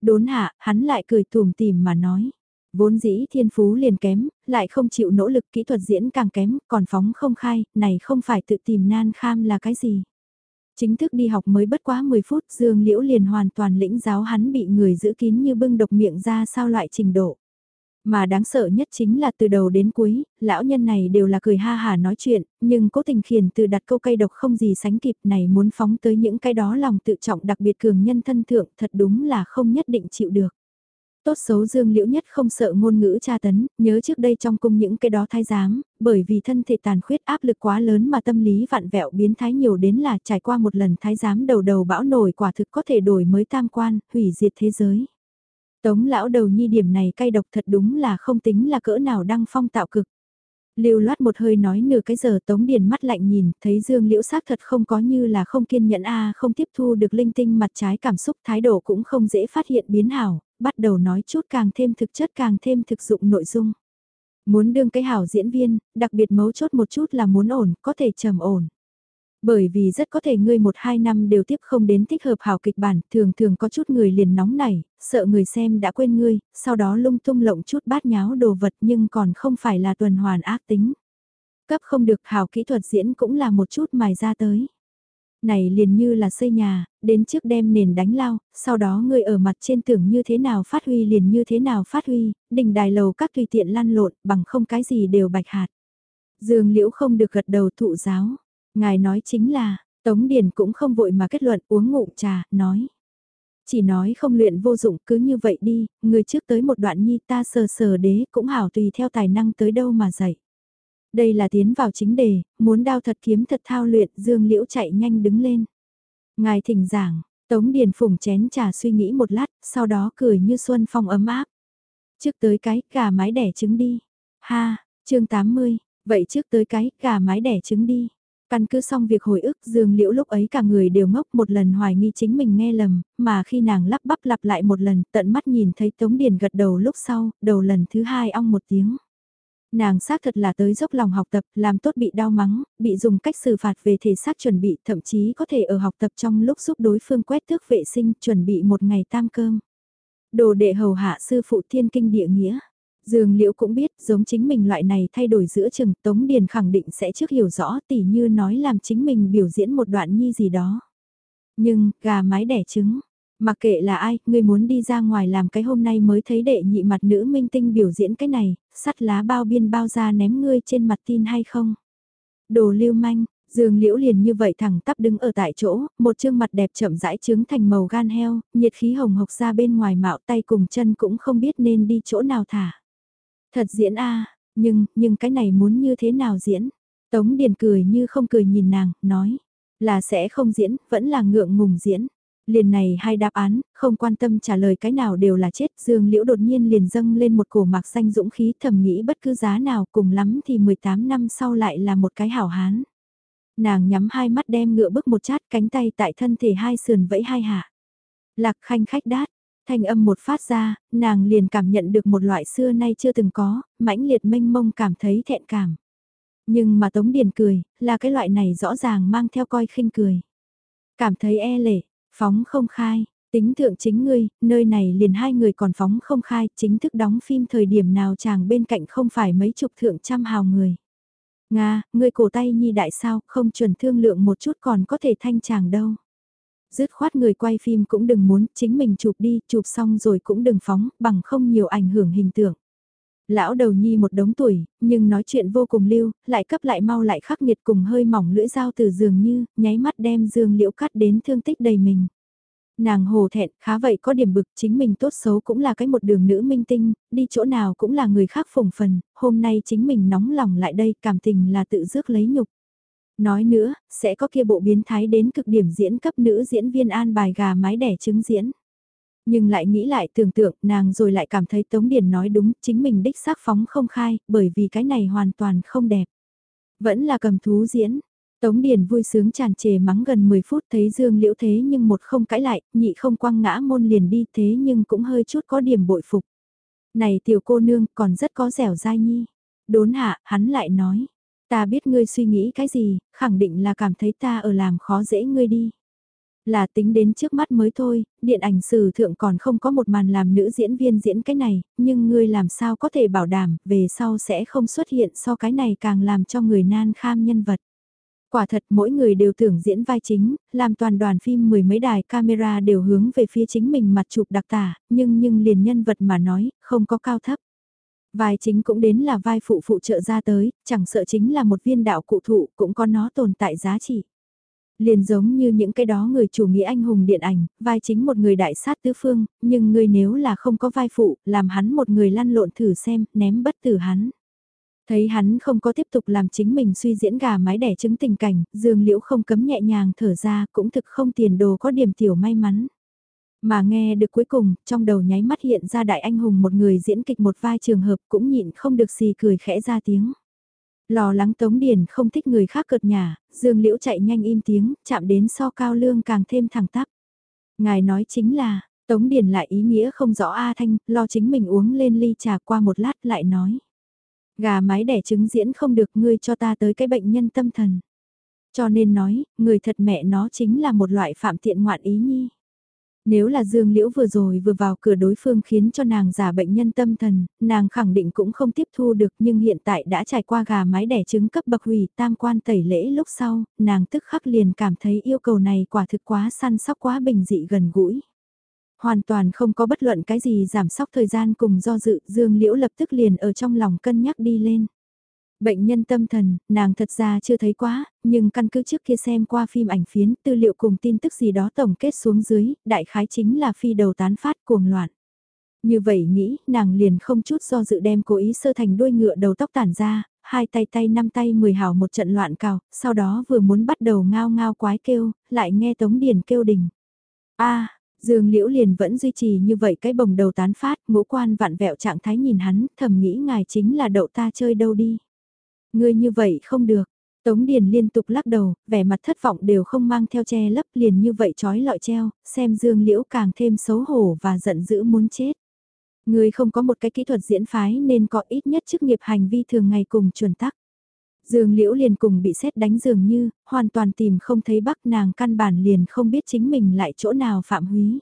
Đốn hạ, hắn lại cười thùm tìm mà nói. Vốn dĩ thiên phú liền kém, lại không chịu nỗ lực kỹ thuật diễn càng kém, còn phóng không khai, này không phải tự tìm nan kham là cái gì. Chính thức đi học mới bất quá 10 phút Dương Liễu liền hoàn toàn lĩnh giáo hắn bị người giữ kín như bưng độc miệng ra sao loại trình độ. Mà đáng sợ nhất chính là từ đầu đến cuối, lão nhân này đều là cười ha hà nói chuyện, nhưng cố tình khiển từ đặt câu cây độc không gì sánh kịp này muốn phóng tới những cái đó lòng tự trọng đặc biệt cường nhân thân thượng thật đúng là không nhất định chịu được. Tốt xấu dương liễu nhất không sợ ngôn ngữ tra tấn, nhớ trước đây trong cung những cái đó thái giám, bởi vì thân thể tàn khuyết áp lực quá lớn mà tâm lý vạn vẹo biến thái nhiều đến là trải qua một lần thái giám đầu đầu bão nổi quả thực có thể đổi mới tam quan, hủy diệt thế giới. Tống lão đầu nhi điểm này cay độc thật đúng là không tính là cỡ nào đăng phong tạo cực. Lưu loát một hơi nói nửa cái giờ Tống Điền mắt lạnh nhìn, thấy Dương Liễu xác thật không có như là không kiên nhẫn a không tiếp thu được linh tinh mặt trái cảm xúc thái độ cũng không dễ phát hiện biến hảo, bắt đầu nói chút càng thêm thực chất càng thêm thực dụng nội dung. Muốn đương cái hảo diễn viên, đặc biệt mấu chốt một chút là muốn ổn, có thể trầm ổn. Bởi vì rất có thể ngươi một hai năm đều tiếp không đến thích hợp hảo kịch bản, thường thường có chút người liền nóng nảy, sợ người xem đã quên ngươi, sau đó lung tung lộng chút bát nháo đồ vật nhưng còn không phải là tuần hoàn ác tính. Cấp không được hảo kỹ thuật diễn cũng là một chút mài ra tới. Này liền như là xây nhà, đến trước đem nền đánh lao, sau đó người ở mặt trên tưởng như thế nào phát huy liền như thế nào phát huy, đỉnh đài lầu các tùy tiện lăn lộn bằng không cái gì đều bạch hạt. Dương liễu không được gật đầu thụ giáo Ngài nói chính là, Tống Điền cũng không vội mà kết luận uống ngụm trà, nói. Chỉ nói không luyện vô dụng cứ như vậy đi, người trước tới một đoạn nhi ta sờ sờ đế cũng hảo tùy theo tài năng tới đâu mà dạy. Đây là tiến vào chính đề, muốn đao thật kiếm thật thao luyện, Dương Liễu chạy nhanh đứng lên. Ngài thỉnh giảng, Tống Điền phùng chén trà suy nghĩ một lát, sau đó cười như xuân phong ấm áp. Trước tới cái, gà mái đẻ trứng đi. Ha, chương 80, vậy trước tới cái, gà mái đẻ trứng đi. Căn cứ xong việc hồi ức Dương Liễu lúc ấy cả người đều ngốc một lần hoài nghi chính mình nghe lầm, mà khi nàng lắp bắp lặp lại một lần tận mắt nhìn thấy Tống Điền gật đầu lúc sau, đầu lần thứ hai ong một tiếng. Nàng xác thật là tới dốc lòng học tập, làm tốt bị đau mắng, bị dùng cách xử phạt về thể xác chuẩn bị, thậm chí có thể ở học tập trong lúc giúp đối phương quét thước vệ sinh, chuẩn bị một ngày tam cơm. Đồ đệ hầu hạ sư phụ thiên kinh địa nghĩa. dường Liễu cũng biết, giống chính mình loại này thay đổi giữa chừng, Tống Điền khẳng định sẽ trước hiểu rõ tỉ như nói làm chính mình biểu diễn một đoạn nhi gì đó. Nhưng, gà mái đẻ trứng, mặc kệ là ai, người muốn đi ra ngoài làm cái hôm nay mới thấy đệ nhị mặt nữ minh tinh biểu diễn cái này, sắt lá bao biên bao ra ném ngươi trên mặt tin hay không. Đồ lưu manh, Dương Liễu liền như vậy thẳng tắp đứng ở tại chỗ, một chương mặt đẹp chậm rãi trứng thành màu gan heo, nhiệt khí hồng hộc ra bên ngoài mạo tay cùng chân cũng không biết nên đi chỗ nào thả. Thật diễn a nhưng, nhưng cái này muốn như thế nào diễn? Tống Điền cười như không cười nhìn nàng, nói, là sẽ không diễn, vẫn là ngượng ngùng diễn. Liền này hai đáp án, không quan tâm trả lời cái nào đều là chết, Dương Liễu đột nhiên liền dâng lên một cổ mạc xanh dũng khí thầm nghĩ bất cứ giá nào cùng lắm thì 18 năm sau lại là một cái hảo hán. Nàng nhắm hai mắt đem ngựa bước một chát cánh tay tại thân thể hai sườn vẫy hai hạ. Lạc khanh khách đát, thanh âm một phát ra, nàng liền cảm nhận được một loại xưa nay chưa từng có, mãnh liệt mênh mông cảm thấy thẹn cảm. Nhưng mà Tống Điền cười, là cái loại này rõ ràng mang theo coi khinh cười. Cảm thấy e lệ, phóng không khai, tính thượng chính ngươi, nơi này liền hai người còn phóng không khai, chính thức đóng phim thời điểm nào chàng bên cạnh không phải mấy chục thượng trăm hào người. Nga, ngươi cổ tay nhi đại sao, không chuẩn thương lượng một chút còn có thể thanh chàng đâu dứt khoát người quay phim cũng đừng muốn, chính mình chụp đi, chụp xong rồi cũng đừng phóng, bằng không nhiều ảnh hưởng hình tượng. Lão đầu nhi một đống tuổi, nhưng nói chuyện vô cùng lưu, lại cấp lại mau lại khắc nghiệt cùng hơi mỏng lưỡi dao từ giường như, nháy mắt đem dương liễu cắt đến thương tích đầy mình. Nàng hồ thẹn, khá vậy có điểm bực, chính mình tốt xấu cũng là cái một đường nữ minh tinh, đi chỗ nào cũng là người khác phủng phần, hôm nay chính mình nóng lòng lại đây, cảm tình là tự rước lấy nhục. Nói nữa, sẽ có kia bộ biến thái đến cực điểm diễn cấp nữ diễn viên an bài gà mái đẻ trứng diễn. Nhưng lại nghĩ lại tưởng tượng nàng rồi lại cảm thấy Tống Điền nói đúng, chính mình đích xác phóng không khai, bởi vì cái này hoàn toàn không đẹp. Vẫn là cầm thú diễn. Tống Điền vui sướng tràn trề mắng gần 10 phút thấy Dương Liễu thế nhưng một không cãi lại, nhị không quăng ngã môn liền đi thế nhưng cũng hơi chút có điểm bội phục. Này tiểu cô nương còn rất có dẻo dai nhi. Đốn hạ, hắn lại nói. Ta biết ngươi suy nghĩ cái gì, khẳng định là cảm thấy ta ở làm khó dễ ngươi đi. Là tính đến trước mắt mới thôi, điện ảnh sử thượng còn không có một màn làm nữ diễn viên diễn cái này, nhưng ngươi làm sao có thể bảo đảm về sau sẽ không xuất hiện so cái này càng làm cho người nan kham nhân vật. Quả thật mỗi người đều tưởng diễn vai chính, làm toàn đoàn phim mười mấy đài camera đều hướng về phía chính mình mặt chụp đặc tả, nhưng nhưng liền nhân vật mà nói, không có cao thấp. Vai chính cũng đến là vai phụ phụ trợ ra tới, chẳng sợ chính là một viên đạo cụ thụ cũng có nó tồn tại giá trị. Liền giống như những cái đó người chủ nghĩa anh hùng điện ảnh, vai chính một người đại sát tứ phương, nhưng người nếu là không có vai phụ, làm hắn một người lăn lộn thử xem, ném bất tử hắn. Thấy hắn không có tiếp tục làm chính mình suy diễn gà mái đẻ trứng tình cảnh, dương liễu không cấm nhẹ nhàng thở ra cũng thực không tiền đồ có điểm tiểu may mắn. Mà nghe được cuối cùng, trong đầu nháy mắt hiện ra đại anh hùng một người diễn kịch một vai trường hợp cũng nhịn không được xì cười khẽ ra tiếng. Lo lắng Tống Điền không thích người khác cợt nhà, Dương Liễu chạy nhanh im tiếng, chạm đến so cao lương càng thêm thẳng tắp. Ngài nói chính là, Tống Điền lại ý nghĩa không rõ A Thanh, lo chính mình uống lên ly trà qua một lát lại nói. Gà mái đẻ trứng diễn không được ngươi cho ta tới cái bệnh nhân tâm thần. Cho nên nói, người thật mẹ nó chính là một loại phạm tiện ngoạn ý nhi. Nếu là Dương Liễu vừa rồi vừa vào cửa đối phương khiến cho nàng giả bệnh nhân tâm thần, nàng khẳng định cũng không tiếp thu được nhưng hiện tại đã trải qua gà mái đẻ trứng cấp bậc hủy tam quan tẩy lễ lúc sau, nàng tức khắc liền cảm thấy yêu cầu này quả thực quá săn sóc quá bình dị gần gũi. Hoàn toàn không có bất luận cái gì giảm sóc thời gian cùng do dự, Dương Liễu lập tức liền ở trong lòng cân nhắc đi lên. Bệnh nhân tâm thần, nàng thật ra chưa thấy quá, nhưng căn cứ trước kia xem qua phim ảnh phiến, tư liệu cùng tin tức gì đó tổng kết xuống dưới, đại khái chính là phi đầu tán phát cuồng loạn. Như vậy nghĩ, nàng liền không chút do dự đem cố ý sơ thành đuôi ngựa đầu tóc tản ra, hai tay tay năm tay mười hào một trận loạn cào, sau đó vừa muốn bắt đầu ngao ngao quái kêu, lại nghe Tống Điền kêu đình. a Dương Liễu liền vẫn duy trì như vậy cái bồng đầu tán phát, ngũ quan vạn vẹo trạng thái nhìn hắn, thầm nghĩ ngài chính là đậu ta chơi đâu đi. Ngươi như vậy không được. Tống Điền liên tục lắc đầu, vẻ mặt thất vọng đều không mang theo che lấp liền như vậy trói lọi treo, xem Dương Liễu càng thêm xấu hổ và giận dữ muốn chết. Ngươi không có một cái kỹ thuật diễn phái nên có ít nhất chức nghiệp hành vi thường ngày cùng chuẩn tắc. Dương Liễu liền cùng bị xét đánh dường như, hoàn toàn tìm không thấy bắc nàng căn bản liền không biết chính mình lại chỗ nào phạm húy.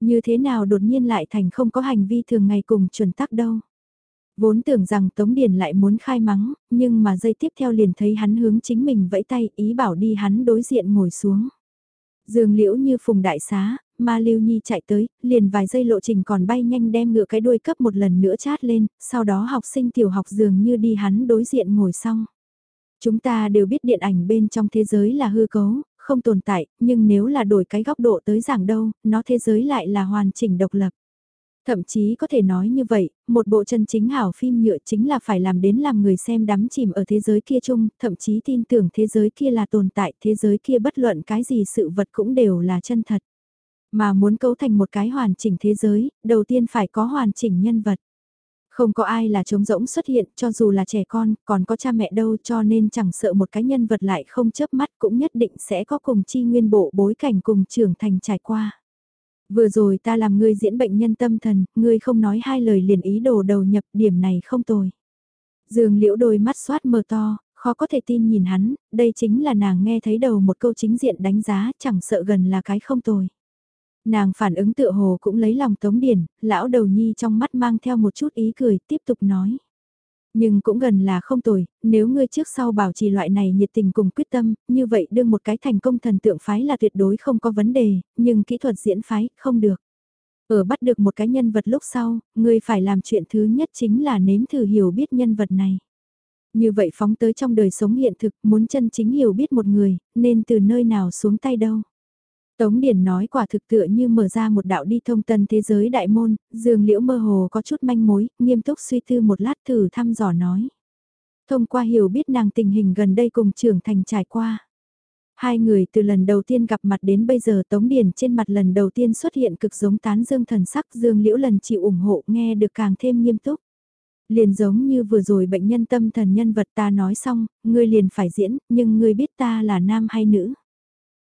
Như thế nào đột nhiên lại thành không có hành vi thường ngày cùng chuẩn tắc đâu. Vốn tưởng rằng Tống Điền lại muốn khai mắng, nhưng mà giây tiếp theo liền thấy hắn hướng chính mình vẫy tay ý bảo đi hắn đối diện ngồi xuống. Dương liễu như phùng đại xá, Ma Lưu Nhi chạy tới, liền vài giây lộ trình còn bay nhanh đem ngựa cái đuôi cấp một lần nữa chát lên, sau đó học sinh tiểu học dường như đi hắn đối diện ngồi xong. Chúng ta đều biết điện ảnh bên trong thế giới là hư cấu, không tồn tại, nhưng nếu là đổi cái góc độ tới giảng đâu, nó thế giới lại là hoàn chỉnh độc lập. Thậm chí có thể nói như vậy, một bộ chân chính hảo phim nhựa chính là phải làm đến làm người xem đắm chìm ở thế giới kia chung, thậm chí tin tưởng thế giới kia là tồn tại, thế giới kia bất luận cái gì sự vật cũng đều là chân thật. Mà muốn cấu thành một cái hoàn chỉnh thế giới, đầu tiên phải có hoàn chỉnh nhân vật. Không có ai là trống rỗng xuất hiện cho dù là trẻ con, còn có cha mẹ đâu cho nên chẳng sợ một cái nhân vật lại không chớp mắt cũng nhất định sẽ có cùng chi nguyên bộ bối cảnh cùng trưởng thành trải qua. Vừa rồi ta làm ngươi diễn bệnh nhân tâm thần, ngươi không nói hai lời liền ý đồ đầu nhập điểm này không tồi. Dương liễu đôi mắt xoát mờ to, khó có thể tin nhìn hắn, đây chính là nàng nghe thấy đầu một câu chính diện đánh giá chẳng sợ gần là cái không tồi. Nàng phản ứng tựa hồ cũng lấy lòng Tống Điển, lão đầu nhi trong mắt mang theo một chút ý cười, tiếp tục nói. Nhưng cũng gần là không tồi, nếu ngươi trước sau bảo trì loại này nhiệt tình cùng quyết tâm, như vậy đương một cái thành công thần tượng phái là tuyệt đối không có vấn đề, nhưng kỹ thuật diễn phái, không được. Ở bắt được một cái nhân vật lúc sau, ngươi phải làm chuyện thứ nhất chính là nếm thử hiểu biết nhân vật này. Như vậy phóng tới trong đời sống hiện thực, muốn chân chính hiểu biết một người, nên từ nơi nào xuống tay đâu. Tống Điền nói quả thực tựa như mở ra một đạo đi thông tân thế giới đại môn, dương liễu mơ hồ có chút manh mối, nghiêm túc suy tư một lát thử thăm dò nói. Thông qua hiểu biết nàng tình hình gần đây cùng trưởng thành trải qua. Hai người từ lần đầu tiên gặp mặt đến bây giờ Tống Điền trên mặt lần đầu tiên xuất hiện cực giống tán dương thần sắc dương liễu lần chịu ủng hộ nghe được càng thêm nghiêm túc. Liền giống như vừa rồi bệnh nhân tâm thần nhân vật ta nói xong, ngươi liền phải diễn, nhưng ngươi biết ta là nam hay nữ.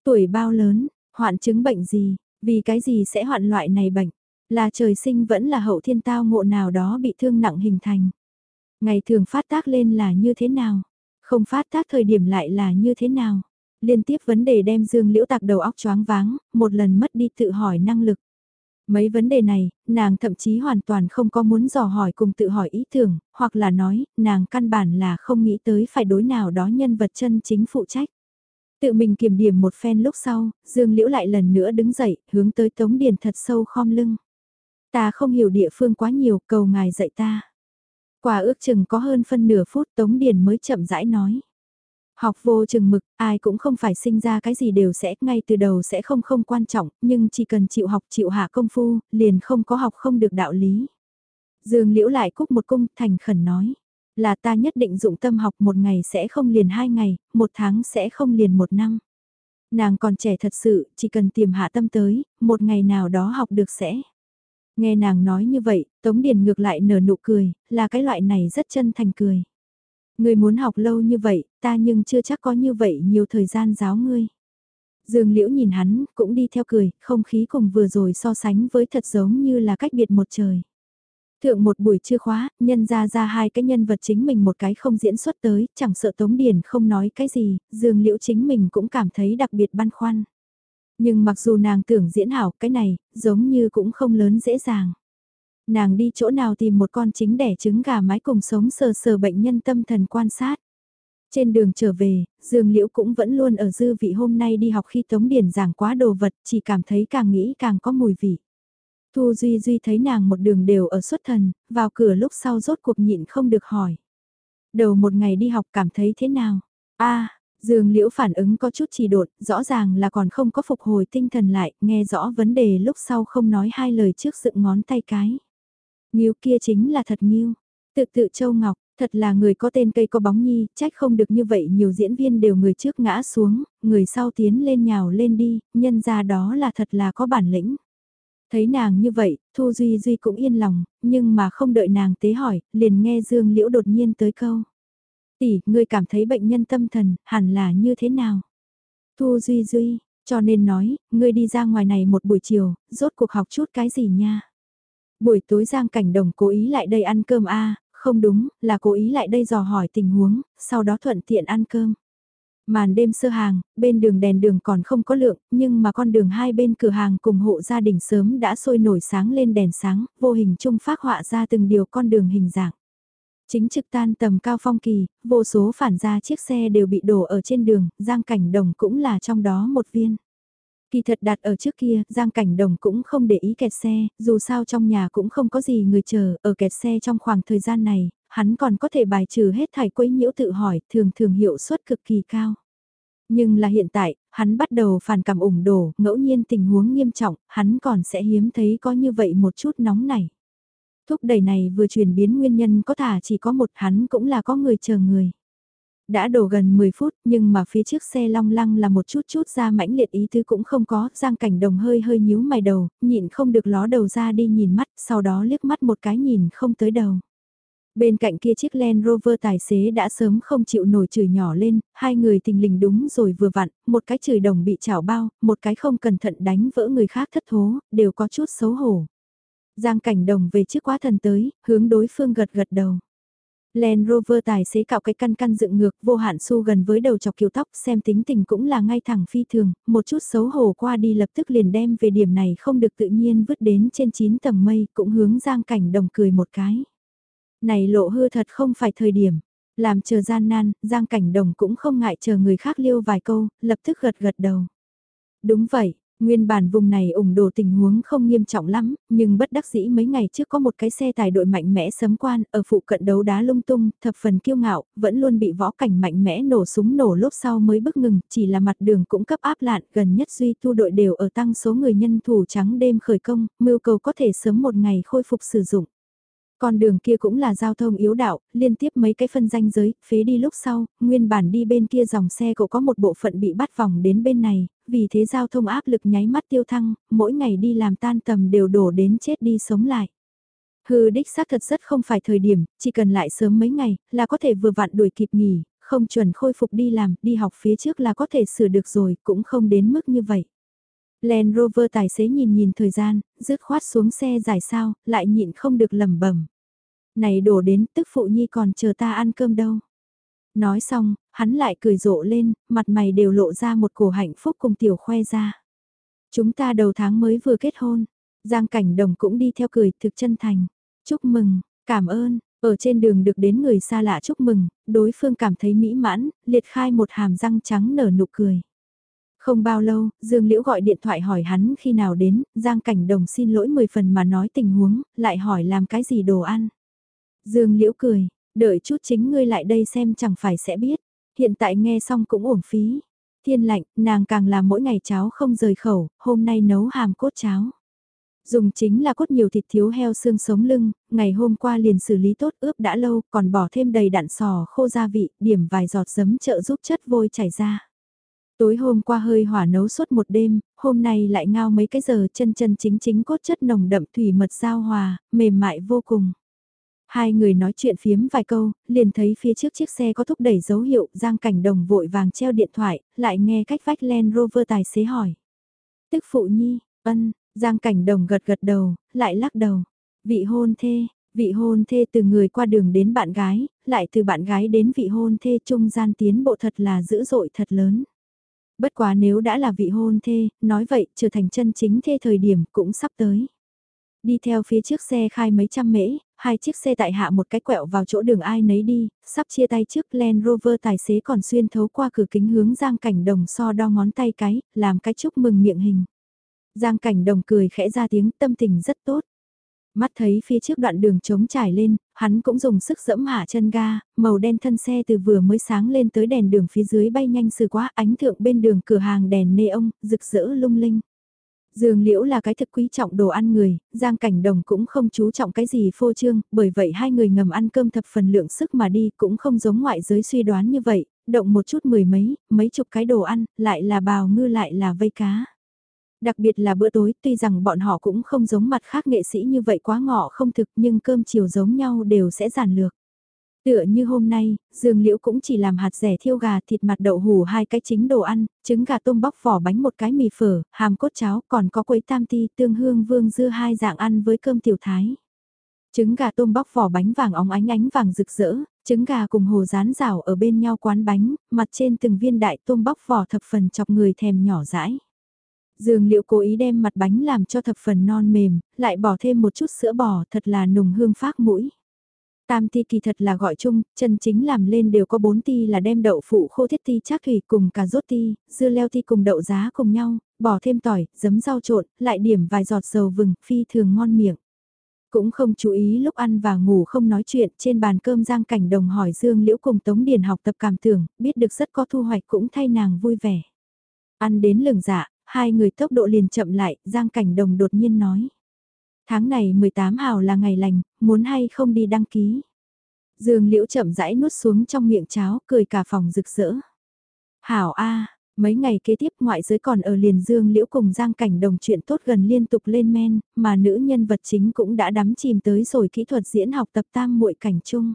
Tuổi bao lớn, Hoạn chứng bệnh gì, vì cái gì sẽ hoạn loại này bệnh, là trời sinh vẫn là hậu thiên tao ngộ nào đó bị thương nặng hình thành. Ngày thường phát tác lên là như thế nào, không phát tác thời điểm lại là như thế nào. Liên tiếp vấn đề đem Dương Liễu tạc đầu óc choáng váng, một lần mất đi tự hỏi năng lực. Mấy vấn đề này, nàng thậm chí hoàn toàn không có muốn dò hỏi cùng tự hỏi ý tưởng, hoặc là nói, nàng căn bản là không nghĩ tới phải đối nào đó nhân vật chân chính phụ trách. Tự mình kiểm điểm một phen lúc sau, Dương Liễu lại lần nữa đứng dậy, hướng tới Tống Điền thật sâu khom lưng. Ta không hiểu địa phương quá nhiều, cầu ngài dạy ta. Quả ước chừng có hơn phân nửa phút Tống Điền mới chậm rãi nói. Học vô chừng mực, ai cũng không phải sinh ra cái gì đều sẽ, ngay từ đầu sẽ không không quan trọng, nhưng chỉ cần chịu học chịu hạ công phu, liền không có học không được đạo lý. Dương Liễu lại cúc một cung, thành khẩn nói. Là ta nhất định dụng tâm học một ngày sẽ không liền hai ngày, một tháng sẽ không liền một năm. Nàng còn trẻ thật sự, chỉ cần tìm hạ tâm tới, một ngày nào đó học được sẽ. Nghe nàng nói như vậy, Tống Điền ngược lại nở nụ cười, là cái loại này rất chân thành cười. Người muốn học lâu như vậy, ta nhưng chưa chắc có như vậy nhiều thời gian giáo ngươi. Dương Liễu nhìn hắn, cũng đi theo cười, không khí cùng vừa rồi so sánh với thật giống như là cách biệt một trời. Thượng một buổi chưa khóa, nhân ra ra hai cái nhân vật chính mình một cái không diễn xuất tới, chẳng sợ Tống Điền không nói cái gì, Dương Liễu chính mình cũng cảm thấy đặc biệt băn khoăn. Nhưng mặc dù nàng tưởng diễn hảo cái này, giống như cũng không lớn dễ dàng. Nàng đi chỗ nào tìm một con chính đẻ trứng gà mái cùng sống sờ sờ bệnh nhân tâm thần quan sát. Trên đường trở về, Dương Liễu cũng vẫn luôn ở dư vị hôm nay đi học khi Tống Điền giảng quá đồ vật, chỉ cảm thấy càng nghĩ càng có mùi vị. Thu Duy Duy thấy nàng một đường đều ở xuất thần, vào cửa lúc sau rốt cuộc nhịn không được hỏi. Đầu một ngày đi học cảm thấy thế nào? a Dương Liễu phản ứng có chút trì đột, rõ ràng là còn không có phục hồi tinh thần lại, nghe rõ vấn đề lúc sau không nói hai lời trước dựng ngón tay cái. Nghiêu kia chính là thật nghiêu. Tự tự châu ngọc, Thật là người có tên cây có bóng nhi, trách không được như vậy nhiều diễn viên đều người trước ngã xuống, người sau tiến lên nhào lên đi, nhân ra đó là thật là có bản lĩnh. Thấy nàng như vậy, Thu Duy Duy cũng yên lòng, nhưng mà không đợi nàng tế hỏi, liền nghe Dương Liễu đột nhiên tới câu. Tỷ, ngươi cảm thấy bệnh nhân tâm thần, hẳn là như thế nào? Thu Duy Duy, cho nên nói, ngươi đi ra ngoài này một buổi chiều, rốt cuộc học chút cái gì nha? Buổi tối Giang Cảnh Đồng cố ý lại đây ăn cơm a không đúng, là cố ý lại đây dò hỏi tình huống, sau đó thuận tiện ăn cơm. Màn đêm sơ hàng, bên đường đèn đường còn không có lượng, nhưng mà con đường hai bên cửa hàng cùng hộ gia đình sớm đã sôi nổi sáng lên đèn sáng, vô hình chung phát họa ra từng điều con đường hình dạng. Chính trực tan tầm cao phong kỳ, vô số phản ra chiếc xe đều bị đổ ở trên đường, Giang Cảnh Đồng cũng là trong đó một viên. Kỳ thật đặt ở trước kia, Giang Cảnh Đồng cũng không để ý kẹt xe, dù sao trong nhà cũng không có gì người chờ, ở kẹt xe trong khoảng thời gian này, hắn còn có thể bài trừ hết thải quấy nhiễu tự hỏi, thường thường hiệu suất cực kỳ cao. Nhưng là hiện tại, hắn bắt đầu phản cảm ủng đổ, ngẫu nhiên tình huống nghiêm trọng, hắn còn sẽ hiếm thấy có như vậy một chút nóng này. Thúc đẩy này vừa chuyển biến nguyên nhân có thả chỉ có một hắn cũng là có người chờ người. Đã đổ gần 10 phút nhưng mà phía trước xe long lăng là một chút chút ra mãnh liệt ý tứ cũng không có, Giang Cảnh Đồng hơi hơi nhíu mày đầu, nhịn không được ló đầu ra đi nhìn mắt, sau đó liếc mắt một cái nhìn không tới đầu. Bên cạnh kia chiếc Land Rover tài xế đã sớm không chịu nổi chửi nhỏ lên, hai người tình lình đúng rồi vừa vặn, một cái chửi đồng bị chảo bao, một cái không cẩn thận đánh vỡ người khác thất thố, đều có chút xấu hổ. Giang cảnh đồng về chiếc quá thần tới, hướng đối phương gật gật đầu. Land Rover tài xế cạo cái căn căn dựng ngược vô hạn su gần với đầu chọc kiều tóc xem tính tình cũng là ngay thẳng phi thường, một chút xấu hổ qua đi lập tức liền đem về điểm này không được tự nhiên vứt đến trên 9 tầng mây cũng hướng giang cảnh đồng cười một cái. Này lộ hư thật không phải thời điểm, làm chờ gian nan, giang cảnh đồng cũng không ngại chờ người khác liêu vài câu, lập tức gật gật đầu. Đúng vậy, Nguyên bản vùng này ủng đồ tình huống không nghiêm trọng lắm, nhưng bất đắc dĩ mấy ngày trước có một cái xe tài đội mạnh mẽ sấm quan ở phụ cận đấu đá lung tung, thập phần kiêu ngạo, vẫn luôn bị võ cảnh mạnh mẽ nổ súng nổ lốp sau mới bước ngừng, chỉ là mặt đường cũng cấp áp lạn, gần nhất duy thu đội đều ở tăng số người nhân thủ trắng đêm khởi công, mưu cầu có thể sớm một ngày khôi phục sử dụng. Con đường kia cũng là giao thông yếu đạo, liên tiếp mấy cái phân danh giới, phế đi lúc sau, nguyên bản đi bên kia dòng xe cậu có một bộ phận bị bắt vòng đến bên này, vì thế giao thông áp lực nháy mắt tiêu thăng, mỗi ngày đi làm tan tầm đều đổ đến chết đi sống lại. Hư đích xác thật rất không phải thời điểm, chỉ cần lại sớm mấy ngày, là có thể vừa vặn đuổi kịp nghỉ, không chuẩn khôi phục đi làm, đi học phía trước là có thể sửa được rồi, cũng không đến mức như vậy. Land Rover tài xế nhìn nhìn thời gian, rứt khoát xuống xe giải sao, lại nhịn không được lẩm bẩm này đổ đến tức phụ nhi còn chờ ta ăn cơm đâu. Nói xong, hắn lại cười rộ lên, mặt mày đều lộ ra một cổ hạnh phúc cùng tiểu khoe ra. Chúng ta đầu tháng mới vừa kết hôn, Giang Cảnh Đồng cũng đi theo cười thực chân thành. Chúc mừng, cảm ơn, ở trên đường được đến người xa lạ chúc mừng, đối phương cảm thấy mỹ mãn, liệt khai một hàm răng trắng nở nụ cười. Không bao lâu, Dương Liễu gọi điện thoại hỏi hắn khi nào đến, Giang Cảnh Đồng xin lỗi 10 phần mà nói tình huống, lại hỏi làm cái gì đồ ăn. Dương Liễu cười, đợi chút chính ngươi lại đây xem chẳng phải sẽ biết. Hiện tại nghe xong cũng uổng phí. Thiên lạnh, nàng càng làm mỗi ngày cháo không rời khẩu, hôm nay nấu hàm cốt cháo. Dùng chính là cốt nhiều thịt thiếu heo xương sống lưng, ngày hôm qua liền xử lý tốt ướp đã lâu, còn bỏ thêm đầy đạn sò khô gia vị, điểm vài giọt giấm trợ giúp chất vôi chảy ra. Tối hôm qua hơi hỏa nấu suốt một đêm, hôm nay lại ngao mấy cái giờ chân chân chính chính cốt chất nồng đậm thủy mật giao hòa, mềm mại vô cùng. Hai người nói chuyện phiếm vài câu, liền thấy phía trước chiếc xe có thúc đẩy dấu hiệu, Giang Cảnh Đồng vội vàng treo điện thoại, lại nghe cách vách Land Rover tài xế hỏi. Tức phụ nhi, ân, Giang Cảnh Đồng gật gật đầu, lại lắc đầu. Vị hôn thê, vị hôn thê từ người qua đường đến bạn gái, lại từ bạn gái đến vị hôn thê trung gian tiến bộ thật là dữ dội thật lớn. Bất quá nếu đã là vị hôn thê, nói vậy trở thành chân chính thê thời điểm cũng sắp tới. Đi theo phía trước xe khai mấy trăm mễ, hai chiếc xe tại hạ một cái quẹo vào chỗ đường ai nấy đi, sắp chia tay trước Land Rover tài xế còn xuyên thấu qua cửa kính hướng Giang Cảnh Đồng so đo ngón tay cái, làm cái chúc mừng miệng hình. Giang Cảnh Đồng cười khẽ ra tiếng tâm tình rất tốt. Mắt thấy phía trước đoạn đường trống trải lên, hắn cũng dùng sức dẫm hạ chân ga, màu đen thân xe từ vừa mới sáng lên tới đèn đường phía dưới bay nhanh sự quá ánh thượng bên đường cửa hàng đèn nê ông, rực rỡ lung linh. Dương Liễu là cái thực quý trọng đồ ăn người, Giang Cảnh Đồng cũng không chú trọng cái gì phô trương, bởi vậy hai người ngầm ăn cơm thập phần lượng sức mà đi cũng không giống ngoại giới suy đoán như vậy, động một chút mười mấy, mấy chục cái đồ ăn, lại là bào ngư lại là vây cá. Đặc biệt là bữa tối, tuy rằng bọn họ cũng không giống mặt khác nghệ sĩ như vậy quá ngọ không thực nhưng cơm chiều giống nhau đều sẽ giản lược. Tựa như hôm nay, Dương Liễu cũng chỉ làm hạt rẻ thiêu gà thịt mặt đậu hủ hai cái chính đồ ăn, trứng gà tôm bóc vỏ bánh một cái mì phở, hàm cốt cháo, còn có quấy tam ti, tương hương vương dưa hai dạng ăn với cơm tiểu thái. Trứng gà tôm bóc vỏ bánh vàng óng ánh ánh vàng rực rỡ, trứng gà cùng hồ rán rào ở bên nhau quán bánh, mặt trên từng viên đại tôm bóc vỏ thập phần chọc người thèm nhỏ dãi. Dương liệu cố ý đem mặt bánh làm cho thập phần non mềm, lại bỏ thêm một chút sữa bò thật là nùng hương phát mũi. Tam ti kỳ thật là gọi chung, chân chính làm lên đều có bốn ti là đem đậu phụ khô thiết ti chắc thủy cùng cà rốt ti, dưa leo ti cùng đậu giá cùng nhau, bỏ thêm tỏi, giấm rau trộn, lại điểm vài giọt dầu vừng, phi thường ngon miệng. Cũng không chú ý lúc ăn và ngủ không nói chuyện, trên bàn cơm Giang Cảnh Đồng hỏi Dương Liễu cùng Tống Điền học tập cảm tưởng, biết được rất có thu hoạch cũng thay nàng vui vẻ. Ăn đến lừng dạ, hai người tốc độ liền chậm lại, Giang Cảnh Đồng đột nhiên nói. Tháng này 18 hào là ngày lành, muốn hay không đi đăng ký. Dương Liễu chậm rãi nuốt xuống trong miệng cháo, cười cả phòng rực rỡ. Hảo A, mấy ngày kế tiếp ngoại giới còn ở liền Dương Liễu cùng Giang Cảnh Đồng chuyện tốt gần liên tục lên men, mà nữ nhân vật chính cũng đã đắm chìm tới rồi kỹ thuật diễn học tập tam muội cảnh chung.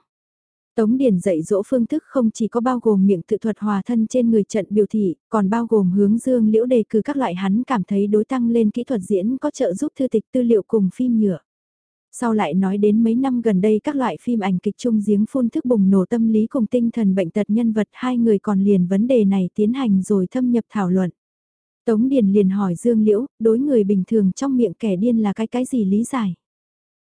Tống Điển dạy dỗ phương thức không chỉ có bao gồm miệng tự thuật hòa thân trên người trận biểu thị, còn bao gồm hướng dương liễu đề cử các loại hắn cảm thấy đối tăng lên kỹ thuật diễn có trợ giúp thư tịch tư liệu cùng phim nhựa. Sau lại nói đến mấy năm gần đây các loại phim ảnh kịch trung giếng phun thức bùng nổ tâm lý cùng tinh thần bệnh tật nhân vật hai người còn liền vấn đề này tiến hành rồi thâm nhập thảo luận. Tống Điền liền hỏi Dương Liễu, đối người bình thường trong miệng kẻ điên là cái cái gì lý giải?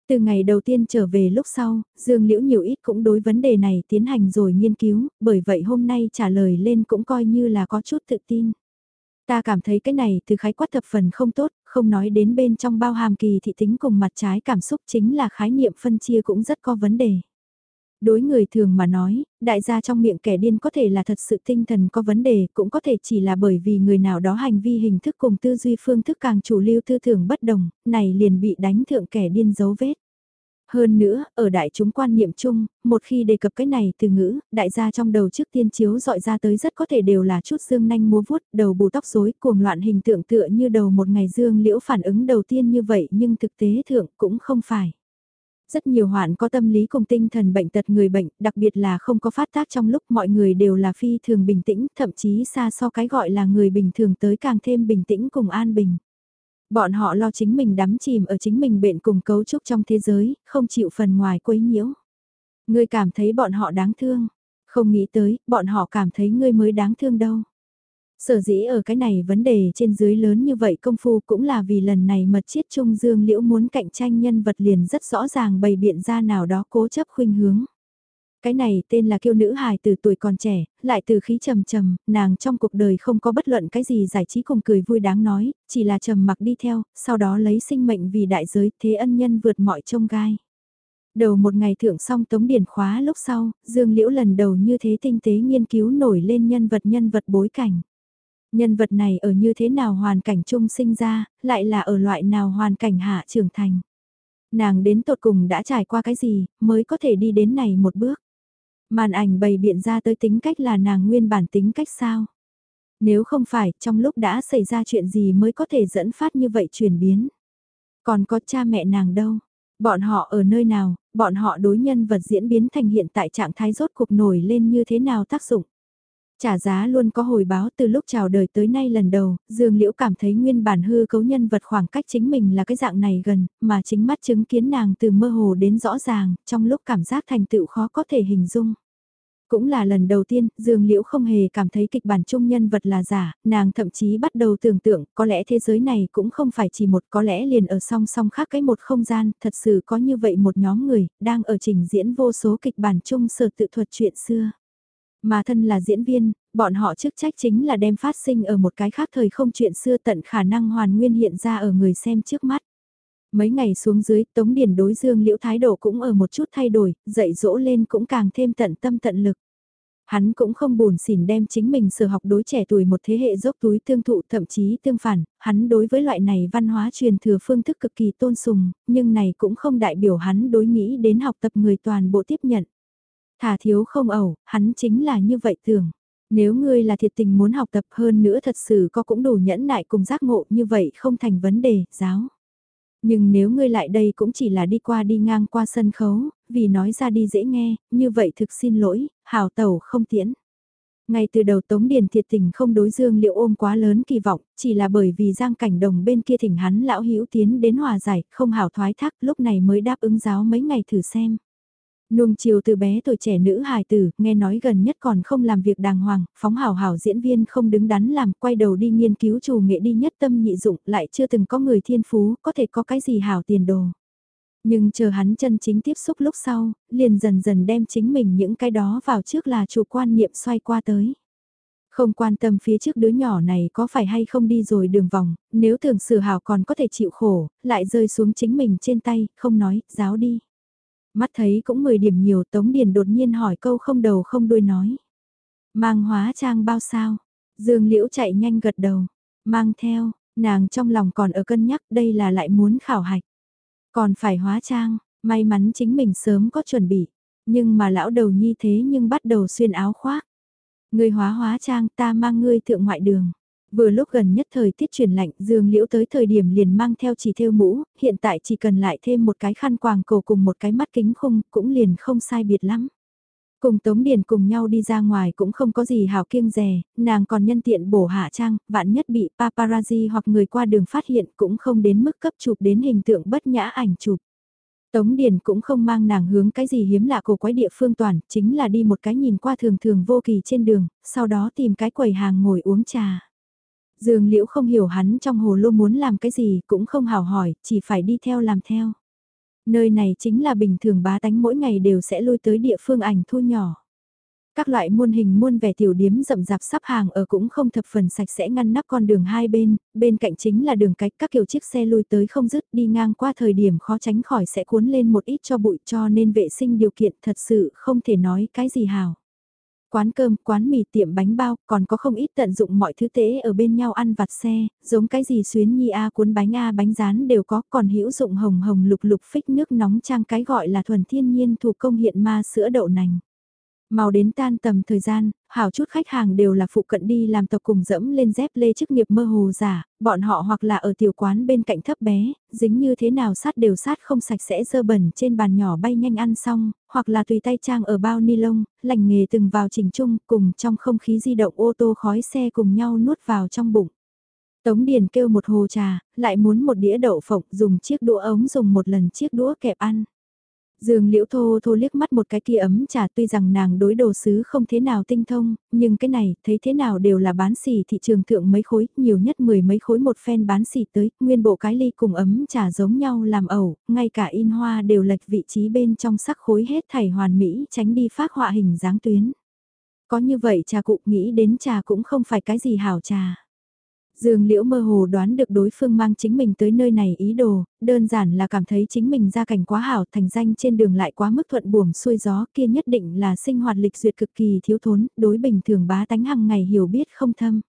Từ ngày đầu tiên trở về lúc sau, Dương Liễu nhiều ít cũng đối vấn đề này tiến hành rồi nghiên cứu, bởi vậy hôm nay trả lời lên cũng coi như là có chút tự tin. Ta cảm thấy cái này từ khái quát thập phần không tốt, không nói đến bên trong bao hàm kỳ thị tính cùng mặt trái cảm xúc chính là khái niệm phân chia cũng rất có vấn đề. Đối người thường mà nói, đại gia trong miệng kẻ điên có thể là thật sự tinh thần có vấn đề, cũng có thể chỉ là bởi vì người nào đó hành vi hình thức cùng tư duy phương thức càng chủ lưu tư tưởng bất đồng, này liền bị đánh thượng kẻ điên dấu vết. Hơn nữa, ở đại chúng quan niệm chung, một khi đề cập cái này từ ngữ, đại gia trong đầu trước tiên chiếu dọi ra tới rất có thể đều là chút dương nanh múa vuốt, đầu bù tóc rối, cuồng loạn hình tượng tựa như đầu một ngày dương liễu phản ứng đầu tiên như vậy nhưng thực tế thượng cũng không phải. Rất nhiều hoạn có tâm lý cùng tinh thần bệnh tật người bệnh, đặc biệt là không có phát tác trong lúc mọi người đều là phi thường bình tĩnh, thậm chí xa so cái gọi là người bình thường tới càng thêm bình tĩnh cùng an bình. Bọn họ lo chính mình đắm chìm ở chính mình bệnh cùng cấu trúc trong thế giới, không chịu phần ngoài quấy nhiễu. Ngươi cảm thấy bọn họ đáng thương, không nghĩ tới, bọn họ cảm thấy ngươi mới đáng thương đâu. Sở dĩ ở cái này vấn đề trên dưới lớn như vậy công phu cũng là vì lần này mật chiết trung dương liễu muốn cạnh tranh nhân vật liền rất rõ ràng bày biện ra nào đó cố chấp khuynh hướng. Cái này tên là kiêu nữ hài từ tuổi còn trẻ, lại từ khí trầm trầm, nàng trong cuộc đời không có bất luận cái gì giải trí cùng cười vui đáng nói, chỉ là trầm mặc đi theo, sau đó lấy sinh mệnh vì đại giới thế ân nhân vượt mọi trông gai. Đầu một ngày thượng xong tống điển khóa lúc sau, Dương Liễu lần đầu như thế tinh tế nghiên cứu nổi lên nhân vật nhân vật bối cảnh. Nhân vật này ở như thế nào hoàn cảnh chung sinh ra, lại là ở loại nào hoàn cảnh hạ trưởng thành. Nàng đến tột cùng đã trải qua cái gì, mới có thể đi đến này một bước. Màn ảnh bày biện ra tới tính cách là nàng nguyên bản tính cách sao? Nếu không phải, trong lúc đã xảy ra chuyện gì mới có thể dẫn phát như vậy chuyển biến? Còn có cha mẹ nàng đâu? Bọn họ ở nơi nào, bọn họ đối nhân vật diễn biến thành hiện tại trạng thái rốt cuộc nổi lên như thế nào tác dụng? Trả giá luôn có hồi báo từ lúc chào đời tới nay lần đầu, Dương Liễu cảm thấy nguyên bản hư cấu nhân vật khoảng cách chính mình là cái dạng này gần, mà chính mắt chứng kiến nàng từ mơ hồ đến rõ ràng, trong lúc cảm giác thành tựu khó có thể hình dung. Cũng là lần đầu tiên, Dương Liễu không hề cảm thấy kịch bản chung nhân vật là giả, nàng thậm chí bắt đầu tưởng tượng, có lẽ thế giới này cũng không phải chỉ một, có lẽ liền ở song song khác cái một không gian, thật sự có như vậy một nhóm người, đang ở trình diễn vô số kịch bản chung sở tự thuật chuyện xưa. Mà thân là diễn viên, bọn họ chức trách chính là đem phát sinh ở một cái khác thời không chuyện xưa tận khả năng hoàn nguyên hiện ra ở người xem trước mắt. Mấy ngày xuống dưới, Tống Điển đối Dương Liễu thái độ cũng ở một chút thay đổi, dạy dỗ lên cũng càng thêm tận tâm tận lực. Hắn cũng không buồn xỉn đem chính mình sở học đối trẻ tuổi một thế hệ dốc túi tương thụ thậm chí tương phản, hắn đối với loại này văn hóa truyền thừa phương thức cực kỳ tôn sùng, nhưng này cũng không đại biểu hắn đối nghĩ đến học tập người toàn bộ tiếp nhận. Thả thiếu không ẩu, hắn chính là như vậy tưởng. Nếu ngươi là thiệt tình muốn học tập hơn nữa thật sự có cũng đủ nhẫn nại cùng giác ngộ như vậy không thành vấn đề, giáo. Nhưng nếu ngươi lại đây cũng chỉ là đi qua đi ngang qua sân khấu, vì nói ra đi dễ nghe, như vậy thực xin lỗi, hào tẩu không tiễn. Ngay từ đầu Tống Điền thiệt tình không đối Dương Liệu ôm quá lớn kỳ vọng, chỉ là bởi vì Giang Cảnh Đồng bên kia thỉnh hắn lão hữu tiến đến hòa giải, không hảo thoái thác, lúc này mới đáp ứng giáo mấy ngày thử xem. Nuông chiều từ bé tuổi trẻ nữ hài tử, nghe nói gần nhất còn không làm việc đàng hoàng, phóng hảo hảo diễn viên không đứng đắn làm, quay đầu đi nghiên cứu chủ nghệ đi nhất tâm nhị dụng, lại chưa từng có người thiên phú, có thể có cái gì hảo tiền đồ. Nhưng chờ hắn chân chính tiếp xúc lúc sau, liền dần dần đem chính mình những cái đó vào trước là chủ quan niệm xoay qua tới. Không quan tâm phía trước đứa nhỏ này có phải hay không đi rồi đường vòng, nếu tưởng sử hào còn có thể chịu khổ, lại rơi xuống chính mình trên tay, không nói, giáo đi. Mắt thấy cũng 10 điểm nhiều Tống Điền đột nhiên hỏi câu không đầu không đuôi nói. Mang hóa trang bao sao? Dương Liễu chạy nhanh gật đầu. Mang theo, nàng trong lòng còn ở cân nhắc đây là lại muốn khảo hạch. Còn phải hóa trang, may mắn chính mình sớm có chuẩn bị. Nhưng mà lão đầu nhi thế nhưng bắt đầu xuyên áo khoác. Người hóa hóa trang ta mang ngươi thượng ngoại đường. Vừa lúc gần nhất thời tiết chuyển lạnh, Dương Liễu tới thời điểm liền mang theo chỉ theo mũ, hiện tại chỉ cần lại thêm một cái khăn quàng cổ cùng một cái mắt kính khung, cũng liền không sai biệt lắm. Cùng Tống Điền cùng nhau đi ra ngoài cũng không có gì hào kiêng rè, nàng còn nhân tiện bổ hạ trang, vạn nhất bị paparazzi hoặc người qua đường phát hiện cũng không đến mức cấp chụp đến hình tượng bất nhã ảnh chụp. Tống Điền cũng không mang nàng hướng cái gì hiếm lạ cổ quái địa phương toàn, chính là đi một cái nhìn qua thường thường vô kỳ trên đường, sau đó tìm cái quầy hàng ngồi uống trà. Dương Liễu không hiểu hắn trong hồ lô muốn làm cái gì, cũng không hào hỏi, chỉ phải đi theo làm theo. Nơi này chính là bình thường bá tánh mỗi ngày đều sẽ lui tới địa phương ảnh thu nhỏ. Các loại muôn hình muôn vẻ tiểu điếm rậm rạp sắp hàng ở cũng không thập phần sạch sẽ ngăn nắp con đường hai bên, bên cạnh chính là đường cách các kiểu chiếc xe lui tới không dứt đi ngang qua thời điểm khó tránh khỏi sẽ cuốn lên một ít cho bụi cho nên vệ sinh điều kiện thật sự không thể nói cái gì hào quán cơm, quán mì tiệm bánh bao, còn có không ít tận dụng mọi thứ tế ở bên nhau ăn vặt xe, giống cái gì xuyến nhi A cuốn bánh A bánh rán đều có, còn hữu dụng hồng hồng lục lục phích nước nóng trang cái gọi là thuần thiên nhiên thủ công hiện ma sữa đậu nành. Màu đến tan tầm thời gian, hảo chút khách hàng đều là phụ cận đi làm tộc cùng dẫm lên dép lê chức nghiệp mơ hồ giả, bọn họ hoặc là ở tiểu quán bên cạnh thấp bé, dính như thế nào sát đều sát không sạch sẽ dơ bẩn trên bàn nhỏ bay nhanh ăn xong, hoặc là tùy tay trang ở bao ni lông, lành nghề từng vào trình chung cùng trong không khí di động ô tô khói xe cùng nhau nuốt vào trong bụng. Tống Điền kêu một hồ trà, lại muốn một đĩa đậu phộng dùng chiếc đũa ống dùng một lần chiếc đũa kẹp ăn. Dương Liễu Thô Thô liếc mắt một cái kia ấm trà tuy rằng nàng đối đồ sứ không thế nào tinh thông, nhưng cái này thấy thế nào đều là bán xỉ thị trường thượng mấy khối, nhiều nhất mười mấy khối một phen bán xỉ tới, nguyên bộ cái ly cùng ấm trà giống nhau làm ẩu, ngay cả in hoa đều lệch vị trí bên trong sắc khối hết thảy hoàn mỹ tránh đi phát họa hình dáng tuyến. Có như vậy trà cụ nghĩ đến trà cũng không phải cái gì hảo trà. Dương Liễu mơ hồ đoán được đối phương mang chính mình tới nơi này ý đồ, đơn giản là cảm thấy chính mình ra cảnh quá hảo thành danh trên đường lại quá mức thuận buồm xuôi gió kia nhất định là sinh hoạt lịch duyệt cực kỳ thiếu thốn, đối bình thường bá tánh hàng ngày hiểu biết không thâm.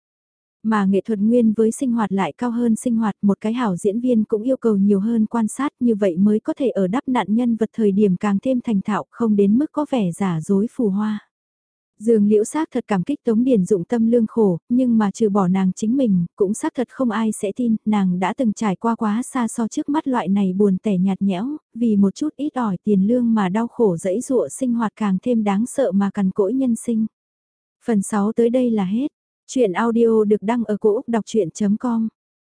Mà nghệ thuật nguyên với sinh hoạt lại cao hơn sinh hoạt một cái hảo diễn viên cũng yêu cầu nhiều hơn quan sát như vậy mới có thể ở đắp nạn nhân vật thời điểm càng thêm thành thạo không đến mức có vẻ giả dối phù hoa. Dương liễu xác thật cảm kích Tống Điền dụng tâm lương khổ, nhưng mà trừ bỏ nàng chính mình, cũng xác thật không ai sẽ tin, nàng đã từng trải qua quá xa so trước mắt loại này buồn tẻ nhạt nhẽo, vì một chút ít ỏi tiền lương mà đau khổ dẫy dụa sinh hoạt càng thêm đáng sợ mà cằn cỗi nhân sinh. Phần 6 tới đây là hết. Chuyện audio được đăng ở cổ Úc đọc chuyện.com